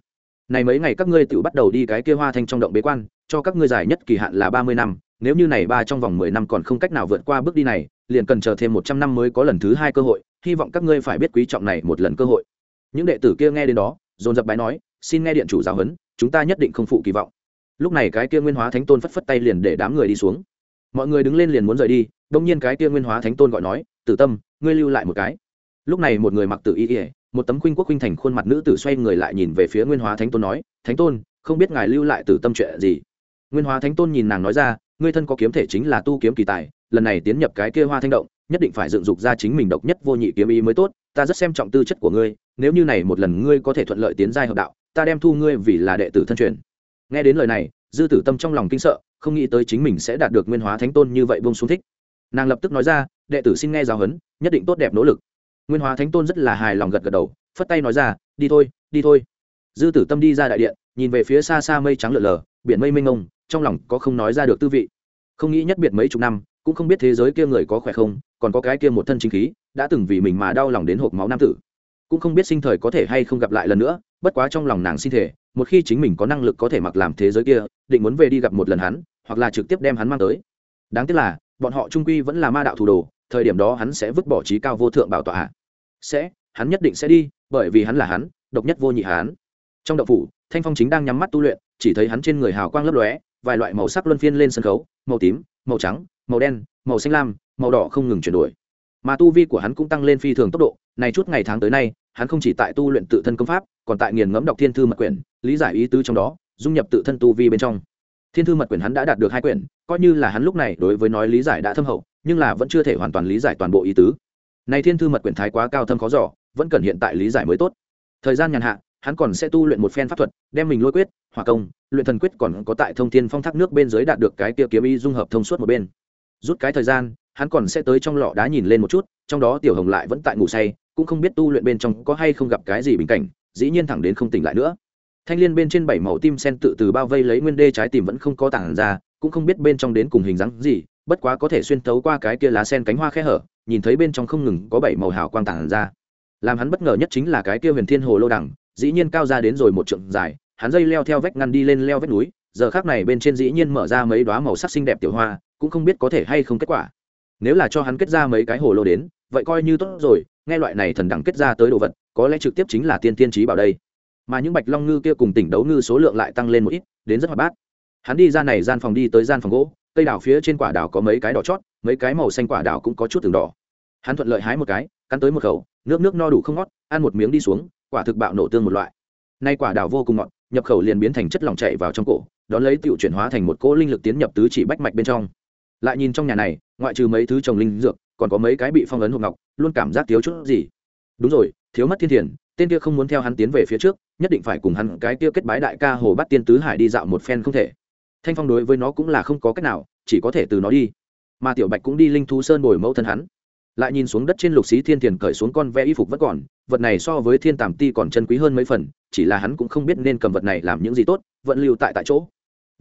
S1: Này mấy ngày các ngươi tự bắt đầu đi cái kia hoa thanh trong động bế quan, cho các ngươi dài nhất kỳ hạn là ba mươi năm, nếu như này ba trong vòng mười năm còn không cách nào vượt qua bước đi này, liền cần chờ thêm một trăm năm mới có lần thứ hai cơ hội, hy vọng các ngươi phải biết quý trọng này một lần cơ hội. Những đệ tử kia nghe đến đó, dồn dập bái nói xin nghe điện chủ giáo huấn, chúng ta nhất định không phụ kỳ vọng. Lúc này cái kia nguyên hóa thánh tôn phất phất tay liền để đám người đi xuống. Mọi người đứng lên liền muốn rời đi, đông nhiên cái kia nguyên hóa thánh tôn gọi nói, tử tâm, ngươi lưu lại một cái. Lúc này một người mặc tử y ỉa một tấm khuynh quốc khuynh thành khuôn mặt nữ tử xoay người lại nhìn về phía nguyên hóa thánh tôn nói, thánh tôn, không biết ngài lưu lại tử tâm chuyện gì? Nguyên hóa thánh tôn nhìn nàng nói ra, ngươi thân có kiếm thể chính là tu kiếm kỳ tài, lần này tiến nhập cái kia hoa thanh động, nhất định phải dựng dục ra chính mình độc nhất vô nhị kiếm ý mới tốt ta rất xem trọng tư chất của ngươi, nếu như này một lần ngươi có thể thuận lợi tiến giai hợp đạo, ta đem thu ngươi vì là đệ tử thân truyền. Nghe đến lời này, dư tử tâm trong lòng kinh sợ, không nghĩ tới chính mình sẽ đạt được nguyên hóa thánh tôn như vậy bông xuống thích. Nàng lập tức nói ra, đệ tử xin nghe giáo huấn, nhất định tốt đẹp nỗ lực. Nguyên hóa thánh tôn rất là hài lòng gật gật đầu, phất tay nói ra, đi thôi đi thôi. Dư tử tâm đi ra đại điện, nhìn về phía xa xa mây trắng lợn lờ, biển mây mênh mông, trong lòng có không nói ra được tư vị. Không nghĩ nhất biệt mấy chục năm, cũng không biết thế giới kia người có khỏe không còn có cái kia một thân chính khí, đã từng vì mình mà đau lòng đến hộp máu nam tử. Cũng không biết sinh thời có thể hay không gặp lại lần nữa, bất quá trong lòng nàng xin thể một khi chính mình có năng lực có thể mặc làm thế giới kia, định muốn về đi gặp một lần hắn, hoặc là trực tiếp đem hắn mang tới. Đáng tiếc là, bọn họ trung quy vẫn là ma đạo thủ đồ, thời điểm đó hắn sẽ vứt bỏ trí cao vô thượng bảo tọa. Sẽ, hắn nhất định sẽ đi, bởi vì hắn là hắn, độc nhất vô nhị hắn. Trong đậu phủ, thanh phong chính đang nhắm mắt tu luyện, chỉ thấy hắn trên người hào quang lấp lóe, vài loại màu sắc luân phiên lên sân khấu, màu tím, màu trắng màu đen, màu xanh lam, màu đỏ không ngừng chuyển đổi. Mà tu vi của hắn cũng tăng lên phi thường tốc độ, này chút ngày tháng tới nay, hắn không chỉ tại tu luyện tự thân công pháp, còn tại nghiền ngẫm đọc thiên thư mật quyển, lý giải ý tứ trong đó, dung nhập tự thân tu vi bên trong. Thiên thư mật quyển hắn đã đạt được hai quyển, coi như là hắn lúc này đối với nói lý giải đã thâm hậu, nhưng là vẫn chưa thể hoàn toàn lý giải toàn bộ ý tứ. Này thiên thư mật quyển thái quá cao thâm khó giỏ vẫn cần hiện tại lý giải mới tốt. Thời gian nhàn hạ, hắn còn sẽ tu luyện một phen pháp thuật, đem mình lôi quyết hòa công, luyện thần quyết còn có tại thông thiên phong thác nước bên dưới đạt được cái kia kiếm y dung hợp thông suốt một bên rút cái thời gian hắn còn sẽ tới trong lọ đá nhìn lên một chút trong đó tiểu hồng lại vẫn tại ngủ say cũng không biết tu luyện bên trong có hay không gặp cái gì bình cảnh dĩ nhiên thẳng đến không tỉnh lại nữa. Thanh l i ê n bên trên bảy màu tim sen tự từ bao vây lấy nguyên đê trái tìm vẫn không có tảng ra cũng không biết bên trong đến cùng hình dáng gì bất quá có thể xuyên tấu qua cái kia lá sen cánh hoa khe hở nhìn thấy bên trong không ngừng có bảy màu hào quang tảng ra. Làm hắn bất ngờ nhất chính là cái kia huyền thiên hồ lô đẳng, dĩ nhiên cao ra đến rồi một trượng dài hắn dây leo theo vách ngăn đi lên leo vách núi giờ khác này bên trên dĩ nhiên mở ra mấy đoá màu sắc xinh đẹp tiểu hoa, cũng không biết có thể hay không kết quả. Nếu là cho hắn kết ra mấy cái hồ lô đến, vậy coi như tốt rồi, nghe loại này thần đẳng kết ra tới đồ vật, có lẽ trực tiếp chính là tiên tiên trí bảo đây. Mà những bạch long ngư kia cùng tỉnh đấu ngư số lượng lại tăng lên một ít, đến rất hoạt bát. Hắn đi ra này gian phòng đi tới gian phòng gỗ, cây đào phía trên quả đào có mấy cái đỏ chót, mấy cái màu xanh quả đào cũng có chút từng đỏ. Hắn thuận lợi hái một cái, cắn tới một khẩu, nước nước no đủ không ngót, ăn một miếng đi xuống, quả thực bạo nổ tương một loại. Nay quả đào vô cùng ngọt, nhập khẩu liền biến thành chất lỏng chạy vào trong cổ đón lấy tiểu chuyển hóa thành một cỗ linh lực tiến nhập tứ chỉ bách mạch bên trong. Lại nhìn trong nhà này, ngoại trừ mấy thứ trồng linh dược, còn có mấy cái bị phong ấn hộp ngọc, luôn cảm giác thiếu chút gì. Đúng rồi, thiếu mất thiên thiền, tên kia không muốn theo hắn tiến về phía trước, nhất định phải cùng hắn cái kia kết bái đại ca hồ bắt tiên tứ hải đi dạo một phen không thể. Thanh phong đối với nó cũng là không có cách nào, chỉ có thể từ nó đi. Mà tiểu bạch cũng đi linh thú sơn bồi mẫu thân hắn. Lại nhìn xuống đất trên lục xí thiên thiền cởi xuống con ve y phục vẫn còn, vật này so với thiên tàm ti còn chân quý hơn mấy phần, chỉ là hắn cũng không biết nên cầm vật này làm những gì tốt, vẫn lưu tại tại chỗ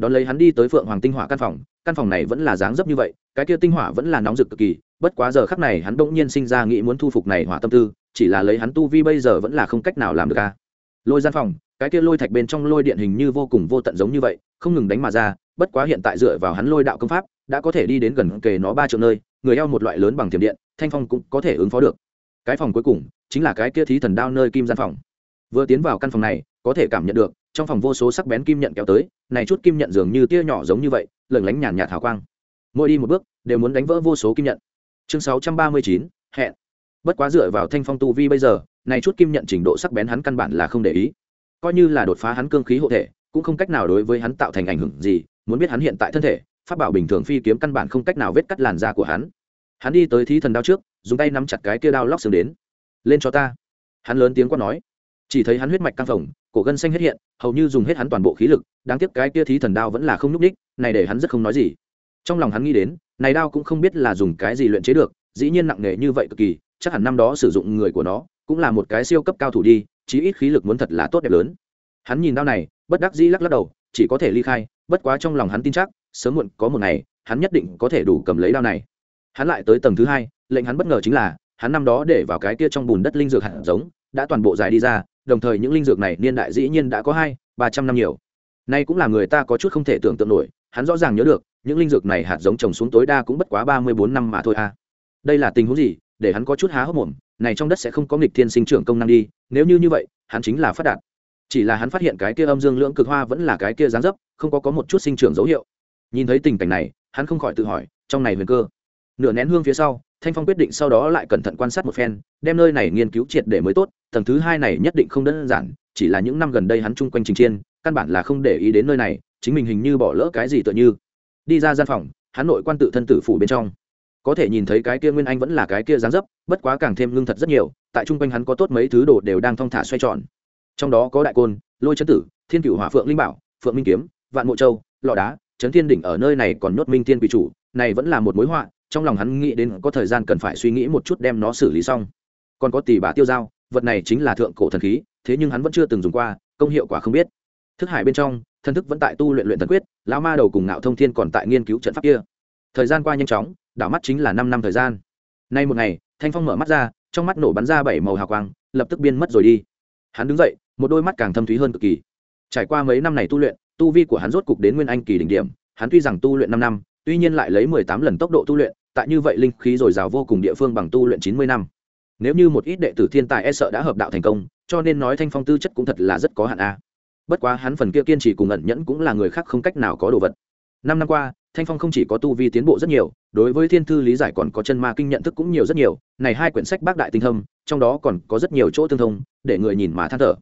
S1: đón lấy hắn đi tới phượng hoàng tinh hỏa căn phòng căn phòng này vẫn là dáng dấp như vậy, cái kia tinh hỏa vẫn là nóng rực cực kỳ, bất quá giờ khắc này hắn bỗng nhiên sinh ra nghĩ muốn thu phục này hỏa tâm tư, chỉ là lấy hắn tu vi bây giờ vẫn là không cách nào làm được ca lôi gian phòng, cái kia lôi thạch bên trong lôi điện hình như vô cùng vô tận giống như vậy, không ngừng đánh mà ra, bất quá hiện tại dựa vào hắn lôi đạo công pháp, đã có thể đi đến gần kề nó ba triệu nơi, người eo một loại lớn bằng thiểm điện, thanh phong cũng có thể ứng phó được. Cái phòng cuối cùng, chính là cái kia thí thần đao nơi kim gian phòng. Vừa tiến vào căn phòng này, có thể cảm nhận được trong phòng vô số sắc bén kim nhận kéo tới, này chút kim nhận dường như tia nhỏ giống như vậy lửng lánh nhàn nhạt hào quang. Mỗi đi một bước, đều muốn đánh vỡ vô số kim nhận. Chương sáu trăm ba mươi chín, hẹn. Bất quá dựa vào thanh phong tu vi bây giờ, này chút kim nhận trình độ sắc bén hắn căn bản là không để ý. Coi như là đột phá hắn cương khí hộ thể, cũng không cách nào đối với hắn tạo thành ảnh hưởng gì, muốn biết hắn hiện tại thân thể, pháp bảo bình thường phi kiếm căn bản không cách nào vết cắt làn da của hắn. Hắn đi tới thí thần đao trước, dùng tay nắm chặt cái kia đao lóc xương đến. Lên cho ta. Hắn lớn tiếng quát nói. Chỉ thấy hắn huyết mạch căng phồng cổ gân xanh hết hiện, hầu như dùng hết hắn toàn bộ khí lực, đáng tiếc cái kia thí thần đao vẫn là không nhúc ních này để hắn rất không nói gì. Trong lòng hắn nghĩ đến, này đao cũng không biết là dùng cái gì luyện chế được, dĩ nhiên nặng nề như vậy cực kỳ, chắc hẳn năm đó sử dụng người của nó, cũng là một cái siêu cấp cao thủ đi, chí ít khí lực muốn thật là tốt đẹp lớn. Hắn nhìn đao này, bất đắc dĩ lắc lắc đầu, chỉ có thể ly khai, bất quá trong lòng hắn tin chắc, sớm muộn có một ngày, hắn nhất định có thể đủ cầm lấy đao này. Hắn lại tới tầng thứ hai, lệnh hắn bất ngờ chính là, hắn năm đó để vào cái kia trong bùn đất linh dược hạt giống, đã toàn bộ dài đi ra đồng thời những linh dược này niên đại dĩ nhiên đã có hai, ba trăm năm nhiều. Nay cũng là người ta có chút không thể tưởng tượng nổi, hắn rõ ràng nhớ được, những linh dược này hạt giống trồng xuống tối đa cũng bất quá ba mươi bốn năm mà thôi à. đây là tình huống gì, để hắn có chút há hốc mồm, này trong đất sẽ không có nghịch thiên sinh trưởng công năng đi, nếu như như vậy, hắn chính là phát đạt. Chỉ là hắn phát hiện cái kia âm dương lưỡng cực hoa vẫn là cái kia dáng dấp, không có có một chút sinh trưởng dấu hiệu. Nhìn thấy tình cảnh này, hắn không khỏi tự hỏi, trong này huyền cơ nửa nén hương phía sau, thanh phong quyết định sau đó lại cẩn thận quan sát một phen, đem nơi này nghiên cứu triệt để mới tốt, tầng thứ hai này nhất định không đơn giản, chỉ là những năm gần đây hắn chung quanh trình chiên, căn bản là không để ý đến nơi này, chính mình hình như bỏ lỡ cái gì tựa như. Đi ra gian phòng, hắn nội quan tự thân tử phủ bên trong. Có thể nhìn thấy cái kia nguyên anh vẫn là cái kia dáng dấp, bất quá càng thêm ngưng thật rất nhiều, tại trung quanh hắn có tốt mấy thứ đồ đều đang thong thả xoay tròn. Trong đó có đại côn, lôi chấn tử, thiên cửu hỏa phượng linh bảo, phượng minh kiếm, vạn mộ châu, lọ đá trấn thiên đỉnh ở nơi này còn nhốt minh tiên quỷ chủ, này vẫn là một mối họa trong lòng hắn nghĩ đến có thời gian cần phải suy nghĩ một chút đem nó xử lý xong. Còn có tỷ bà tiêu dao vật này chính là thượng cổ thần khí, thế nhưng hắn vẫn chưa từng dùng qua, công hiệu quả không biết. Thức hải bên trong thân thức vẫn tại tu luyện luyện thần quyết, lão ma đầu cùng ngạo thông thiên còn tại nghiên cứu trận pháp kia. Thời gian qua nhanh chóng, đảo mắt chính là năm năm thời gian. Nay một ngày, thanh phong mở mắt ra, trong mắt nổ bắn ra bảy màu hào quang, lập tức biên mất rồi đi. Hắn đứng dậy, một đôi mắt càng thâm thúy hơn cực kỳ. Trải qua mấy năm này tu luyện, tu vi của hắn rốt cục đến nguyên anh kỳ đỉnh điểm. Hắn tuy rằng tu luyện năm năm, tuy nhiên lại lấy mười tám lần tốc độ tu luyện tại như vậy linh khí dồi dào vô cùng địa phương bằng tu luyện chín mươi năm. Nếu như một ít đệ tử thiên tài e sợ đã hợp đạo thành công, cho nên nói thanh phong tư chất cũng thật là rất có hạn a. Bất quá hắn phần kia kiên trì cùng ẩn nhẫn cũng là người khác không cách nào có đồ vật. Năm năm qua, thanh phong không chỉ có tu vi tiến bộ rất nhiều, đối với thiên thư lý giải còn có chân ma kinh nhận thức cũng nhiều rất nhiều, này hai quyển sách bác đại tinh thâm, trong đó còn có rất nhiều chỗ tương thông, để người nhìn mà than thở.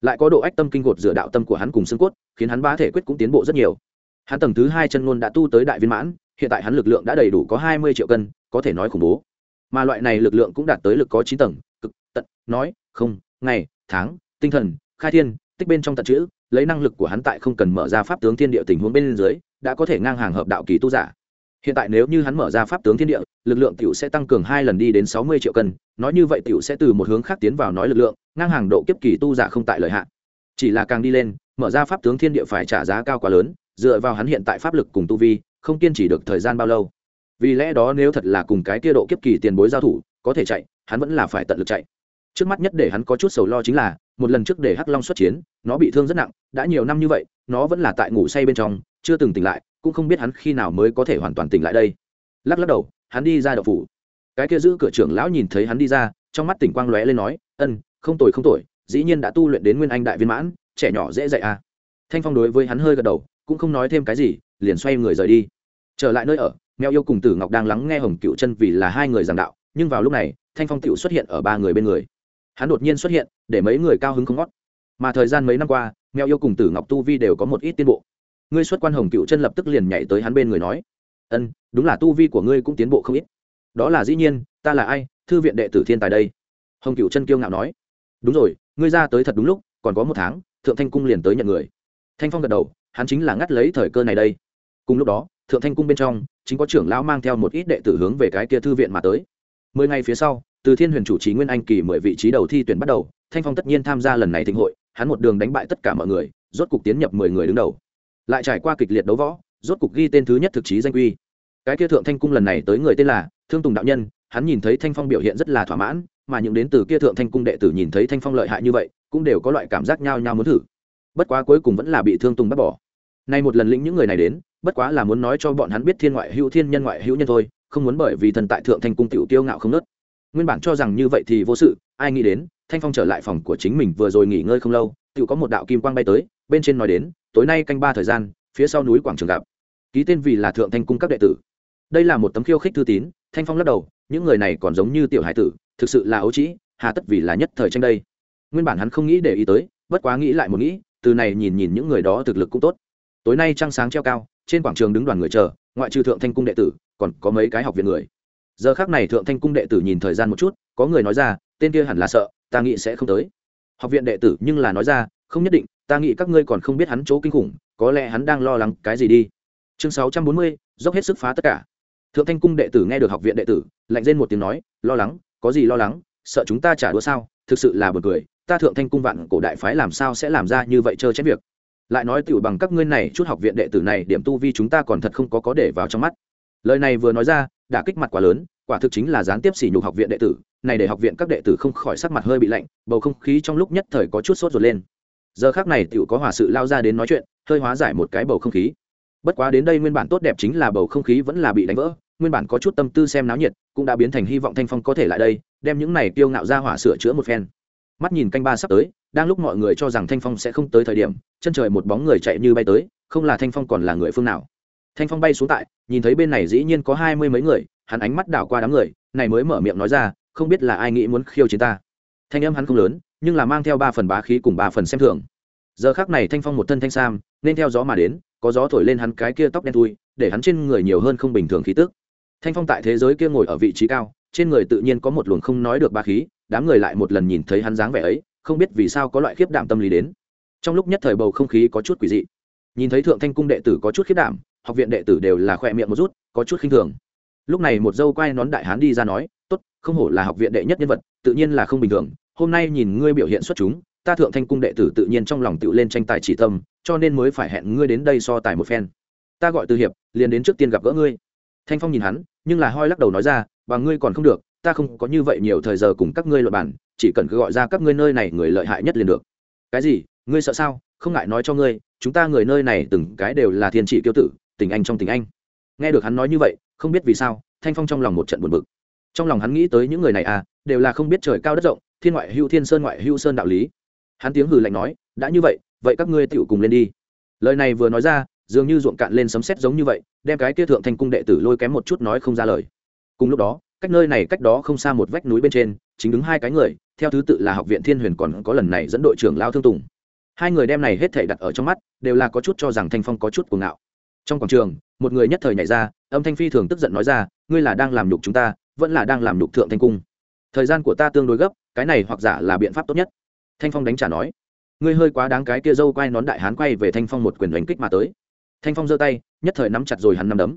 S1: Lại có độ ách tâm kinh gột dựa đạo tâm của hắn cùng xương cốt, khiến hắn ba thể quyết cũng tiến bộ rất nhiều. Hắn tầng thứ hai chân ngôn đã tu tới đại viên mãn hiện tại hắn lực lượng đã đầy đủ có hai mươi triệu cân, có thể nói khủng bố. Mà loại này lực lượng cũng đạt tới lực có chín tầng, cực, tận, nói, không, ngày, tháng, tinh thần, khai thiên, tích bên trong tận chữ, lấy năng lực của hắn tại không cần mở ra pháp tướng thiên địa tình huống bên dưới, đã có thể ngang hàng hợp đạo kỳ tu giả. Hiện tại nếu như hắn mở ra pháp tướng thiên địa, lực lượng tiểu sẽ tăng cường hai lần đi đến sáu mươi triệu cân, nói như vậy tiểu sẽ từ một hướng khác tiến vào nói lực lượng, ngang hàng độ kiếp kỳ tu giả không tại lợi hạn chỉ là càng đi lên, mở ra pháp tướng thiên địa phải trả giá cao quá lớn, dựa vào hắn hiện tại pháp lực cùng tu vi không kiên trì được thời gian bao lâu. Vì lẽ đó nếu thật là cùng cái kia độ kiếp kỳ tiền bối giao thủ, có thể chạy, hắn vẫn là phải tận lực chạy. Trước mắt nhất để hắn có chút sầu lo chính là, một lần trước để hắc long xuất chiến, nó bị thương rất nặng, đã nhiều năm như vậy, nó vẫn là tại ngủ say bên trong, chưa từng tỉnh lại, cũng không biết hắn khi nào mới có thể hoàn toàn tỉnh lại đây. Lắc lắc đầu, hắn đi ra đậu phủ. Cái kia giữ cửa trưởng lão nhìn thấy hắn đi ra, trong mắt tỉnh quang lóe lên nói, ân, không tội không tội dĩ nhiên đã tu luyện đến nguyên anh đại viên mãn, trẻ nhỏ dễ dạy à. Thanh phong đối với hắn hơi gật đầu, cũng không nói thêm cái gì liền xoay người rời đi. Trở lại nơi ở, mèo yêu cùng tử ngọc đang lắng nghe hồng cựu chân vì là hai người giảng đạo, nhưng vào lúc này, thanh phong cựu xuất hiện ở ba người bên người. Hắn đột nhiên xuất hiện, để mấy người cao hứng không ngót. Mà thời gian mấy năm qua, mèo yêu cùng tử ngọc tu vi đều có một ít tiến bộ. Ngươi xuất quan hồng cựu chân lập tức liền nhảy tới hắn bên người nói, ân, đúng là tu vi của ngươi cũng tiến bộ không ít. Đó là dĩ nhiên, ta là ai? Thư viện đệ tử thiên tài đây. Hồng cựu chân kiêu ngạo nói, đúng rồi, ngươi ra tới thật đúng lúc, còn có một tháng, thượng thanh cung liền tới nhận người. Thanh phong gật đầu, hắn chính là ngắt lấy thời cơ này đây cùng lúc đó, thượng thanh cung bên trong, chính có trưởng lão mang theo một ít đệ tử hướng về cái kia thư viện mà tới. Mười ngày phía sau, từ thiên huyền chủ trì nguyên anh kỳ mười vị trí đầu thi tuyển bắt đầu, thanh phong tất nhiên tham gia lần này thịnh hội, hắn một đường đánh bại tất cả mọi người, rốt cục tiến nhập mười người đứng đầu. Lại trải qua kịch liệt đấu võ, rốt cục ghi tên thứ nhất thực chí danh quy. Cái kia thượng thanh cung lần này tới người tên là thương tùng đạo nhân, hắn nhìn thấy thanh phong biểu hiện rất là thỏa mãn, mà những đến từ kia thượng thanh cung đệ tử nhìn thấy thanh phong lợi hại như vậy, cũng đều có loại cảm giác nhao nhao muốn thử. Bất quá cuối cùng vẫn là bị thương tùng bắt bỏ. Nay một lần lĩnh những người này đến bất quá là muốn nói cho bọn hắn biết thiên ngoại hữu thiên nhân ngoại hữu nhân thôi, không muốn bởi vì thần tại thượng thanh cung tiểu tiêu ngạo không nớt. Nguyên bản cho rằng như vậy thì vô sự, ai nghĩ đến, thanh phong trở lại phòng của chính mình vừa rồi nghỉ ngơi không lâu, tiểu có một đạo kim quang bay tới, bên trên nói đến, tối nay canh ba thời gian, phía sau núi quảng trường gặp. Ký tên vì là thượng thanh cung các đệ tử. Đây là một tấm khiêu khích thư tín, thanh phong lắc đầu, những người này còn giống như tiểu hải tử, thực sự là ấu trĩ, hà tất vì là nhất thời tranh đây. Nguyên bản hắn không nghĩ để ý tới, bất quá nghĩ lại một nghĩ, từ này nhìn nhìn những người đó thực lực cũng tốt. Tối nay trăng sáng treo cao trên quảng trường đứng đoàn người chờ, ngoại trừ thượng thanh cung đệ tử, còn có mấy cái học viện người. Giờ khác này thượng thanh cung đệ tử nhìn thời gian một chút, có người nói ra, tên kia hẳn là sợ, ta nghĩ sẽ không tới. Học viện đệ tử nhưng là nói ra, không nhất định, ta nghĩ các ngươi còn không biết hắn chỗ kinh khủng, có lẽ hắn đang lo lắng cái gì đi. Chương sáu trăm bốn mươi, dốc hết sức phá tất cả. Thượng thanh cung đệ tử nghe được học viện đệ tử, lạnh lên một tiếng nói, lo lắng, có gì lo lắng, sợ chúng ta trả đũa sao, thực sự là b u ồ n cười, ta thượng thanh cung vạn cổ đại phái làm sao sẽ làm ra như vậy trơ chết việc lại nói tiểu bằng các ngươi này, chút học viện đệ tử này, điểm tu vi chúng ta còn thật không có có để vào trong mắt. Lời này vừa nói ra đã kích mặt quá lớn, quả thực chính là gián tiếp sỉ nhục học viện đệ tử. Này để học viện các đệ tử không khỏi sắc mặt hơi bị lạnh, bầu không khí trong lúc nhất thời có chút sốt ruột lên. Giờ khác này tiểu có hòa sự lao ra đến nói chuyện, hơi hóa giải một cái bầu không khí. Bất quá đến đây nguyên bản tốt đẹp chính là bầu không khí vẫn là bị đánh vỡ, nguyên bản có chút tâm tư xem náo nhiệt, cũng đã biến thành hy vọng thanh phong có thể lại đây, đem những này tiêu ngạo ra hỏa sửa chữa một phen mắt nhìn canh ba sắp tới, đang lúc mọi người cho rằng thanh phong sẽ không tới thời điểm, chân trời một bóng người chạy như bay tới, không là thanh phong còn là người phương nào. Thanh phong bay xuống tại, nhìn thấy bên này dĩ nhiên có hai mươi mấy người, hắn ánh mắt đảo qua đám người, này mới mở miệng nói ra, không biết là ai nghĩ muốn khiêu chiến ta. Thanh âm hắn không lớn, nhưng là mang theo ba phần bá khí cùng ba phần xem thường. Giờ khác này thanh phong một thân thanh sam, nên theo gió mà đến, có gió thổi lên hắn cái kia tóc đen thui, để hắn trên người nhiều hơn không bình thường khí tức. Thanh phong tại thế giới kia ngồi ở vị trí cao, trên người tự nhiên có một luồng không nói được ba khí đám người lại một lần nhìn thấy hắn dáng vẻ ấy, không biết vì sao có loại khiếp đảm tâm lý đến. Trong lúc nhất thời bầu không khí có chút quỷ dị. Nhìn thấy thượng thanh cung đệ tử có chút khiếp đảm, học viện đệ tử đều là khỏe miệng một rút, có chút khinh thường. Lúc này một dâu quay nón đại hán đi ra nói, tốt, không hổ là học viện đệ nhất nhân vật, tự nhiên là không bình thường. Hôm nay nhìn ngươi biểu hiện xuất chúng, ta thượng thanh cung đệ tử tự nhiên trong lòng tự lên tranh tài chỉ tâm, cho nên mới phải hẹn ngươi đến đây so tài một phen. Ta gọi từ hiệp, liền đến trước tiên gặp gỡ ngươi. Thanh phong nhìn hắn, nhưng là hoi lắc đầu nói ra, và ngươi còn không được ta không có như vậy nhiều thời giờ cùng các ngươi luật bản chỉ cần cứ gọi ra các ngươi nơi này người lợi hại nhất liền được. Cái gì? Ngươi sợ sao? Không ngại nói cho ngươi, chúng ta người nơi này từng cái đều là thiên trị tiêu tử, tình anh trong tình anh. Nghe được hắn nói như vậy, không biết vì sao, thanh phong trong lòng một trận buồn bực. Trong lòng hắn nghĩ tới những người này à đều là không biết trời cao đất rộng, thiên ngoại hưu thiên sơn ngoại hưu sơn đạo lý. Hắn tiếng hừ lạnh nói, đã như vậy vậy các ngươi tựu cùng lên đi. Lời này vừa nói ra, dường như ruộng cạn lên sấm sét giống như vậy, đem cái kia thượng thanh cung đệ tử lôi kém một chút nói không ra lời. Cùng lúc đó cách nơi này cách đó không xa một vách núi bên trên, chính đứng hai cái người, theo thứ tự là học viện thiên huyền còn có lần này dẫn đội trưởng lao thương tùng. Hai người đem này hết thể đặt ở trong mắt, đều là có chút cho rằng thanh phong có chút cuồng ngạo. Trong quảng trường, một người nhất thời nhảy ra, âm thanh phi thường tức giận nói ra, ngươi là đang làm nhục chúng ta, vẫn là đang làm nhục thượng thanh cung. Thời gian của ta tương đối gấp, cái này hoặc giả là biện pháp tốt nhất. Thanh phong đánh trả nói. Ngươi hơi quá đáng cái kia dâu quay nón đại hán quay về thanh phong một quyền đánh kích mà tới. Thanh phong giơ tay, nhất thời nắm chặt rồi hắn nắm đấm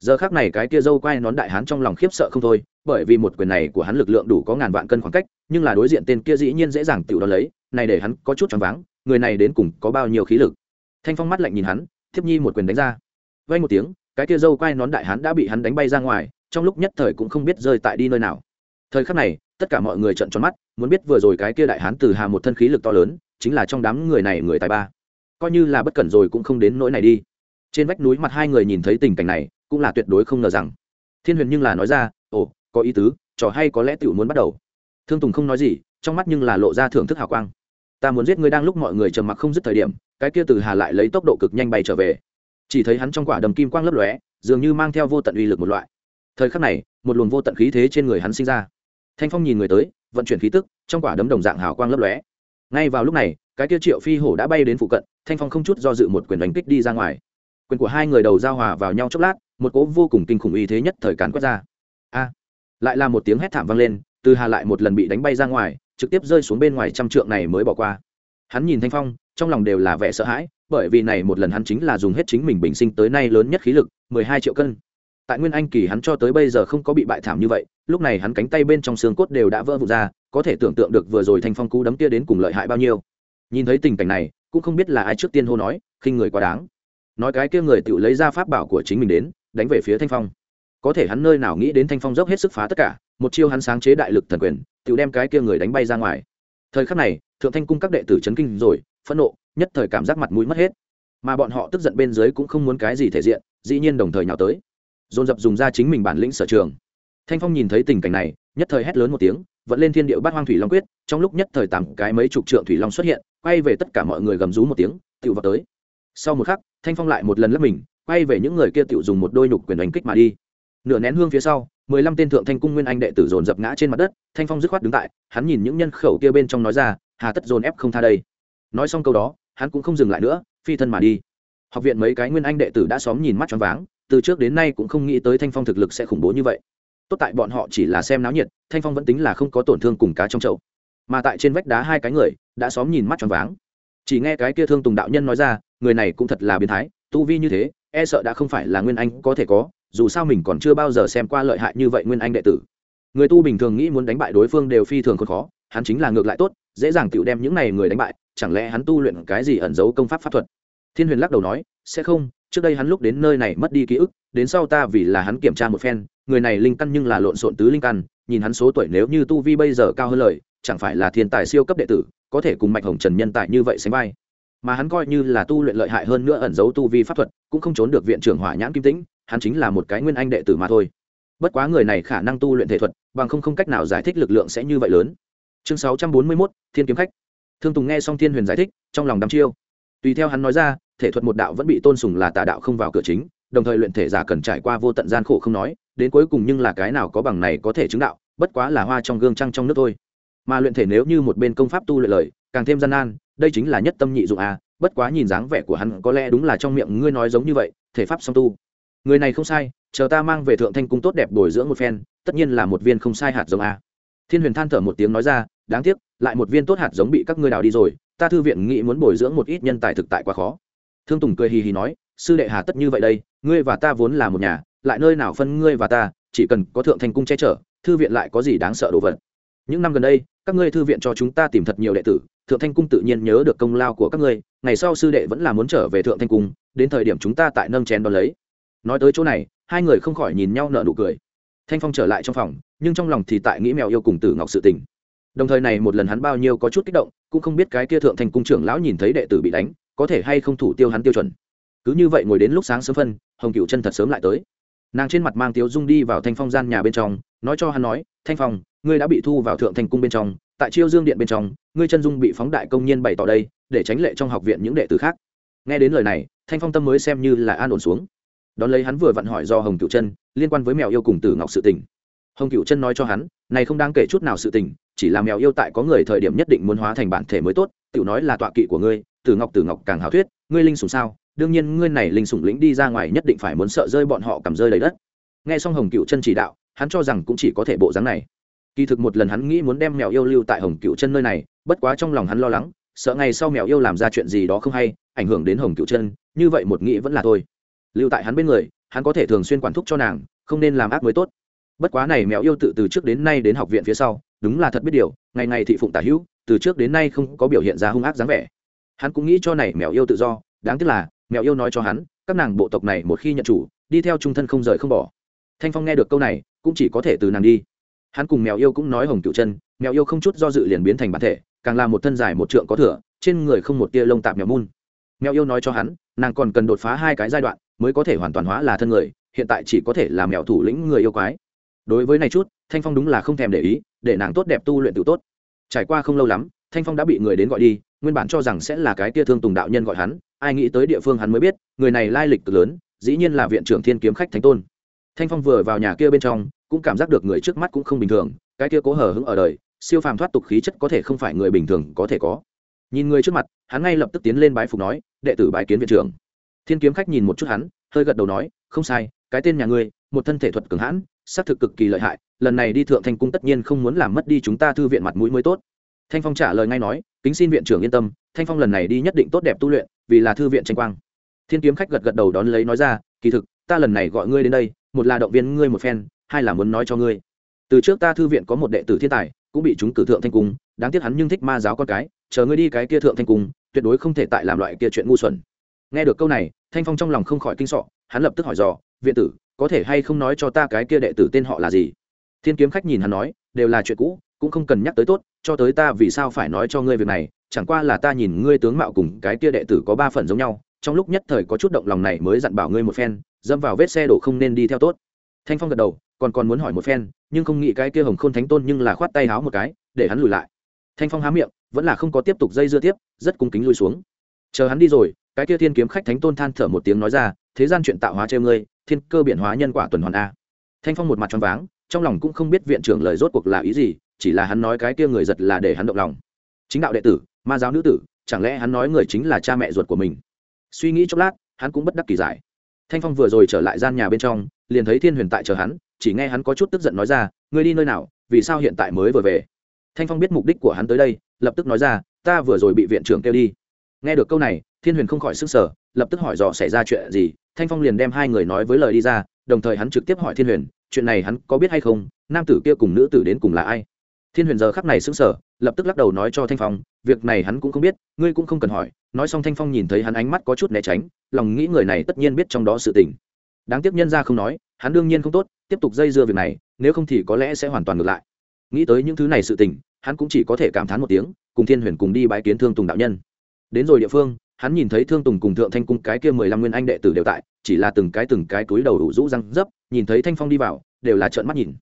S1: giờ khác này cái kia dâu quay nón đại hán trong lòng khiếp sợ không thôi, bởi vì một quyền này của hắn lực lượng đủ có ngàn vạn cân khoảng cách, nhưng là đối diện tên kia dĩ nhiên dễ dàng tự đo lấy, này để hắn có chút choáng váng, người này đến cùng có bao nhiêu khí lực. Thanh phong mắt lạnh nhìn hắn, thiếp nhi một quyền đánh ra. Vay một tiếng, cái kia dâu quay nón đại hán đã bị hắn đánh bay ra ngoài, trong lúc nhất thời cũng không biết rơi tại đi nơi nào. Thời khắc này, tất cả mọi người trợn tròn mắt, muốn biết vừa rồi cái kia đại hán từ hà một thân khí lực to lớn, chính là trong đám người này người tài ba. Coi như là bất cẩn rồi cũng không đến nỗi này đi. Trên vách núi mặt hai người nhìn thấy tình cảnh này cũng là tuyệt đối không ngờ rằng. Thiên huyền nhưng là nói ra, ồ, có ý tứ, trò hay có lẽ tiểu muốn bắt đầu. Thương tùng không nói gì, trong mắt nhưng là lộ ra thưởng thức hào quang. Ta muốn giết ngươi đang lúc mọi người trầm mặc không dứt thời điểm, cái kia từ hà lại lấy tốc độ cực nhanh bay trở về. Chỉ thấy hắn trong quả đầm kim quang lấp lóe, dường như mang theo vô tận uy lực một loại. Thời khắc này, một luồng vô tận khí thế trên người hắn sinh ra. Thanh phong nhìn người tới, vận chuyển khí tức, trong quả đấm đồng dạng hào quang lấp lóe. Ngay vào lúc này, cái kia triệu phi hổ đã bay đến phụ cận, thanh phong không chút do dự một quyền đánh kích đi ra ngoài quyền của hai người đầu giao hòa vào nhau chốc lát, một cỗ vô cùng kinh khủng uy thế nhất thời càn quét ra. A! Lại là một tiếng hét thảm vang lên, từ hà lại một lần bị đánh bay ra ngoài, trực tiếp rơi xuống bên ngoài trăm trượng này mới bỏ qua. Hắn nhìn thanh phong, trong lòng đều là vẻ sợ hãi, bởi vì này một lần hắn chính là dùng hết chính mình bình sinh tới nay lớn nhất khí lực, mười hai triệu cân. Tại nguyên anh kỳ hắn cho tới bây giờ không có bị bại thảm như vậy, lúc này hắn cánh tay bên trong xương cốt đều đã vỡ vụt ra, có thể tưởng tượng được vừa rồi thanh phong cú đấm tia đến cùng lợi hại bao nhiêu. Nhìn thấy tình cảnh này, cũng không biết là ai trước tiên hô nói, khinh người quá đáng nói cái kia người tự lấy ra pháp bảo của chính mình đến, đánh về phía thanh phong. Có thể hắn nơi nào nghĩ đến thanh phong dốc hết sức phá tất cả, một chiêu hắn sáng chế đại lực thần quyền tự đem cái kia người đánh bay ra ngoài. Thời khắc này, thượng thanh cung các đệ tử c kinh rồi, phẫn nộ, nhất thời cảm giác mặt mũi mất hết. Mà bọn họ tức giận bên dưới cũng không muốn cái gì thể diện, dĩ nhiên đồng thời nhào tới. Dồn dập dùng ra chính mình bản lĩnh sở trường. Thanh phong nhìn thấy tình cảnh này, nhất thời hét lớn một tiếng vẫn lên thiên điệu bát hoang thủy long quyết, trong lúc nhất thời tạm cái mấy chục trượng thủy long xuất hiện, quay về tất cả mọi người gầm rú một tiếng tự vào tới. Sau một khắc thanh phong lại một lần lấp mình, quay về những người kia tự dùng một đôi nhục quyền đánh kích mà đi. Nửa nén hương phía sau, mười lăm tên thượng thanh cung nguyên anh đệ tử dồn dập ngã trên mặt đất, thanh phong dứt khoát đứng tại, hắn nhìn những nhân khẩu kia bên trong nói ra, hà tất dồn ép không tha đây. Nói xong câu đó, hắn cũng không dừng lại nữa, phi thân mà đi. Học viện mấy cái nguyên anh đệ tử đã xóm nhìn mắt choáng váng, từ trước đến nay cũng không nghĩ tới thanh phong thực lực sẽ khủng bố như vậy. Tốt tại bọn họ chỉ là xem náo nhiệt, thanh phong vẫn tính là không có tổn thương cùng cá trong chậu. Mà tại trên vách đá hai cái người, đã xóm nhìn mắt choáng váng chỉ nghe cái kia thương tùng đạo nhân nói ra, người này cũng thật là biến thái, tu vi như thế e sợ đã không phải là nguyên anh có thể có, dù sao mình còn chưa bao giờ xem qua lợi hại như vậy nguyên anh đệ tử. Người tu bình thường nghĩ muốn đánh bại đối phương đều phi thường còn khó, hắn chính là ngược lại tốt, dễ dàng tựu đem những này người đánh bại, chẳng lẽ hắn tu luyện cái gì ẩn giấu công pháp pháp thuật? Thiên huyền lắc đầu nói, sẽ không, trước đây hắn lúc đến nơi này mất đi ký ức, đến sau ta vì là hắn kiểm tra một phen, người này linh căn nhưng là lộn xộn tứ linh căn, nhìn hắn số tuổi nếu như tu vi bây giờ cao hơn lời, chẳng phải là thiên tài siêu cấp đệ tử có thể cùng mạch hồng trần nhân tài như vậy sánh vai. Mà hắn coi như là tu luyện lợi hại hơn nữa ẩn giấu tu vi pháp thuật cũng không trốn được viện trưởng hỏa nhãn kim tĩnh hắn chính là một cái nguyên anh đệ tử mà thôi. Bất quá người này khả năng tu luyện thể thuật bằng không không cách nào giải thích lực lượng sẽ như vậy lớn. Chương sáu trăm bốn mươi 641, thiên kiếm khách. Thương tùng nghe xong thiên huyền giải thích trong lòng đắm chiêu. Tùy theo hắn nói ra thể thuật một đạo vẫn bị tôn sùng là tà đạo không vào cửa chính đồng thời luyện thể giả cần trải qua vô tận gian khổ không nói đến cuối cùng nhưng là cái nào có bằng này có thể chứng đạo bất quá là hoa trong gương trăng trong nước thôi mà luyện thể nếu như một bên công pháp tu luyện lời, càng thêm gian nan, đây chính là nhất tâm nhị dụng à? bất quá nhìn dáng vẻ của hắn có lẽ đúng là trong miệng ngươi nói giống như vậy, thể pháp song tu. Người này không sai, chờ ta mang về thượng thanh cung tốt đẹp bồi dưỡng một phen, tất nhiên là một viên không sai hạt giống a. Thiên huyền than thở một tiếng nói ra, đáng tiếc, lại một viên tốt hạt giống bị các ngươi đào đi rồi, ta thư viện nghĩ muốn bồi dưỡng một ít nhân tài thực tại quá khó. Thương tùng cười hì hì nói, sư đệ hà tất như vậy đây, ngươi và ta vốn là một nhà, lại nơi nào phân ngươi và ta, chỉ cần có thượng thanh cung che chở, thư viện lại có gì đáng sợ đồ vật. Những năm gần đây các ngươi thư viện cho chúng ta tìm thật nhiều đệ tử, thượng thanh cung tự nhiên nhớ được công lao của các ngươi, ngày sau sư đệ vẫn là muốn trở về thượng thanh cung, đến thời điểm chúng ta tại nâng chén đón lấy. Nói tới chỗ này, hai người không khỏi nhìn nhau nợ nụ cười. Thanh phong trở lại trong phòng, nhưng trong lòng thì tại nghĩ mèo yêu cùng tử ngọc sự tình. Đồng thời này một lần hắn bao nhiêu có chút kích động, cũng không biết cái kia thượng thanh cung trưởng lão nhìn thấy đệ tử bị đánh, có thể hay không thủ tiêu hắn tiêu chuẩn. Cứ như vậy ngồi đến lúc sáng sớm phân, hồng cựu chân thật sớm lại tới. Nàng trên mặt mang tiếu dung đi vào thanh phong gian nhà bên trong, nói cho hắn nói, thanh phong ngươi đã bị thu vào thượng thành cung bên trong, tại chiêu dương điện bên trong, ngươi chân dung bị phóng đại công nhiên bày tỏ đây, để tránh lệ trong học viện những đệ tử khác. Nghe đến lời này, thanh phong tâm mới xem như là an ổn xuống. Đón lấy hắn vừa vặn hỏi do hồng cựu chân, liên quan với mèo yêu cùng tử ngọc sự tình. Hồng cựu chân nói cho hắn, này không đáng kể chút nào sự tình, chỉ là mèo yêu tại có người thời điểm nhất định muốn hóa thành bản thể mới tốt tự nói là tọa kỵ của ngươi, tử ngọc tử ngọc càng hào thuyết, ngươi linh sủng sao? Đương nhiên ngươi này linh sủng lĩnh đi ra ngoài nhất định phải muốn sợ rơi bọn họ cầm rơi lấy đất. Nghe xong hồng cựu chân chỉ đạo, hắn cho rằng cũng chỉ có thể bộ dáng này kỳ thực một lần hắn nghĩ muốn đem mèo yêu lưu tại hồng cựu chân nơi này, bất quá trong lòng hắn lo lắng, sợ ngày sau mèo yêu làm ra chuyện gì đó không hay, ảnh hưởng đến hồng cựu chân, như vậy một nghĩ vẫn là thôi. Lưu tại hắn bên người, hắn có thể thường xuyên quản thúc cho nàng, không nên làm ác mới tốt. Bất quá này mèo yêu tự từ trước đến nay đến học viện phía sau, đúng là thật biết điều, ngày ngày thị phụng tả hữu, từ trước đến nay không có biểu hiện ra hung ác dáng vẻ. Hắn cũng nghĩ cho này mèo yêu tự do, đáng tiếc là, mèo yêu nói cho hắn, các nàng bộ tộc này một khi nhận chủ, đi theo trung thân không rời không bỏ. Thanh phong nghe được câu này, cũng chỉ có thể từ nàng đi hắn cùng mèo yêu cũng nói hồng cựu chân, mèo yêu không chút do dự liền biến thành bản thể, càng là một thân dài một trượng có thửa trên người không một tia lông tạp mèo mun. Mèo yêu nói cho hắn, nàng còn cần đột phá hai cái giai đoạn mới có thể hoàn toàn hóa là thân người, hiện tại chỉ có thể là mèo thủ lĩnh người yêu quái. Đối với này chút, thanh phong đúng là không thèm để ý, để nàng tốt đẹp tu luyện tự tốt. Trải qua không lâu lắm, thanh phong đã bị người đến gọi đi, nguyên bản cho rằng sẽ là cái tia thương tùng đạo nhân gọi hắn, ai nghĩ tới địa phương hắn mới biết, người này lai lịch cực lớn, dĩ nhiên là viện trưởng thiên kiếm khách thánh tôn. Thanh phong vừa vào nhà kia bên trong cũng cảm giác được người trước mắt cũng không bình thường, cái kia cố hở hững ở đời, siêu phàm thoát tục khí chất có thể không phải người bình thường có thể có. Nhìn người trước mặt, hắn ngay lập tức tiến lên bái phục nói, đệ tử bái kiến viện trưởng. Thiên kiếm khách nhìn một chút hắn, hơi gật đầu nói, không sai, cái tên nhà ngươi, một thân thể thuật cường hãn, xác thực cực kỳ lợi hại, lần này đi thượng thanh cung tất nhiên không muốn làm mất đi chúng ta thư viện mặt mũi mới tốt. Thanh phong trả lời ngay nói, kính xin viện trưởng yên tâm, thanh phong lần này đi nhất định tốt đẹp tu luyện, vì là thư viện tranh quang. Thiên kiếm khách gật gật đầu đón lấy nói ra, kỳ thực, ta lần này gọi ngươi đến đây, một là động viên ngươi một phen hai là muốn nói cho ngươi. Từ trước ta thư viện có một đệ tử thiên tài, cũng bị chúng cử thượng thanh cung, đáng tiếc hắn nhưng thích ma giáo con cái, chờ ngươi đi cái kia thượng thanh cung, tuyệt đối không thể tại làm loại kia chuyện ngu xuẩn. Nghe được câu này, thanh phong trong lòng không khỏi kinh sọ, hắn lập tức hỏi dò, viện tử, có thể hay không nói cho ta cái kia đệ tử tên họ là gì? Thiên kiếm khách nhìn hắn nói, đều là chuyện cũ, cũng không cần nhắc tới tốt, cho tới ta vì sao phải nói cho ngươi việc này, chẳng qua là ta nhìn ngươi tướng mạo cùng cái kia đệ tử có ba phần giống nhau, trong lúc nhất thời có chút động lòng này mới dặn bảo ngươi một phen dâm vào vết xe đổ không nên đi theo tốt. Thanh phong gật đầu còn còn muốn hỏi một phen, nhưng không nghĩ cái kia hồng khôn thánh tôn nhưng là khoát tay háo một cái, để hắn lùi lại. Thanh phong há miệng, vẫn là không có tiếp tục dây dưa tiếp, rất cung kính lui xuống. Chờ hắn đi rồi, cái kia thiên kiếm khách thánh tôn than thở một tiếng nói ra, thế gian chuyện tạo hóa chơi ngươi, thiên cơ biển hóa nhân quả tuần hoàn a. Thanh phong một mặt tròn váng, trong lòng cũng không biết viện trưởng lời rốt cuộc là ý gì, chỉ là hắn nói cái kia người giật là để hắn động lòng. Chính đạo đệ tử, ma giáo nữ tử, chẳng lẽ hắn nói người chính là cha mẹ ruột của mình? Suy nghĩ chốc lát, hắn cũng bất đắc kỳ giải. Thanh phong vừa rồi trở lại gian nhà bên trong, liền thấy thiên huyền tại chờ hắn chỉ nghe hắn có chút tức giận nói ra, ngươi đi nơi nào, vì sao hiện tại mới vừa về? Thanh phong biết mục đích của hắn tới đây, lập tức nói ra, ta vừa rồi bị viện trưởng kêu đi. Nghe được câu này, thiên huyền không khỏi sức sở lập tức hỏi dò xảy ra chuyện gì. Thanh phong liền đem hai người nói với lời đi ra, đồng thời hắn trực tiếp hỏi thiên huyền, chuyện này hắn có biết hay không? Nam tử kia cùng nữ tử đến cùng là ai? Thiên huyền giờ khắc này sững sở lập tức lắc đầu nói cho thanh phong, việc này hắn cũng không biết, ngươi cũng không cần hỏi. Nói xong thanh phong nhìn thấy hắn ánh mắt có chút né tránh, lòng nghĩ người này tất nhiên biết trong đó sự tình. Đáng tiếc nhân ra không nói, hắn đương nhiên không tốt tiếp tục dây dưa việc này, nếu không thì có lẽ sẽ hoàn toàn ngược lại. Nghĩ tới những thứ này sự tình, hắn cũng chỉ có thể cảm thán một tiếng, cùng thiên huyền cùng đi bãi kiến thương tùng đạo nhân. Đến rồi địa phương, hắn nhìn thấy thương tùng cùng thượng thanh cung cái kia mười lăm nguyên anh đệ tử đều tại, chỉ là từng cái từng cái túi đầu đủ rũ răng dấp, nhìn thấy thanh phong đi vào, đều là trợn mắt nhìn.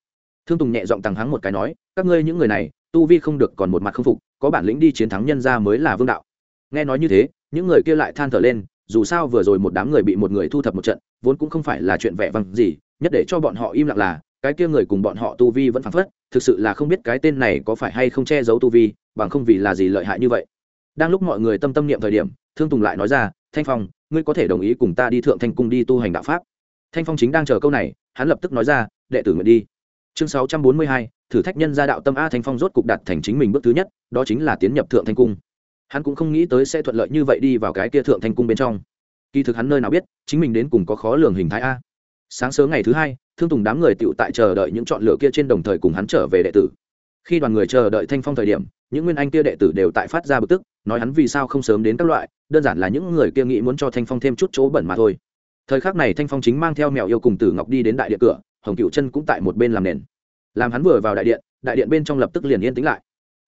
S1: Thương tùng nhẹ giọng tăng hắng một cái nói, các ngươi những người này, tu vi không được còn một mặt không phục, có bản lĩnh đi chiến thắng nhân ra mới là vương đạo. Nghe nói như thế, những người kia lại than thở lên, dù sao vừa rồi một đám người bị một người thu thập một trận, vốn cũng không phải là chuyện vẻ vang gì nhất để cho bọn họ im lặng là, cái kia người cùng bọn họ tu vi vẫn phản phất, thực sự là không biết cái tên này có phải hay không che giấu tu vi, bằng không vì là gì lợi hại như vậy. Đang lúc mọi người tâm tâm niệm thời điểm, thương tùng lại nói ra, thanh phong, ngươi có thể đồng ý cùng ta đi thượng thanh cung đi tu hành đạo pháp. Thanh phong chính đang chờ câu này, hắn lập tức nói ra, đệ tử nguyện đi. Chương sáu trăm bốn mươi hai, thử thách nhân gia đạo tâm a thanh phong rốt cục đặt thành chính mình bước thứ nhất, đó chính là tiến nhập thượng thanh cung. Hắn cũng không nghĩ tới sẽ thuận lợi như vậy đi vào cái kia thượng thanh cung bên trong. Kỳ thực hắn nơi nào biết, chính mình đến cùng có khó lường hình thái a sáng sớm ngày thứ hai, thương tùng đám người tựu tại chờ đợi những chọn lựa kia trên đồng thời cùng hắn trở về đệ tử. Khi đoàn người chờ đợi thanh phong thời điểm, những nguyên anh kia đệ tử đều tại phát ra bực tức, nói hắn vì sao không sớm đến các loại, đơn giản là những người kia nghĩ muốn cho thanh phong thêm chút chỗ bẩn mà thôi. Thời khắc này thanh phong chính mang theo mèo yêu cùng tử ngọc đi đến đại điện cửa, hồng cựu chân cũng tại một bên làm nền. Làm hắn vừa vào đại điện đại điện bên trong lập tức liền yên tĩnh lại.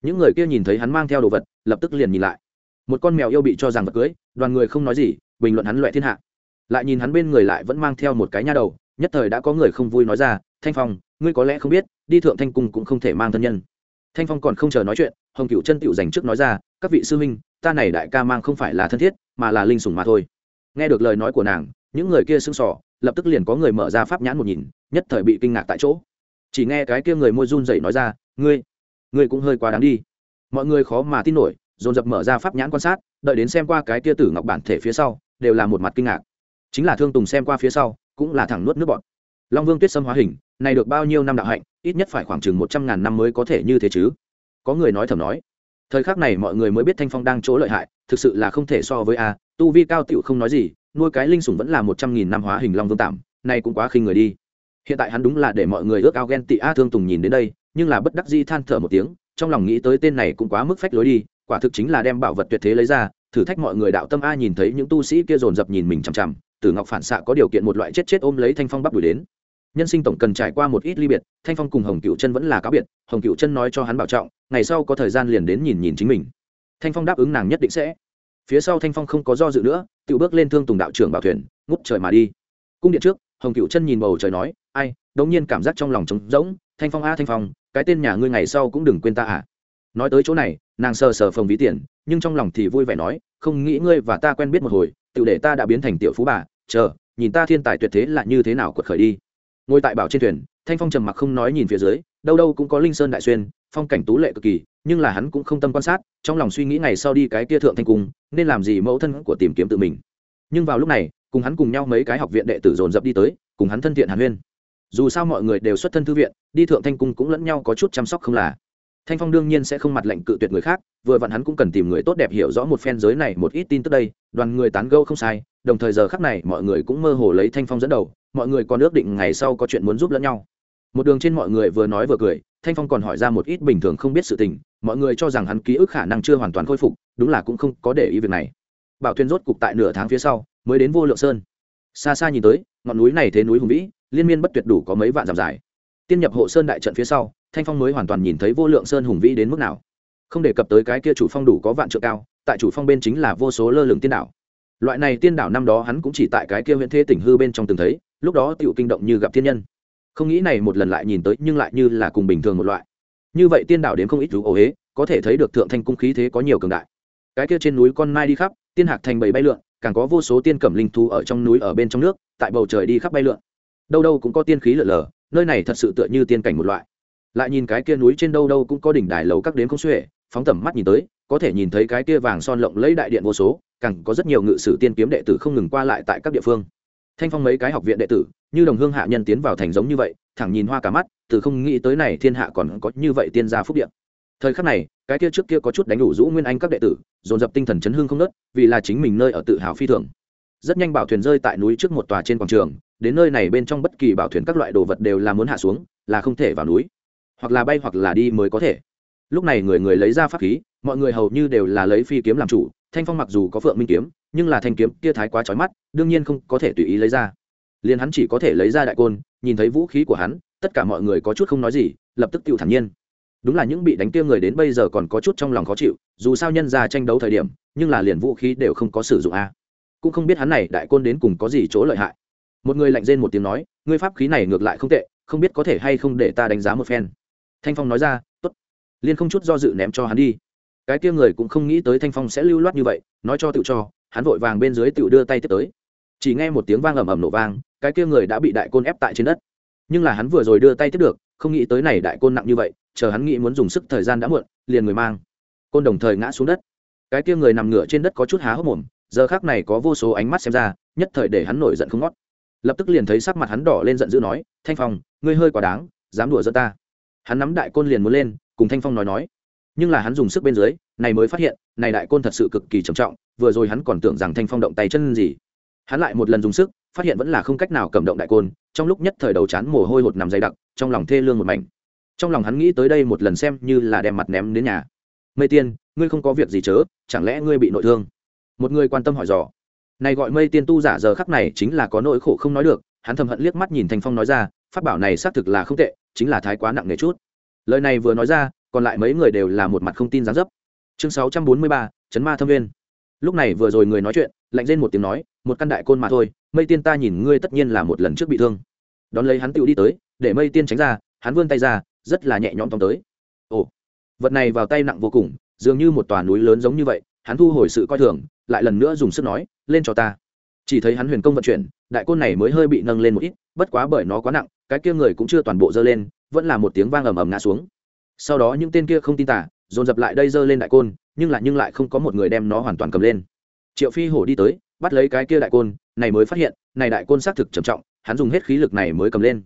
S1: Những người kia nhìn thấy hắn mang theo đồ vật, lập tức liền nhìn lại. Một con mèo yêu bị cho rằng vật cưới, đoàn người không nói gì, bình luận hắn loại thiên hạ lại nhìn hắn bên người lại vẫn mang theo một cái nha đầu, nhất thời đã có người không vui nói ra, thanh phong, ngươi có lẽ không biết, đi thượng thanh cung cũng không thể mang thân nhân. Thanh phong còn không chờ nói chuyện, hồng cựu chân tựu dành trước nói ra, các vị sư huynh, ta này đại ca mang không phải là thân thiết, mà là linh sủng mà thôi. Nghe được lời nói của nàng, những người kia sưng sỏ lập tức liền có người mở ra pháp nhãn một nhìn, nhất thời bị kinh ngạc tại chỗ. Chỉ nghe cái kia người môi run dậy nói ra, ngươi ngươi cũng hơi quá đáng đi. Mọi người khó mà tin nổi, dồn dập mở ra pháp nhãn quan sát, đợi đến xem qua cái kia tử ngọc bản thể phía sau, đều là một mặt kinh ngạc chính là thương tùng xem qua phía sau, cũng là thẳng nuốt nước bọt. Long vương tuyết sâm hóa hình, này được bao nhiêu năm đạo hạnh, ít nhất phải khoảng chừng một trăm ngàn năm mới có thể như thế chứ. Có người nói thầm nói, thời khắc này mọi người mới biết thanh phong đang chỗ lợi hại, thực sự là không thể so với a, tu vi cao tựu không nói gì, nuôi cái linh sủng vẫn là một trăm nghìn năm hóa hình long vương tạm, nay cũng quá khinh người đi. Hiện tại hắn đúng là để mọi người ước ao ghen tị a thương tùng nhìn đến đây, nhưng là bất đắc di than thở một tiếng, trong lòng nghĩ tới tên này cũng quá mức phách lối đi, quả thực chính là đem bảo vật tuyệt thế lấy ra, thử thách mọi người đạo tâm a nhìn thấy những tu sĩ kia dồn dập nhìn mình chằm chằm tử ngọc phản xạ có điều kiện một loại chết chết ôm lấy thanh phong bắt đuổi đến. Nhân sinh tổng cần trải qua một ít ly biệt, thanh phong cùng hồng cựu chân vẫn là cáo biệt, hồng cựu chân nói cho hắn bảo trọng, ngày sau có thời gian liền đến nhìn nhìn chính mình. Thanh phong đáp ứng nàng nhất định sẽ. Phía sau thanh phong không có do dự nữa tự bước lên thương tùng đạo trưởng bảo thuyền, ngút trời mà đi. Cung điện trước, hồng cựu chân nhìn bầu trời nói, ai, đống nhiên cảm giác trong lòng trống rỗng, thanh phong a, thanh phong, cái tên nhà ngươi ngày sau cũng đừng quên ta à. Nói tới chỗ này, nàng sờ sờ phồng ví tiền, nhưng trong lòng thì vui vẻ nói, không nghĩ ngươi và ta quen biết một hồi tự để ta đã biến thành tiểu phú bà, chờ, nhìn ta thiên tài tuyệt thế là như thế nào quật khởi đi. Ngồi tại bảo trên thuyền, thanh phong trầm mặc không nói nhìn phía dưới, đâu đâu cũng có linh sơn đại xuyên, phong cảnh tú lệ cực kỳ, nhưng là hắn cũng không tâm quan sát, trong lòng suy nghĩ ngày sau đi cái kia thượng thanh cung, nên làm gì mẫu thân của tìm kiếm tự mình. Nhưng vào lúc này, cùng hắn cùng nhau mấy cái học viện đệ tử dồn dập đi tới, cùng hắn thân thiện hàn huyên. Dù sao mọi người đều xuất thân thư viện, đi thượng thanh cung cũng lẫn nhau có chút chăm sóc không là thanh phong đương nhiên sẽ không mặt lệnh cự tuyệt người khác, vừa vặn hắn cũng cần tìm người tốt đẹp hiểu rõ một phen giới này một ít tin tức đây, đoàn người tán gâu không sai, đồng thời giờ khắc này mọi người cũng mơ hồ lấy thanh phong dẫn đầu, mọi người còn ước định ngày sau có chuyện muốn giúp lẫn nhau. Một đường trên mọi người vừa nói vừa cười, thanh phong còn hỏi ra một ít bình thường không biết sự tình, mọi người cho rằng hắn ký ức khả năng chưa hoàn toàn khôi phục, đúng là cũng không có để ý việc này. Bảo thuyền rốt cục tại nửa tháng phía sau, mới đến vô lượng sơn. Xa xa nhìn tới, ngọn núi này thế núi hùng vĩ, liên miên bất tuyệt đủ có mấy vạn dặm dài. Tiên nhập hộ sơn đại trận phía sau thanh phong mới hoàn toàn nhìn thấy vô lượng sơn hùng vĩ đến mức nào. Không đề cập tới cái kia chủ phong đủ có vạn trượng cao, tại chủ phong bên chính là vô số lơ lửng tiên đảo. Loại này tiên đảo năm đó hắn cũng chỉ tại cái kia huyện thế tỉnh hư bên trong từng thấy, lúc đó tựu kinh động như gặp thiên nhân. Không nghĩ này một lần lại nhìn tới, nhưng lại như là cùng bình thường một loại. Như vậy tiên đảo đến không ít rú ổ ế có thể thấy được thượng thanh cung khí thế có nhiều cường đại. Cái kia trên núi con mai đi khắp, tiên hạc thành bầy bay lượn, càng có vô số tiên cẩm linh thu ở trong núi ở bên trong nước, tại bầu trời đi khắp bay lượn. Đâu đâu cũng có tiên khí lượn lờ, nơi này thật sự tựa như tiên cảnh một loại lại nhìn cái kia núi trên đâu đâu cũng có đỉnh đài lầu các đến không xuể, phóng tầm mắt nhìn tới, có thể nhìn thấy cái kia vàng son lộng lấy đại điện vô số, càng có rất nhiều ngự sử tiên kiếm đệ tử không ngừng qua lại tại các địa phương. Thanh phong mấy cái học viện đệ tử, như đồng hương hạ nhân tiến vào thành giống như vậy, thẳng nhìn hoa cả mắt, từ không nghĩ tới này thiên hạ còn có như vậy tiên gia phúc điện thời khắc này, cái kia trước kia có chút đánh đủ rũ nguyên anh các đệ tử, dồn dập tinh thần chấn hương không nớt, vì là chính mình nơi ở tự hào phi thường. Rất nhanh bảo thuyền rơi tại núi trước một tòa trên quảng trường, đến nơi này bên trong bất kỳ bảo thuyền các loại đồ vật đều là muốn hạ xuống, là không thể vào núi hoặc là bay hoặc là đi mới có thể. Lúc này người người lấy ra pháp khí, mọi người hầu như đều là lấy phi kiếm làm chủ, thanh phong mặc dù có phượng minh kiếm, nhưng là thanh kiếm kia thái quá trói mắt, đương nhiên không có thể tùy ý lấy ra. Liền hắn chỉ có thể lấy ra đại côn, nhìn thấy vũ khí của hắn, tất cả mọi người có chút không nói gì, lập tức tự thản nhiên. Đúng là những bị đánh kia người đến bây giờ còn có chút trong lòng khó chịu, dù sao nhân ra tranh đấu thời điểm, nhưng là liền vũ khí đều không có sử dụng a. Cũng không biết hắn này đại côn đến cùng có gì chỗ lợi hại. Một người lạnh rên một tiếng nói, ngươi pháp khí này ngược lại không tệ, không biết có thể hay không để ta đánh giá một phen thanh phong nói ra, tốt, liên không chút do dự ném cho hắn đi. Cái kia người cũng không nghĩ tới thanh phong sẽ lưu loát như vậy, nói cho tự cho, hắn vội vàng bên dưới tự đưa tay tiếp tới. Chỉ nghe một tiếng vang ầm ầm nổ vang, cái kia người đã bị đại côn ép tại trên đất. Nhưng là hắn vừa rồi đưa tay tiếp được, không nghĩ tới này đại côn nặng như vậy, chờ hắn nghĩ muốn dùng sức thời gian đã muộn, liền người mang. Côn đồng thời ngã xuống đất. Cái kia người nằm ngửa trên đất có chút há hốc mồm, giờ khác này có vô số ánh mắt xem ra, nhất thời để hắn nổi giận không ngót. Lập tức liền thấy sắc mặt hắn đỏ lên giận dữ nói, thanh phong, ngươi hơi quá đáng, dám đùa giỡn ta hắn nắm đại côn liền muốn lên, cùng thanh phong nói nói. Nhưng là hắn dùng sức bên dưới, này mới phát hiện, này đại côn thật sự cực kỳ trầm trọng, vừa rồi hắn còn tưởng rằng thanh phong động tay chân gì. Hắn lại một lần dùng sức, phát hiện vẫn là không cách nào cầm động đại côn, trong lúc nhất thời đầu chán mồ hôi hột nằm dày đặc, trong lòng thê lương một mảnh. Trong lòng hắn nghĩ tới đây một lần xem như là đem mặt ném đến nhà. Mây tiên, ngươi không có việc gì chớ, chẳng lẽ ngươi bị nội thương? Một người quan tâm hỏi dò. Này gọi mây tiên tu giả giờ khắc này chính là có nỗi khổ không nói được, hắn thầm hận liếc mắt nhìn thanh phong nói ra phát bảo này xác thực là không tệ, chính là thái quá nặng nề chút. Lời này vừa nói ra, còn lại mấy người đều là một mặt không tin gián dấp. Chương sáu trăm bốn mươi ba, chấn ma thâm viên lúc này vừa rồi người nói chuyện, lạnh lên một tiếng nói, một căn đại côn mà thôi, mây tiên ta nhìn ngươi tất nhiên là một lần trước bị thương. Đón lấy hắn tựu đi tới, để mây tiên tránh ra, hắn vươn tay ra, rất là nhẹ nhõm tóm tới. Ồ, vật này vào tay nặng vô cùng, dường như một tòa núi lớn giống như vậy, hắn thu hồi sự coi thường, lại lần nữa dùng sức nói, lên cho ta chỉ thấy hắn huyền công vận chuyển, đại côn này mới hơi bị nâng lên một ít, bất quá bởi nó quá nặng, cái kia người cũng chưa toàn bộ dơ lên, vẫn là một tiếng vang ầm ầm ngã xuống. Sau đó những tên kia không tin tả dồn dập lại đây dơ lên đại côn, nhưng lại nhưng lại không có một người đem nó hoàn toàn cầm lên. Triệu phi hổ đi tới, bắt lấy cái kia đại côn, này mới phát hiện, này đại côn xác thực trầm trọng, hắn dùng hết khí lực này mới cầm lên.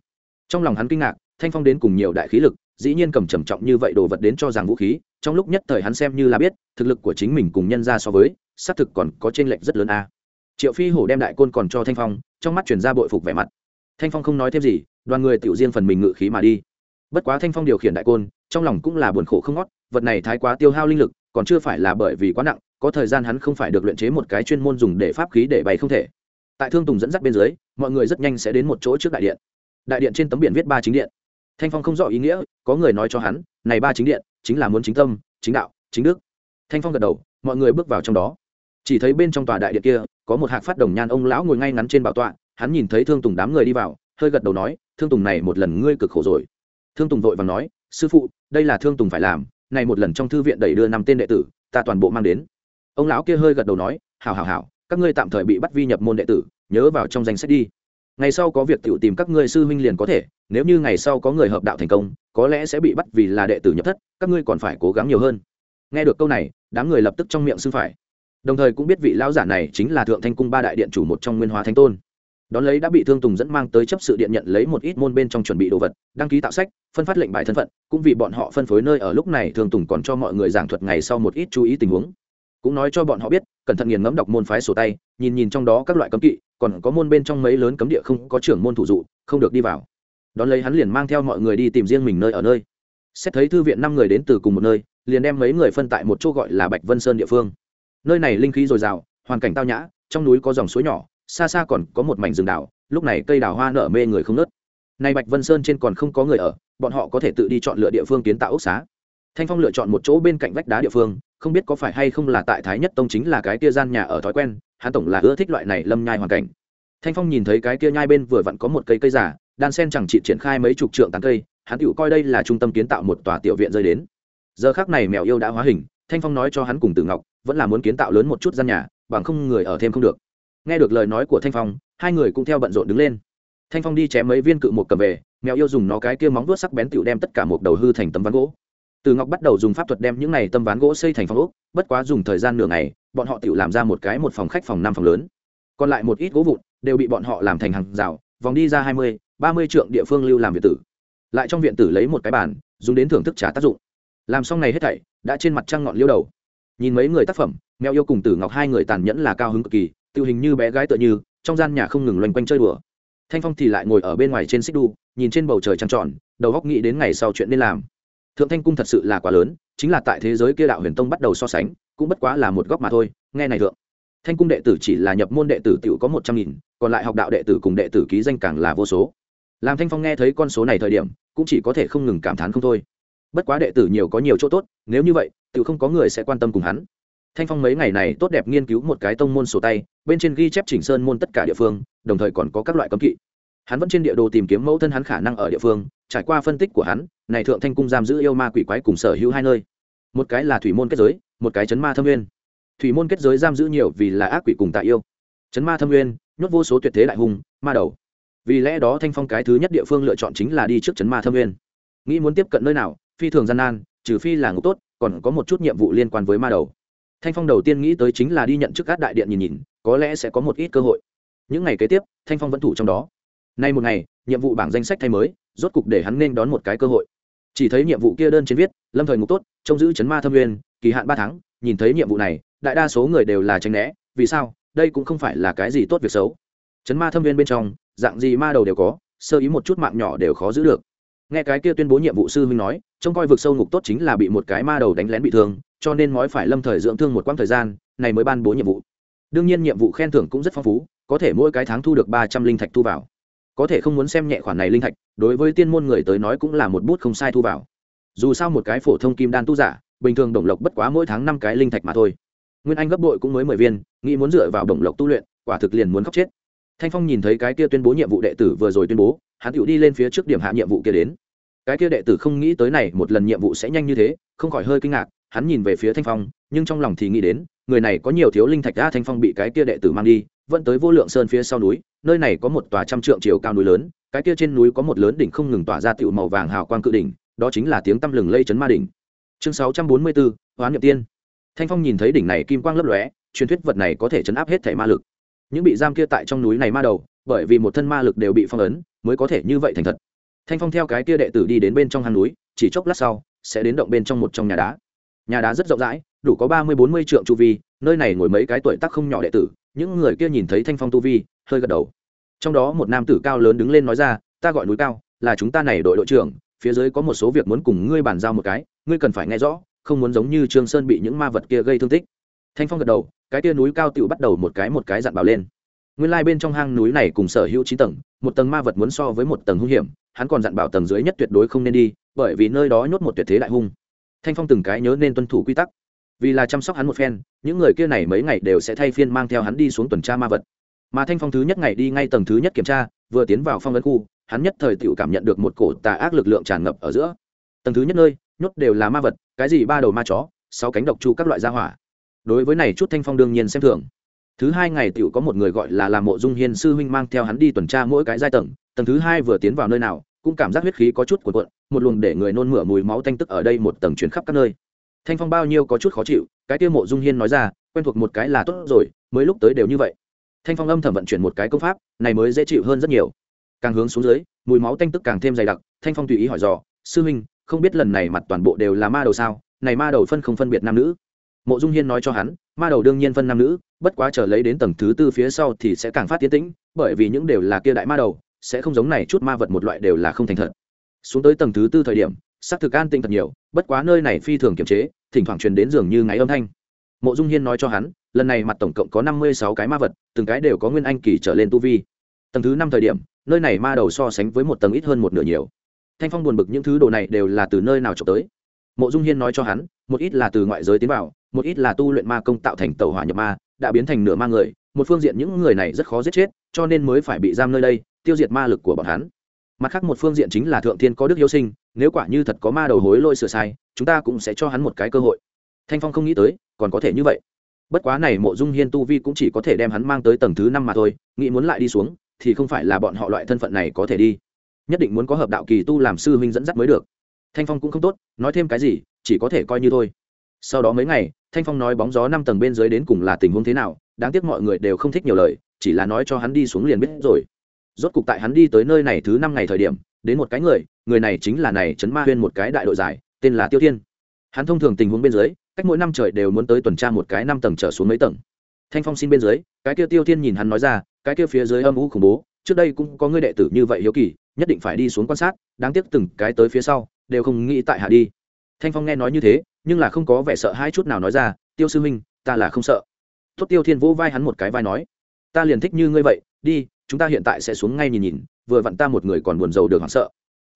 S1: Trong lòng hắn kinh ngạc, thanh phong đến cùng nhiều đại khí lực, dĩ nhiên cầm trầm trọng như vậy đồ vật đến cho rằng vũ khí, trong lúc nhất thời hắn xem như là biết, thực lực của chính mình cùng nhân ra so với, xác thực còn có trên lệnh rất lớn a triệu phi hổ đem đại côn còn cho thanh phong, trong mắt chuyển ra bội phục vẻ mặt. Thanh phong không nói thêm gì, đoàn người tự riêng phần mình ngự khí mà đi. Bất quá thanh phong điều khiển đại côn, trong lòng cũng là buồn khổ không ngót, vật này thái quá tiêu hao linh lực, còn chưa phải là bởi vì quá nặng, có thời gian hắn không phải được luyện chế một cái chuyên môn dùng để pháp khí để bày không thể. Tại thương tùng dẫn dắt bên dưới, mọi người rất nhanh sẽ đến một chỗ trước đại điện. Đại điện trên tấm biển viết ba chính điện. Thanh phong không rõ ý nghĩa, có người nói cho hắn, này ba chính điện, chính là muốn chính tâm, chính đạo, chính đức. Thanh phong gật đầu, mọi người bước vào trong đó chỉ thấy bên trong tòa đại điện kia, có một hạc phát đồng nhan ông lão ngồi ngay ngắn trên bảo tọa, hắn nhìn thấy thương tùng đám người đi vào, hơi gật đầu nói, thương tùng này một lần ngươi cực khổ rồi. Thương tùng vội và nói, sư phụ, đây là thương tùng phải làm, này một lần trong thư viện đẩy đưa năm tên đệ tử, ta toàn bộ mang đến. Ông lão kia hơi gật đầu nói, hảo hảo hảo, các ngươi tạm thời bị bắt vi nhập môn đệ tử, nhớ vào trong danh sách đi. Ngày sau có việc tự tìm các ngươi sư huynh liền có thể, nếu như ngày sau có người hợp đạo thành công, có lẽ sẽ bị bắt vì là đệ tử nhập thất, các ngươi còn phải cố gắng nhiều hơn. Nghe được câu này, đám người lập tức trong miệng sư phải đồng thời cũng biết vị lão giả này chính là thượng thanh cung ba đại điện chủ một trong nguyên hóa thánh tôn. Đón lấy đã bị thương tùng dẫn mang tới chấp sự điện nhận lấy một ít môn bên trong chuẩn bị đồ vật, đăng ký tạo sách, phân phát lệnh bài thân phận, cũng vì bọn họ phân phối nơi ở lúc này thương tùng còn cho mọi người giảng thuật ngày sau một ít chú ý tình huống. Cũng nói cho bọn họ biết, cẩn thận nghiền ngẫm đọc môn phái sổ tay, nhìn nhìn trong đó các loại cấm kỵ, còn có môn bên trong mấy lớn cấm địa không có trưởng môn thủ dụ, không được đi vào. Đón lấy hắn liền mang theo mọi người đi tìm riêng mình nơi ở nơi. Xét thấy thư viện năm người đến từ cùng một nơi, liền đem mấy người phân tại một chỗ gọi là bạch vân sơn địa phương nơi này linh khí dồi dào, hoàn cảnh tao nhã, trong núi có dòng suối nhỏ, xa xa còn có một mảnh rừng đảo, lúc này cây đào hoa nở mê người không nớt nay bạch vân sơn trên còn không có người ở, bọn họ có thể tự đi chọn lựa địa phương kiến tạo ốc xá. Thanh phong lựa chọn một chỗ bên cạnh vách đá địa phương, không biết có phải hay không là tại thái nhất tông chính là cái kia gian nhà ở thói quen, hắn tổng là ưa thích loại này lâm nhai hoàn cảnh. Thanh phong nhìn thấy cái kia nhai bên vừa vặn có một cây cây giả đan sen chẳng chị triển khai mấy chục trượng tán cây, hắn tự coi đây là trung tâm kiến tạo một tòa tiểu viện rơi đến. Giờ khác này mèo yêu đã hóa hình thanh phong nói cho hắn cùng tử ngọc, vẫn là muốn kiến tạo lớn một chút gian nhà, bằng không người ở thêm không được. Nghe được lời nói của thanh phong, hai người cũng theo bận rộn đứng lên. Thanh phong đi chém mấy viên cự một cầm về, mèo yêu dùng nó cái kia móng vuốt sắc bén tựu đem tất cả một đầu hư thành tấm ván gỗ. Từ ngọc bắt đầu dùng pháp thuật đem những này tấm ván gỗ xây thành phòng ốc, bất quá dùng thời gian nửa ngày, bọn họ tựu làm ra một cái một phòng khách phòng năm phòng lớn. Còn lại một ít gỗ vụn đều bị bọn họ làm thành hàng rào, vòng đi ra hai mươi, ba mươi trượng địa phương lưu làm viện tử. Lại trong viện tử lấy một cái bàn, dùng đến thưởng thức trả tác dụng làm xong này hết thảy, đã trên mặt trăng ngọn liêu đầu. Nhìn mấy người tác phẩm, mèo yêu cùng tử ngọc hai người tàn nhẫn là cao hứng cực kỳ tự hình như bé gái tựa như, trong gian nhà không ngừng loanh quanh chơi đùa. Thanh phong thì lại ngồi ở bên ngoài trên xích đu, nhìn trên bầu trời trăng tròn, đầu góc nghĩ đến ngày sau chuyện nên làm. Thượng thanh cung thật sự là quá lớn, chính là tại thế giới kia đạo huyền tông bắt đầu so sánh, cũng bất quá là một góc mà thôi, nghe này thượng. Thanh cung đệ tử chỉ là nhập môn đệ tử t i ể u có một trăm nghìn, còn lại học đạo đệ tử cùng đệ tử ký danh càng là vô số. Làm thanh phong nghe thấy con số này thời điểm, cũng chỉ có thể không ngừng cảm thán không thôi bất quá đệ tử nhiều có nhiều chỗ tốt, nếu như vậy, tự không có người sẽ quan tâm cùng hắn. Thanh phong mấy ngày này tốt đẹp nghiên cứu một cái tông môn sổ tay, bên trên ghi chép chỉnh sơn môn tất cả địa phương, đồng thời còn có các loại cấm kỵ. Hắn vẫn trên địa đồ tìm kiếm mẫu thân hắn khả năng ở địa phương, trải qua phân tích của hắn, này thượng thanh cung giam giữ yêu ma quỷ quái cùng sở hữu hai nơi. Một cái là thủy môn kết giới, một cái chấn ma thâm nguyên. Thủy môn kết giới giam giữ nhiều vì là ác quỷ cùng tạ yêu. Chấn ma thâm nguyên, nhốt vô số tuyệt thế đại hùng ma đầu. Vì lẽ đó thanh phong cái thứ nhất địa phương lựa chọn chính là đi trước chấn ma thâm nguyên. Nghĩ muốn tiếp cận nơi nào phi thường gian nan, trừ phi là ngục tốt, còn có một chút nhiệm vụ liên quan với ma đầu. Thanh phong đầu tiên nghĩ tới chính là đi nhận chức các đại điện nhìn nhìn, có lẽ sẽ có một ít cơ hội. Những ngày kế tiếp, thanh phong vẫn thủ trong đó. Nay một ngày, nhiệm vụ bảng danh sách thay mới, rốt cục để hắn nên đón một cái cơ hội. Chỉ thấy nhiệm vụ kia đơn trên viết, lâm thời ngục tốt, trông giữ chấn ma thâm nguyên, kỳ hạn ba tháng, nhìn thấy nhiệm vụ này, đại đa số người đều là tránh né, vì sao? Đây cũng không phải là cái gì tốt việc xấu. Chấn ma thâm viên bên trong, dạng gì ma đầu đều có, sơ ý một chút mạng nhỏ đều khó giữ được nghe cái kia tuyên bố nhiệm vụ sư huynh nói, trông coi vực sâu ngục tốt chính là bị một cái ma đầu đánh lén bị thương, cho nên nói phải lâm thời dưỡng thương một quãng thời gian, này mới ban bố nhiệm vụ. Đương nhiên nhiệm vụ khen thưởng cũng rất phong phú, có thể mỗi cái tháng thu được ba trăm linh thạch thu vào. Có thể không muốn xem nhẹ khoản này linh thạch, đối với tiên môn người tới nói cũng là một bút không sai thu vào. Dù sao một cái phổ thông kim đan tu giả, bình thường đồng lộc bất quá mỗi tháng năm cái linh thạch mà thôi. Nguyên anh gấp bội cũng mới mười viên, nghĩ muốn dựa vào đồng lộc tu luyện, quả thực liền muốn khóc chết thanh phong nhìn thấy cái kia tuyên bố nhiệm vụ đệ tử vừa rồi tuyên bố, hắn tự đi lên phía trước điểm hạ nhiệm vụ kia đến. Cái kia đệ tử không nghĩ tới này một lần nhiệm vụ sẽ nhanh như thế, không khỏi hơi kinh ngạc, hắn nhìn về phía thanh phong, nhưng trong lòng thì nghĩ đến, người này có nhiều thiếu linh thạch đã thanh phong bị cái kia đệ tử mang đi, vẫn tới vô lượng sơn phía sau núi, nơi này có một tòa trăm trượng chiều cao núi lớn, cái kia trên núi có một lớn đỉnh không ngừng tỏa ra tựu màu vàng hào quang cự đỉnh, đó chính là tiếng tăm lừng lây chấn ma đỉnh. Chương sáu trăm bốn mươi bốn hoán niệm tiên. Thanh phong nhìn thấy đỉnh này kim quang lấp lóe, truyền thuyết vật này có thể chấn áp hết thể ma lực những bị giam kia tại trong núi này ma đầu, bởi vì một thân ma lực đều bị phong ấn, mới có thể như vậy thành thật. Thanh phong theo cái kia đệ tử đi đến bên trong hang núi, chỉ chốc lát sau, sẽ đến động bên trong một trong nhà đá. Nhà đá rất rộng rãi, đủ có ba mươi bốn mươi trượng chu vi, nơi này ngồi mấy cái tuổi tác không nhỏ đệ tử, những người kia nhìn thấy thanh phong tu vi, hơi gật đầu. Trong đó một nam tử cao lớn đứng lên nói ra, ta gọi núi cao, là chúng ta này đội đội trưởng, phía dưới có một số việc muốn cùng ngươi bàn giao một cái, ngươi cần phải nghe rõ, không muốn giống như trương sơn bị những ma vật kia gây thương tích thanh phong gật đầu, cái kia núi cao tựu bắt đầu một cái một cái dặn bảo lên. Nguyên lai bên trong hang núi này cùng sở hữu chín tầng, một tầng ma vật muốn so với một tầng hung hiểm, hắn còn dặn bảo tầng dưới nhất tuyệt đối không nên đi, bởi vì nơi đó nhốt một tuyệt thế đại hung. Thanh phong từng cái nhớ nên tuân thủ quy tắc. Vì là chăm sóc hắn một phen, những người kia này mấy ngày đều sẽ thay phiên mang theo hắn đi xuống tuần tra ma vật. Mà thanh phong thứ nhất ngày đi ngay tầng thứ nhất kiểm tra, vừa tiến vào phong ấn khu, hắn nhất thời tự cảm nhận được một cổ tà ác lực lượng tràn ngập ở giữa. Tầng thứ nhất nơi, nhốt đều là ma vật, cái gì ba đầu ma chó, sáu cánh độc chu các loại gia hỏa đối với này chút thanh phong đương nhiên xem thường. Thứ hai ngày tự có một người gọi là làm mộ dung hiên sư huynh mang theo hắn đi tuần tra mỗi cái giai tầng tầng thứ hai vừa tiến vào nơi nào, cũng cảm giác huyết khí có chút cuộn cuộn, một luồng để người nôn mửa mùi máu tanh tức ở đây một tầng chuyển khắp các nơi. Thanh phong bao nhiêu có chút khó chịu, cái kia mộ dung hiên nói ra, quen thuộc một cái là tốt rồi, mới lúc tới đều như vậy. Thanh phong âm thầm vận chuyển một cái công pháp, này mới dễ chịu hơn rất nhiều. Càng hướng xuống dưới, mùi máu tanh tức càng thêm dày đặc, thanh phong tùy ý hỏi dò, sư huynh, không biết lần này mặt toàn bộ đều là ma đầu sao? Này ma đầu phân không phân biệt nam nữ? Mộ dung hiên nói cho hắn, ma đầu đương nhiên phân nam nữ, bất quá chờ lấy đến tầng thứ tư phía sau thì sẽ càng phát tiến tĩnh, bởi vì những đều là kia đại ma đầu, sẽ không giống này chút ma vật một loại đều là không thành thật. Xuống tới tầng thứ tư thời điểm xác thực an tinh thật nhiều, bất quá nơi này phi thường kiềm chế, thỉnh thoảng truyền đến giường như ngáy âm thanh. Mộ dung hiên nói cho hắn, lần này mặt tổng cộng có năm mươi sáu cái ma vật, từng cái đều có nguyên anh kỳ trở lên tu vi. Tầng thứ năm thời điểm, nơi này ma đầu so sánh với một tầng ít hơn một nửa nhiều. Thanh phong buồn bực những thứ đồ này đều là từ nơi nào trộm tới. Mộ dung hiên nói cho hắn, một ít là từ ngoại giới tiến vào một ít là tu luyện ma công tạo thành tàu hỏa nhập ma, đã biến thành nửa ma người, một phương diện những người này rất khó giết chết, cho nên mới phải bị giam nơi đây, tiêu diệt ma lực của bọn hắn. Mặt khác một phương diện chính là thượng thiên có đức hiếu sinh, nếu quả như thật có ma đầu hối lôi sửa sai, chúng ta cũng sẽ cho hắn một cái cơ hội. Thanh phong không nghĩ tới, còn có thể như vậy. Bất quá này mộ dung hiên tu vi cũng chỉ có thể đem hắn mang tới tầng thứ năm mà thôi, nghĩ muốn lại đi xuống, thì không phải là bọn họ loại thân phận này có thể đi. Nhất định muốn có hợp đạo kỳ tu làm sư huynh dẫn dắt mới được. Thanh phong cũng không tốt, nói thêm cái gì, chỉ có thể coi như thôi sau đó mấy ngày, thanh phong nói bóng gió năm tầng bên dưới đến cùng là tình huống thế nào, đáng tiếc mọi người đều không thích nhiều lời, chỉ là nói cho hắn đi xuống liền biết rồi. Rốt cục tại hắn đi tới nơi này thứ năm ngày thời điểm, đến một cái người người này chính là này trấn ma huyên một cái đại đội giải, tên là tiêu thiên. Hắn thông thường tình huống bên dưới, cách mỗi năm trời đều muốn tới tuần tra một cái năm tầng trở xuống mấy tầng. Thanh phong xin bên dưới, cái kia tiêu thiên nhìn hắn nói ra, cái kia phía dưới âm u khủng bố, trước đây cũng có người đệ tử như vậy hiếu kỳ, nhất định phải đi xuống quan sát, đáng tiếc từng cái tới phía sau, đều không nghĩ tại hạ đi. Thanh phong nghe nói như thế nhưng là không có vẻ sợ hai chút nào nói ra, tiêu sư minh ta là không sợ. Tốt, tiêu thiên vỗ vai hắn một cái vai nói, ta liền thích như ngươi vậy, đi, chúng ta hiện tại sẽ xuống ngay nhìn nhìn, vừa vặn ta một người còn buồn rầu được hoảng sợ.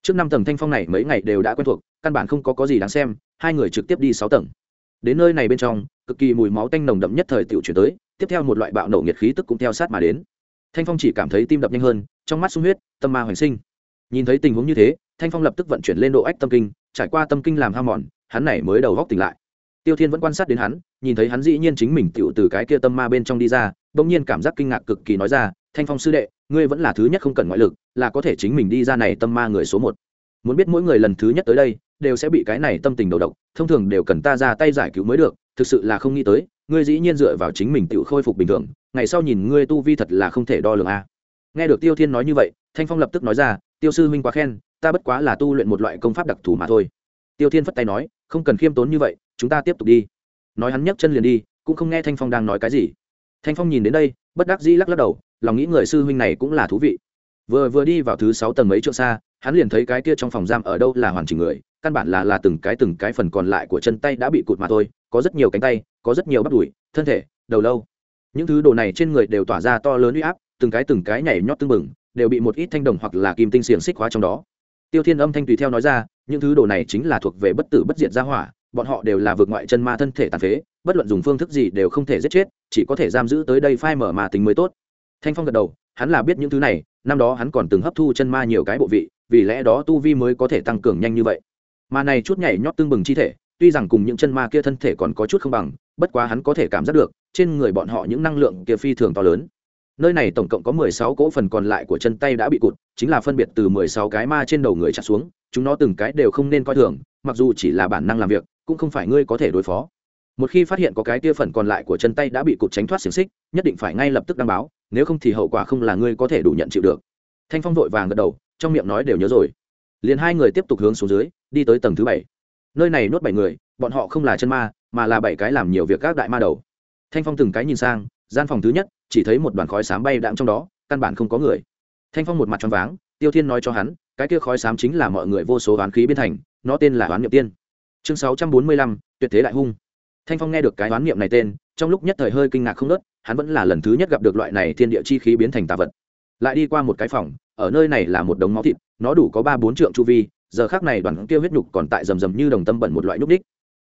S1: Trước năm tầng thanh phong này mấy ngày đều đã quen thuộc, căn bản không có có gì đáng xem, hai người trực tiếp đi sáu tầng. Đến nơi này bên trong, cực kỳ mùi máu tanh nồng đậm nhất thời tiểu chuyển tới, tiếp theo một loại bạo nổ nhiệt khí tức cũng theo sát mà đến. Thanh phong chỉ cảm thấy tim đập nhanh hơn, trong mắt sung huyết, tâm ma hoành sinh. Nhìn thấy tình huống như thế, thanh phong lập tức vận chuyển lên độ ách tâm kinh, trải qua tâm kinh làm ham mòn hắn này mới đầu góc tỉnh lại. Tiêu thiên vẫn quan sát đến hắn, nhìn thấy hắn dĩ nhiên chính mình tựu từ cái kia tâm ma bên trong đi ra, bỗng nhiên cảm giác kinh ngạc cực kỳ nói ra, thanh phong sư đệ, ngươi vẫn là thứ nhất không cần ngoại lực, là có thể chính mình đi ra này tâm ma người số một. Muốn biết mỗi người lần thứ nhất tới đây, đều sẽ bị cái này tâm tình đầu độc, thông thường đều cần ta ra tay giải cứu mới được, thực sự là không nghĩ tới, ngươi dĩ nhiên dựa vào chính mình tự khôi phục bình thường, ngày sau nhìn ngươi tu vi thật là không thể đo lường a. Nghe được tiêu thiên nói như vậy, thanh phong lập tức nói ra, tiêu sư huynh quá khen, ta bất quá là tu luyện một loại công pháp đặc thù mà thôi tiêu thiên phất tay nói, không cần khiêm tốn như vậy, chúng ta tiếp tục đi. Nói hắn nhấc chân liền đi, cũng không nghe thanh phong đang nói cái gì. Thanh phong nhìn đến đây, bất đắc dĩ lắc lắc đầu, lòng nghĩ người sư huynh này cũng là thú vị. Vừa vừa đi vào thứ sáu tầng mấy chỗ xa, hắn liền thấy cái kia trong phòng giam ở đâu là hoàn chỉnh người, căn bản là là từng cái từng cái phần còn lại của chân tay đã bị cụt mà thôi, có rất nhiều cánh tay, có rất nhiều bắp đùi, thân thể, đầu lâu. Những thứ đồ này trên người đều tỏa ra to lớn uy áp, từng cái từng cái nhảy nhót tưng bừng, đều bị một ít thanh đồng hoặc là kim tinh xiềng xích hóa trong đó. Tiêu thiên âm thanh tùy theo nói ra những thứ đồ này chính là thuộc về bất tử bất diệt gia hỏa, bọn họ đều là vượt ngoại chân ma thân thể tàn phế, bất luận dùng phương thức gì đều không thể giết chết, chỉ có thể giam giữ tới đây phai mở mà tính mới tốt. Thanh phong gật đầu, hắn là biết những thứ này, năm đó hắn còn từng hấp thu chân ma nhiều cái bộ vị, vì lẽ đó tu vi mới có thể tăng cường nhanh như vậy. Mà này chút nhảy nhót tương bừng chi thể, tuy rằng cùng những chân ma kia thân thể còn có chút không bằng, bất quá hắn có thể cảm giác được, trên người bọn họ những năng lượng kia phi thường to lớn. Nơi này tổng cộng có mười sáu cỗ phần còn lại của chân tay đã bị cụt chính là phân biệt từ mười sáu cái ma trên đầu người chặt xuống, chúng nó từng cái đều không nên coi thường, mặc dù chỉ là bản năng làm việc, cũng không phải ngươi có thể đối phó. Một khi phát hiện có cái tia phần còn lại của chân tay đã bị cụt tránh thoát xiềng xích, nhất định phải ngay lập tức đăng báo, nếu không thì hậu quả không là ngươi có thể đủ nhận chịu được. Thanh phong vội vàng gật đầu, trong miệng nói đều nhớ rồi. Liền hai người tiếp tục hướng xuống dưới, đi tới tầng thứ bảy. Nơi này nốt bảy người, bọn họ không là chân ma, mà là bảy cái làm nhiều việc các đại ma đầu. Thanh phong từng cái nhìn sang, gian phòng thứ nhất, chỉ thấy một đoàn khói xám bay đạm trong đó, căn bản không có người thanh phong một mặt t r váng, tiêu thiên nói cho hắn, cái kia khói sám chính là mọi người vô số oán khí biên thành, nó tên là oán niệm tiên. Chương sáu trăm bốn mươi lăm, tuyệt thế đại hung. Thanh phong nghe được cái oán niệm này tên, trong lúc nhất thời hơi kinh ngạc không nớt, hắn vẫn là lần thứ nhất gặp được loại này thiên địa chi khí biến thành tà vật. Lại đi qua một cái phòng, ở nơi này là một đống máu thịt, nó đủ có ba bốn trượng chu vi, giờ khác này đoàn kia huyết nhục còn tại rầm rầm như đồng tâm bẩn một loại núc đích.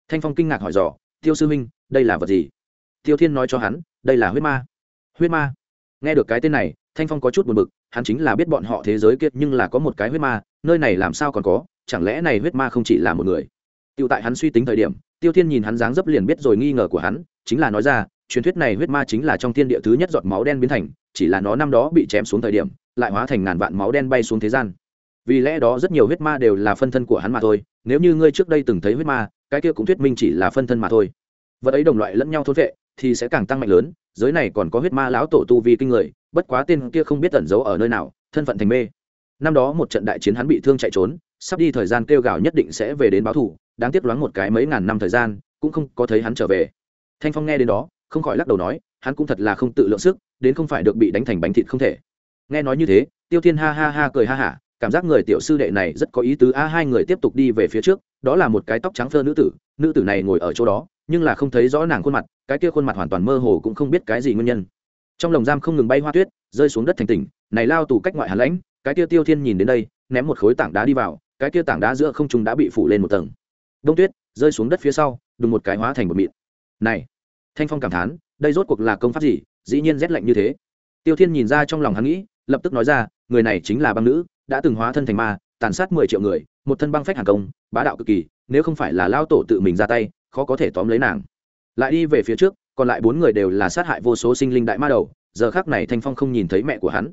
S1: Thanh phong kinh ngạc hỏi dò, tiêu sư minh đây là vật gì? Tiêu thiên nói cho hắn, đây là huyết ma. Huyết ma? Nghe được cái tên này, thanh phong có chút buồn bực, hắn chính là biết bọn họ thế giới kiệt nhưng là có một cái huyết ma, nơi này làm sao còn có, chẳng lẽ này huyết ma không chỉ là một người? Tiêu tại hắn suy tính thời điểm, tiêu thiên nhìn hắn dáng dấp liền biết rồi nghi ngờ của hắn, chính là nói ra, truyền thuyết này huyết ma chính là trong thiên địa thứ nhất giọt máu đen biến thành, chỉ là nó năm đó bị chém xuống thời điểm, lại hóa thành ngàn vạn máu đen bay xuống thế gian. Vì lẽ đó rất nhiều huyết ma đều là phân thân của hắn mà thôi, nếu như ngươi trước đây từng thấy huyết ma, cái kia cũng thuyết minh chỉ là phân thân mà thôi. Vật ấy đồng loại lẫn nhau thốt vệ thì sẽ càng tăng mạnh lớn, giới này còn có huyết ma lão tổ tu vi kinh người, bất quá tên kia không biết tẩn giấu ở nơi nào, thân phận thành mê. Năm đó một trận đại chiến hắn bị thương chạy trốn, sắp đi thời gian kêu gào nhất định sẽ về đến báo thủ đáng tiếc loáng một cái mấy ngàn năm thời gian, cũng không có thấy hắn trở về. Thanh phong nghe đến đó, không khỏi lắc đầu nói, hắn cũng thật là không tự lượng sức, đến không phải được bị đánh thành bánh thịt không thể. Nghe nói như thế, tiêu thiên ha ha ha cười ha hả, cảm giác người tiểu sư đệ này rất có ý tứ, a, hai người tiếp tục đi về phía trước, đó là một cái tóc trắng phơ nữ tử nữ tử này ngồi ở chỗ đó nhưng là không thấy rõ nàng khuôn mặt, cái kia khuôn mặt hoàn toàn mơ hồ cũng không biết cái gì nguyên nhân. Trong lồng giam không ngừng bay hoa tuyết, rơi xuống đất thành tỉnh, này lao tù cách ngoại hàn lãnh, cái kia tiêu thiên nhìn đến đây, ném một khối tảng đá đi vào, cái kia tảng đá giữa không trung đã bị phủ lên một tầng. Đông tuyết, rơi xuống đất phía sau, đùng một cái hóa thành một mịn. Này, thanh phong cảm thán, đây rốt cuộc là công pháp gì, dĩ nhiên rét lạnh như thế. Tiêu thiên nhìn ra trong lòng hắn nghĩ, lập tức nói ra, người này chính là băng nữ, đã từng hóa thân thành ma, tàn sát mười triệu người, một thân băng phách hàng công, bá đạo cực kỳ, nếu không phải là lao tổ tự mình ra tay khó có thể tóm lấy nàng. Lại đi về phía trước, còn lại bốn người đều là sát hại vô số sinh linh đại ma đầu, giờ khác này thanh phong không nhìn thấy mẹ của hắn,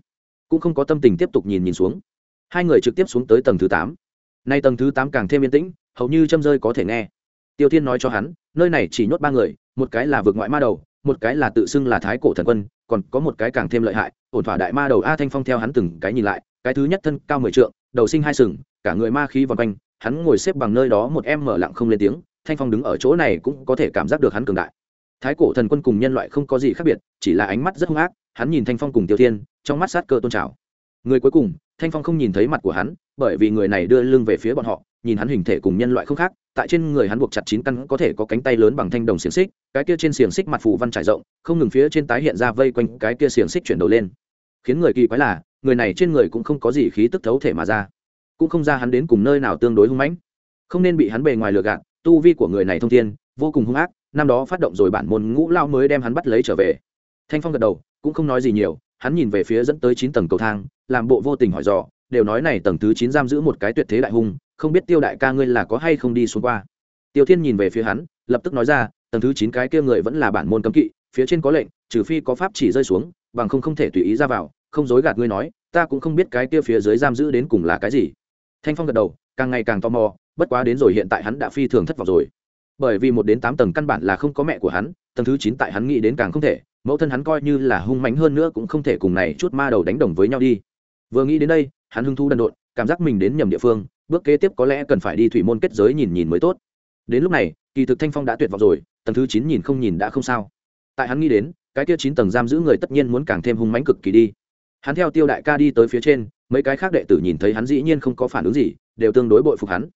S1: cũng không có tâm tình tiếp tục nhìn nhìn xuống. Hai người trực tiếp xuống tới tầng thứ tám. Nay tầng thứ tám càng thêm yên tĩnh, hầu như châm rơi có thể nghe. Tiêu thiên nói cho hắn, nơi này chỉ nhốt ba người, một cái là vượt ngoại ma đầu, một cái là tự xưng là thái cổ thần quân, còn có một cái càng thêm lợi hại, ổn thỏa đại ma đầu a thanh phong theo hắn từng cái nhìn lại, cái thứ nhất thân cao mười trượng, đầu sinh hai sừng, cả người ma khí vòng quanh, hắn ngồi xếp bằng nơi đó một em mở lặng không lên tiếng thanh phong đứng ở chỗ này cũng có thể cảm giác được hắn cường đại. Thái cổ thần quân cùng nhân loại không có gì khác biệt, chỉ là ánh mắt rất hung ác, hắn nhìn thanh phong cùng tiêu thiên, trong mắt sát cơ tôn trào. Người cuối cùng, thanh phong không nhìn thấy mặt của hắn, bởi vì người này đưa lưng về phía bọn họ, nhìn hắn hình thể cùng nhân loại không khác, tại trên người hắn buộc chặt chín căn có thể có cánh tay lớn bằng thanh đồng xiềng xích, cái kia trên xiềng xích mặt phù văn trải rộng, không ngừng phía trên tái hiện ra vây quanh cái kia xiềng xích chuyển đầu lên. Khiến người kỳ quái là, người này trên người cũng không có gì khí tức thấu thể mà ra, cũng không ra hắn đến cùng nơi nào tương đối hung mãnh. Không nên bị hắn bề ngoài lừa gạt tu vi của người này thông thiên, vô cùng hung ác, năm đó phát động rồi bản môn ngũ lao mới đem hắn bắt lấy trở về. Thanh phong gật đầu, cũng không nói gì nhiều, hắn nhìn về phía dẫn tới chín tầng cầu thang, làm bộ vô tình hỏi dò, đều nói này tầng thứ chín giam giữ một cái tuyệt thế đại hung, không biết tiêu đại ca ngươi là có hay không đi xuống qua. Tiêu thiên nhìn về phía hắn, lập tức nói ra, tầng thứ chín cái kia người vẫn là bản môn cấm kỵ, phía trên có lệnh, trừ phi có pháp chỉ rơi xuống, bằng không không thể tùy ý ra vào, không dối gạt ngươi nói, ta cũng không biết cái kia phía dưới giam giữ đến cùng là cái gì. Thanh phong gật đầu, càng ngày càng tò mò bất quá đến rồi hiện tại hắn đã phi thường thất vọng rồi. Bởi vì một đến tám tầng căn bản là không có mẹ của hắn, tầng thứ chín tại hắn nghĩ đến càng không thể, mẫu thân hắn coi như là hung mánh hơn nữa cũng không thể cùng này chút ma đầu đánh đồng với nhau đi. Vừa nghĩ đến đây, hắn hưng thu đần độn, cảm giác mình đến nhầm địa phương, bước kế tiếp có lẽ cần phải đi thủy môn kết giới nhìn nhìn mới tốt. Đến lúc này, kỳ thực thanh phong đã tuyệt vọng rồi, tầng thứ chín nhìn không nhìn đã không sao. Tại hắn nghĩ đến, cái kia chín tầng giam giữ người tất nhiên muốn càng thêm hung mánh cực kỳ đi. Hắn theo tiêu đại ca đi tới phía trên, mấy cái khác đệ tử nhìn thấy hắn dĩ nhiên không có phản ứng gì, đều tương đối bội phục hắn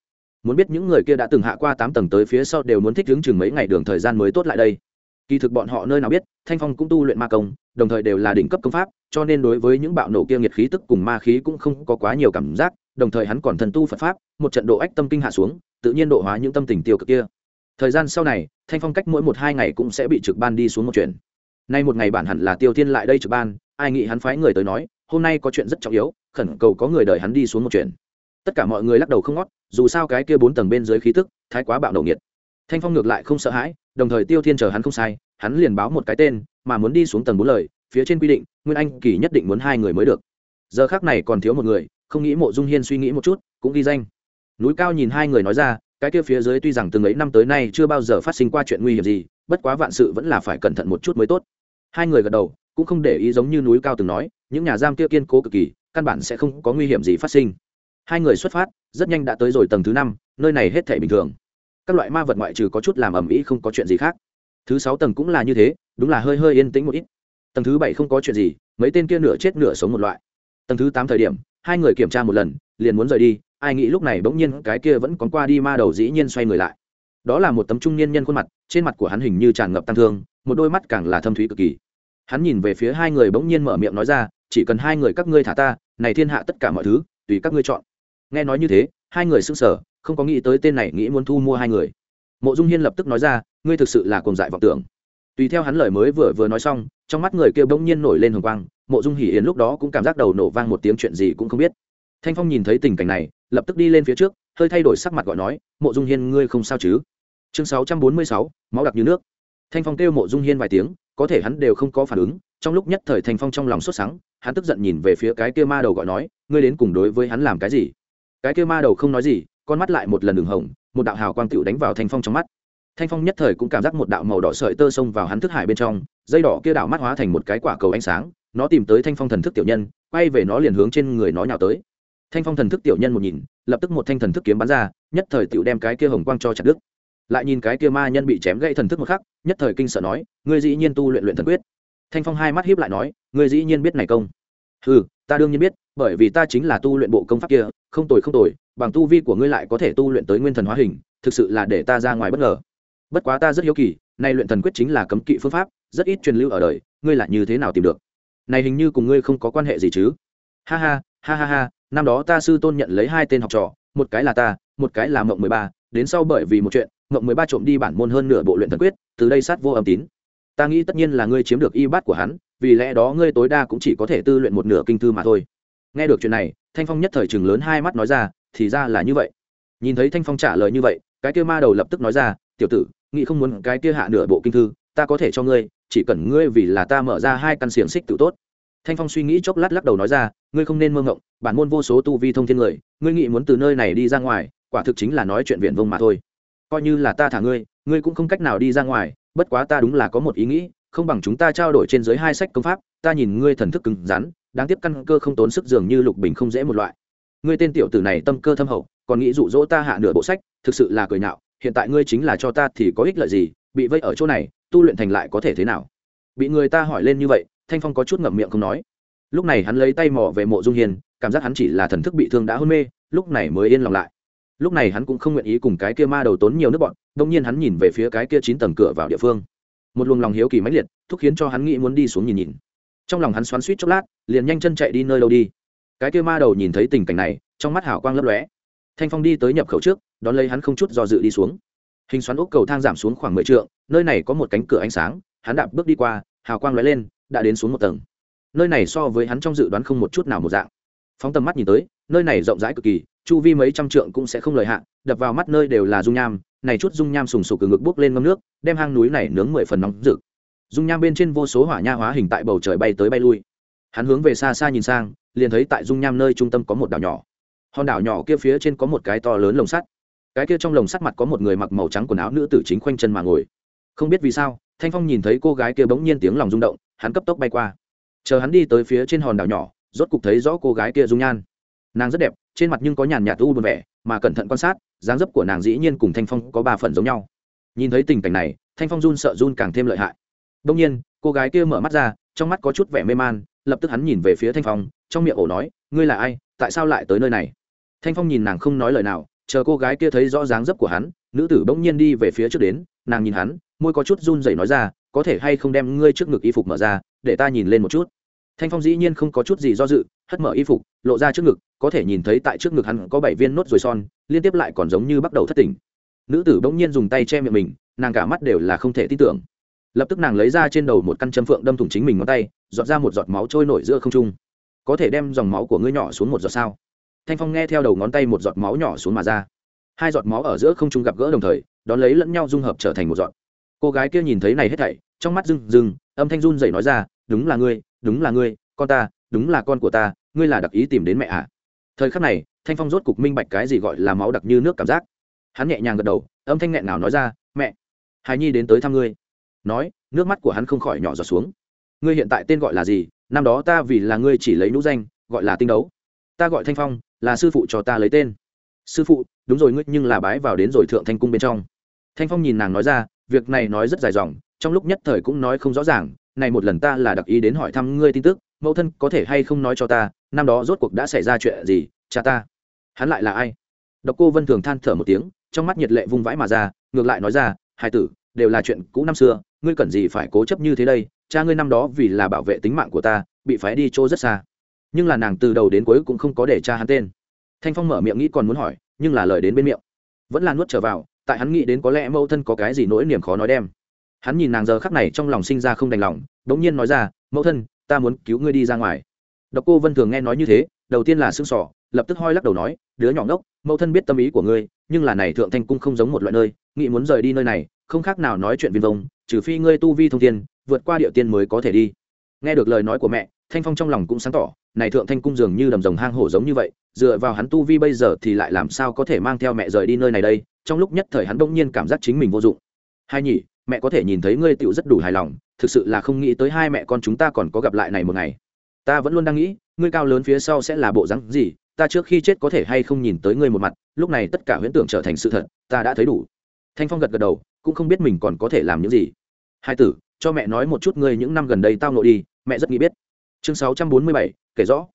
S1: muốn biết những người kia đã từng hạ qua tám tầng tới phía sau đều muốn thích ứng chừng mấy ngày đường thời gian mới tốt lại đây. Kỳ thực bọn họ nơi nào biết, thanh phong cũng tu luyện ma công, đồng thời đều là đỉnh cấp công pháp, cho nên đối với những bạo nổ kia nhiệt khí tức cùng ma khí cũng không có quá nhiều cảm giác, đồng thời hắn còn thần tu phật pháp, một trận độ ách tâm kinh hạ xuống, tự nhiên độ hóa những tâm tình tiêu cực kia. Thời gian sau này, thanh phong cách mỗi một hai ngày cũng sẽ bị trực ban đi xuống một chuyện. Nay một ngày bản hẳn là tiêu thiên lại đây trực ban, ai nghĩ hắn phái người tới nói, hôm nay có chuyện rất trọng yếu, khẩn cầu có người đợi hắn đi xuống một chuyện tất cả mọi người lắc đầu không ngót, dù sao cái kia bốn tầng bên dưới khí tức, thái quá bạo nổ nhiệt thanh phong ngược lại không sợ hãi, đồng thời tiêu thiên chờ hắn không sai, hắn liền báo một cái tên, mà muốn đi xuống tầng bốn lời, phía trên quy định, nguyên anh kỳ nhất định muốn hai người mới được. Giờ khác này còn thiếu một người, không nghĩ mộ dung hiên suy nghĩ một chút, cũng ghi danh. Núi cao nhìn hai người nói ra, cái kia phía dưới tuy rằng từng ấy năm tới nay chưa bao giờ phát sinh qua chuyện nguy hiểm gì, bất quá vạn sự vẫn là phải cẩn thận một chút mới tốt. Hai người gật đầu, cũng không để ý giống như núi cao từng nói, những nhà giam kia kiên cố cực kỳ, căn bản sẽ không có nguy hiểm gì phát sinh hai người xuất phát, rất nhanh đã tới rồi tầng thứ năm, nơi này hết thể bình thường. Các loại ma vật ngoại trừ có chút làm ẩm ĩ không có chuyện gì khác. Thứ sáu tầng cũng là như thế, đúng là hơi hơi yên tĩnh một ít. Tầng thứ bảy không có chuyện gì, mấy tên kia nửa chết nửa sống một loại. Tầng thứ tám thời điểm, hai người kiểm tra một lần, liền muốn rời đi, ai nghĩ lúc này bỗng nhiên cái kia vẫn còn qua đi ma đầu dĩ nhiên xoay người lại. Đó là một tấm trung niên nhân khuôn mặt, trên mặt của hắn hình như tràn ngập tăng thương, một đôi mắt càng là thâm thúy cực kỳ. Hắn nhìn về phía hai người bỗng nhiên mở miệng nói ra, chỉ cần hai người các ngươi thả ta, này thiên hạ tất cả mọi thứ, tùy các ngươi chọn nghe nói như thế, hai người sững sờ, không có nghĩ tới tên này nghĩ muốn thu mua hai người. Mộ dung hiên lập tức nói ra, ngươi thực sự là cuồng dại vọng tưởng. Tùy theo hắn lời mới vừa vừa nói xong, trong mắt người kia bỗng nhiên nổi lên hồng quang, mộ dung hỉ yến lúc đó cũng cảm giác đầu nổ vang một tiếng chuyện gì cũng không biết. Thanh phong nhìn thấy tình cảnh này, lập tức đi lên phía trước, hơi thay đổi sắc mặt gọi nói, mộ dung hiên, ngươi không sao chứ? Chương sáu trăm bốn mươi sáu, máu đặc như nước. Thanh phong kêu mộ dung hiên vài tiếng, có thể hắn đều không có phản ứng, trong lúc nhất thời thanh phong trong lòng sốt sắng, hắn tức giận nhìn về phía cái kia ma đầu gọi nói, ngươi đến cùng đối với hắn làm cái gì? Cái kia ma đầu không nói gì, con mắt lại một lần đường hồng, một đạo hào quang tựu đánh vào thanh phong trong mắt. Thanh phong nhất thời cũng cảm giác một đạo màu đỏ sợi tơ xông vào hắn thức hải bên trong, dây đỏ kia đạo mắt hóa thành một cái quả cầu ánh sáng, nó tìm tới thanh phong thần thức tiểu nhân, quay về nó liền hướng trên người nó nhào tới. Thanh phong thần thức tiểu nhân một nhìn, lập tức một thanh thần thức kiếm bắn ra, nhất thời tựu đem cái kia hồng quang cho chặt đứt. Lại nhìn cái kia ma nhân bị chém gãy thần thức một khắc, nhất thời kinh sợ nói, ngươi dĩ nhiên tu luyện luyện thần quyết. Thanh phong hai mắt hiếp lại nói, ngươi dĩ nhiên biết này công. Ừ ta đương nhiên biết, bởi vì ta chính là tu luyện bộ công pháp kia, không tồi không tồi, bằng tu vi của ngươi lại có thể tu luyện tới nguyên thần hóa hình, thực sự là để ta ra ngoài bất ngờ. Bất quá ta rất hiếu kỳ, nay luyện thần quyết chính là cấm kỵ phương pháp, rất ít truyền lưu ở đời, ngươi là như thế nào tìm được? Này hình như cùng ngươi không có quan hệ gì chứ? Ha ha ha ha ha, năm đó ta sư tôn nhận lấy hai tên học trò, một cái là ta, một cái là mộng mười ba, đến sau bởi vì một chuyện, mộng mười ba trộm đi bản môn hơn nửa bộ luyện thần quyết, từ đây sát vô âm tín ta nghĩ tất nhiên là ngươi chiếm được y bát của hắn, vì lẽ đó ngươi tối đa cũng chỉ có thể tư luyện một nửa kinh thư mà thôi. Nghe được chuyện này, thanh phong nhất thời chừng lớn hai mắt nói ra, thì ra là như vậy. Nhìn thấy thanh phong trả lời như vậy, cái kia ma đầu lập tức nói ra, tiểu tử, nghĩ không muốn cái kia hạ nửa bộ kinh thư, ta có thể cho ngươi, chỉ cần ngươi vì là ta mở ra hai căn xiềng xích tự tốt. Thanh phong suy nghĩ chốc lát lắc đầu nói ra, ngươi không nên mơ ngộng, bản môn vô số tu vi thông thiên người, ngươi nghĩ muốn từ nơi này đi ra ngoài, quả thực chính là nói chuyện viện vông mà thôi. Coi như là ta thả ngươi ngươi cũng không cách nào đi ra ngoài bất quá ta đúng là có một ý nghĩ, không bằng chúng ta trao đổi trên dưới hai sách công pháp, ta nhìn ngươi thần thức cứng rắn, đáng tiếc căn cơ không tốn sức dường như lục bình không dễ một loại. Ngươi tên tiểu tử này tâm cơ thâm hậu, còn nghĩ dụ dỗ ta hạ nửa bộ sách, thực sự là cười nhạo, hiện tại ngươi chính là cho ta thì có ích lợi gì, bị vây ở chỗ này, tu luyện thành lại có thể thế nào? Bị người ta hỏi lên như vậy, thanh phong có chút ngậm miệng không nói. Lúc này hắn lấy tay mò về mộ dung hiền cảm giác hắn chỉ là thần thức bị thương đã hôn mê, lúc này mới yên lòng lại lúc này hắn cũng không nguyện ý cùng cái kia ma đầu tốn nhiều nước bọn, đông nhiên hắn nhìn về phía cái kia chín tầng cửa vào địa phương. Một luồng lòng hiếu kỳ mãnh liệt, thúc khiến cho hắn nghĩ muốn đi xuống nhìn nhìn. Trong lòng hắn xoắn suýt chốc lát, liền nhanh chân chạy đi nơi đâu đi. Cái kia ma đầu nhìn thấy tình cảnh này, trong mắt hào quang lấp lóe. Thanh phong đi tới nhập khẩu trước, đón lấy hắn không chút do dự đi xuống. Hình xoắn ốc cầu thang giảm xuống khoảng mười t nơi này có một cánh cửa ánh sáng, hắn đạp bước đi qua, hào quang lóe lên, đã đến xuống một tầng. Nơi này so với hắn trong dự đoán không một chút nào một dạng. Phóng tầm mắt nhìn tới, nơi này rộng rãi cực kỳ chu vi mấy trăm trượng cũng sẽ không lời hạn đập vào mắt nơi đều là dung nham, này chút dung nham sùng sục từ ngực bốc lên ngâm nước, đem hang núi này nướng mười phần nóng rực. Dung nham bên trên vô số hỏa nha hóa hình tại bầu trời bay tới bay lui. Hắn hướng về xa xa nhìn sang, liền thấy tại dung nham nơi trung tâm có một đảo nhỏ. Hòn đảo nhỏ kia phía trên có một cái to lớn lồng sắt. Cái kia trong lồng sắt mặt có một người mặc màu trắng quần áo nữ tử chính khoanh chân mà ngồi. Không biết vì sao, thanh phong nhìn thấy cô gái kia bỗng nhiên tiếng lòng rung động, hắn cấp tốc bay qua. Chờ hắn đi tới phía trên hòn đảo nhỏ, rốt cục thấy rõ cô gái kia dung nhan nàng rất đẹp, trên mặt nhưng có nhàn nhạt u buồn vẻ, mà cẩn thận quan sát, dáng dấp của nàng dĩ nhiên cùng thanh phong có ba phần giống nhau. Nhìn thấy tình cảnh này, thanh phong run sợ run càng thêm lợi hại. Đông nhiên, cô gái kia mở mắt ra, trong mắt có chút vẻ mê man, lập tức hắn nhìn về phía thanh phong, trong miệng ổ nói, ngươi là ai? Tại sao lại tới nơi này? Thanh phong nhìn nàng không nói lời nào, chờ cô gái kia thấy rõ dáng dấp của hắn, nữ tử bỗng nhiên đi về phía trước đến, nàng nhìn hắn, môi có chút run rẩy nói ra, có thể hay không đem ngươi trước ngực y phục mở ra, để ta nhìn lên một chút? Thanh phong dĩ nhiên không có chút gì do dự, hất mở y phục, lộ ra trước ngực có thể nhìn thấy tại trước ngực hắn có bảy viên nốt ruồi son, liên tiếp lại còn giống như bắt đầu thất tỉnh. Nữ tử bỗng nhiên dùng tay che miệng mình, nàng cả mắt đều là không thể tin tưởng. Lập tức nàng lấy ra trên đầu một căn châm phượng đâm thủng chính mình ngón tay dọn ra một giọt máu trôi nổi giữa không trung. Có thể đem dòng máu của ngươi nhỏ xuống một giọt sao? Thanh phong nghe theo đầu ngón tay một giọt máu nhỏ xuống mà ra. Hai giọt máu ở giữa không trung gặp gỡ đồng thời, đón lấy lẫn nhau dung hợp trở thành một giọt. Cô gái kia nhìn thấy này hết thảy, trong mắt rừng rừng âm thanh run dậy nói ra, đúng là ngươi, đúng là ngươi, con ta, đúng là con của ta, ngươi là đặc ý tìm đến mẹ ạ à thời khắc này, thanh phong rốt cục minh bạch cái gì gọi là máu đặc như nước cảm giác. Hắn nhẹ nhàng gật đầu, âm thanh nghẹn nào nói ra, mẹ hài nhi đến tới thăm ngươi. Nói, nước mắt của hắn không khỏi nhỏ giọt xuống. Ngươi hiện tại tên gọi là gì? Năm đó ta vì là ngươi chỉ lấy nhũ danh, gọi là tinh đấu. Ta gọi thanh phong, là sư phụ cho ta lấy tên. Sư phụ, đúng rồi ngươi, nhưng là bái vào đến rồi thượng thanh cung bên trong. Thanh phong nhìn nàng nói ra, việc này nói rất dài dòng, trong lúc nhất thời cũng nói không rõ ràng, này một lần ta là đặc ý đến hỏi thăm ngươi tin tức mẫu thân có thể hay không nói cho ta, năm đó rốt cuộc đã xảy ra chuyện gì, cha ta? Hắn lại là ai? Độc cô vân thường than thở một tiếng, trong mắt nhiệt lệ vung vãi mà ra, ngược lại nói ra hai tử, đều là chuyện cũ năm xưa, ngươi cần gì phải cố chấp như thế đây? Cha ngươi năm đó vì là bảo vệ tính mạng của ta, bị phái đi chỗ rất xa. Nhưng là nàng từ đầu đến cuối cũng không có để cha hắn tên. Thanh phong mở miệng nghĩ còn muốn hỏi, nhưng là lời đến bên miệng. Vẫn là nuốt trở vào, tại hắn nghĩ đến có lẽ mẫu thân có cái gì nỗi niềm khó nói đem. Hắn nhìn nàng giờ khắc này trong lòng sinh ra không đành lòng đ ỗ n g nhiên nói ra, mẫu thân ta muốn cứu ngươi đi ra ngoài. Độc cô vân thường nghe nói như thế, đầu tiên là xương sỏ lập tức hoi lắc đầu nói, đứa nhỏ ngốc, mẫu thân biết tâm ý của ngươi, nhưng là này thượng thanh cung không giống một loại nơi nghị muốn rời đi nơi này, không khác nào nói chuyện viên vông, trừ phi ngươi tu vi thông tiên vượt qua địa tiên mới có thể đi. Nghe được lời nói của mẹ, thanh phong trong lòng cũng sáng tỏ, này thượng thanh cung dường như đầm rồng hang hổ giống như vậy, dựa vào hắn tu vi bây giờ thì lại làm sao có thể mang theo mẹ rời đi nơi này đây, trong lúc nhất thời hắn đông nhiên cảm giác chính mình vô dụng. Hai nhỉ mẹ có thể nhìn thấy ngươi tựu rất đủ hài lòng, thực sự là không nghĩ tới hai mẹ con chúng ta còn có gặp lại này một ngày. Ta vẫn luôn đang nghĩ, ngươi cao lớn phía sau sẽ là bộ rắn gì, ta trước khi chết có thể hay không nhìn tới ngươi một mặt, lúc này tất cả huyễn tưởng trở thành sự thật, ta đã thấy đủ. Thanh phong gật gật đầu, cũng không biết mình còn có thể làm những gì. Hai tử, cho mẹ nói một chút ngươi những năm gần đây tao nội đi, mẹ rất nghĩ biết. Chương sáu trăm bốn mươi bảy, kể rõ.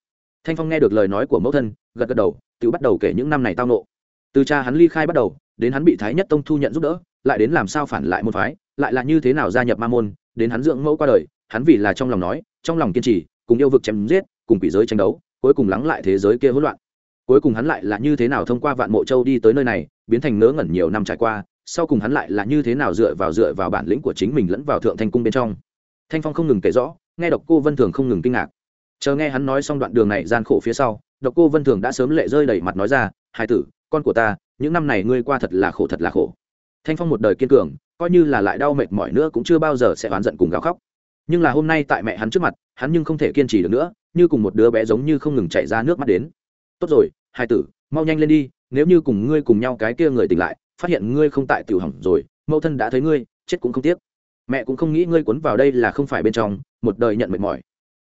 S1: Thanh phong nghe được lời nói của mẫu thân, gật gật đầu tự bắt đầu kể những năm này tao nộ từ cha hắn ly khai bắt đầu đến hắn bị thái nhất tông thu nhận giúp đỡ, lại đến làm sao phản lại môn phái, lại là như thế nào gia nhập ma môn, đến hắn dưỡng mẫu qua đời, hắn vì là trong lòng nói, trong lòng kiên trì, cùng yêu vực chém giết, cùng quỷ giới tranh đấu, cuối cùng lắng lại thế giới kia hỗn loạn. Cuối cùng hắn lại là như thế nào thông qua vạn mộ châu đi tới nơi này, biến thành nớ ngẩn nhiều năm trải qua, sau cùng hắn lại là như thế nào dựa vào dựa vào bản lĩnh của chính mình lẫn vào thượng thanh cung bên trong. Thanh phong không ngừng kể rõ, nghe độc cô vân thường không ngừng kinh ngạc. Chờ nghe hắn nói xong đoạn đường này gian khổ phía sau, độc cô vân thường đã sớm lệ rơi đầy mặt nói ra, hai tử, con của ta những năm này ngươi qua thật là khổ thật là khổ. Thanh phong một đời kiên cường, coi như là lại đau mệt mỏi nữa cũng chưa bao giờ sẽ oán giận cùng gào khóc. Nhưng là hôm nay tại mẹ hắn trước mặt, hắn nhưng không thể kiên trì được nữa, như cùng một đứa bé giống như không ngừng chạy ra nước mắt đến. Tốt rồi, hai tử, mau nhanh lên đi, nếu như cùng ngươi cùng nhau cái kia người tỉnh lại, phát hiện ngươi không tại tiểu hỏng rồi, mẫu thân đã thấy ngươi, chết cũng không tiếc. Mẹ cũng không nghĩ ngươi cuốn vào đây là không phải bên trong, một đời nhận mệt mỏi.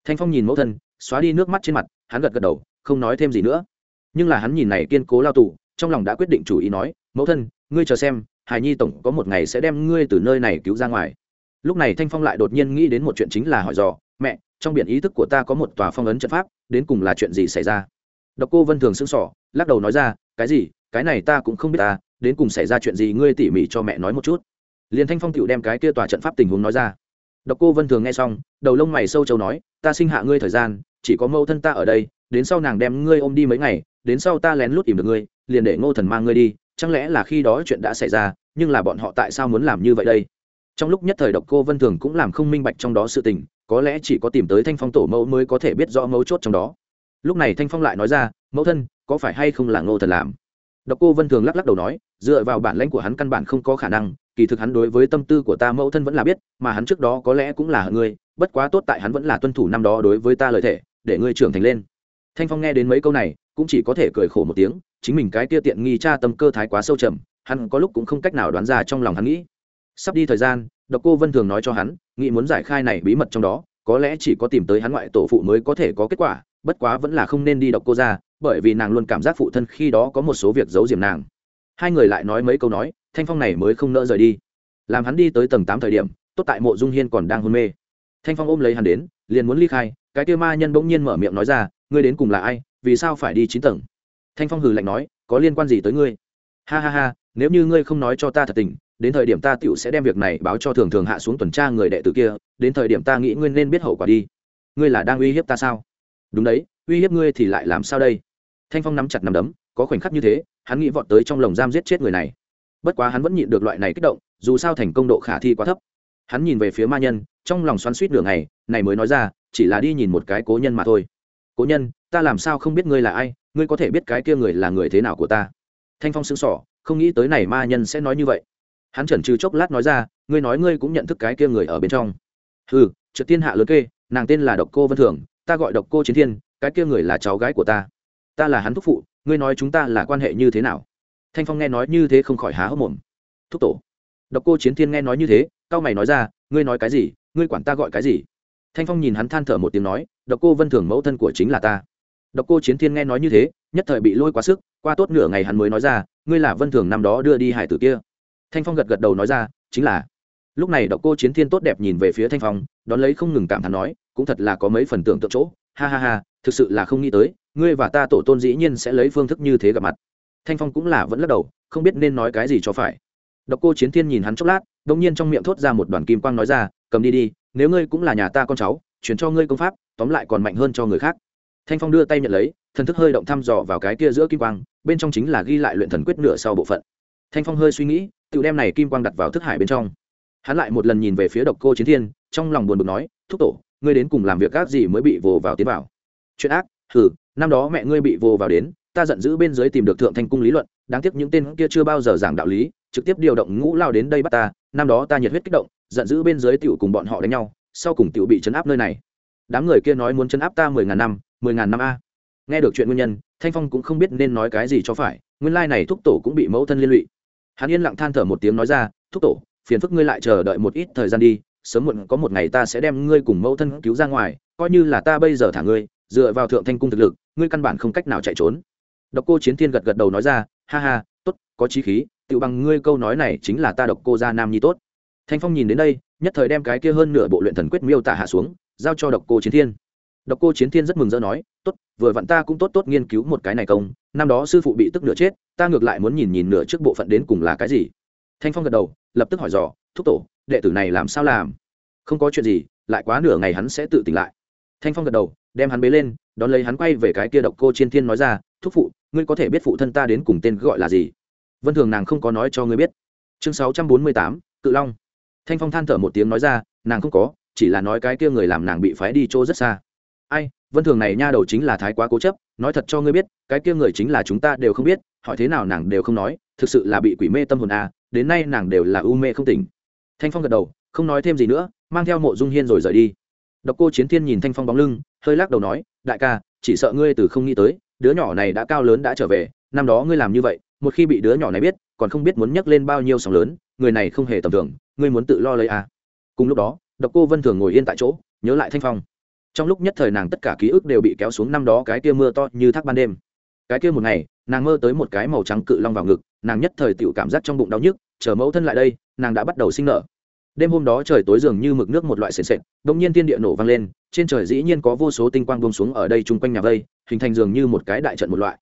S1: Thanh phong nhìn mẫu thân, xóa đi nước mắt trên mặt, hắn gật gật đầu, không nói thêm gì nữa. Nhưng là hắn nhìn này kiên cố lao tù trong lòng đã quyết định chủ ý nói, mẫu thân, ngươi chờ xem hài nhi tổng có một ngày sẽ đem ngươi từ nơi này cứu ra ngoài. Lúc này thanh phong lại đột nhiên nghĩ đến một chuyện chính là hỏi dò, mẹ, trong biển ý thức của ta có một tòa phong ấn trận pháp, đến cùng là chuyện gì xảy ra? Độc cô vân thường sững sỏ lắc đầu nói ra, cái gì? Cái này ta cũng không biết ta, đến cùng xảy ra chuyện gì ngươi tỉ mỉ cho mẹ nói một chút. Liền thanh phong tựu đem cái kia tòa trận pháp tình huống nói ra. Độc cô vân thường nghe xong, đầu lông mày sâu châu nói, ta sinh hạ ngươi thời gian, chỉ có mẫu thân ta ở đây, đến sau nàng đem ngươi ôm đi mấy ngày, đến sau ta lén lút tìm được ngươi liền để ngô thần mang ngươi đi, chẳng lẽ là khi đó chuyện đã xảy ra, nhưng là bọn họ tại sao muốn làm như vậy đây? Trong lúc nhất thời độc cô vân thường cũng làm không minh bạch trong đó sự tình, có lẽ chỉ có tìm tới thanh phong tổ mẫu mới có thể biết rõ mấu chốt trong đó. Lúc này thanh phong lại nói ra, mẫu thân, có phải hay không là ngô thần làm? Độc cô vân thường lắc lắc đầu nói, dựa vào bản lãnh của hắn căn bản không có khả năng, kỳ thực hắn đối với tâm tư của ta mẫu thân vẫn là biết, mà hắn trước đó có lẽ cũng là ngươi bất quá tốt tại hắn vẫn là tuân thủ năm đó đối với ta lời thể để ngươi trưởng thành lên. Thanh phong nghe đến mấy câu này, cũng chỉ có thể cười khổ một tiếng chính mình cái kia tiện nghi cha tâm cơ thái quá sâu trầm, hắn có lúc cũng không cách nào đoán ra trong lòng hắn nghĩ. Sắp đi thời gian, độc cô vân thường nói cho hắn, nghĩ muốn giải khai này bí mật trong đó, có lẽ chỉ có tìm tới hắn ngoại tổ phụ mới có thể có kết quả, bất quá vẫn là không nên đi độc cô ra, bởi vì nàng luôn cảm giác phụ thân khi đó có một số việc giấu diềm nàng. Hai người lại nói mấy câu nói, thanh phong này mới không nỡ rời đi. Làm hắn đi tới tầng tám thời điểm, tốt tại mộ dung hiên còn đang hôn mê. Thanh phong ôm lấy hắn đến, liền muốn ly khai, cái kia ma nhân bỗng nhiên mở miệng nói ra, ngươi đến cùng là ai? Vì sao phải đi chín tầng? Thanh phong hừ lạnh nói, có liên quan gì tới ngươi? Ha ha ha, nếu như ngươi không nói cho ta thật tình, đến thời điểm ta tựu sẽ đem việc này báo cho thường thường hạ xuống tuần tra người đệ tử kia, đến thời điểm ta nghĩ ngươi nên biết hậu quả đi. Ngươi là đang uy hiếp ta sao? Đúng đấy, uy hiếp ngươi thì lại làm sao đây? Thanh phong nắm chặt nắm đấm, có khoảnh khắc như thế, hắn nghĩ vọt tới trong lồng giam giết chết người này. Bất quá hắn vẫn nhịn được loại này kích động, dù sao thành công độ khả thi quá thấp. Hắn nhìn về phía ma nhân, trong lòng xoắn suýt nửa ngày, này mới nói ra, chỉ là đi nhìn một cái cố nhân mà thôi. Cố nhân, ta làm sao không biết ngươi là ai? Ngươi có thể biết cái kia người là người thế nào của ta? Thanh phong xứng sỏ không nghĩ tới này ma nhân sẽ nói như vậy. Hắn chần chừ chốc lát nói ra, ngươi nói ngươi cũng nhận thức cái kia người ở bên trong. Ừ trượt tiên hạ lớn kê, nàng tên là độc cô vân thường, ta gọi độc cô chiến thiên, cái kia người là cháu gái của ta. Ta là hắn thúc phụ, ngươi nói chúng ta là quan hệ như thế nào? Thanh phong nghe nói như thế không khỏi há hốc mồm. Thúc tổ. Độc cô chiến thiên nghe nói như thế cao mày nói ra, ngươi nói cái gì, ngươi quản ta gọi cái gì? Thanh phong nhìn hắn than thở một tiếng nói, độc cô vân thường mẫu thân của chính là ta độc cô chiến thiên nghe nói như thế, nhất thời bị lôi quá sức, qua tốt nửa ngày hắn mới nói ra, ngươi là vân thường năm đó đưa đi hải tử kia. Thanh phong gật gật đầu nói ra, chính là. Lúc này độc cô chiến thiên tốt đẹp nhìn về phía thanh phong, đón lấy không ngừng cảm thán nói, cũng thật là có mấy phần tưởng tượng chỗ. Ha ha ha, thực sự là không nghĩ tới, ngươi và ta tổ tôn dĩ nhiên sẽ lấy phương thức như thế gặp mặt. Thanh phong cũng là vẫn lắc đầu, không biết nên nói cái gì cho phải. Độc cô chiến thiên nhìn hắn chốc lát, đột nhiên trong miệng thốt ra một đoàn kim quang nói ra, cầm đi đi, nếu ngươi cũng là nhà ta con cháu, chuyển cho ngươi công pháp, tóm lại còn mạnh hơn cho người khác thanh phong đưa tay nhận lấy, thần thức hơi động thăm dò vào cái kia giữa kim quang, bên trong chính là ghi lại luyện thần quyết nửa sau bộ phận. Thanh phong hơi suy nghĩ tự đem này kim quang đặt vào thức hải bên trong. Hắn lại một lần nhìn về phía độc cô chiến thiên, trong lòng buồn bực nói, thúc tổ, ngươi đến cùng làm việc ác gì mới bị vồ vào tiến vào? Chuyện ác? Hừ, năm đó mẹ ngươi bị vồ vào đến, ta giận dữ bên dưới tìm được thượng thanh cung lý luận, đáng tiếc những tên kia chưa bao giờ giảng đạo lý, trực tiếp điều động ngũ lao đến đây bắt ta, năm đó ta nhiệt huyết kích động, giận dữ bên dưới tiểu cùng bọn họ đánh nhau, sau cùng tiểu bị chấn áp nơi này. Đám người kia nói muốn chấn áp ta mười ngàn năm mười ngàn năm a. Nghe được chuyện nguyên nhân, thanh phong cũng không biết nên nói cái gì cho phải, nguyên lai này thúc tổ cũng bị mẫu thân liên lụy. Hắn yên lặng than thở một tiếng nói ra, thúc tổ, phiền phức ngươi lại chờ đợi một ít thời gian đi, sớm muộn có một ngày ta sẽ đem ngươi cùng mẫu thân cứu ra ngoài, coi như là ta bây giờ thả ngươi, dựa vào thượng thanh cung thực lực, ngươi căn bản không cách nào chạy trốn. Độc cô chiến thiên gật gật đầu nói ra, ha ha, tốt, có trí khí tự bằng ngươi câu nói này chính là ta độc cô gia nam nhi tốt. Thanh phong nhìn đến đây, nhất thời đem cái kia hơn nửa bộ luyện thần quyết miêu tả hạ xuống, giao cho độc cô chiến thiên độc cô chiến thiên rất mừng rỡ nói, tốt, vừa vặn ta cũng tốt tốt nghiên cứu một cái này công, năm đó sư phụ bị tức nửa chết, ta ngược lại muốn nhìn nhìn nửa trước bộ phận đến cùng là cái gì. Thanh phong gật đầu, lập tức hỏi dò, thúc tổ, đệ tử này làm sao làm? Không có chuyện gì, lại quá nửa ngày hắn sẽ tự tỉnh lại. Thanh phong gật đầu, đem hắn bế lên, đón lấy hắn quay về cái kia độc cô chiến thiên nói ra, thúc phụ, ngươi có thể biết phụ thân ta đến cùng tên gọi là gì? Vân thường nàng không có nói cho ngươi biết. Chương sáu trăm bốn mươi tám, cự long. Thanh phong than thở một tiếng nói ra, nàng không có, chỉ là nói cái kia người làm nàng bị phái đi chỗ rất xa ai, vân thường này nha đầu chính là thái quá cố chấp, nói thật cho ngươi biết, cái kia người chính là chúng ta đều không biết, hỏi thế nào nàng đều không nói, thực sự là bị quỷ mê tâm hồn à đến nay nàng đều là u mê không tỉnh. Thanh phong gật đầu, không nói thêm gì nữa, mang theo mộ dung hiên rồi rời đi. Độc cô chiến thiên nhìn thanh phong bóng lưng, hơi lắc đầu nói, đại ca, chỉ sợ ngươi từ không nghĩ tới, đứa nhỏ này đã cao lớn đã trở về, năm đó ngươi làm như vậy, một khi bị đứa nhỏ này biết, còn không biết muốn nhấc lên bao nhiêu sóng lớn, người này không hề tầm thường, ngươi muốn tự lo lấy à. cùng lúc đó, độc cô vân thường ngồi yên tại chỗ, nhớ lại thanh phong trong lúc nhất thời nàng tất cả ký ức đều bị kéo xuống năm đó cái kia mưa to như thác ban đêm. Cái kia một ngày, nàng mơ tới một cái màu trắng cự long vào ngực, nàng nhất thời tự cảm giác trong bụng đau nhức, chờ mẫu thân lại đây, nàng đã bắt đầu sinh nở. Đêm hôm đó trời tối dường như mực nước một loại sền sệt đ ỗ n g nhiên tiên địa nổ vang lên, trên trời dĩ nhiên có vô số tinh quang bông xuống ở đây chung quanh nhà vây, hình thành dường như một cái đại trận một loại.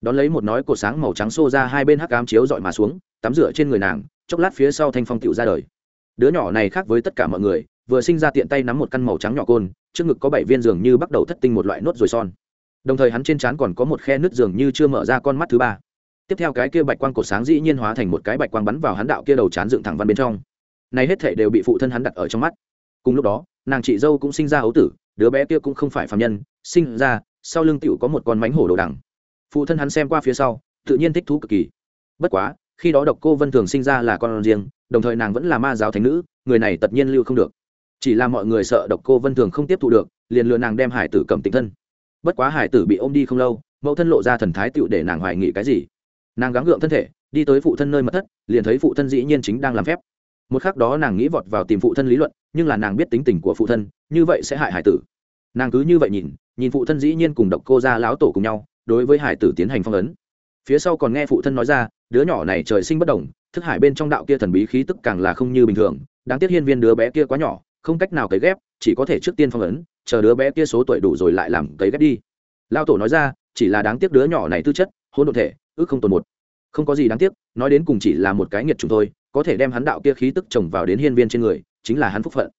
S1: Đón lấy một nói cột sáng màu trắng xô ra hai bên hắc cám chiếu dọi mà xuống, tắm rửa trên người nàng, chốc lát phía sau thanh phong tựu ra đời. Đứa nhỏ này khác với tất cả mọi người vừa sinh ra tiện tay nắm một căn màu trắng nhỏ côn, trước ngực có bảy viên dường như bắt đầu thất tinh một loại nốt rồi son. Đồng thời hắn trên trán còn có một khe nứt dường như chưa mở ra con mắt thứ ba. Tiếp theo cái kia bạch quang cột sáng dĩ nhiên hóa thành một cái bạch quang bắn vào hắn đạo kia đầu chán dựng thẳng văn bên trong. Này hết thể đều bị phụ thân hắn đặt ở trong mắt. Cùng lúc đó, nàng chị dâu cũng sinh ra ấu tử, đứa bé kia cũng không phải phạm nhân, sinh ra, sau lưng tựu có một con mánh hổ đồ đằng. Phụ thân hắn xem qua phía sau, tự nhiên thích thú cực kỳ. Bất quá, khi đó độc cô vân thường sinh ra là con riêng, đồng thời nàng vẫn là ma giáo thánh nữ, người này tất nhiên lưu không được chỉ là mọi người sợ độc cô vân thường không tiếp thụ được, liền lừa nàng đem hải tử cầm tịnh thân. Bất quá hải tử bị ôm đi không lâu, mẫu thân lộ ra thần thái tựu để nàng hoài nghị cái gì. Nàng gắng gượng thân thể, đi tới phụ thân nơi mật thất, liền thấy phụ thân dĩ nhiên chính đang làm phép. Một khác đó nàng nghĩ vọt vào tìm phụ thân lý luận, nhưng là nàng biết tính tình của phụ thân, như vậy sẽ hại hải tử. Nàng cứ như vậy nhìn nhìn phụ thân dĩ nhiên cùng độc cô ra láo tổ cùng nhau, đối với hải tử tiến hành phong ấn. Phía sau còn nghe phụ thân nói ra, đứa nhỏ này trời sinh bất đồng, thức hải bên trong đạo kia thần bí khí tức càng là không như bình thường, đáng tiếc hiên viên đứa bé kia quá nhỏ không cách nào cấy ghép, chỉ có thể trước tiên phong ấn, chờ đứa bé kia số tuổi đủ rồi lại làm cấy ghép đi. Lao tổ nói ra, chỉ là đáng tiếc đứa nhỏ này tư chất hôn đ thể, ước không tồn một. Không có gì đáng tiếc, nói đến cùng chỉ là một cái nghiệt chúng thôi, có thể đem hắn đạo kia khí tức trồng vào đến hiên viên trên người, chính là hắn phúc phận.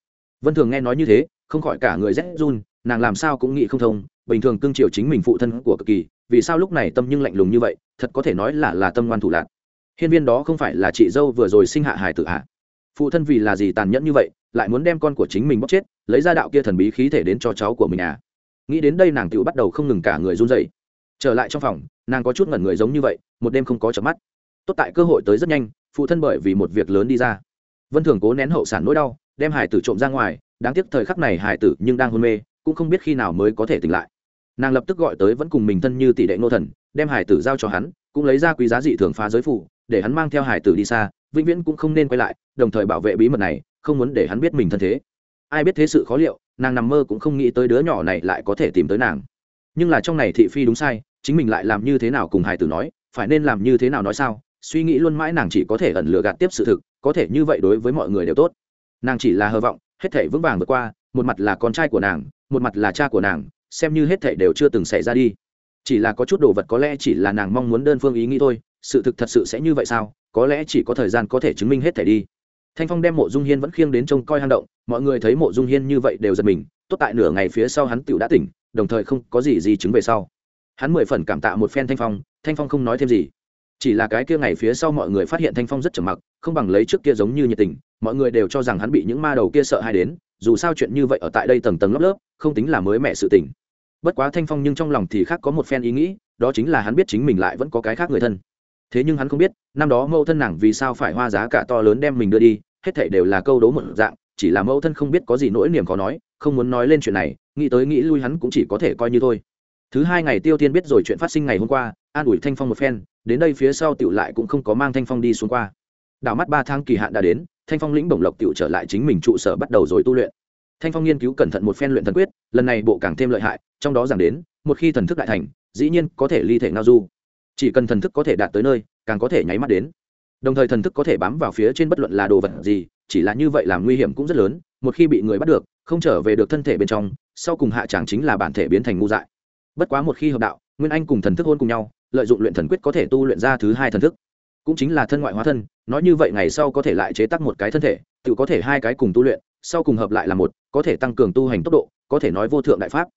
S1: Vân thường nghe nói như thế, không khỏi cả người rét run, nàng làm sao cũng nghĩ không thông, bình thường cương triều chính mình phụ thân của cực kỳ, vì sao lúc này tâm nhưng lạnh lùng như vậy, thật có thể nói là là tâm ngoan thủ lạc. Hiên viên đó không phải là chị dâu vừa rồi sinh hạ hài tử hạ phụ thân vì là gì tàn nhẫn như vậy lại muốn đem con của chính mình bóc chết, lấy ra đạo kia thần bí khí thể đến cho cháu của mình à. Nghĩ đến đây nàng tự bắt đầu không ngừng cả người run dậy trở lại trong phòng, nàng có chút ngẩn người giống như vậy, một đêm không có chợp mắt. Tốt tại cơ hội tới rất nhanh, phụ thân bởi vì một việc lớn đi ra. Vân thường cố nén hậu sản nỗi đau, đem hải tử trộm ra ngoài, đáng tiếc thời khắc này hải tử nhưng đang hôn mê, cũng không biết khi nào mới có thể tỉnh lại. Nàng lập tức gọi tới vẫn cùng mình thân như tỷ đệ nô thần, đem hải tử giao cho hắn, cũng lấy ra quý giá dị thường phá giới phủ, để hắn mang theo hải tử đi xa, vĩnh viễn cũng không nên quay lại, đồng thời bảo vệ bí mật này không muốn để hắn biết mình thân thế. Ai biết thế sự khó liệu, nàng nằm mơ cũng không nghĩ tới đứa nhỏ này lại có thể tìm tới nàng. Nhưng là trong này thị phi đúng sai, chính mình lại làm như thế nào cùng hài tử nói, phải nên làm như thế nào nói sao, suy nghĩ luôn mãi nàng chỉ có thể ẩn lừa gạt tiếp sự thực, có thể như vậy đối với mọi người đều tốt. Nàng chỉ là hờ vọng, hết thể vững vàng vượt qua, một mặt là con trai của nàng, một mặt là cha của nàng, xem như hết thể đều chưa từng xảy ra đi. Chỉ là có chút đồ vật có lẽ chỉ là nàng mong muốn đơn phương ý nghĩ thôi, sự thực thật sự sẽ như vậy sao, có lẽ chỉ có thời gian có thể chứng minh hết thể đi thanh phong đem mộ dung hiên vẫn khiêng đến trông coi hang động, mọi người thấy mộ dung hiên như vậy đều giật mình, tốt tại nửa ngày phía sau hắn tựu đã tỉnh, đồng thời không có gì gì chứng về sau. Hắn mười phần cảm tạ một phen thanh phong thanh phong không nói thêm gì. Chỉ là cái kia ngày phía sau mọi người phát hiện thanh phong rất trầm mặc, không bằng lấy trước kia giống như nhiệt tình, mọi người đều cho rằng hắn bị những ma đầu kia sợ hay đến, dù sao chuyện như vậy ở tại đây tầng tầng lớp lớp, không tính là mới mẻ sự tình. Bất quá thanh phong nhưng trong lòng thì khác có một phen ý nghĩ, đó chính là hắn biết chính mình lại vẫn có cái khác người thân thế nhưng hắn không biết, năm đó mẫu thân nàng vì sao phải hoa giá cả to lớn đem mình đưa đi, hết thảy đều là câu đố một dạng, chỉ là mẫu thân không biết có gì nỗi niềm khó nói, không muốn nói lên chuyện này, nghĩ tới nghĩ lui hắn cũng chỉ có thể coi như thôi. Thứ hai ngày tiêu thiên biết rồi chuyện phát sinh ngày hôm qua, an ủi thanh phong một phen, đến đây phía sau tiểu lại cũng không có mang thanh phong đi xuống qua. Đảo mắt ba tháng kỳ hạn đã đến, thanh phong lĩnh bổng lộc tiểu trở lại chính mình trụ sở bắt đầu rồi tu luyện. Thanh phong nghiên cứu cẩn thận một phen luyện thần quyết, lần này bộ càng thêm lợi hại, trong đó giảng đến, một khi thần thức đại thành, dĩ nhiên có thể ly thể ngao du chỉ cần thần thức có thể đạt tới nơi, càng có thể nháy mắt đến. Đồng thời thần thức có thể bám vào phía trên bất luận là đồ vật gì, chỉ là như vậy làm nguy hiểm cũng rất lớn, một khi bị người bắt được, không trở về được thân thể bên trong, sau cùng hạ tràng chính là bản thể biến thành ngu dại. Bất quá một khi hợp đạo, nguyên anh cùng thần thức hôn cùng nhau, lợi dụng luyện thần quyết có thể tu luyện ra thứ hai thần thức. Cũng chính là thân ngoại hóa thân, nói như vậy ngày sau có thể lại chế tác một cái thân thể, tự có thể hai cái cùng tu luyện, sau cùng hợp lại là một, có thể tăng cường tu hành tốc độ, có thể nói vô thượng đại pháp.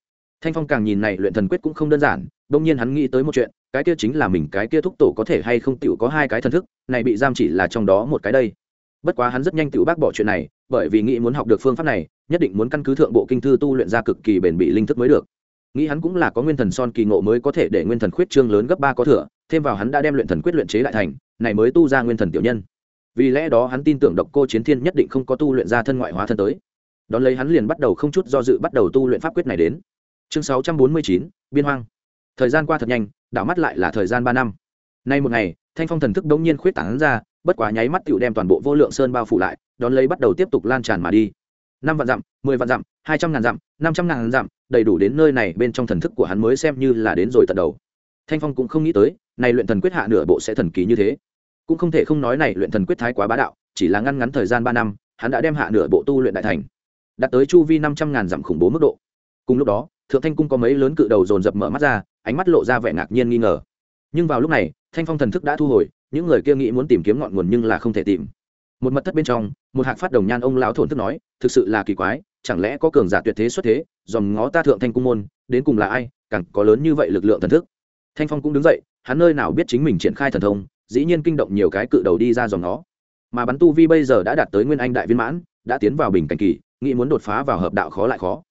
S1: Thanh phong càng nhìn này luyện thần quyết cũng không đơn giản đông nhiên hắn nghĩ tới một chuyện, cái kia chính là mình, cái kia thúc tổ có thể hay không tựu có hai cái thần thức, này bị giam chỉ là trong đó một cái đây. Bất quá hắn rất nhanh tựu bác bỏ chuyện này, bởi vì nghĩ muốn học được phương pháp này, nhất định muốn căn cứ thượng bộ kinh thư tu luyện ra cực kỳ bền bị linh thức mới được. Nghĩ hắn cũng là có nguyên thần son kỳ ngộ mới có thể để nguyên thần khuyết trương lớn gấp ba có thừa, thêm vào hắn đã đem luyện thần quyết luyện chế lại thành, này mới tu ra nguyên thần tiểu nhân. Vì lẽ đó hắn tin tưởng độc cô chiến thiên nhất định không có tu luyện ra thân ngoại hóa thân tới. Đón lấy hắn liền bắt đầu không chút do dự bắt đầu tu luyện pháp quyết này đến. Chương sáu trăm bốn mươi chín, biên hoang thời gian qua thật nhanh, đảo mắt lại là thời gian ba năm. Nay một ngày, thanh phong thần thức đống nhiên khuyết tảng ra, bất quá nháy mắt tựu đem toàn bộ vô lượng sơn bao phủ lại, đón lấy bắt đầu tiếp tục lan tràn mà đi. Năm vạn dặm, mười vạn dặm, hai trăm ngàn dặm, năm trăm ngàn dặm, đầy đủ đến nơi này bên trong thần thức của hắn mới xem như là đến rồi tận đầu. Thanh phong cũng không nghĩ tới, này luyện thần quyết hạ nửa bộ sẽ thần kỳ như thế. Cũng không thể không nói này luyện thần quyết thái quá bá đạo, chỉ là ngăn ngắn thời gian ba năm, hắn đã đem hạ nửa bộ tu luyện đại thành, đạt tới chu vi năm trăm ngàn dặm khủng bố mức độ. Cùng lúc đó thượng thanh cung có mấy lớn cự đầu dồn dập mở mắt ra, ánh mắt lộ ra vẻ ngạc nhiên nghi ngờ. Nhưng vào lúc này, thanh phong thần thức đã thu hồi, những người kia nghĩ muốn tìm kiếm ngọn nguồn nhưng là không thể tìm. Một mật thất bên trong, một hạc phát đồng nhan ông lão thổn thức nói, thực sự là kỳ quái, chẳng lẽ có cường giả tuyệt thế xuất thế, dòm ngó ta thượng thanh cung môn, đến cùng là ai, càng có lớn như vậy lực lượng thần thức. Thanh phong cũng đứng dậy, hắn nơi nào biết chính mình triển khai thần thông, dĩ nhiên kinh động nhiều cái cự đầu đi ra dòng nó mà bắn tu vi bây giờ đã đạt tới nguyên anh đại viên mãn, đã tiến vào bình cảnh kỳ, nghĩ muốn đột phá vào hợp đạo khó lại khó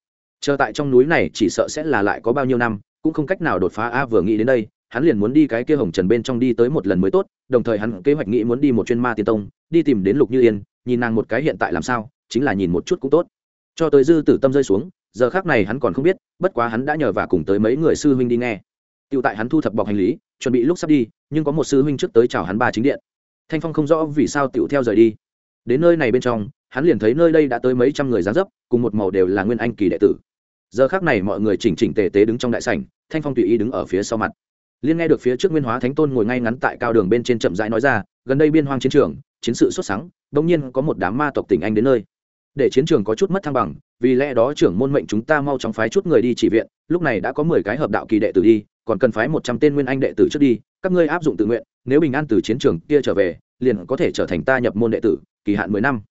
S1: chờ tại trong núi này chỉ sợ sẽ là lại có bao nhiêu năm, cũng không cách nào đột phá. A vừa nghĩ đến đây, hắn liền muốn đi cái kia hồng trần bên trong đi tới một lần mới tốt, đồng thời hắn kế hoạch nghĩ muốn đi một chuyên ma tiên tông, đi tìm đến lục như yên, nhìn nàng một cái hiện tại làm sao, chính là nhìn một chút cũng tốt. Cho tới dư tử tâm rơi xuống, giờ khác này hắn còn không biết, bất quá hắn đã nhờ và cùng tới mấy người sư huynh đi nghe. Tựu tại hắn thu thập bọc hành lý, chuẩn bị lúc sắp đi, nhưng có một sư huynh trước tới chào hắn ba chính điện. Thanh phong không rõ vì sao tựu theo rời đi. Đến nơi này bên trong hắn liền thấy nơi đây đã tới mấy trăm người gián dấp, cùng một màu đều là nguyên anh kỳ đệ tử. Giờ khác này mọi người chỉnh chỉnh tề tế đứng trong đại sảnh, thanh phong tùy ý đứng ở phía sau mặt. Liên nghe được phía trước nguyên hóa thánh tôn ngồi ngay ngắn tại cao đường bên trên chậm rãi nói ra, gần đây biên hoang chiến trường, chiến sự xuất sáng bỗng nhiên có một đám ma tộc tỉnh anh đến nơi. Để chiến trường có chút mất thăng bằng, vì lẽ đó trưởng môn mệnh chúng ta mau chóng phái chút người đi chỉ viện, lúc này đã có mười cái hợp đạo kỳ đệ tử đi, còn cần phái một trăm tên nguyên anh đệ tử trước đi, các ngươi áp dụng tự nguyện, nếu bình an từ chiến trường kia trở về, liền có thể trở thành ta nhập môn đệ tử, kỳ hạn mười năm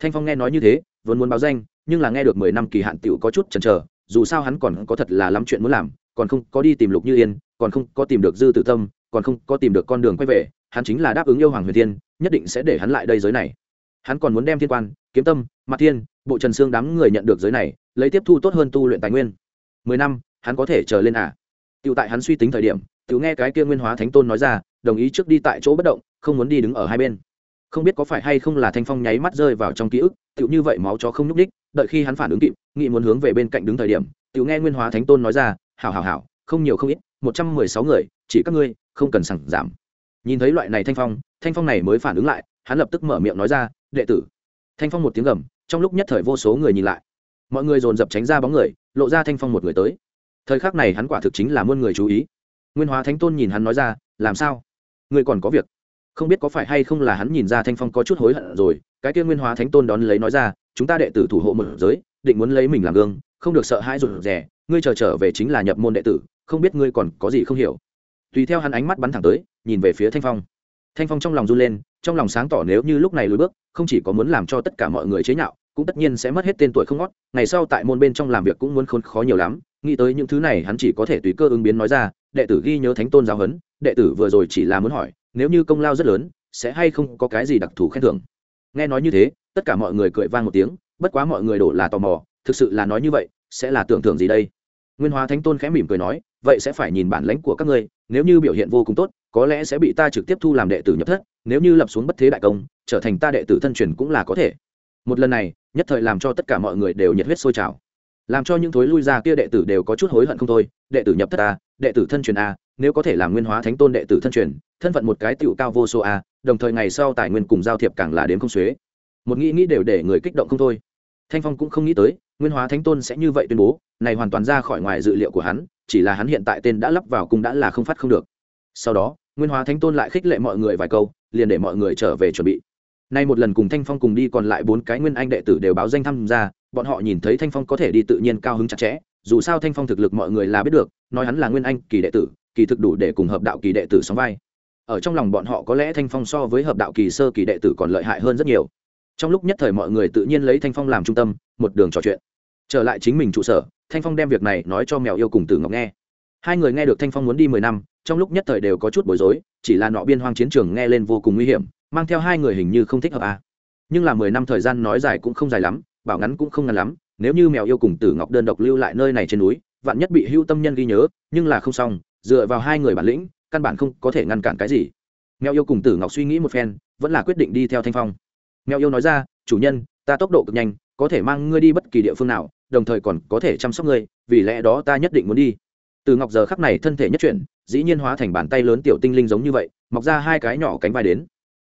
S1: thanh phong nghe nói như thế, vốn muốn báo danh, nhưng là nghe được mười năm kỳ hạn tiểu có chút chần chờ, dù sao hắn còn có thật là lắm chuyện muốn làm, còn không có đi tìm lục như yên, còn không có tìm được dư tử tâm, còn không có tìm được con đường quay về, hắn chính là đáp ứng yêu hoàng huyền thiên, nhất định sẽ để hắn lại đây giới này. Hắn còn muốn đem thiên quan, kiếm tâm mặt thiên, bộ trần xương đám người nhận được giới này, lấy tiếp thu tốt hơn tu luyện tài nguyên. Mười năm, hắn có thể chờ lên à? Tựu tại hắn suy tính thời điểm tựu nghe cái kia nguyên hóa thánh tôn nói ra, đồng ý trước đi tại chỗ bất động, không muốn đi đứng ở hai bên không biết có phải hay không là thanh phong nháy mắt rơi vào trong ký ức, tựu như vậy máu chó không nhúc ních đợi khi hắn phản ứng kịp nghị muốn hướng về bên cạnh đứng thời điểm, tựu nghe nguyên hóa thánh tôn nói ra, hảo hảo hảo, không nhiều không ít, một trăm mười sáu người, chỉ các ngươi, không cần sẵn giảm. Nhìn thấy loại này thanh phong thanh phong này mới phản ứng lại, hắn lập tức mở miệng nói ra, đệ tử. Thanh phong một tiếng gầm, trong lúc nhất thời vô số người nhìn lại. Mọi người dồn dập tránh ra bóng người, lộ ra thanh phong một người tới. Thời khắc này hắn quả thực chính là muôn người chú ý. Nguyên hóa thánh tôn nhìn hắn nói ra, làm sao? Người còn có việc? Không biết có phải hay không là hắn nhìn ra thanh phong có chút hối hận rồi, cái kia nguyên hóa thánh tôn đón lấy nói ra, chúng ta đệ tử thủ hộ một giới, định muốn lấy mình làm gương, không được sợ hãi rụt rè, ngươi chờ trở về chính là nhập môn đệ tử, không biết ngươi còn có gì không hiểu. Tùy theo hắn ánh mắt bắn thẳng tới, nhìn về phía thanh phong. Thanh phong trong lòng run lên, trong lòng sáng tỏ nếu như lúc này lùi bước, không chỉ có muốn làm cho tất cả mọi người chế nhạo, cũng tất nhiên sẽ mất hết tên tuổi không ngót, ngày sau tại môn bên trong làm việc cũng muốn khốn khó nhiều lắm, nghĩ tới những thứ này hắn chỉ có thể tùy cơ ứng biến nói ra, đệ tử ghi nhớ thánh tôn giáo huấn, đệ tử vừa rồi chỉ là muốn hỏi nếu như công lao rất lớn, sẽ hay không có cái gì đặc thù khen thưởng. Nghe nói như thế, tất cả mọi người cười vang một tiếng, bất quá mọi người đổ là tò mò, thực sự là nói như vậy, sẽ là tưởng thưởng gì đây? Nguyên hóa thánh tôn khẽ mỉm cười nói, vậy sẽ phải nhìn bản lãnh của các ngươi, nếu như biểu hiện vô cùng tốt, có lẽ sẽ bị ta trực tiếp thu làm đệ tử nhập thất, nếu như lập xuống bất thế đại công, trở thành ta đệ tử thân truyền cũng là có thể. Một lần này, nhất thời làm cho tất cả mọi người đều nhiệt huyết sôi trào. Làm cho những thối lui ra kia đệ tử đều có chút hối hận không thôi, đệ tử nhập thất a đệ tử thân truyền a nếu có thể làm nguyên hóa thánh tôn đệ tử thân truyền, thân phận một cái tựu cao vô số a, đồng thời ngày sau tài nguyên cùng giao thiệp càng là đến không xuế. Một nghĩ nghĩ đều để người kích động không thôi. Thanh phong cũng không nghĩ tới, nguyên hóa thánh tôn sẽ như vậy tuyên bố, này hoàn toàn ra khỏi ngoài dự liệu của hắn, chỉ là hắn hiện tại tên đã lắp vào cung đã là không phát không được. Sau đó, nguyên hóa thánh tôn lại khích lệ mọi người vài câu, liền để mọi người trở về chuẩn bị. Nay một lần cùng thanh phong cùng đi còn lại bốn cái nguyên anh đệ tử đều báo danh tham gia, bọn họ nhìn thấy thanh phong có thể đi tự nhiên cao hứng chặt chẽ, dù sao thanh phong thực lực mọi người là biết được, nói hắn là nguyên anh kỳ đệ tử kỳ thực đủ để cùng hợp đạo kỳ đệ tử sóng vai. Ở trong lòng bọn họ có lẽ thanh phong so với hợp đạo kỳ sơ kỳ đệ tử còn lợi hại hơn rất nhiều. Trong lúc nhất thời mọi người tự nhiên lấy thanh phong làm trung tâm, một đường trò chuyện. Trở lại chính mình trụ sở, thanh phong đem việc này nói cho mèo yêu cùng tử ngọc nghe. Hai người nghe được thanh phong muốn đi mười năm, trong lúc nhất thời đều có chút bối rối, chỉ là nọ biên hoang chiến trường nghe lên vô cùng nguy hiểm, mang theo hai người hình như không thích hợp à. nhưng là mười năm thời gian nói dài cũng không dài lắm, bảo ngắn cũng không ngắn lắm, nếu như mèo yêu cùng tử ngọc đơn độc lưu lại nơi này trên núi, vạn nhất bị hưu tâm nhân ghi nhớ, nhưng là không xong dựa vào hai người bản lĩnh, căn bản không có thể ngăn cản cái gì. Mèo yêu cùng tử ngọc suy nghĩ một phen, vẫn là quyết định đi theo thanh phong. Mèo yêu nói ra, chủ nhân, ta tốc độ cực nhanh, có thể mang ngươi đi bất kỳ địa phương nào, đồng thời còn có thể chăm sóc ngươi, vì lẽ đó ta nhất định muốn đi. Từ ngọc giờ khắc này thân thể nhất chuyển, dĩ nhiên hóa thành bàn tay lớn tiểu tinh linh giống như vậy, mọc ra hai cái nhỏ cánh vai đến.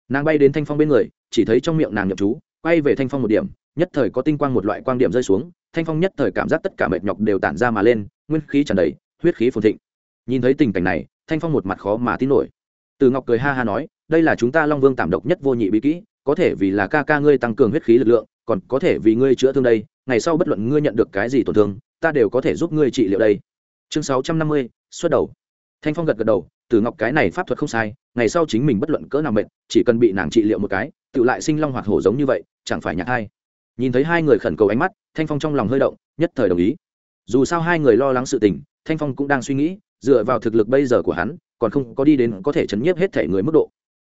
S1: Nàng bay đến thanh phong bên người, chỉ thấy trong miệng nàng nhậm chú, quay về thanh phong một điểm, nhất thời có tinh quang một loại quang điểm rơi xuống, thanh phong nhất thời cảm giác tất cả mệt nhọc đều tản ra mà lên, nguyên khí tràn đầy, huyết khí phồn thịnh nhìn thấy tình cảnh này, thanh phong một mặt khó mà tin nổi. Từ ngọc cười ha ha nói, đây là chúng ta long vương tạm độc nhất vô nhị bí kỹ, có thể vì là ca ca ngươi tăng cường huyết khí lực lượng, còn có thể vì ngươi chữa thương đây, ngày sau bất luận ngươi nhận được cái gì tổn thương, ta đều có thể giúp ngươi trị liệu đây. Chương sáu trăm năm mươi, xuất đầu. Thanh phong gật gật đầu, từ ngọc cái này pháp thuật không sai, ngày sau chính mình bất luận cỡ nào mệt, chỉ cần bị nàng trị liệu một cái, tự lại sinh long hoạt hổ giống như vậy, chẳng phải nhạc hai nhìn thấy hai người khẩn cầu ánh mắt, thanh phong trong lòng hơi động, nhất thời đồng ý. Dù sao hai người lo lắng sự tình, thanh phong cũng đang suy nghĩ dựa vào thực lực bây giờ của hắn, còn không có đi đến có thể chấn nhiếp hết thể người mức độ.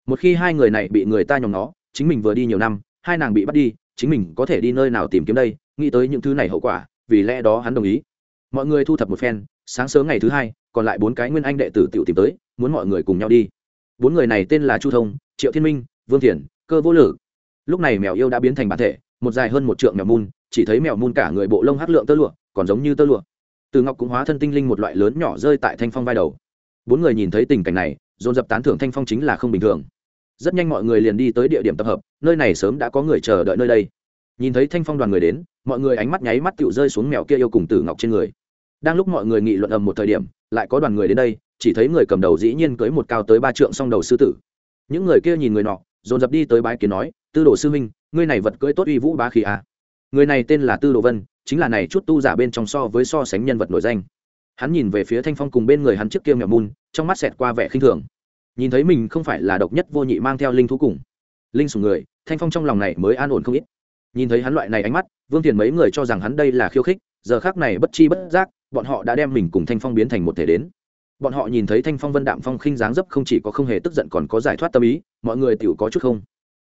S1: Một khi hai người này bị người ta nhòm nó chính mình vừa đi nhiều năm, hai nàng bị bắt đi, chính mình có thể đi nơi nào tìm kiếm đây, nghĩ tới những thứ này hậu quả, vì lẽ đó hắn đồng ý. Mọi người thu thập một phen, sáng sớm ngày thứ hai, còn lại bốn cái nguyên anh đệ tử tiểu tìm tới, muốn mọi người cùng nhau đi. Bốn người này tên là chu thông, triệu thiên minh, vương thiền cơ vô lử. Lúc này mèo yêu đã biến thành bản thể, một dài hơn một trượng mèo mun, chỉ thấy mèo mun cả người bộ lông hắc lượng tơ lụa, còn giống như tơ lụa từ ngọc cũng hóa thân tinh linh một loại lớn nhỏ rơi tại thanh phong vai đầu. Bốn người nhìn thấy tình cảnh này, dồn dập tán thưởng thanh phong chính là không bình thường. Rất nhanh mọi người liền đi tới địa điểm tập hợp, nơi này sớm đã có người chờ đợi nơi đây. Nhìn thấy thanh phong đoàn người đến, mọi người ánh mắt nháy mắt tựu rơi xuống mèo kia yêu cùng tử ngọc trên người. Đang lúc mọi người nghị luận ầm một thời điểm, lại có đoàn người đến đây, chỉ thấy người cầm đầu dĩ nhiên cưới một cao tới ba trượng song đầu sư tử. Những người kia nhìn người nọ, dồn dập đi tới bái kiến nói, tư đồ sư minh ngươi này vật cưỡi tốt uy vũ bá khí à. người này tên là tư đồ vân chính là này chút tu giả bên trong so với so sánh nhân vật nổi danh. Hắn nhìn về phía thanh phong cùng bên người hắn trước kia mèo mùn, trong mắt xẹt qua vẻ khinh thường. Nhìn thấy mình không phải là độc nhất vô nhị mang theo linh thú cùng linh sùng người, thanh phong trong lòng này mới an ổn không ít. Nhìn thấy hắn loại này ánh mắt, vương tiền mấy người cho rằng hắn đây là khiêu khích, giờ khác này bất chi bất giác, bọn họ đã đem mình cùng thanh phong biến thành một thể đến. Bọn họ nhìn thấy thanh phong vân đạm phong khinh dáng dấp không chỉ có không hề tức giận còn có giải thoát tâm ý, mọi người tiểu có chút không.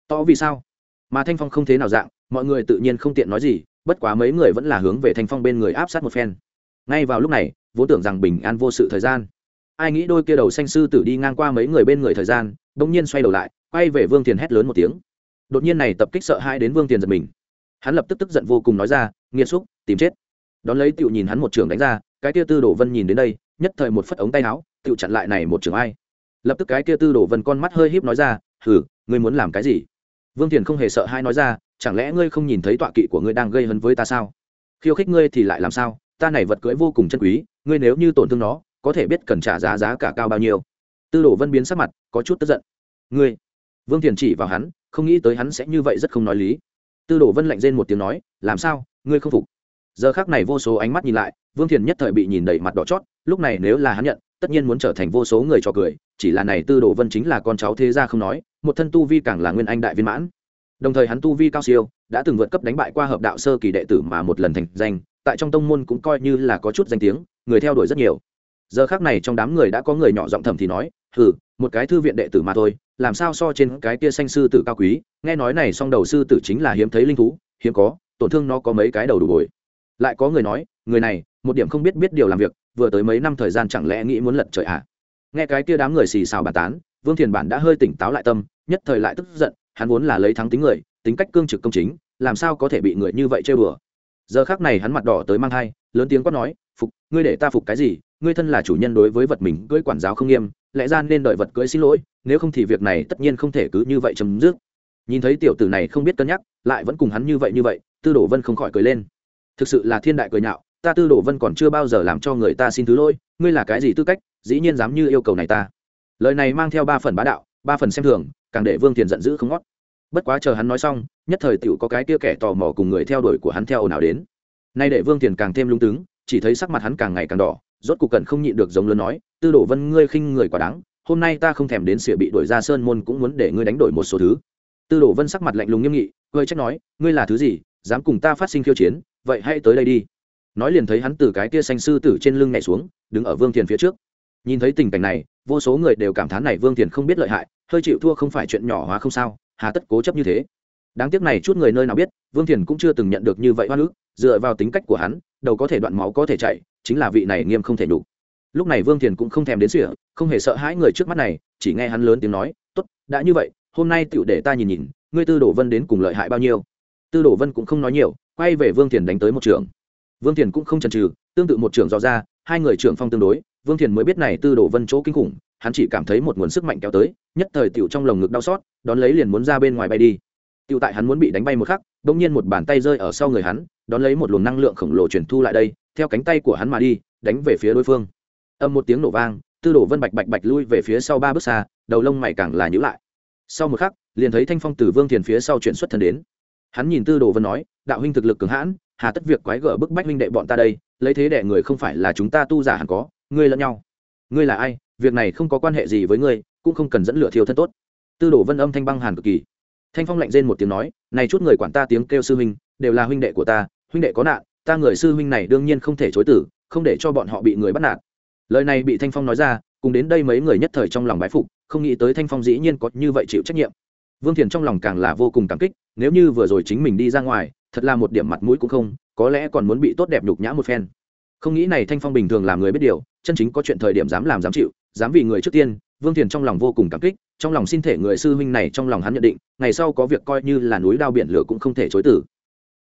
S1: To vì sao? Mà thanh phong không thế nào dạng, mọi người tự nhiên không tiện nói gì bất quá mấy người vẫn là hướng về thanh phong bên người áp sát một phen ngay vào lúc này vốn tưởng rằng bình an vô sự thời gian ai nghĩ đôi kia đầu xanh sư tử đi ngang qua mấy người bên người thời gian bỗng nhiên xoay đầu lại quay về vương tiền hét lớn một tiếng đột nhiên này tập kích sợ hai đến vương tiền giật mình hắn lập tức tức giận vô cùng nói ra nghiêm xúc tìm chết đón lấy tựu nhìn hắn một trường đánh ra cái kia tư đồ vân nhìn đến đây nhất thời một phất ống tay áo tựu chặn lại này một trường ai lập tức cái kia tư đồ vân con mắt hơi híp nói ra hừ ngươi muốn làm cái gì vương tiền không hề sợ hai nói ra chẳng lẽ ngươi không nhìn thấy tọa kỵ của ngươi đang gây hấn với ta sao? Khiêu khích ngươi thì lại làm sao? Ta này vật cưỡi vô cùng chân quý, ngươi nếu như tổn thương nó, có thể biết cần trả giá giá cả cao bao nhiêu. Tư đồ vân biến sắc mặt, có chút tức giận. Ngươi, vương thiền chỉ vào hắn, không nghĩ tới hắn sẽ như vậy rất không nói lý. Tư đồ vân lạnh rên một tiếng nói, làm sao? Ngươi không phục? Giờ khác này vô số ánh mắt nhìn lại, vương thiền nhất thời bị nhìn đầy mặt đỏ chót, lúc này nếu là hắn nhận, tất nhiên muốn trở thành vô số người cho cười, chỉ là này tư đồ vân chính là con cháu thế gia không nói, một thân tu vi càng là nguyên anh đại viên mãn đồng thời hắn tu vi cao siêu, đã từng vượt cấp đánh bại qua hợp đạo sơ kỳ đệ tử mà một lần thành danh, tại trong tông môn cũng coi như là có chút danh tiếng, người theo đuổi rất nhiều giờ khác này trong đám người đã có người nhỏ giọng thầm thì nói, hừ, một cái thư viện đệ tử mà thôi, làm sao so trên cái kia xanh sư tử cao quý, nghe nói này song đầu sư tử chính là hiếm thấy linh thú, hiếm có, tổn thương nó có mấy cái đầu đủ bồi lại có người nói, người này, một điểm không biết biết điều làm việc, vừa tới mấy năm thời gian chẳng lẽ nghĩ muốn lật trời ạ à? nghe cái kia đám người xì xào bàn tán, vương thiền bản đã hơi tỉnh táo lại tâm, nhất thời lại tức giận hắn vốn là lấy thắng tính người, tính cách cương trực công chính, làm sao có thể bị người như vậy chơi bừa giờ khác này hắn mặt đỏ tới mang thai, lớn tiếng quát nói, phục, ngươi để ta phục cái gì? Ngươi thân là chủ nhân đối với vật mình cưỡi quản giáo không nghiêm, lẽ ra nên đợi vật cưỡi xin lỗi, nếu không thì việc này tất nhiên không thể cứ như vậy chấm dứt. Nhìn thấy tiểu tử này không biết cân nhắc, lại vẫn cùng hắn như vậy như vậy, tư đồ vân không khỏi cười lên. Thực sự là thiên đại cười nhạo, ta tư đồ vân còn chưa bao giờ làm cho người ta xin thứ lỗi, ngươi là cái gì tư cách, dĩ nhiên dám như yêu cầu này ta. Lời này mang theo ba phần bá đạo, ba phần xem thường càng để vương thiền giận dữ không ngót. Bất quá chờ hắn nói xong, nhất thời tựu có cái kia kẻ tò mò cùng người theo đuổi của hắn theo ồn ào đến. Nay để vương thiền càng thêm lung túng, chỉ thấy sắc mặt hắn càng ngày càng đỏ, rốt cuộc cần không nhịn được giống lớn nói, tư đồ vân, ngươi khinh người quả đáng, hôm nay ta không thèm đến sỉa bị đổi ra sơn môn cũng muốn để ngươi đánh đổi một số thứ. Tư đồ vân sắc mặt lạnh lùng nghiêm nghị ngươi trách nói, ngươi là thứ gì, dám cùng ta phát sinh khiêu chiến, vậy hãy tới đây đi. Nói liền thấy hắn từ cái kia xanh sư tử trên lưng nhảy xuống, đứng ở vương thiền phía trước. Nhìn thấy tình cảnh này, vô số người đều cảm thán này vương thiền không biết lợi hại hơi chịu thua không phải chuyện nhỏ hóa không sao, hà tất cố chấp như thế. Đáng tiếc này chút người nơi nào biết, vương thiền cũng chưa từng nhận được như vậy hoa nữ dựa vào tính cách của hắn, đầu có thể đoạn máu có thể chạy chính là vị này nghiêm không thể đủ lúc này vương thiền cũng không thèm đến sỉa không hề sợ hãi người trước mắt này, chỉ nghe hắn lớn tiếng nói t ố t đã như vậy, hôm nay tựu để ta nhìn nhìn, ngươi tư đồ vân đến cùng lợi hại bao nhiêu? Tư đồ vân cũng không nói nhiều, quay về vương thiền đánh tới một trường. Vương thiền cũng không chần trừ tương tự một trường dò ra, hai người trưởng phong tương đối, vương thiền mới biết này tư đồ vân chỗ kinh khủng hắn chỉ cảm thấy một nguồn sức mạnh kéo tới, nhất thời tiểu trong lồng ngực đau xót, đón lấy liền muốn ra bên ngoài bay đi. Tiểu tại hắn muốn bị đánh bay một khắc đ ỗ n g nhiên một bàn tay rơi ở sau người hắn, đón lấy một luồng năng lượng khổng lồ chuyển thu lại đây, theo cánh tay của hắn mà đi, đánh về phía đối phương. Âm một tiếng nổ vang, tư đồ vân bạch bạch bạch lui về phía sau ba bước xa, đầu lông mày càng là nhữ lại. Sau một khắc, liền thấy thanh phong từ vương thiền phía sau chuyển xuất thân đến. Hắn nhìn tư đồ vân nói, đạo huynh thực lực cường hãn, hà tất việc quái gở bức bách huynh đệ bọn ta đây, lấy thế đệ người không phải là chúng ta tu giả hẳn có, ngươi lẫn nhau. Ngươi là ai? Việc này không có quan hệ gì với ngươi, cũng không cần dẫn lửa thiêu thân tốt. Tư đồ vân âm thanh băng hàn cực kỳ. Thanh phong lạnh rên một tiếng nói, này chút người quản ta tiếng kêu sư huynh, đều là huynh đệ của ta, huynh đệ có nạn, ta người sư huynh này đương nhiên không thể chối tử, không để cho bọn họ bị người bắt nạt. Lời này bị thanh phong nói ra, cùng đến đây mấy người nhất thời trong lòng bái phục, không nghĩ tới thanh phong dĩ nhiên có như vậy chịu trách nhiệm. Vương thiền trong lòng càng là vô cùng cảm kích, nếu như vừa rồi chính mình đi ra ngoài, thật là một điểm mặt mũi cũng không, có lẽ còn muốn bị tốt đẹp nhục nhã một phen. Không nghĩ này thanh phong bình thường làm người biết điều, chân chính có chuyện thời điểm dám làm dám chịu dám vì người trước tiên, vương thiền trong lòng vô cùng cảm kích, trong lòng xin thể người sư huynh này trong lòng hắn nhận định, ngày sau có việc coi như là núi đao biển lửa cũng không thể chối tử